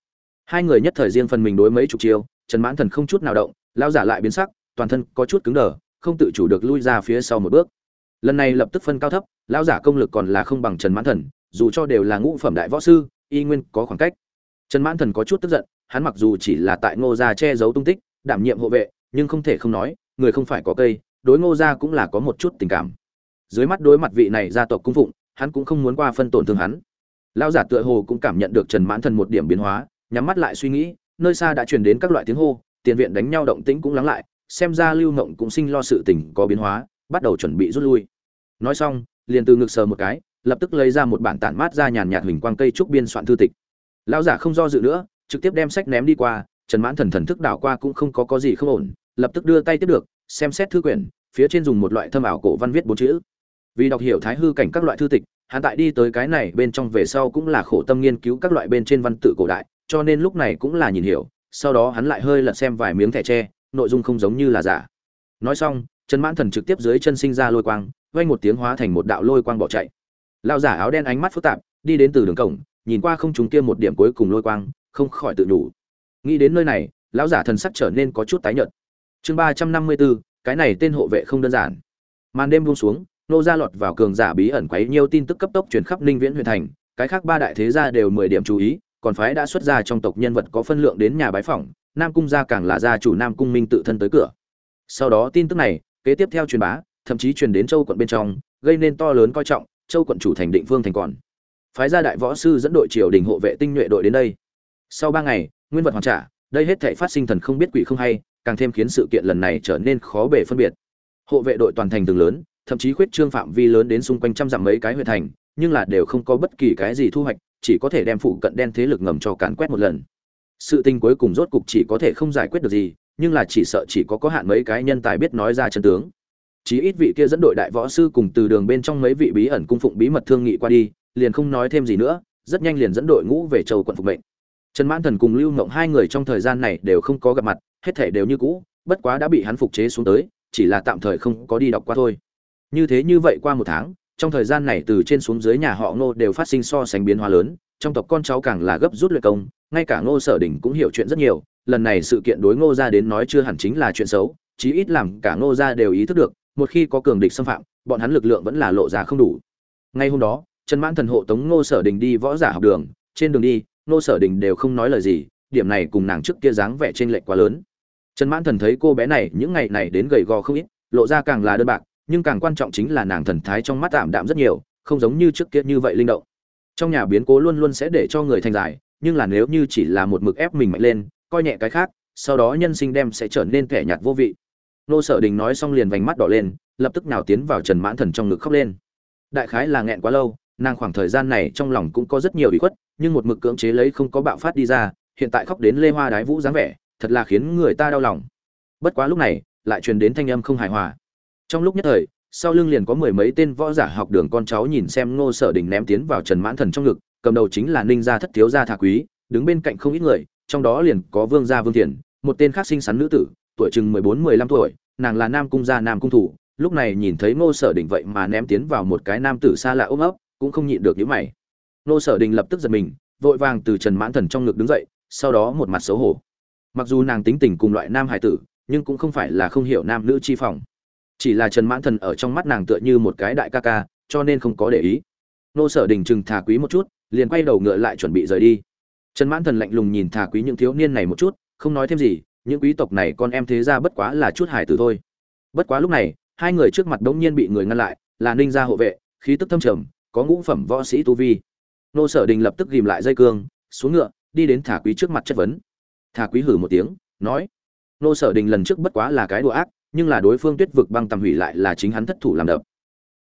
Hai người nhất thời riêng phần mình đối mấy chục chiêu, trần mãn thần không chút nào động lao giả lại biến sắc toàn thân có chút cứng đờ, không tự chủ được lui ra phía sau một bước. Lần này lập tức phân cao thấp, lão giả công lực còn là không bằng trần mãn thần, dù cho đều là ngũ phẩm đại võ sư, y nguyên có khoảng cách. Trần mãn thần có chút tức giận, hắn mặc dù chỉ là tại ngô gia che giấu tung tích, đảm nhiệm hộ vệ, nhưng không thể không nói, người không phải có cây, đối ngô gia cũng là có một chút tình cảm. Dưới mắt đối mặt vị này gia tộc cung phụng, hắn cũng không muốn qua phân tổn thương hắn. Lão giả tựa hồ cũng cảm nhận được trần mãn thần một điểm biến hóa, nhắm mắt lại suy nghĩ, nơi xa đã truyền đến các loại tiếng hô, tiền viện đánh nhau động tĩnh cũng lắng lại xem ra lưu ngộng cũng sinh lo sự tình có biến hóa, bắt đầu chuẩn bị rút lui. Nói xong, liền từ ngực sờ một cái, lập tức lấy ra một bản tản mát ra nhàn nhạt huỳnh quang cây trúc biên soạn thư tịch. Lão giả không do dự nữa, trực tiếp đem sách ném đi qua, trần mãn thần thần thức đảo qua cũng không có có gì không ổn, lập tức đưa tay tiếp được, xem xét thư quyển, phía trên dùng một loại thâm ảo cổ văn viết bốn chữ. Vì đọc hiểu thái hư cảnh các loại thư tịch, hắn tại đi tới cái này bên trong về sau cũng là khổ tâm nghiên cứu các loại bên trên văn tự cổ đại, cho nên lúc này cũng là nhìn hiểu, sau đó hắn lại hơi lật xem vài miếng thẻ tre nội dung không giống như là giả. Nói xong, trần mãn thần trực tiếp dưới chân sinh ra lôi quang vay một tiếng hóa thành một đạo lôi quang bỏ chạy. Lao giả áo đen ánh mắt phức tạp, đi đến từ đường cổng, nhìn qua không trùng kia một điểm cuối cùng lôi quang, không khỏi tự đủ nghĩ đến nơi này, lão giả thần sắc trở nên có chút tái nhợt. Chương ba trăm năm mươi bốn, cái này tên hộ vệ không đơn giản. Màn đêm buông xuống, nô gia lọt vào cường giả bí ẩn quấy nhiều tin tức cấp tốc truyền khắp ninh viễn huyện thành, cái khác ba đại thế gia đều mười điểm chú ý, còn phái đã xuất ra trong tộc nhân vật có phân lượng đến nhà bái phỏng nam cung gia càng là gia chủ nam cung minh tự thân tới cửa. Sau đó tin tức này, kế tiếp theo truyền bá, thậm chí truyền đến châu quận bên trong, gây nên to lớn coi trọng, châu quận chủ thành định phương thành còn. Phái gia đại võ sư dẫn đội triều đình hộ vệ tinh nhuệ đội đến đây. Sau ba ngày, nguyên vật hoàn trả, đây hết thể phát sinh thần không biết quỷ không hay, càng thêm khiến sự kiện lần này trở nên khó bể phân biệt. Hộ vệ đội toàn thành từng lớn, thậm chí khuyết trương phạm vi lớn đến xung quanh trăm dặm mấy cái huyện thành, nhưng là đều không có bất kỳ cái gì thu hoạch, chỉ có thể đem phụ cận đen thế lực ngầm cho càn quét một lần sự tình cuối cùng rốt cục chỉ có thể không giải quyết được gì, nhưng là chỉ sợ chỉ có có hạn mấy cái nhân tài biết nói ra chân tướng. Chí ít vị kia dẫn đội đại võ sư cùng từ đường bên trong mấy vị bí ẩn cung phụng bí mật thương nghị qua đi, liền không nói thêm gì nữa, rất nhanh liền dẫn đội ngũ về châu quận phục mệnh. Trần mãn thần cùng lưu ngộng hai người trong thời gian này đều không có gặp mặt, hết thể đều như cũ, bất quá đã bị hắn phục chế xuống tới, chỉ là tạm thời không có đi đọc qua thôi. Như thế như vậy qua một tháng, trong thời gian này từ trên xuống dưới nhà họ ngô đều phát sinh so sánh biến hóa lớn trong tộc con cháu càng là gấp rút luyện công, ngay cả ngô sở đình cũng hiểu chuyện rất nhiều, lần này sự kiện đối ngô ra đến nói chưa hẳn chính là chuyện xấu, chí ít làm cả ngô ra đều ý thức được, một khi có cường địch xâm phạm, bọn hắn lực lượng vẫn là lộ ra không đủ. Ngay hôm đó, trần mãn thần hộ tống ngô sở đình đi võ giả học đường, trên đường đi, ngô sở đình đều không nói lời gì, điểm này cùng nàng trước kia dáng vẻ trên lệch quá lớn. Trần mãn thần thấy cô bé này những ngày này đến gầy gò không ít, lộ ra càng là đơn bạc, nhưng càng quan trọng chính là nàng thần thái trong mắt tạm đạm rất nhiều, không giống như trước kia như vậy linh động trong nhà biến cố luôn luôn sẽ để cho người thành giải, nhưng là nếu như chỉ là một mực ép mình mạnh lên, coi nhẹ cái khác, sau đó nhân sinh đem sẽ trở nên kẻ nhạt vô vị. Nô sở đình nói xong liền vành mắt đỏ lên, lập tức nào tiến vào trần mãn thần trong ngực khóc lên. Đại khái là nghẹn quá lâu, nàng khoảng thời gian này trong lòng cũng có rất nhiều bị khuất, nhưng một mực cưỡng chế lấy không có bạo phát đi ra, hiện tại khóc đến lê hoa đái vũ dáng vẻ, thật là khiến người ta đau lòng. Bất quá lúc này, lại truyền đến thanh âm không hài hòa. Trong lúc nhất thời sau lưng liền có mười mấy tên võ giả học đường con cháu nhìn xem ngô sở đình ném tiến vào trần mãn thần trong ngực, cầm đầu chính là ninh gia thất thiếu gia thạc quý, đứng bên cạnh không ít người, trong đó liền có vương gia vương thiền một tên khác xinh xắn nữ tử, tuổi chừng mười bốn, mười lăm tuổi, nàng là nam cung gia nam cung thủ, lúc này nhìn thấy ngô sở đình vậy mà ném tiến vào một cái nam tử xa lạ ôm ấp, cũng không nhịn được những mày. Ngô sở đình lập tức giật mình, vội vàng từ trần mãn thần trong ngực đứng dậy, sau đó một mặt xấu hổ. Mặc dù nàng tính tình cùng loại nam hải tử, nhưng cũng không phải là không hiểu nam nữ chi phòng chỉ là trần mãn thần ở trong mắt nàng tựa như một cái đại ca ca, cho nên không có để ý. Nô sở đình chừng thà quý một chút, liền quay đầu ngựa lại chuẩn bị rời đi. Trần mãn thần lạnh lùng nhìn thà quý những thiếu niên này một chút, không nói thêm gì, những quý tộc này con em thế ra bất quá là chút hải tử thôi. Bất quá lúc này, hai người trước mặt đ ỗ n g nhiên bị người ngăn lại, là ninh gia hộ vệ, khí tức thâm trầm, có ngũ phẩm võ sĩ tu vi. Nô sở đình lập tức ghìm lại dây cương, xuống ngựa, đi đến thả quý trước mặt chất vấn. Thả quý hử một tiếng, nói, nô sở đình lần trước bất quá là cái đùa ác nhưng là đối phương tuyết vực băng tầm hủy lại là chính hắn thất thủ làm đập.